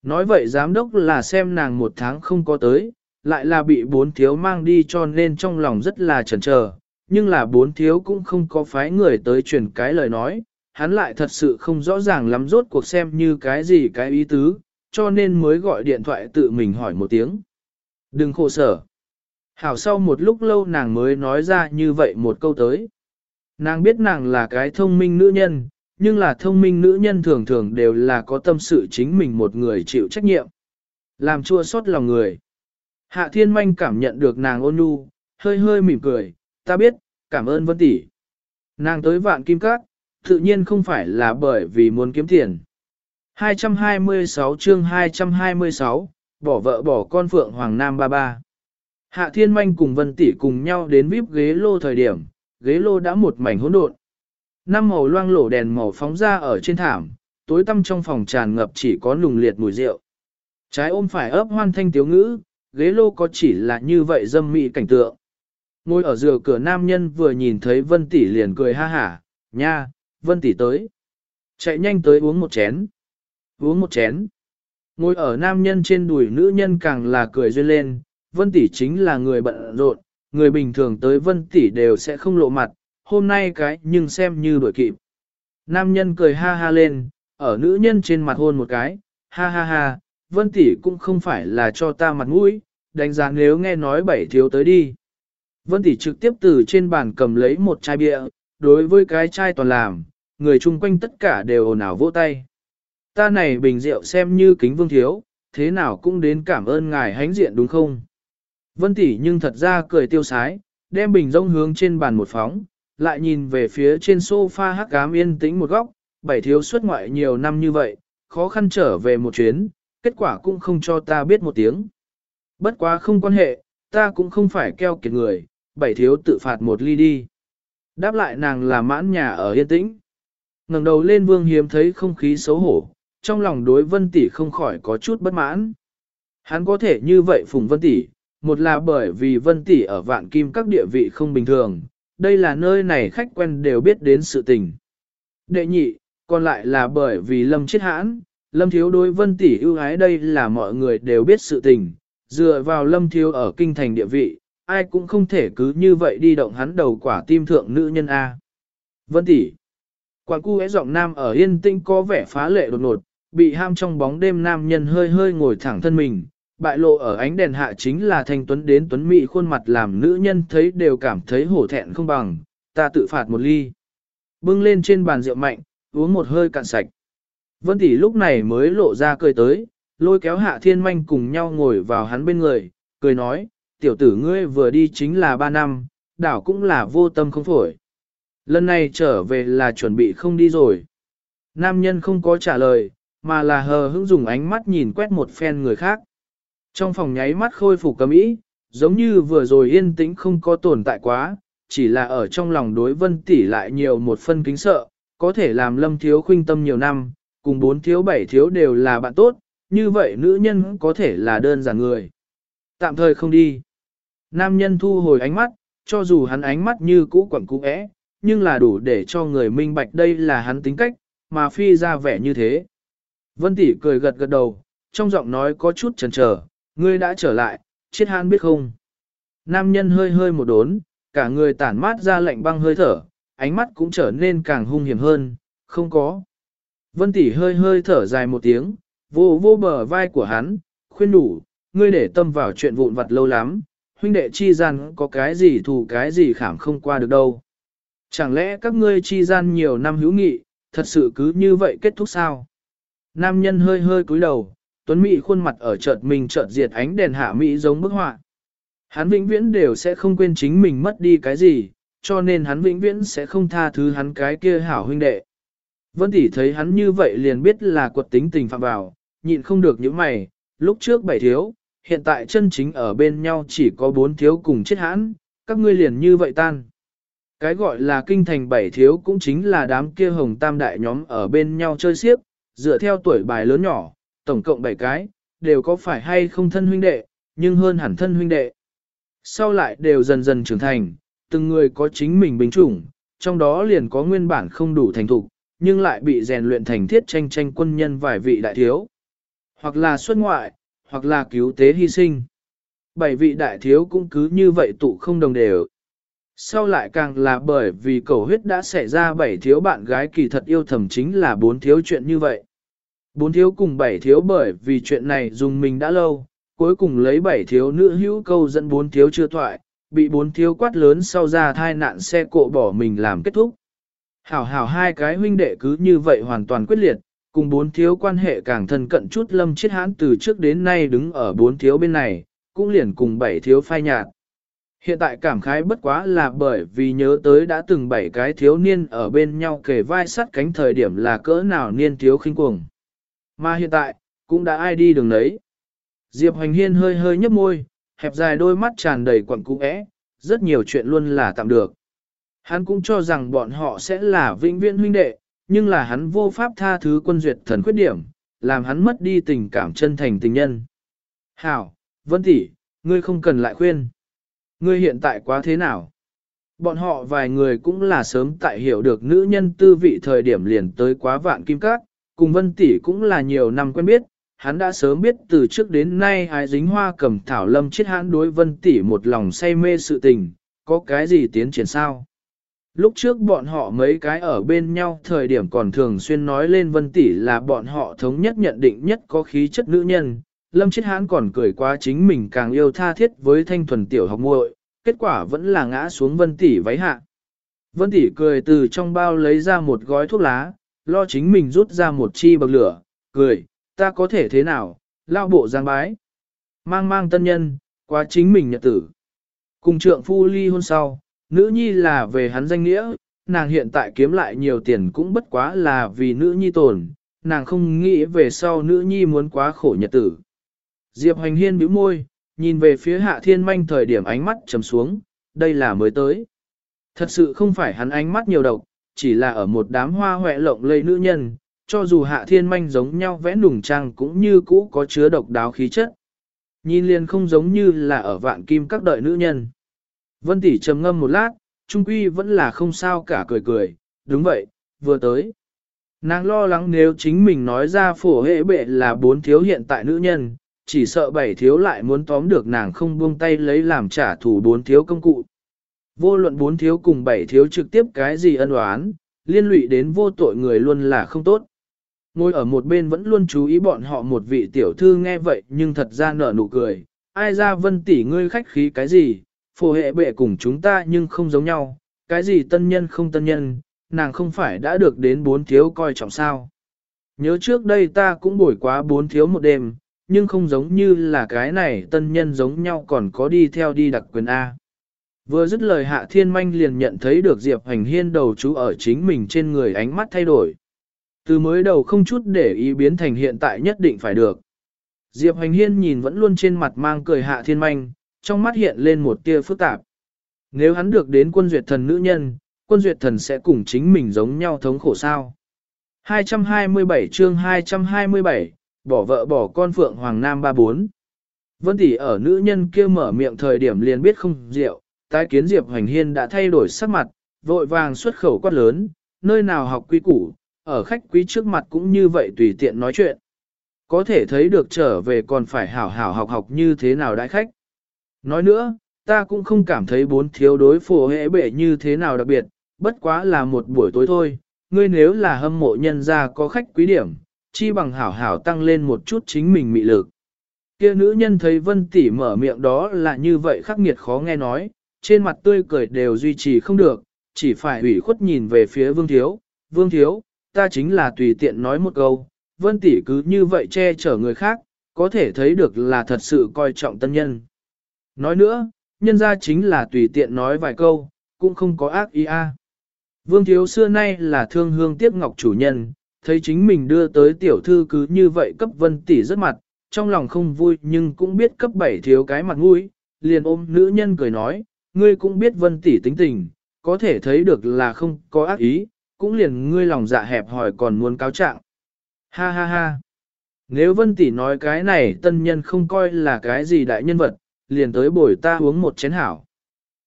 Nói vậy giám đốc là xem nàng một tháng không có tới, lại là bị bốn thiếu mang đi cho nên trong lòng rất là chần chờ, nhưng là bốn thiếu cũng không có phái người tới truyền cái lời nói, hắn lại thật sự không rõ ràng lắm rốt cuộc xem như cái gì cái ý tứ, cho nên mới gọi điện thoại tự mình hỏi một tiếng. Đừng khổ sở. Hảo sau một lúc lâu nàng mới nói ra như vậy một câu tới. Nàng biết nàng là cái thông minh nữ nhân, nhưng là thông minh nữ nhân thường thường đều là có tâm sự chính mình một người chịu trách nhiệm. Làm chua xót lòng người. Hạ thiên manh cảm nhận được nàng ôn nhu, hơi hơi mỉm cười, ta biết, cảm ơn vân tỷ. Nàng tới vạn kim cát, tự nhiên không phải là bởi vì muốn kiếm tiền. 226 chương 226, bỏ vợ bỏ con Phượng Hoàng Nam ba ba. Hạ Thiên Manh cùng Vân Tỷ cùng nhau đến vip ghế lô thời điểm, ghế lô đã một mảnh hỗn độn. Năm màu loang lổ đèn màu phóng ra ở trên thảm, tối tăm trong phòng tràn ngập chỉ có nùng liệt mùi rượu. Trái ôm phải ấp hoan thanh tiếu ngữ, ghế lô có chỉ là như vậy dâm mị cảnh tượng. Ngồi ở dừa cửa nam nhân vừa nhìn thấy Vân Tỷ liền cười ha hả, nha, Vân Tỷ tới. Chạy nhanh tới uống một chén. Uống một chén. Ngồi ở nam nhân trên đùi nữ nhân càng là cười duyên lên, Vân Tỷ chính là người bận rộn, người bình thường tới Vân Tỷ đều sẽ không lộ mặt, hôm nay cái nhưng xem như đổi kịp. Nam nhân cười ha ha lên, ở nữ nhân trên mặt hôn một cái, ha ha ha, Vân Tỷ cũng không phải là cho ta mặt mũi, đánh giá nếu nghe nói bảy thiếu tới đi. Vân Tỷ trực tiếp từ trên bàn cầm lấy một chai bia, đối với cái chai toàn làm, người chung quanh tất cả đều ồn ào vỗ tay. Ta này bình rượu xem như kính vương thiếu, thế nào cũng đến cảm ơn ngài hánh diện đúng không? Vân tỷ nhưng thật ra cười tiêu sái, đem bình rông hướng trên bàn một phóng, lại nhìn về phía trên sofa hắc ám yên tĩnh một góc, bảy thiếu xuất ngoại nhiều năm như vậy, khó khăn trở về một chuyến, kết quả cũng không cho ta biết một tiếng. Bất quá không quan hệ, ta cũng không phải keo kiệt người, bảy thiếu tự phạt một ly đi. Đáp lại nàng là mãn nhà ở yên tĩnh ngẩng đầu lên vương hiếm thấy không khí xấu hổ, trong lòng đối vân tỷ không khỏi có chút bất mãn. Hắn có thể như vậy phùng vân tỷ, một là bởi vì vân tỷ ở vạn kim các địa vị không bình thường, đây là nơi này khách quen đều biết đến sự tình. Đệ nhị, còn lại là bởi vì lâm chết hãn, lâm thiếu đối vân tỷ ưu ái đây là mọi người đều biết sự tình, dựa vào lâm thiếu ở kinh thành địa vị, ai cũng không thể cứ như vậy đi động hắn đầu quả tim thượng nữ nhân A. Vân tỷ, Quản cu é giọng nam ở yên tĩnh có vẻ phá lệ đột ngột, bị ham trong bóng đêm nam nhân hơi hơi ngồi thẳng thân mình, bại lộ ở ánh đèn hạ chính là thanh tuấn đến tuấn mỹ khuôn mặt làm nữ nhân thấy đều cảm thấy hổ thẹn không bằng, ta tự phạt một ly. Bưng lên trên bàn rượu mạnh, uống một hơi cạn sạch. Vân tỷ lúc này mới lộ ra cười tới, lôi kéo hạ thiên manh cùng nhau ngồi vào hắn bên người, cười nói, tiểu tử ngươi vừa đi chính là ba năm, đảo cũng là vô tâm không phổi. Lần này trở về là chuẩn bị không đi rồi. Nam nhân không có trả lời, mà là hờ hững dùng ánh mắt nhìn quét một phen người khác. Trong phòng nháy mắt khôi phục cấm ý, giống như vừa rồi yên tĩnh không có tồn tại quá, chỉ là ở trong lòng đối vân tỷ lại nhiều một phân kính sợ, có thể làm lâm thiếu khuynh tâm nhiều năm, cùng bốn thiếu bảy thiếu đều là bạn tốt, như vậy nữ nhân có thể là đơn giản người. Tạm thời không đi. Nam nhân thu hồi ánh mắt, cho dù hắn ánh mắt như cũ quẩn cũ ẽ, nhưng là đủ để cho người minh bạch đây là hắn tính cách, mà phi ra vẻ như thế. Vân tỷ cười gật gật đầu, trong giọng nói có chút chần chờ, ngươi đã trở lại, chết hắn biết không? Nam nhân hơi hơi một đốn, cả người tản mát ra lạnh băng hơi thở, ánh mắt cũng trở nên càng hung hiểm hơn, không có. Vân tỷ hơi hơi thở dài một tiếng, vô vô bờ vai của hắn, khuyên đủ, ngươi để tâm vào chuyện vụn vặt lâu lắm, huynh đệ chi gian có cái gì thù cái gì khảm không qua được đâu. Chẳng lẽ các ngươi chi gian nhiều năm hữu nghị, thật sự cứ như vậy kết thúc sao? Nam nhân hơi hơi cúi đầu, tuấn mỹ khuôn mặt ở chợt mình chợt diệt ánh đèn hạ mỹ giống bức họa. Hắn vĩnh viễn đều sẽ không quên chính mình mất đi cái gì, cho nên hắn vĩnh viễn sẽ không tha thứ hắn cái kia hảo huynh đệ. Vân tỷ thấy hắn như vậy liền biết là quật tính tình phạm vào, nhịn không được những mày, lúc trước bảy thiếu, hiện tại chân chính ở bên nhau chỉ có bốn thiếu cùng chết hãn, các ngươi liền như vậy tan. Cái gọi là kinh thành bảy thiếu cũng chính là đám kia hồng tam đại nhóm ở bên nhau chơi xiếc, dựa theo tuổi bài lớn nhỏ, tổng cộng bảy cái, đều có phải hay không thân huynh đệ, nhưng hơn hẳn thân huynh đệ. Sau lại đều dần dần trưởng thành, từng người có chính mình bình chủng, trong đó liền có nguyên bản không đủ thành thục, nhưng lại bị rèn luyện thành thiết tranh tranh quân nhân vài vị đại thiếu. Hoặc là xuất ngoại, hoặc là cứu tế hy sinh. Bảy vị đại thiếu cũng cứ như vậy tụ không đồng đều. Sau lại càng là bởi vì cầu huyết đã xảy ra bảy thiếu bạn gái kỳ thật yêu thầm chính là bốn thiếu chuyện như vậy. Bốn thiếu cùng bảy thiếu bởi vì chuyện này dùng mình đã lâu, cuối cùng lấy bảy thiếu nữ hữu câu dẫn bốn thiếu chưa thoại, bị bốn thiếu quát lớn sau ra thai nạn xe cộ bỏ mình làm kết thúc. Hảo hảo hai cái huynh đệ cứ như vậy hoàn toàn quyết liệt, cùng bốn thiếu quan hệ càng thân cận chút lâm chiết hãn từ trước đến nay đứng ở bốn thiếu bên này, cũng liền cùng bảy thiếu phai nhạt. Hiện tại cảm khái bất quá là bởi vì nhớ tới đã từng bảy cái thiếu niên ở bên nhau kề vai sắt cánh thời điểm là cỡ nào niên thiếu khinh cuồng. Mà hiện tại, cũng đã ai đi đường đấy. Diệp Hoành Hiên hơi hơi nhấp môi, hẹp dài đôi mắt tràn đầy quẩn cũ ẽ, rất nhiều chuyện luôn là tạm được. Hắn cũng cho rằng bọn họ sẽ là vĩnh viễn huynh đệ, nhưng là hắn vô pháp tha thứ quân duyệt thần khuyết điểm, làm hắn mất đi tình cảm chân thành tình nhân. Hảo, Vân tỷ, ngươi không cần lại khuyên. Ngươi hiện tại quá thế nào? Bọn họ vài người cũng là sớm tại hiểu được nữ nhân tư vị thời điểm liền tới quá vạn kim cát, cùng Vân tỷ cũng là nhiều năm quen biết, hắn đã sớm biết từ trước đến nay ai dính hoa cầm thảo lâm chết hắn đối Vân tỷ một lòng say mê sự tình, có cái gì tiến triển sao? Lúc trước bọn họ mấy cái ở bên nhau thời điểm còn thường xuyên nói lên Vân Tỷ là bọn họ thống nhất nhận định nhất có khí chất nữ nhân. Lâm Chiết Hán còn cười quá chính mình càng yêu tha thiết với thanh thuần tiểu học muội, kết quả vẫn là ngã xuống Vân Tỷ váy hạ. Vân Tỷ cười từ trong bao lấy ra một gói thuốc lá, lo chính mình rút ra một chi bậc lửa, cười, ta có thể thế nào, lao bộ giang bái. Mang mang tân nhân, quá chính mình nhật tử. Cùng trượng phu ly hôn sau, nữ nhi là về hắn danh nghĩa, nàng hiện tại kiếm lại nhiều tiền cũng bất quá là vì nữ nhi tồn, nàng không nghĩ về sau nữ nhi muốn quá khổ nhật tử. Diệp Hoành Hiên bĩu môi, nhìn về phía hạ thiên manh thời điểm ánh mắt trầm xuống, đây là mới tới. Thật sự không phải hắn ánh mắt nhiều độc, chỉ là ở một đám hoa hoẹ lộng lây nữ nhân, cho dù hạ thiên manh giống nhau vẽ nùng trang cũng như cũ có chứa độc đáo khí chất. Nhìn liền không giống như là ở vạn kim các đợi nữ nhân. Vân tỷ trầm ngâm một lát, trung quy vẫn là không sao cả cười cười, đúng vậy, vừa tới. Nàng lo lắng nếu chính mình nói ra phổ hệ bệ là bốn thiếu hiện tại nữ nhân, chỉ sợ bảy thiếu lại muốn tóm được nàng không buông tay lấy làm trả thù bốn thiếu công cụ. Vô luận bốn thiếu cùng bảy thiếu trực tiếp cái gì ân oán, liên lụy đến vô tội người luôn là không tốt. Ngồi ở một bên vẫn luôn chú ý bọn họ một vị tiểu thư nghe vậy nhưng thật ra nở nụ cười, ai ra vân tỷ ngươi khách khí cái gì, phổ hệ bệ cùng chúng ta nhưng không giống nhau, cái gì tân nhân không tân nhân, nàng không phải đã được đến bốn thiếu coi trọng sao. Nhớ trước đây ta cũng bổi quá bốn thiếu một đêm, nhưng không giống như là cái này tân nhân giống nhau còn có đi theo đi đặc quyền A. Vừa dứt lời hạ thiên manh liền nhận thấy được Diệp Hành Hiên đầu chú ở chính mình trên người ánh mắt thay đổi. Từ mới đầu không chút để ý biến thành hiện tại nhất định phải được. Diệp Hành Hiên nhìn vẫn luôn trên mặt mang cười hạ thiên manh, trong mắt hiện lên một tia phức tạp. Nếu hắn được đến quân duyệt thần nữ nhân, quân duyệt thần sẽ cùng chính mình giống nhau thống khổ sao. 227 chương 227, bỏ vợ bỏ con Phượng Hoàng Nam 34. Vân tỷ ở nữ nhân kia mở miệng thời điểm liền biết không rượu, tái kiến Diệp Hoành Hiên đã thay đổi sắc mặt, vội vàng xuất khẩu quát lớn, nơi nào học quý củ, ở khách quý trước mặt cũng như vậy tùy tiện nói chuyện. Có thể thấy được trở về còn phải hảo hảo học học như thế nào đại khách. Nói nữa, ta cũng không cảm thấy bốn thiếu đối phổ hệ bệ như thế nào đặc biệt, bất quá là một buổi tối thôi, ngươi nếu là hâm mộ nhân gia có khách quý điểm, chi bằng hảo hảo tăng lên một chút chính mình mị lực. Kia nữ nhân thấy vân tỷ mở miệng đó là như vậy khắc nghiệt khó nghe nói, trên mặt tươi cười đều duy trì không được, chỉ phải ủy khuất nhìn về phía vương thiếu, vương thiếu, ta chính là tùy tiện nói một câu, vân tỷ cứ như vậy che chở người khác, có thể thấy được là thật sự coi trọng tân nhân. Nói nữa, nhân ra chính là tùy tiện nói vài câu, cũng không có ác ý a. Vương thiếu xưa nay là thương hương tiếc ngọc chủ nhân, thấy chính mình đưa tới tiểu thư cứ như vậy cấp vân tỷ rất mặt, trong lòng không vui nhưng cũng biết cấp bảy thiếu cái mặt mũi, liền ôm nữ nhân cười nói, ngươi cũng biết vân tỷ tính tình, có thể thấy được là không có ác ý, cũng liền ngươi lòng dạ hẹp hỏi còn muốn cáo trạng. Ha ha ha. Nếu vân tỷ nói cái này tân nhân không coi là cái gì đại nhân vật, liền tới bồi ta uống một chén hảo.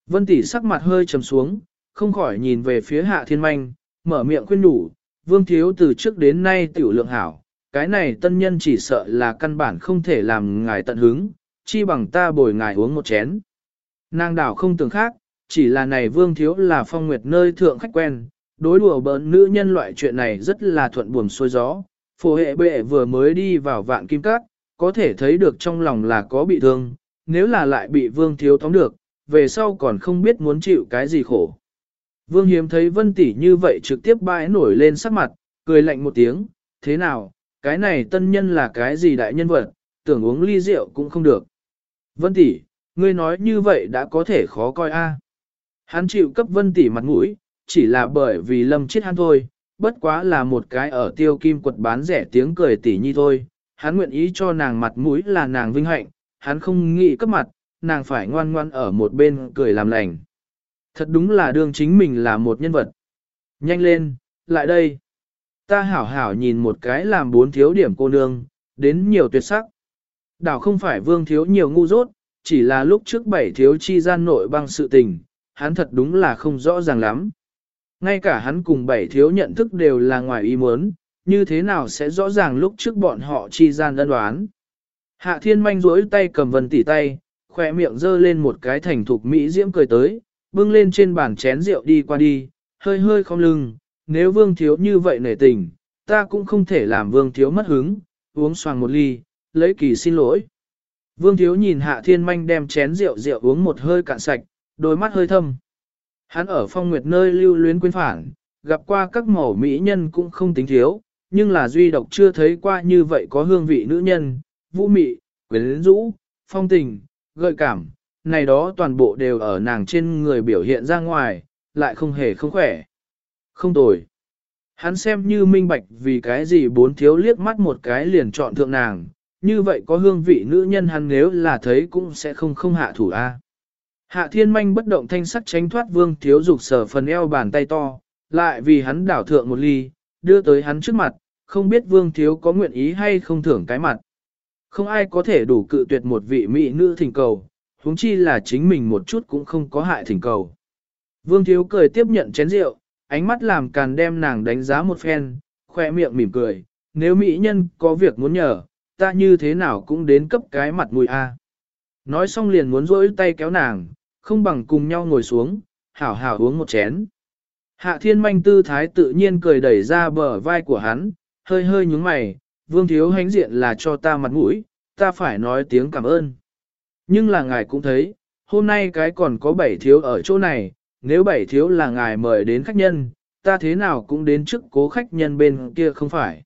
Vân tỷ sắc mặt hơi trầm xuống, không khỏi nhìn về phía hạ thiên manh, mở miệng khuyên đủ, vương thiếu từ trước đến nay tiểu lượng hảo, cái này tân nhân chỉ sợ là căn bản không thể làm ngài tận hứng, chi bằng ta bồi ngài uống một chén. Nàng đảo không tưởng khác, chỉ là này vương thiếu là phong nguyệt nơi thượng khách quen, đối đùa bỡn nữ nhân loại chuyện này rất là thuận buồm xuôi gió. Phổ hệ bệ vừa mới đi vào vạn kim cát, có thể thấy được trong lòng là có bị thương, nếu là lại bị vương thiếu tóm được, về sau còn không biết muốn chịu cái gì khổ. Vương hiếm thấy vân tỷ như vậy trực tiếp bãi nổi lên sắc mặt, cười lạnh một tiếng, thế nào, cái này tân nhân là cái gì đại nhân vật, tưởng uống ly rượu cũng không được. Vân tỷ, ngươi nói như vậy đã có thể khó coi a. Hắn chịu cấp vân tỷ mặt mũi, chỉ là bởi vì lâm chết hắn thôi, bất quá là một cái ở tiêu kim quật bán rẻ tiếng cười tỷ nhi thôi, hắn nguyện ý cho nàng mặt mũi là nàng vinh hạnh, hắn không nghĩ cấp mặt, nàng phải ngoan ngoan ở một bên cười làm lành. Thật đúng là đương chính mình là một nhân vật. Nhanh lên, lại đây. Ta hảo hảo nhìn một cái làm bốn thiếu điểm cô nương, đến nhiều tuyệt sắc. Đảo không phải vương thiếu nhiều ngu dốt, chỉ là lúc trước bảy thiếu chi gian nội bằng sự tình, hắn thật đúng là không rõ ràng lắm. Ngay cả hắn cùng bảy thiếu nhận thức đều là ngoài ý muốn, như thế nào sẽ rõ ràng lúc trước bọn họ chi gian đơn đoán. Hạ thiên manh rỗi tay cầm vần tỉ tay, khỏe miệng dơ lên một cái thành thục mỹ diễm cười tới, bưng lên trên bàn chén rượu đi qua đi, hơi hơi không lưng, nếu vương thiếu như vậy nể tình, ta cũng không thể làm vương thiếu mất hứng, uống xoàng một ly, lấy kỳ xin lỗi. Vương thiếu nhìn hạ thiên manh đem chén rượu rượu uống một hơi cạn sạch, đôi mắt hơi thâm. Hắn ở phong nguyệt nơi lưu luyến quên phản, gặp qua các mẫu mỹ nhân cũng không tính thiếu, nhưng là duy độc chưa thấy qua như vậy có hương vị nữ nhân, vũ mị, quyến rũ, phong tình, gợi cảm, này đó toàn bộ đều ở nàng trên người biểu hiện ra ngoài, lại không hề không khỏe. Không tồi. Hắn xem như minh bạch vì cái gì bốn thiếu liếc mắt một cái liền chọn thượng nàng, như vậy có hương vị nữ nhân hắn nếu là thấy cũng sẽ không không hạ thủ a. Hạ thiên manh bất động thanh sắc tránh thoát vương thiếu dục sở phần eo bàn tay to, lại vì hắn đảo thượng một ly, đưa tới hắn trước mặt, không biết vương thiếu có nguyện ý hay không thưởng cái mặt. Không ai có thể đủ cự tuyệt một vị mỹ nữ thỉnh cầu, huống chi là chính mình một chút cũng không có hại thỉnh cầu. Vương thiếu cười tiếp nhận chén rượu, ánh mắt làm càn đem nàng đánh giá một phen, khoe miệng mỉm cười, nếu mỹ nhân có việc muốn nhờ, ta như thế nào cũng đến cấp cái mặt mũi a. Nói xong liền muốn rỗi tay kéo nàng, không bằng cùng nhau ngồi xuống, hảo hảo uống một chén. Hạ thiên manh tư thái tự nhiên cười đẩy ra bờ vai của hắn, hơi hơi nhúng mày, vương thiếu hánh diện là cho ta mặt mũi, ta phải nói tiếng cảm ơn. Nhưng là ngài cũng thấy, hôm nay cái còn có bảy thiếu ở chỗ này, nếu bảy thiếu là ngài mời đến khách nhân, ta thế nào cũng đến trước cố khách nhân bên kia không phải.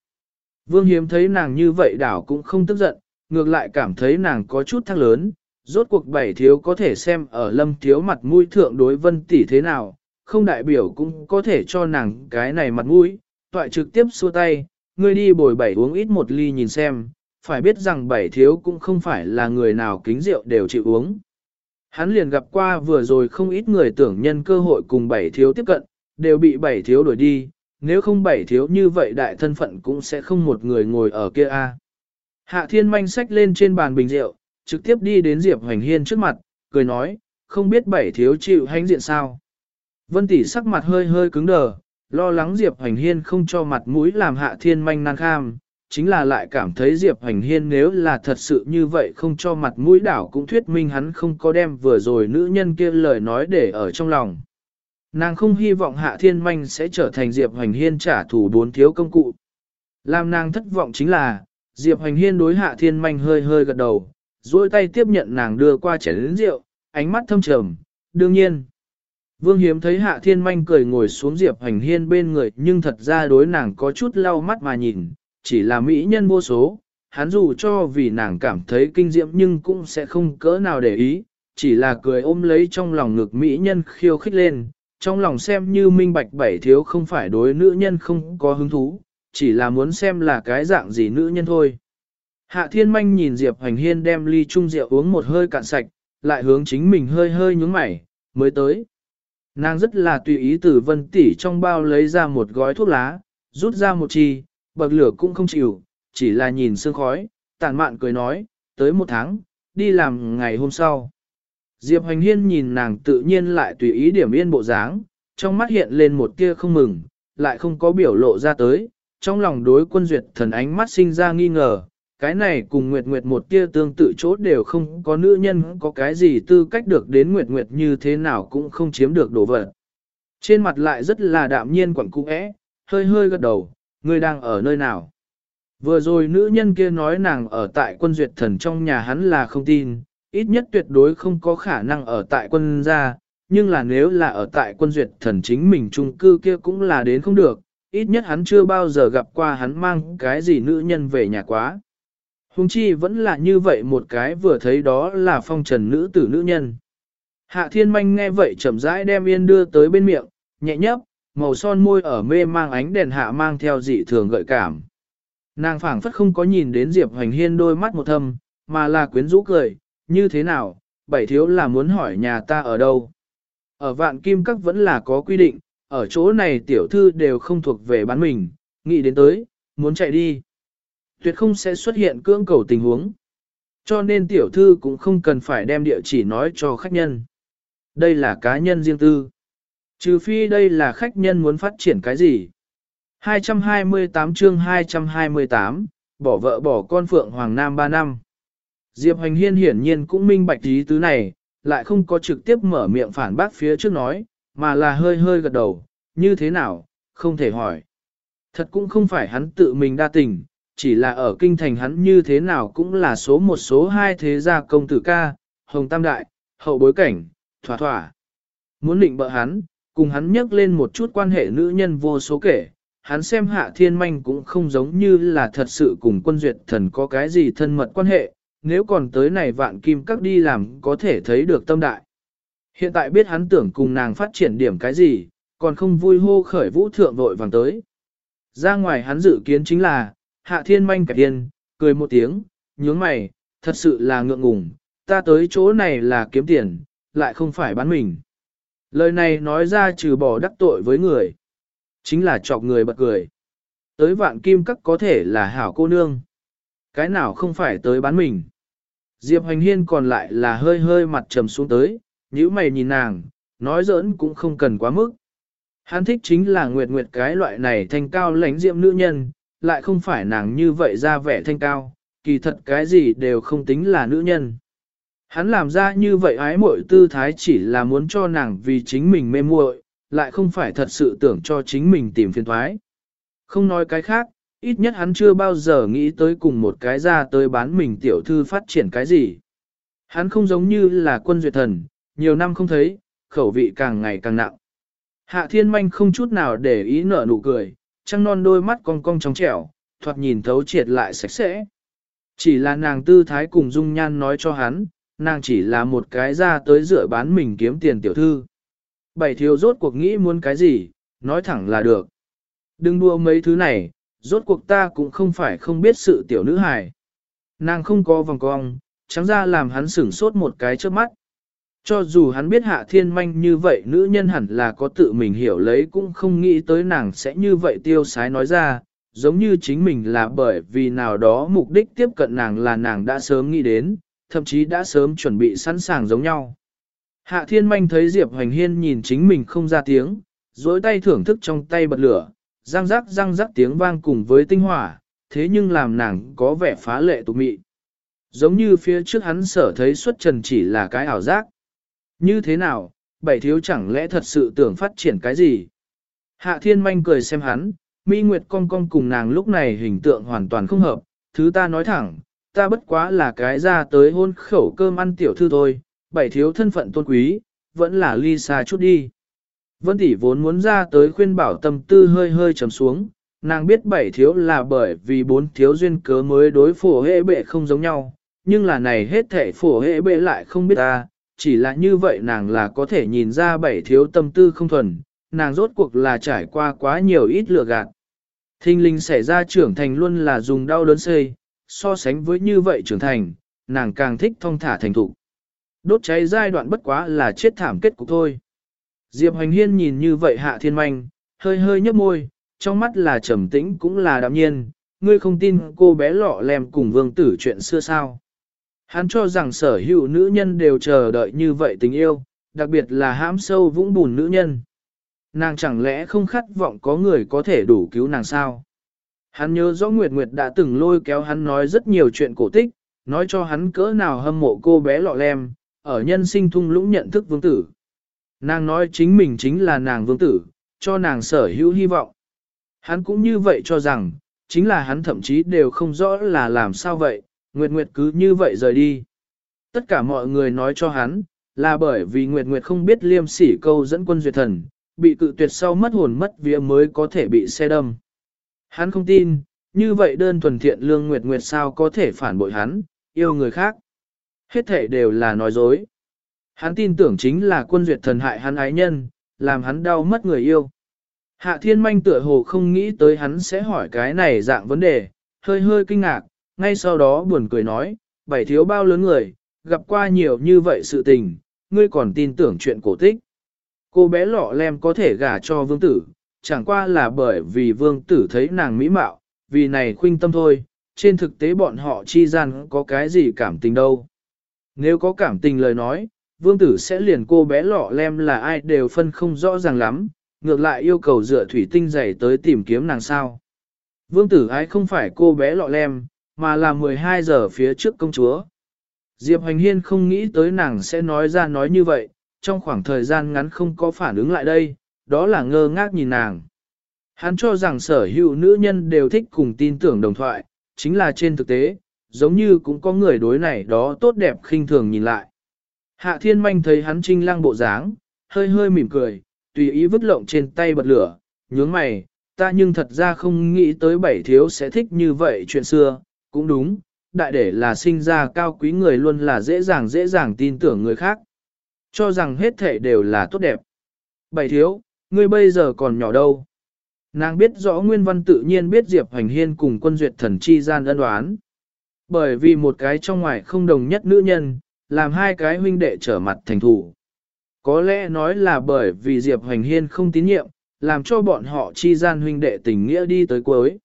Vương Hiếm thấy nàng như vậy đảo cũng không tức giận, ngược lại cảm thấy nàng có chút thăng lớn, rốt cuộc bảy thiếu có thể xem ở lâm thiếu mặt mũi thượng đối vân tỷ thế nào, không đại biểu cũng có thể cho nàng cái này mặt mũi, toại trực tiếp xua tay, ngươi đi bồi bảy uống ít một ly nhìn xem, phải biết rằng bảy thiếu cũng không phải là người nào kính rượu đều chịu uống. Hắn liền gặp qua vừa rồi không ít người tưởng nhân cơ hội cùng bảy thiếu tiếp cận, đều bị bảy thiếu đuổi đi, nếu không bảy thiếu như vậy đại thân phận cũng sẽ không một người ngồi ở kia a. Hạ thiên manh sách lên trên bàn bình rượu, trực tiếp đi đến Diệp Hoành Hiên trước mặt, cười nói, không biết bảy thiếu chịu hãnh diện sao. Vân tỷ sắc mặt hơi hơi cứng đờ, lo lắng Diệp Hoành Hiên không cho mặt mũi làm hạ thiên manh nan kham, chính là lại cảm thấy Diệp Hoành Hiên nếu là thật sự như vậy không cho mặt mũi đảo cũng thuyết minh hắn không có đem vừa rồi nữ nhân kia lời nói để ở trong lòng. Nàng không hy vọng Hạ Thiên Manh sẽ trở thành Diệp Hoành Hiên trả thù bốn thiếu công cụ. Làm nàng thất vọng chính là, Diệp Hoành Hiên đối Hạ Thiên Manh hơi hơi gật đầu, duỗi tay tiếp nhận nàng đưa qua chén lĩnh rượu, ánh mắt thâm trầm, đương nhiên. Vương Hiếm thấy Hạ Thiên Manh cười ngồi xuống Diệp Hoành Hiên bên người nhưng thật ra đối nàng có chút lau mắt mà nhìn, chỉ là mỹ nhân vô số, hắn dù cho vì nàng cảm thấy kinh diệm nhưng cũng sẽ không cỡ nào để ý, chỉ là cười ôm lấy trong lòng ngực mỹ nhân khiêu khích lên, trong lòng xem như minh bạch bảy thiếu không phải đối nữ nhân không có hứng thú, chỉ là muốn xem là cái dạng gì nữ nhân thôi. Hạ thiên manh nhìn Diệp Hoành Hiên đem ly chung rượu uống một hơi cạn sạch, lại hướng chính mình hơi hơi nhúng mày, mới tới. Nàng rất là tùy ý từ vân tỷ trong bao lấy ra một gói thuốc lá, rút ra một chi, bậc lửa cũng không chịu, chỉ là nhìn sương khói, tàn mạn cười nói, tới một tháng, đi làm ngày hôm sau. Diệp Hoành Hiên nhìn nàng tự nhiên lại tùy ý điểm yên bộ dáng, trong mắt hiện lên một tia không mừng, lại không có biểu lộ ra tới, trong lòng đối quân duyệt thần ánh mắt sinh ra nghi ngờ, cái này cùng Nguyệt Nguyệt một tia tương tự chốt đều không có nữ nhân có cái gì tư cách được đến Nguyệt Nguyệt như thế nào cũng không chiếm được đồ vật. Trên mặt lại rất là đạm nhiên quẩn cung ẽ, hơi hơi gật đầu, Ngươi đang ở nơi nào? Vừa rồi nữ nhân kia nói nàng ở tại quân duyệt thần trong nhà hắn là không tin, ít nhất tuyệt đối không có khả năng ở tại quân gia, nhưng là nếu là ở tại quân duyệt thần chính mình trung cư kia cũng là đến không được, ít nhất hắn chưa bao giờ gặp qua hắn mang cái gì nữ nhân về nhà quá. Hùng chi vẫn là như vậy một cái vừa thấy đó là phong trần nữ tử nữ nhân. Hạ thiên manh nghe vậy chậm rãi đem yên đưa tới bên miệng, nhẹ nhấp, màu son môi ở mê mang ánh đèn hạ mang theo dị thường gợi cảm. Nàng phảng phất không có nhìn đến Diệp Hoành Hiên đôi mắt một thâm, mà là quyến rũ cười, như thế nào, bảy thiếu là muốn hỏi nhà ta ở đâu. Ở vạn kim các vẫn là có quy định, ở chỗ này tiểu thư đều không thuộc về bán mình, nghĩ đến tới, muốn chạy đi. Tuyệt không sẽ xuất hiện cưỡng cầu tình huống. Cho nên tiểu thư cũng không cần phải đem địa chỉ nói cho khách nhân. Đây là cá nhân riêng tư. Trừ phi đây là khách nhân muốn phát triển cái gì. 228 chương 228, bỏ vợ bỏ con Phượng Hoàng Nam 3 năm. Diệp Hoành Hiên hiển nhiên cũng minh bạch ý tứ này, lại không có trực tiếp mở miệng phản bác phía trước nói, mà là hơi hơi gật đầu, như thế nào, không thể hỏi. Thật cũng không phải hắn tự mình đa tình, chỉ là ở kinh thành hắn như thế nào cũng là số một số hai thế gia công tử ca, hồng tam đại, hậu bối cảnh, thỏa thỏa. Muốn định bợ hắn, cùng hắn nhắc lên một chút quan hệ nữ nhân vô số kể, hắn xem hạ thiên manh cũng không giống như là thật sự cùng quân duyệt thần có cái gì thân mật quan hệ, nếu còn tới này vạn kim các đi làm có thể thấy được tâm đại. Hiện tại biết hắn tưởng cùng nàng phát triển điểm cái gì, còn không vui hô khởi vũ thượng vội vàng tới. Ra ngoài hắn dự kiến chính là, hạ thiên manh kẹp tiên, cười một tiếng, nhướng mày, thật sự là ngượng ngùng, ta tới chỗ này là kiếm tiền, lại không phải bán mình. Lời này nói ra trừ bỏ đắc tội với người, chính là chọc người bật cười. Tới vạn kim các có thể là hảo cô nương. Cái nào không phải tới bán mình. Diệp Hoành Hiên còn lại là hơi hơi mặt trầm xuống tới, nhíu mày nhìn nàng, nói giỡn cũng không cần quá mức. Hắn thích chính là nguyệt nguyệt cái loại này thanh cao lãnh diệm nữ nhân, lại không phải nàng như vậy ra vẻ thanh cao, kỳ thật cái gì đều không tính là nữ nhân. Hắn làm ra như vậy ái muội tư thái chỉ là muốn cho nàng vì chính mình mê muội, lại không phải thật sự tưởng cho chính mình tìm phiền thoái. Không nói cái khác, ít nhất hắn chưa bao giờ nghĩ tới cùng một cái ra tới bán mình tiểu thư phát triển cái gì. Hắn không giống như là quân duyệt thần, nhiều năm không thấy, khẩu vị càng ngày càng nặng. Hạ thiên manh không chút nào để ý nở nụ cười, trăng non đôi mắt cong cong trong trẻo, thoạt nhìn thấu triệt lại sạch sẽ. Chỉ là nàng tư thái cùng dung nhan nói cho hắn, nàng chỉ là một cái ra tới dựa bán mình kiếm tiền tiểu thư. Bảy thiếu rốt cuộc nghĩ muốn cái gì, nói thẳng là được. Đừng đua mấy thứ này, rốt cuộc ta cũng không phải không biết sự tiểu nữ hài. Nàng không có vòng cong, trắng ra làm hắn sửng sốt một cái trước mắt. Cho dù hắn biết hạ thiên manh như vậy nữ nhân hẳn là có tự mình hiểu lấy cũng không nghĩ tới nàng sẽ như vậy tiêu sái nói ra, giống như chính mình là bởi vì nào đó mục đích tiếp cận nàng là nàng đã sớm nghĩ đến, thậm chí đã sớm chuẩn bị sẵn sàng giống nhau. Hạ thiên manh thấy Diệp Hoành Hiên nhìn chính mình không ra tiếng, dối tay thưởng thức trong tay bật lửa, răng rắc răng rắc tiếng vang cùng với tinh hỏa, thế nhưng làm nàng có vẻ phá lệ tục mị. Giống như phía trước hắn sở thấy xuất trần chỉ là cái ảo giác. Như thế nào, bảy thiếu chẳng lẽ thật sự tưởng phát triển cái gì? Hạ thiên manh cười xem hắn, mi nguyệt cong cong cùng nàng lúc này hình tượng hoàn toàn không hợp, thứ ta nói thẳng, ta bất quá là cái ra tới hôn khẩu cơm ăn tiểu thư thôi, bảy thiếu thân phận tôn quý, vẫn là ly xa chút đi. Vân tỷ vốn muốn ra tới khuyên bảo tâm tư hơi hơi trầm xuống, nàng biết bảy thiếu là bởi vì bốn thiếu duyên cớ mới đối phổ hệ bệ không giống nhau, nhưng là này hết thể phổ hệ bệ lại không biết ta, chỉ là như vậy nàng là có thể nhìn ra bảy thiếu tâm tư không thuần, nàng rốt cuộc là trải qua quá nhiều ít lựa gạt. Thinh linh xảy ra trưởng thành luôn là dùng đau đớn xây, so sánh với như vậy trưởng thành, nàng càng thích thong thả thành thục. Đốt cháy giai đoạn bất quá là chết thảm kết cục thôi. Diệp Hoành Hiên nhìn như vậy hạ thiên manh, hơi hơi nhấp môi, trong mắt là trầm tĩnh cũng là đạm nhiên, ngươi không tin cô bé lọ lem cùng vương tử chuyện xưa sao. Hắn cho rằng sở hữu nữ nhân đều chờ đợi như vậy tình yêu, đặc biệt là hãm sâu vũng bùn nữ nhân. Nàng chẳng lẽ không khát vọng có người có thể đủ cứu nàng sao? Hắn nhớ rõ Nguyệt Nguyệt đã từng lôi kéo hắn nói rất nhiều chuyện cổ tích, nói cho hắn cỡ nào hâm mộ cô bé lọ lem, ở nhân sinh thung lũng nhận thức vương tử. Nàng nói chính mình chính là nàng vương tử, cho nàng sở hữu hy vọng. Hắn cũng như vậy cho rằng, chính là hắn thậm chí đều không rõ là làm sao vậy, Nguyệt Nguyệt cứ như vậy rời đi. Tất cả mọi người nói cho hắn, là bởi vì Nguyệt Nguyệt không biết liêm sỉ câu dẫn quân duyệt thần, bị cự tuyệt sau mất hồn mất vía mới có thể bị xe đâm. Hắn không tin, như vậy đơn thuần thiện lương Nguyệt Nguyệt sao có thể phản bội hắn, yêu người khác. Hết thể đều là nói dối. Hắn tin tưởng chính là quân duyệt thần hại hắn ái nhân, làm hắn đau mất người yêu. Hạ thiên manh tựa hồ không nghĩ tới hắn sẽ hỏi cái này dạng vấn đề, hơi hơi kinh ngạc, ngay sau đó buồn cười nói, bảy thiếu bao lớn người, gặp qua nhiều như vậy sự tình, ngươi còn tin tưởng chuyện cổ tích. Cô bé lọ lem có thể gả cho vương tử, chẳng qua là bởi vì vương tử thấy nàng mỹ mạo, vì này khuynh tâm thôi, trên thực tế bọn họ chi gian có cái gì cảm tình đâu. Nếu có cảm tình lời nói, vương tử sẽ liền cô bé lọ lem là ai đều phân không rõ ràng lắm, ngược lại yêu cầu dựa thủy tinh dày tới tìm kiếm nàng sao. Vương tử ái không phải cô bé lọ lem, mà là 12 giờ phía trước công chúa. Diệp Hoành Hiên không nghĩ tới nàng sẽ nói ra nói như vậy, trong khoảng thời gian ngắn không có phản ứng lại đây, đó là ngơ ngác nhìn nàng. Hắn cho rằng sở hữu nữ nhân đều thích cùng tin tưởng đồng thoại, chính là trên thực tế, giống như cũng có người đối này đó tốt đẹp khinh thường nhìn lại. Hạ thiên manh thấy hắn trinh lăng bộ dáng, hơi hơi mỉm cười, tùy ý vứt lộng trên tay bật lửa, nhướng mày, ta nhưng thật ra không nghĩ tới bảy thiếu sẽ thích như vậy chuyện xưa, cũng đúng, đại để là sinh ra cao quý người luôn là dễ dàng dễ dàng tin tưởng người khác. Cho rằng hết thể đều là tốt đẹp. Bảy thiếu, ngươi bây giờ còn nhỏ đâu. Nàng biết rõ nguyên văn tự nhiên biết Diệp Hoành Hiên cùng quân duyệt thần chi gian ân đoán. Bởi vì một cái trong ngoài không đồng nhất nữ nhân, làm hai cái huynh đệ trở mặt thành thủ. Có lẽ nói là bởi vì Diệp Hoành Hiên không tín nhiệm, làm cho bọn họ chi gian huynh đệ tình nghĩa đi tới cuối.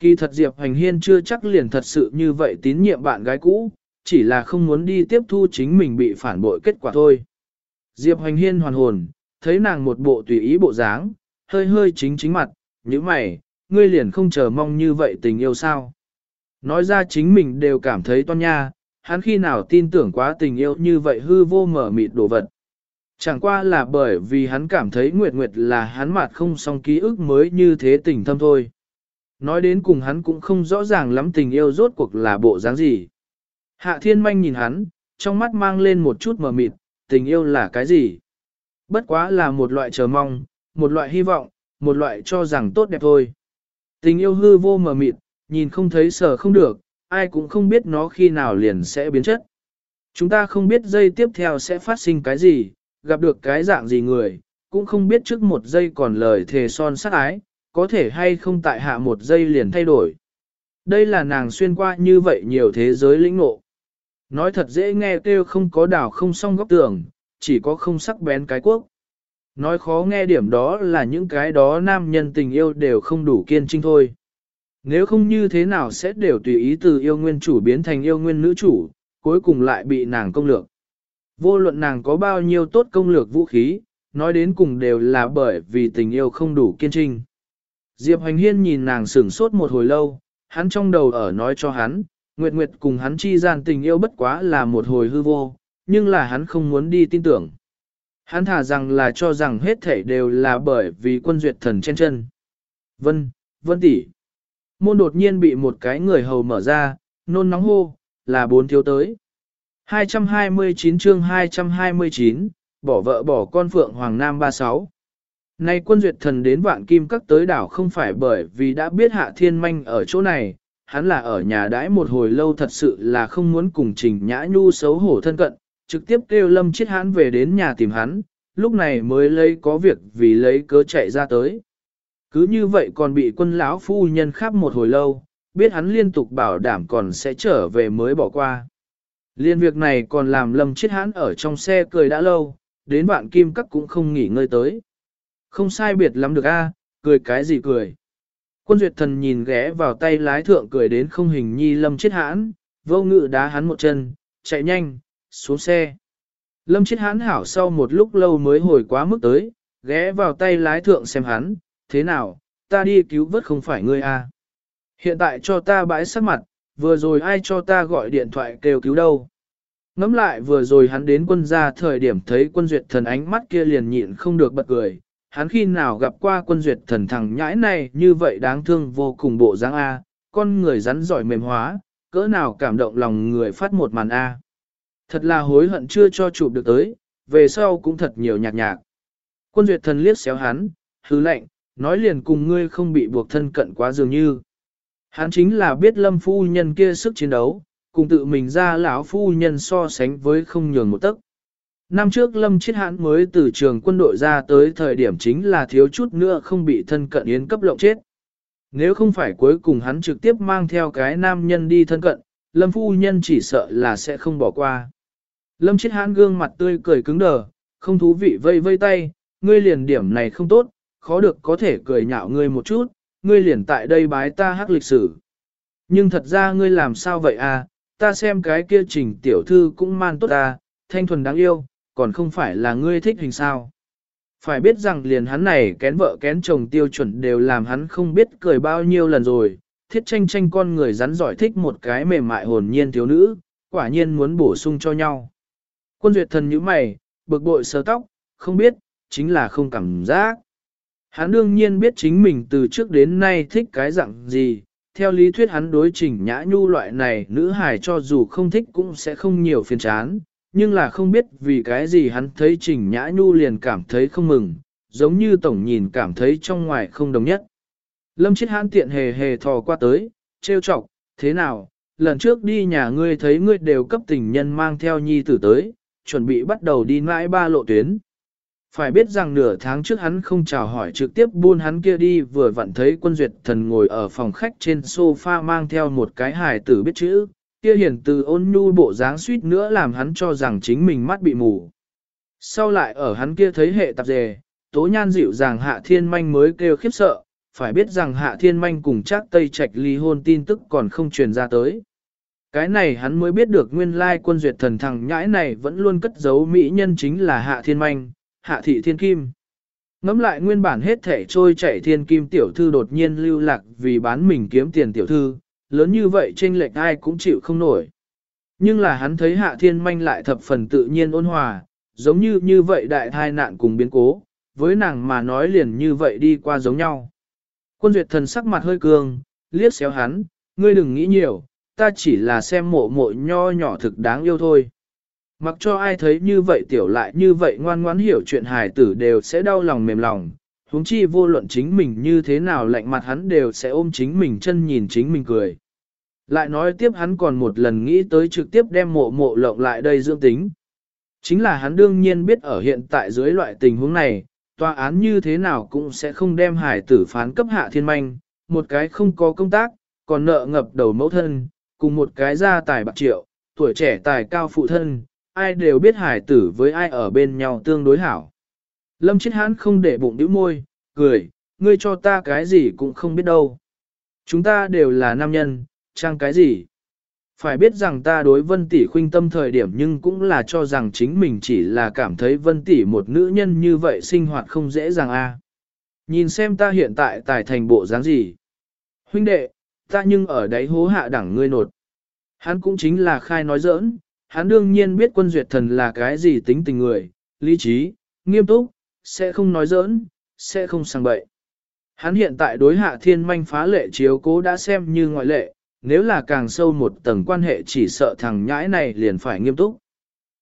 Kỳ thật Diệp Hoành Hiên chưa chắc liền thật sự như vậy tín nhiệm bạn gái cũ, chỉ là không muốn đi tiếp thu chính mình bị phản bội kết quả thôi. Diệp Hoành Hiên hoàn hồn, thấy nàng một bộ tùy ý bộ dáng, hơi hơi chính chính mặt, như mày, ngươi liền không chờ mong như vậy tình yêu sao. Nói ra chính mình đều cảm thấy toan nha, hắn khi nào tin tưởng quá tình yêu như vậy hư vô mở mịt đồ vật. Chẳng qua là bởi vì hắn cảm thấy Nguyệt Nguyệt là hắn mặt không song ký ức mới như thế tình thâm thôi. Nói đến cùng hắn cũng không rõ ràng lắm tình yêu rốt cuộc là bộ dáng gì. Hạ thiên manh nhìn hắn, trong mắt mang lên một chút mờ mịt, tình yêu là cái gì? Bất quá là một loại chờ mong, một loại hy vọng, một loại cho rằng tốt đẹp thôi. Tình yêu hư vô mờ mịt, nhìn không thấy sở không được, ai cũng không biết nó khi nào liền sẽ biến chất. Chúng ta không biết giây tiếp theo sẽ phát sinh cái gì, gặp được cái dạng gì người, cũng không biết trước một giây còn lời thề son sát ái, có thể hay không tại hạ một giây liền thay đổi. Đây là nàng xuyên qua như vậy nhiều thế giới lĩnh ngộ. Nói thật dễ nghe kêu không có đảo không song góc tường, chỉ có không sắc bén cái quốc. Nói khó nghe điểm đó là những cái đó nam nhân tình yêu đều không đủ kiên trinh thôi. Nếu không như thế nào sẽ đều tùy ý từ yêu nguyên chủ biến thành yêu nguyên nữ chủ, cuối cùng lại bị nàng công lược. Vô luận nàng có bao nhiêu tốt công lược vũ khí, nói đến cùng đều là bởi vì tình yêu không đủ kiên trinh. Diệp Hoành Hiên nhìn nàng sửng sốt một hồi lâu, hắn trong đầu ở nói cho hắn, Nguyệt Nguyệt cùng hắn chi gian tình yêu bất quá là một hồi hư vô, nhưng là hắn không muốn đi tin tưởng. Hắn thả rằng là cho rằng hết thảy đều là bởi vì quân duyệt thần trên chân. Vân, Vân tỷ. Môn đột nhiên bị một cái người hầu mở ra, nôn nóng hô, là bốn thiếu tới. 229 chương 229, bỏ vợ bỏ con Phượng Hoàng Nam 36. Nay quân duyệt thần đến vạn kim các tới đảo không phải bởi vì đã biết hạ thiên manh ở chỗ này, hắn là ở nhà đãi một hồi lâu thật sự là không muốn cùng trình nhã nhu xấu hổ thân cận, trực tiếp kêu lâm chết hắn về đến nhà tìm hắn, lúc này mới lấy có việc vì lấy cớ chạy ra tới. Cứ như vậy còn bị quân lão phu nhân khắp một hồi lâu, biết hắn liên tục bảo đảm còn sẽ trở về mới bỏ qua. Liên việc này còn làm lâm chết hắn ở trong xe cười đã lâu, đến bạn kim các cũng không nghỉ ngơi tới. Không sai biệt lắm được a, cười cái gì cười. Quân duyệt thần nhìn ghé vào tay lái thượng cười đến không hình nhi lâm chết hãn, vô ngự đá hắn một chân, chạy nhanh, xuống xe. Lâm chết hán hảo sau một lúc lâu mới hồi quá mức tới, ghé vào tay lái thượng xem hắn, thế nào, ta đi cứu vớt không phải ngươi a. Hiện tại cho ta bãi sắc mặt, vừa rồi ai cho ta gọi điện thoại kêu cứu đâu. Ngắm lại vừa rồi hắn đến quân gia thời điểm thấy quân duyệt thần ánh mắt kia liền nhịn không được bật cười, hắn khi nào gặp qua quân duyệt thần thằng nhãi này như vậy đáng thương vô cùng bộ dáng A, con người rắn giỏi mềm hóa, cỡ nào cảm động lòng người phát một màn A. Thật là hối hận chưa cho chụp được tới, về sau cũng thật nhiều nhạc nhạc. Quân duyệt thần liếc xéo hắn, hứ lệnh, nói liền cùng ngươi không bị buộc thân cận quá dường như. Hắn chính là biết lâm phu nhân kia sức chiến đấu, cùng tự mình ra lão phu nhân so sánh với không nhường một tấc. Năm trước Lâm chết Hãn mới từ trường quân đội ra tới thời điểm chính là thiếu chút nữa không bị thân cận yến cấp lộng chết. Nếu không phải cuối cùng hắn trực tiếp mang theo cái nam nhân đi thân cận, Lâm Phu Nhân chỉ sợ là sẽ không bỏ qua. Lâm chết Hãn gương mặt tươi cười cứng đờ, không thú vị vây vây tay, ngươi liền điểm này không tốt, khó được có thể cười nhạo ngươi một chút, ngươi liền tại đây bái ta hắc lịch sử. Nhưng thật ra ngươi làm sao vậy à, ta xem cái kia trình tiểu thư cũng man tốt à, thanh thuần đáng yêu, còn không phải là ngươi thích hình sao. Phải biết rằng liền hắn này kén vợ kén chồng tiêu chuẩn đều làm hắn không biết cười bao nhiêu lần rồi, thiết tranh tranh con người rắn giỏi thích một cái mềm mại hồn nhiên thiếu nữ, quả nhiên muốn bổ sung cho nhau. Quân duyệt thần như mày, bực bội sờ tóc, không biết, chính là không cảm giác. Hắn đương nhiên biết chính mình từ trước đến nay thích cái dạng gì, theo lý thuyết hắn đối trình nhã nhu loại này nữ hài cho dù không thích cũng sẽ không nhiều phiền chán, nhưng là không biết vì cái gì hắn thấy trình nhã nhu liền cảm thấy không mừng, giống như tổng nhìn cảm thấy trong ngoài không đồng nhất. Lâm chết hắn tiện hề hề thò qua tới, trêu chọc, thế nào, lần trước đi nhà ngươi thấy ngươi đều cấp tình nhân mang theo nhi tử tới, chuẩn bị bắt đầu đi mãi ba lộ tuyến. Phải biết rằng nửa tháng trước hắn không chào hỏi trực tiếp buôn hắn kia đi vừa vặn thấy quân duyệt thần ngồi ở phòng khách trên sofa mang theo một cái hài tử biết chữ, kia hiển từ ôn nhu bộ dáng suýt nữa làm hắn cho rằng chính mình mắt bị mù. Sau lại ở hắn kia thấy hệ tạp dề, tố nhan dịu dàng hạ thiên manh mới kêu khiếp sợ, phải biết rằng hạ thiên manh cùng chắc tây trạch ly hôn tin tức còn không truyền ra tới. Cái này hắn mới biết được nguyên lai quân duyệt thần thằng nhãi này vẫn luôn cất giấu mỹ nhân chính là hạ thiên manh, hạ thị thiên kim. Ngắm lại nguyên bản hết thể trôi chạy thiên kim tiểu thư đột nhiên lưu lạc vì bán mình kiếm tiền tiểu thư, lớn như vậy trên lệch ai cũng chịu không nổi. Nhưng là hắn thấy hạ thiên manh lại thập phần tự nhiên ôn hòa, giống như như vậy đại thai nạn cùng biến cố, với nàng mà nói liền như vậy đi qua giống nhau. Quân duyệt thần sắc mặt hơi cường, liếc xéo hắn, ngươi đừng nghĩ nhiều, ta chỉ là xem mộ mộ nho nhỏ thực đáng yêu thôi. Mặc cho ai thấy như vậy tiểu lại như vậy ngoan ngoãn hiểu chuyện hài tử đều sẽ đau lòng mềm lòng, huống chi vô luận chính mình như thế nào lạnh mặt hắn đều sẽ ôm chính mình chân nhìn chính mình cười. Lại nói tiếp hắn còn một lần nghĩ tới trực tiếp đem mộ mộ lộng lại đây dưỡng tính. Chính là hắn đương nhiên biết ở hiện tại dưới loại tình huống này, tòa án như thế nào cũng sẽ không đem hải tử phán cấp hạ thiên manh, một cái không có công tác, còn nợ ngập đầu mẫu thân, cùng một cái gia tài bạc triệu, tuổi trẻ tài cao phụ thân, ai đều biết hải tử với ai ở bên nhau tương đối hảo. Lâm chết hãn không để bụng đĩu môi, cười, ngươi cho ta cái gì cũng không biết đâu. Chúng ta đều là nam nhân, trang cái gì? Phải biết rằng ta đối vân tỷ khuynh tâm thời điểm nhưng cũng là cho rằng chính mình chỉ là cảm thấy vân tỷ một nữ nhân như vậy sinh hoạt không dễ dàng a. Nhìn xem ta hiện tại tài thành bộ dáng gì. Huynh đệ, ta nhưng ở đấy hố hạ đẳng ngươi nột. Hắn cũng chính là khai nói giỡn, hắn đương nhiên biết quân duyệt thần là cái gì tính tình người, lý trí, nghiêm túc, sẽ không nói giỡn, sẽ không sang bậy. Hắn hiện tại đối hạ thiên manh phá lệ chiếu cố đã xem như ngoại lệ, nếu là càng sâu một tầng quan hệ chỉ sợ thằng nhãi này liền phải nghiêm túc.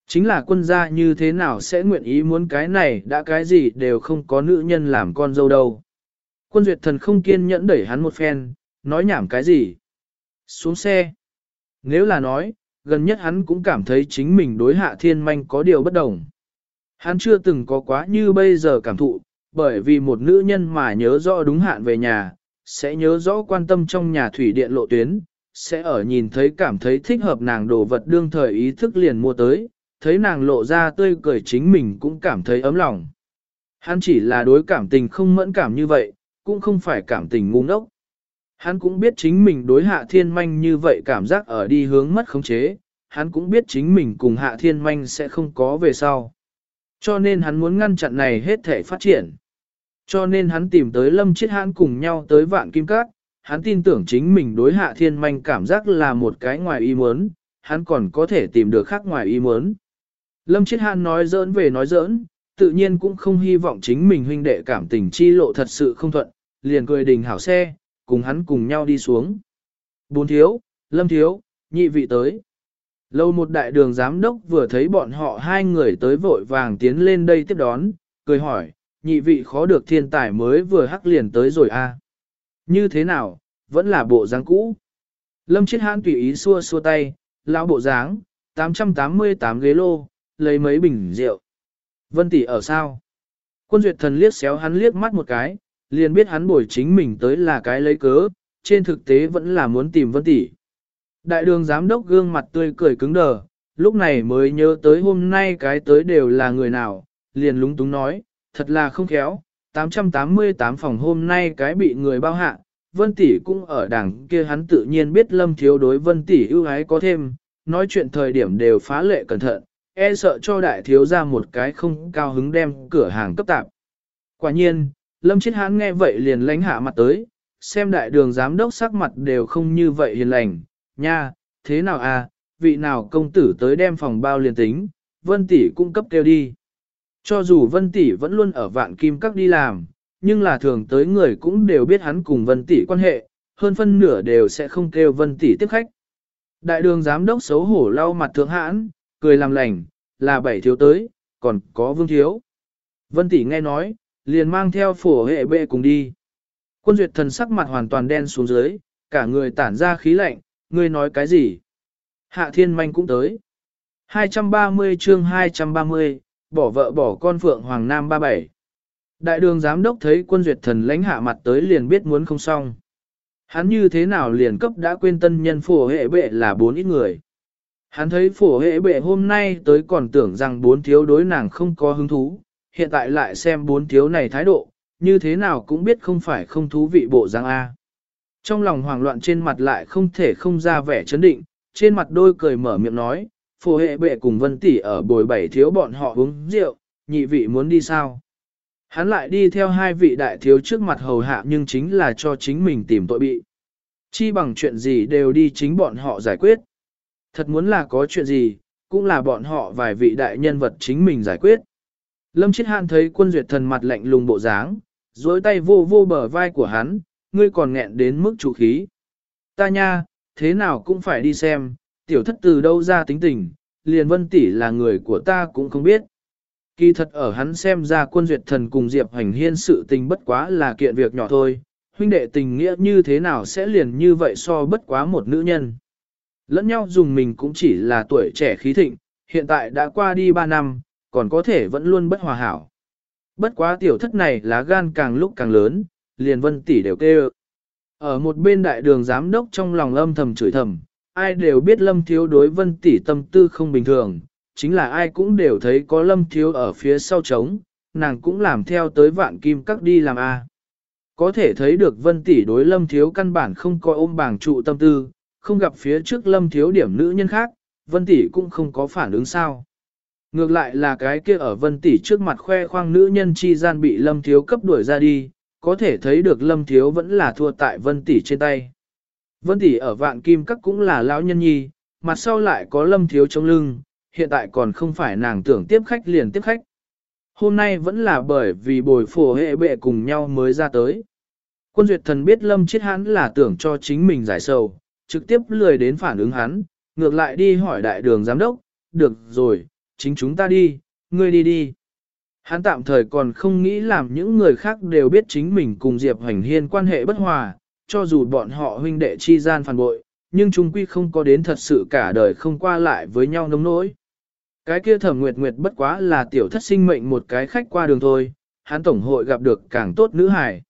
Chính là quân gia như thế nào sẽ nguyện ý muốn cái này đã cái gì đều không có nữ nhân làm con dâu đâu. Quân duyệt thần không kiên nhẫn đẩy hắn một phen, nói nhảm cái gì. Xuống xe. Nếu là nói, gần nhất hắn cũng cảm thấy chính mình đối hạ thiên manh có điều bất đồng. Hắn chưa từng có quá như bây giờ cảm thụ, bởi vì một nữ nhân mà nhớ rõ đúng hạn về nhà, sẽ nhớ rõ quan tâm trong nhà thủy điện lộ tuyến, sẽ ở nhìn thấy cảm thấy thích hợp nàng đồ vật đương thời ý thức liền mua tới, thấy nàng lộ ra tươi cười chính mình cũng cảm thấy ấm lòng. Hắn chỉ là đối cảm tình không mẫn cảm như vậy, cũng không phải cảm tình ngu ngốc. Hắn cũng biết chính mình đối hạ thiên manh như vậy cảm giác ở đi hướng mất khống chế, hắn cũng biết chính mình cùng hạ thiên manh sẽ không có về sau. Cho nên hắn muốn ngăn chặn này hết thể phát triển. Cho nên hắn tìm tới lâm chiết hãn cùng nhau tới vạn kim cát, hắn tin tưởng chính mình đối hạ thiên manh cảm giác là một cái ngoài ý muốn, hắn còn có thể tìm được khác ngoài ý muốn. Lâm chiết hãn nói giỡn về nói giỡn, tự nhiên cũng không hy vọng chính mình huynh đệ cảm tình chi lộ thật sự không thuận, liền cười đình hảo xe, cùng hắn cùng nhau đi xuống. Bốn thiếu, lâm thiếu, nhị vị tới. Lâu một đại đường giám đốc vừa thấy bọn họ hai người tới vội vàng tiến lên đây tiếp đón, cười hỏi, nhị vị khó được thiên tài mới vừa hắc liền tới rồi a à? Như thế nào, vẫn là bộ dáng cũ. Lâm chết Hãn tùy ý xua xua tay, lão bộ dáng, 888 ghế lô, lấy mấy bình rượu. Vân tỷ ở sao? Quân duyệt thần liếc xéo hắn liếc mắt một cái, liền biết hắn bồi chính mình tới là cái lấy cớ, trên thực tế vẫn là muốn tìm Vân tỷ. Đại đường giám đốc gương mặt tươi cười cứng đờ, lúc này mới nhớ tới hôm nay cái tới đều là người nào, liền lúng túng nói, thật là không khéo, 888 phòng hôm nay cái bị người bao hạ, Vân Tỷ cũng ở đằng kia hắn tự nhiên biết Lâm Thiếu đối Vân Tỷ ưu ái có thêm, nói chuyện thời điểm đều phá lệ cẩn thận, e sợ cho đại thiếu ra một cái không cao hứng đem cửa hàng cấp tạp. Quả nhiên, Lâm Chiết Hán nghe vậy liền lánh hạ mặt tới, xem đại đường giám đốc sắc mặt đều không như vậy hiền lành, nha, thế nào à, vị nào công tử tới đem phòng bao liền tính, Vân Tỷ cung cấp kêu đi. Cho dù Vân Tỷ vẫn luôn ở vạn kim các đi làm, nhưng là thường tới người cũng đều biết hắn cùng Vân Tỷ quan hệ, hơn phân nửa đều sẽ không kêu Vân Tỷ tiếp khách. Đại đường giám đốc xấu hổ lau mặt thượng hãn, cười làm lành, là bảy thiếu tới, còn có vương thiếu. Vân Tỷ nghe nói, liền mang theo phổ hệ bệ cùng đi. Quân duyệt thần sắc mặt hoàn toàn đen xuống dưới, cả người tản ra khí lạnh, ngươi nói cái gì? Hạ thiên manh cũng tới. 230 chương 230, bỏ vợ bỏ con Phượng Hoàng Nam 37. Đại đường giám đốc thấy quân duyệt thần lãnh hạ mặt tới liền biết muốn không xong. Hắn như thế nào liền cấp đã quên tân nhân phổ hệ bệ là bốn ít người. Hắn thấy phổ hệ bệ hôm nay tới còn tưởng rằng bốn thiếu đối nàng không có hứng thú, hiện tại lại xem bốn thiếu này thái độ, như thế nào cũng biết không phải không thú vị bộ dáng A. Trong lòng hoảng loạn trên mặt lại không thể không ra vẻ chấn định, trên mặt đôi cười mở miệng nói, phổ hệ bệ cùng vân tỷ ở bồi bảy thiếu bọn họ uống rượu, nhị vị muốn đi sao? Hắn lại đi theo hai vị đại thiếu trước mặt hầu hạ nhưng chính là cho chính mình tìm tội bị. Chi bằng chuyện gì đều đi chính bọn họ giải quyết. Thật muốn là có chuyện gì, cũng là bọn họ vài vị đại nhân vật chính mình giải quyết. Lâm Chiết Hạn thấy quân duyệt thần mặt lạnh lùng bộ dáng, dối tay vô vô bờ vai của hắn, ngươi còn nghẹn đến mức chủ khí. Ta nha, thế nào cũng phải đi xem, tiểu thất từ đâu ra tính tình, liền vân tỷ là người của ta cũng không biết. Kỳ thật ở hắn xem ra quân duyệt thần cùng Diệp Hành Hiên sự tình bất quá là kiện việc nhỏ thôi, huynh đệ tình nghĩa như thế nào sẽ liền như vậy so bất quá một nữ nhân. Lẫn nhau dùng mình cũng chỉ là tuổi trẻ khí thịnh, hiện tại đã qua đi 3 năm, còn có thể vẫn luôn bất hòa hảo. Bất quá tiểu thất này lá gan càng lúc càng lớn, liền vân tỷ đều kêu. Ở một bên đại đường giám đốc trong lòng âm thầm chửi thầm, ai đều biết lâm thiếu đối vân tỷ tâm tư không bình thường, chính là ai cũng đều thấy có lâm thiếu ở phía sau trống, nàng cũng làm theo tới vạn kim các đi làm A. Có thể thấy được vân tỷ đối lâm thiếu căn bản không có ôm bảng trụ tâm tư, không gặp phía trước lâm thiếu điểm nữ nhân khác, vân tỷ cũng không có phản ứng sao. Ngược lại là cái kia ở vân tỷ trước mặt khoe khoang nữ nhân chi gian bị lâm thiếu cấp đuổi ra đi, có thể thấy được lâm thiếu vẫn là thua tại vân tỷ trên tay. Vân tỷ ở vạn kim các cũng là lão nhân nhi, mặt sau lại có lâm thiếu trong lưng, hiện tại còn không phải nàng tưởng tiếp khách liền tiếp khách. Hôm nay vẫn là bởi vì bồi phổ hệ bệ cùng nhau mới ra tới. Quân duyệt thần biết lâm chết hắn là tưởng cho chính mình giải sầu, trực tiếp lười đến phản ứng hắn, ngược lại đi hỏi đại đường giám đốc, được rồi, chính chúng ta đi, ngươi đi đi. Hắn tạm thời còn không nghĩ làm những người khác đều biết chính mình cùng Diệp Hoành Hiên quan hệ bất hòa, cho dù bọn họ huynh đệ chi gian phản bội, nhưng chung quy không có đến thật sự cả đời không qua lại với nhau nông nỗi. Cái kia thẩm nguyệt nguyệt bất quá là tiểu thất sinh mệnh một cái khách qua đường thôi, hắn tổng hội gặp được càng tốt nữ hải.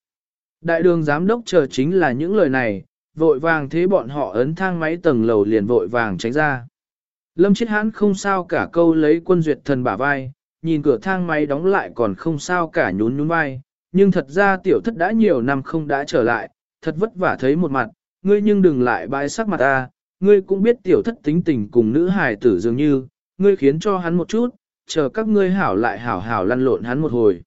Đại đường giám đốc chờ chính là những lời này, vội vàng thế bọn họ ấn thang máy tầng lầu liền vội vàng tránh ra. Lâm Chiết Hãn không sao cả câu lấy quân duyệt thần bả vai, nhìn cửa thang máy đóng lại còn không sao cả nhún nhún vai, nhưng thật ra tiểu thất đã nhiều năm không đã trở lại, thật vất vả thấy một mặt, ngươi nhưng đừng lại bãi sắc mặt ta, ngươi cũng biết tiểu thất tính tình cùng nữ hài tử dường như, ngươi khiến cho hắn một chút, chờ các ngươi hảo lại hảo hảo lăn lộn hắn một hồi.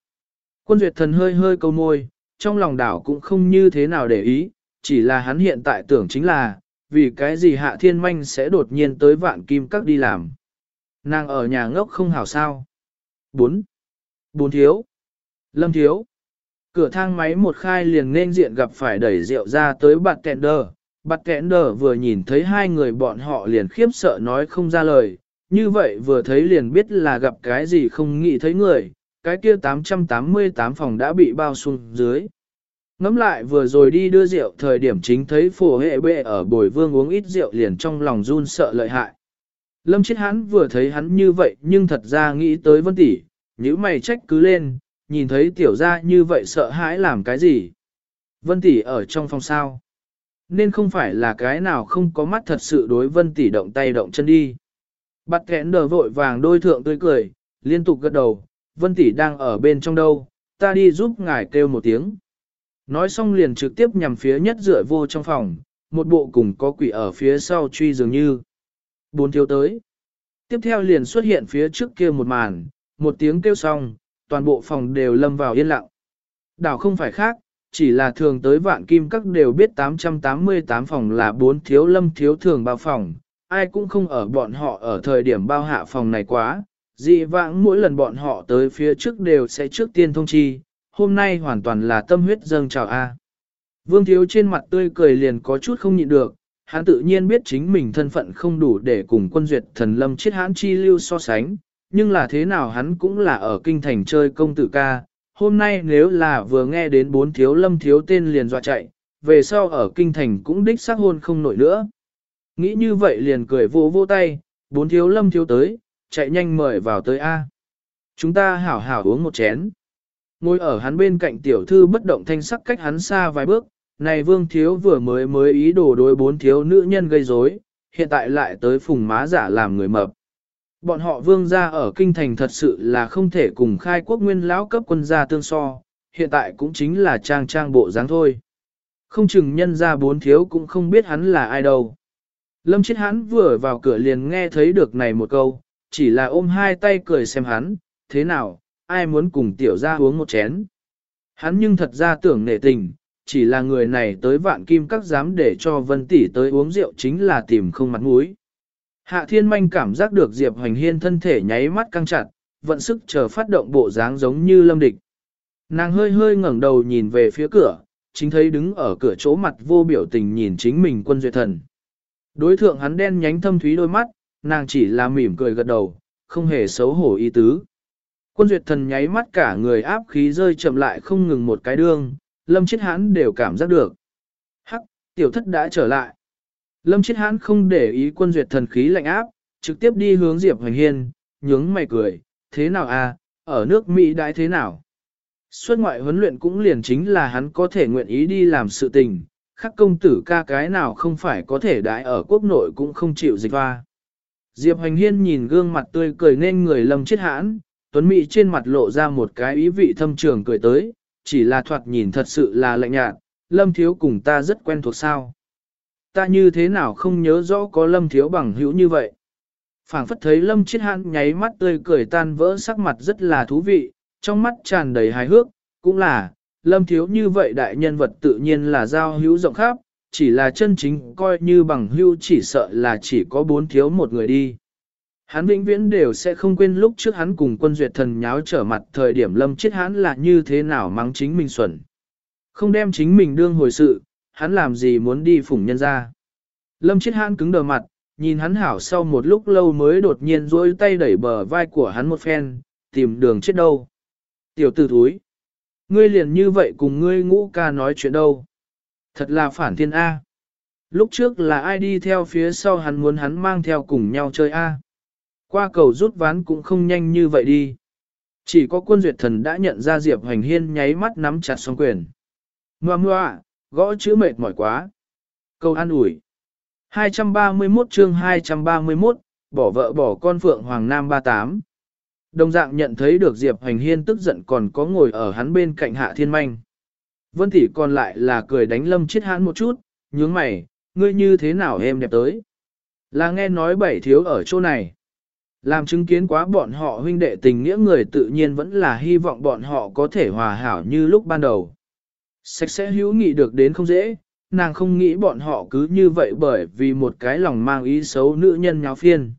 Quân duyệt thần hơi hơi câu môi, trong lòng đảo cũng không như thế nào để ý, chỉ là hắn hiện tại tưởng chính là, vì cái gì hạ thiên manh sẽ đột nhiên tới vạn kim các đi làm. Nàng ở nhà ngốc không hảo sao. 4. Bốn thiếu. Lâm thiếu. Cửa thang máy một khai liền nên diện gặp phải đẩy rượu ra tới bạt kẹn đờ. Bạt kẹn đờ vừa nhìn thấy hai người bọn họ liền khiếp sợ nói không ra lời. Như vậy vừa thấy liền biết là gặp cái gì không nghĩ thấy người. Cái kia 888 phòng đã bị bao xuống dưới. Ngắm lại vừa rồi đi đưa rượu thời điểm chính thấy phổ hệ bệ ở bồi vương uống ít rượu liền trong lòng run sợ lợi hại. Lâm chết hắn vừa thấy hắn như vậy nhưng thật ra nghĩ tới Vân Tỷ, nếu mày trách cứ lên, nhìn thấy tiểu gia như vậy sợ hãi làm cái gì. Vân Tỷ ở trong phòng sao. Nên không phải là cái nào không có mắt thật sự đối Vân Tỷ động tay động chân đi. Bắt kẽn đờ vội vàng đôi thượng tươi cười, liên tục gật đầu, Vân Tỷ đang ở bên trong đâu, ta đi giúp ngài kêu một tiếng. Nói xong liền trực tiếp nhằm phía nhất dựa vô trong phòng, một bộ cùng có quỷ ở phía sau truy dường như. Bốn thiếu tới. Tiếp theo liền xuất hiện phía trước kia một màn, một tiếng kêu xong, toàn bộ phòng đều lâm vào yên lặng. Đảo không phải khác, chỉ là thường tới vạn kim các đều biết 888 phòng là bốn thiếu lâm thiếu thường bao phòng, ai cũng không ở bọn họ ở thời điểm bao hạ phòng này quá, dị vãng mỗi lần bọn họ tới phía trước đều sẽ trước tiên thông chi, hôm nay hoàn toàn là tâm huyết dâng chào A. Vương Thiếu trên mặt tươi cười liền có chút không nhịn được, hắn tự nhiên biết chính mình thân phận không đủ để cùng quân duyệt thần lâm chết hãn chi lưu so sánh, nhưng là thế nào hắn cũng là ở kinh thành chơi công tử ca, hôm nay nếu là vừa nghe đến bốn thiếu lâm thiếu tên liền dọa chạy, về sau ở kinh thành cũng đích xác hôn không nổi nữa. Nghĩ như vậy liền cười vô vô tay, bốn thiếu lâm thiếu tới, chạy nhanh mời vào tới A. Chúng ta hảo hảo uống một chén. Ngồi ở hắn bên cạnh tiểu thư bất động thanh sắc cách hắn xa vài bước, này vương thiếu vừa mới mới ý đồ đối bốn thiếu nữ nhân gây rối, hiện tại lại tới phùng má giả làm người mập. Bọn họ vương gia ở kinh thành thật sự là không thể cùng khai quốc nguyên lão cấp quân gia tương so, hiện tại cũng chính là trang trang bộ dáng thôi. Không chừng nhân ra bốn thiếu cũng không biết hắn là ai đâu. Lâm chết hắn vừa vào cửa liền nghe thấy được này một câu, chỉ là ôm hai tay cười xem hắn, thế nào, ai muốn cùng tiểu ra uống một chén. Hắn nhưng thật ra tưởng nể tình, chỉ là người này tới vạn kim các dám để cho vân tỷ tới uống rượu chính là tìm không mặt mũi. Hạ thiên manh cảm giác được Diệp Hoành Hiên thân thể nháy mắt căng chặt, vận sức chờ phát động bộ dáng giống như lâm địch. Nàng hơi hơi ngẩng đầu nhìn về phía cửa, chính thấy đứng ở cửa chỗ mặt vô biểu tình nhìn chính mình quân duyệt thần. Đối thượng hắn đen nhánh thâm thúy đôi mắt, nàng chỉ là mỉm cười gật đầu, không hề xấu hổ ý tứ. Quân duyệt thần nháy mắt cả người áp khí rơi chậm lại không ngừng một cái đương, lâm chết hãn đều cảm giác được. Hắc, tiểu thất đã trở lại. Lâm chết hãn không để ý quân duyệt thần khí lạnh áp, trực tiếp đi hướng Diệp Hoành Hiên, nhướng mày cười, thế nào à, ở nước Mỹ đãi thế nào? Xuất ngoại huấn luyện cũng liền chính là hắn có thể nguyện ý đi làm sự tình, khắc công tử ca cái nào không phải có thể đãi ở quốc nội cũng không chịu dịch hoa. Diệp Hoành Hiên nhìn gương mặt tươi cười nên người lâm chết hãn, Tuấn Mỹ trên mặt lộ ra một cái ý vị thâm trường cười tới, chỉ là thoạt nhìn thật sự là lạnh nhạt, lâm thiếu cùng ta rất quen thuộc sao. Ta như thế nào không nhớ rõ có lâm thiếu bằng hữu như vậy. phảng phất thấy lâm Chiết hãn nháy mắt tươi cười tan vỡ sắc mặt rất là thú vị, trong mắt tràn đầy hài hước, cũng là, lâm thiếu như vậy đại nhân vật tự nhiên là giao hữu rộng khắp, chỉ là chân chính coi như bằng hữu chỉ sợ là chỉ có bốn thiếu một người đi. Hắn vĩnh viễn đều sẽ không quên lúc trước hắn cùng quân duyệt thần nháo trở mặt thời điểm lâm chết hắn là như thế nào mắng chính mình xuẩn. Không đem chính mình đương hồi sự, hắn làm gì muốn đi phủng nhân ra. Lâm chết hắn cứng đờ mặt, nhìn hắn hảo sau một lúc lâu mới đột nhiên duỗi tay đẩy bờ vai của hắn một phen, tìm đường chết đâu. Tiểu tử thúi, ngươi liền như vậy cùng ngươi ngũ ca nói chuyện đâu. Thật là phản thiên A. Lúc trước là ai đi theo phía sau hắn muốn hắn mang theo cùng nhau chơi A. Qua cầu rút ván cũng không nhanh như vậy đi. Chỉ có quân duyệt thần đã nhận ra Diệp Hoành Hiên nháy mắt nắm chặt song quyền. Ngoà ngoà, gõ chữ mệt mỏi quá. Câu an ủi. 231 chương 231, bỏ vợ bỏ con Phượng Hoàng Nam 38. Đồng dạng nhận thấy được Diệp Hoành Hiên tức giận còn có ngồi ở hắn bên cạnh Hạ Thiên Manh. Vân Thị còn lại là cười đánh lâm chết hắn một chút, nhướng mày, ngươi như thế nào em đẹp tới. Là nghe nói bảy thiếu ở chỗ này. Làm chứng kiến quá bọn họ huynh đệ tình nghĩa người tự nhiên vẫn là hy vọng bọn họ có thể hòa hảo như lúc ban đầu. Sạch sẽ hữu nghị được đến không dễ, nàng không nghĩ bọn họ cứ như vậy bởi vì một cái lòng mang ý xấu nữ nhân nháo phiên.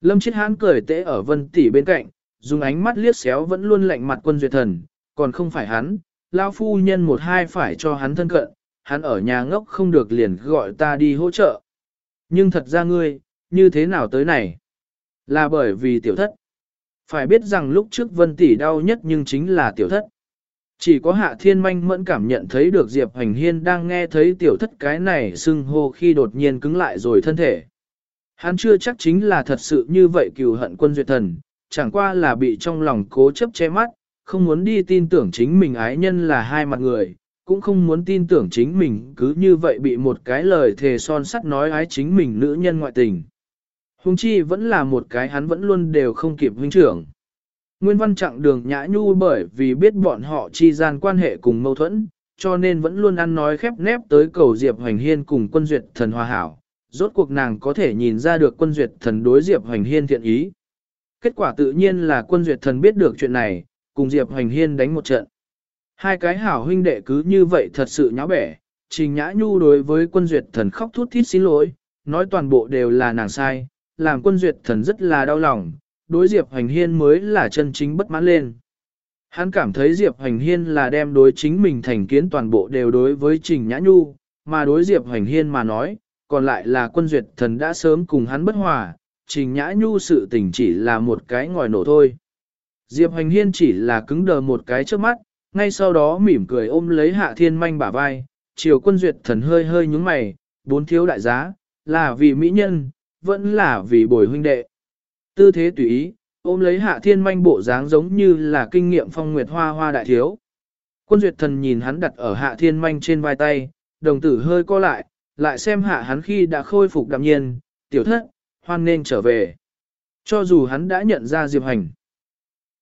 Lâm Chiết Hãn cười tễ ở vân tỷ bên cạnh, dùng ánh mắt liếc xéo vẫn luôn lạnh mặt quân duyệt thần, còn không phải hắn, lao phu nhân một hai phải cho hắn thân cận, hắn ở nhà ngốc không được liền gọi ta đi hỗ trợ. Nhưng thật ra ngươi, như thế nào tới này? Là bởi vì tiểu thất. Phải biết rằng lúc trước vân tỷ đau nhất nhưng chính là tiểu thất. Chỉ có hạ thiên manh mẫn cảm nhận thấy được Diệp Hành Hiên đang nghe thấy tiểu thất cái này sưng hô khi đột nhiên cứng lại rồi thân thể. Hắn chưa chắc chính là thật sự như vậy cừu hận quân duyệt thần, chẳng qua là bị trong lòng cố chấp che mắt, không muốn đi tin tưởng chính mình ái nhân là hai mặt người, cũng không muốn tin tưởng chính mình cứ như vậy bị một cái lời thề son sắt nói ái chính mình nữ nhân ngoại tình huống chi vẫn là một cái hắn vẫn luôn đều không kịp huynh trưởng. Nguyên văn chặng đường nhã nhu bởi vì biết bọn họ chi gian quan hệ cùng mâu thuẫn, cho nên vẫn luôn ăn nói khép nép tới cầu Diệp Hoành Hiên cùng quân duyệt thần hòa hảo. Rốt cuộc nàng có thể nhìn ra được quân duyệt thần đối Diệp Hoành Hiên thiện ý. Kết quả tự nhiên là quân duyệt thần biết được chuyện này, cùng Diệp Hoành Hiên đánh một trận. Hai cái hảo huynh đệ cứ như vậy thật sự nháo bẻ, trình nhã nhu đối với quân duyệt thần khóc thút thít xin lỗi, nói toàn bộ đều là nàng sai, làm quân duyệt thần rất là đau lòng, đối Diệp Hoành Hiên mới là chân chính bất mãn lên. Hắn cảm thấy Diệp Hoành Hiên là đem đối chính mình thành kiến toàn bộ đều đối với Trình Nhã Nhu, mà đối Diệp Hoành Hiên mà nói, còn lại là quân duyệt thần đã sớm cùng hắn bất hòa, Trình Nhã Nhu sự tình chỉ là một cái ngòi nổ thôi. Diệp Hoành Hiên chỉ là cứng đờ một cái trước mắt, ngay sau đó mỉm cười ôm lấy Hạ Thiên Manh bả vai, chiều quân duyệt thần hơi hơi nhúng mày, bốn thiếu đại giá, là vì mỹ nhân, vẫn là vì bồi huynh đệ. Tư thế tùy ý, ôm lấy Hạ Thiên Manh bộ dáng giống như là kinh nghiệm phong nguyệt hoa hoa đại thiếu. Quân duyệt thần nhìn hắn đặt ở Hạ Thiên Manh trên vai tay, đồng tử hơi co lại, lại xem hạ hắn khi đã khôi phục đạm nhiên, tiểu thất, hoan nên trở về. Cho dù hắn đã nhận ra Diệp Hành.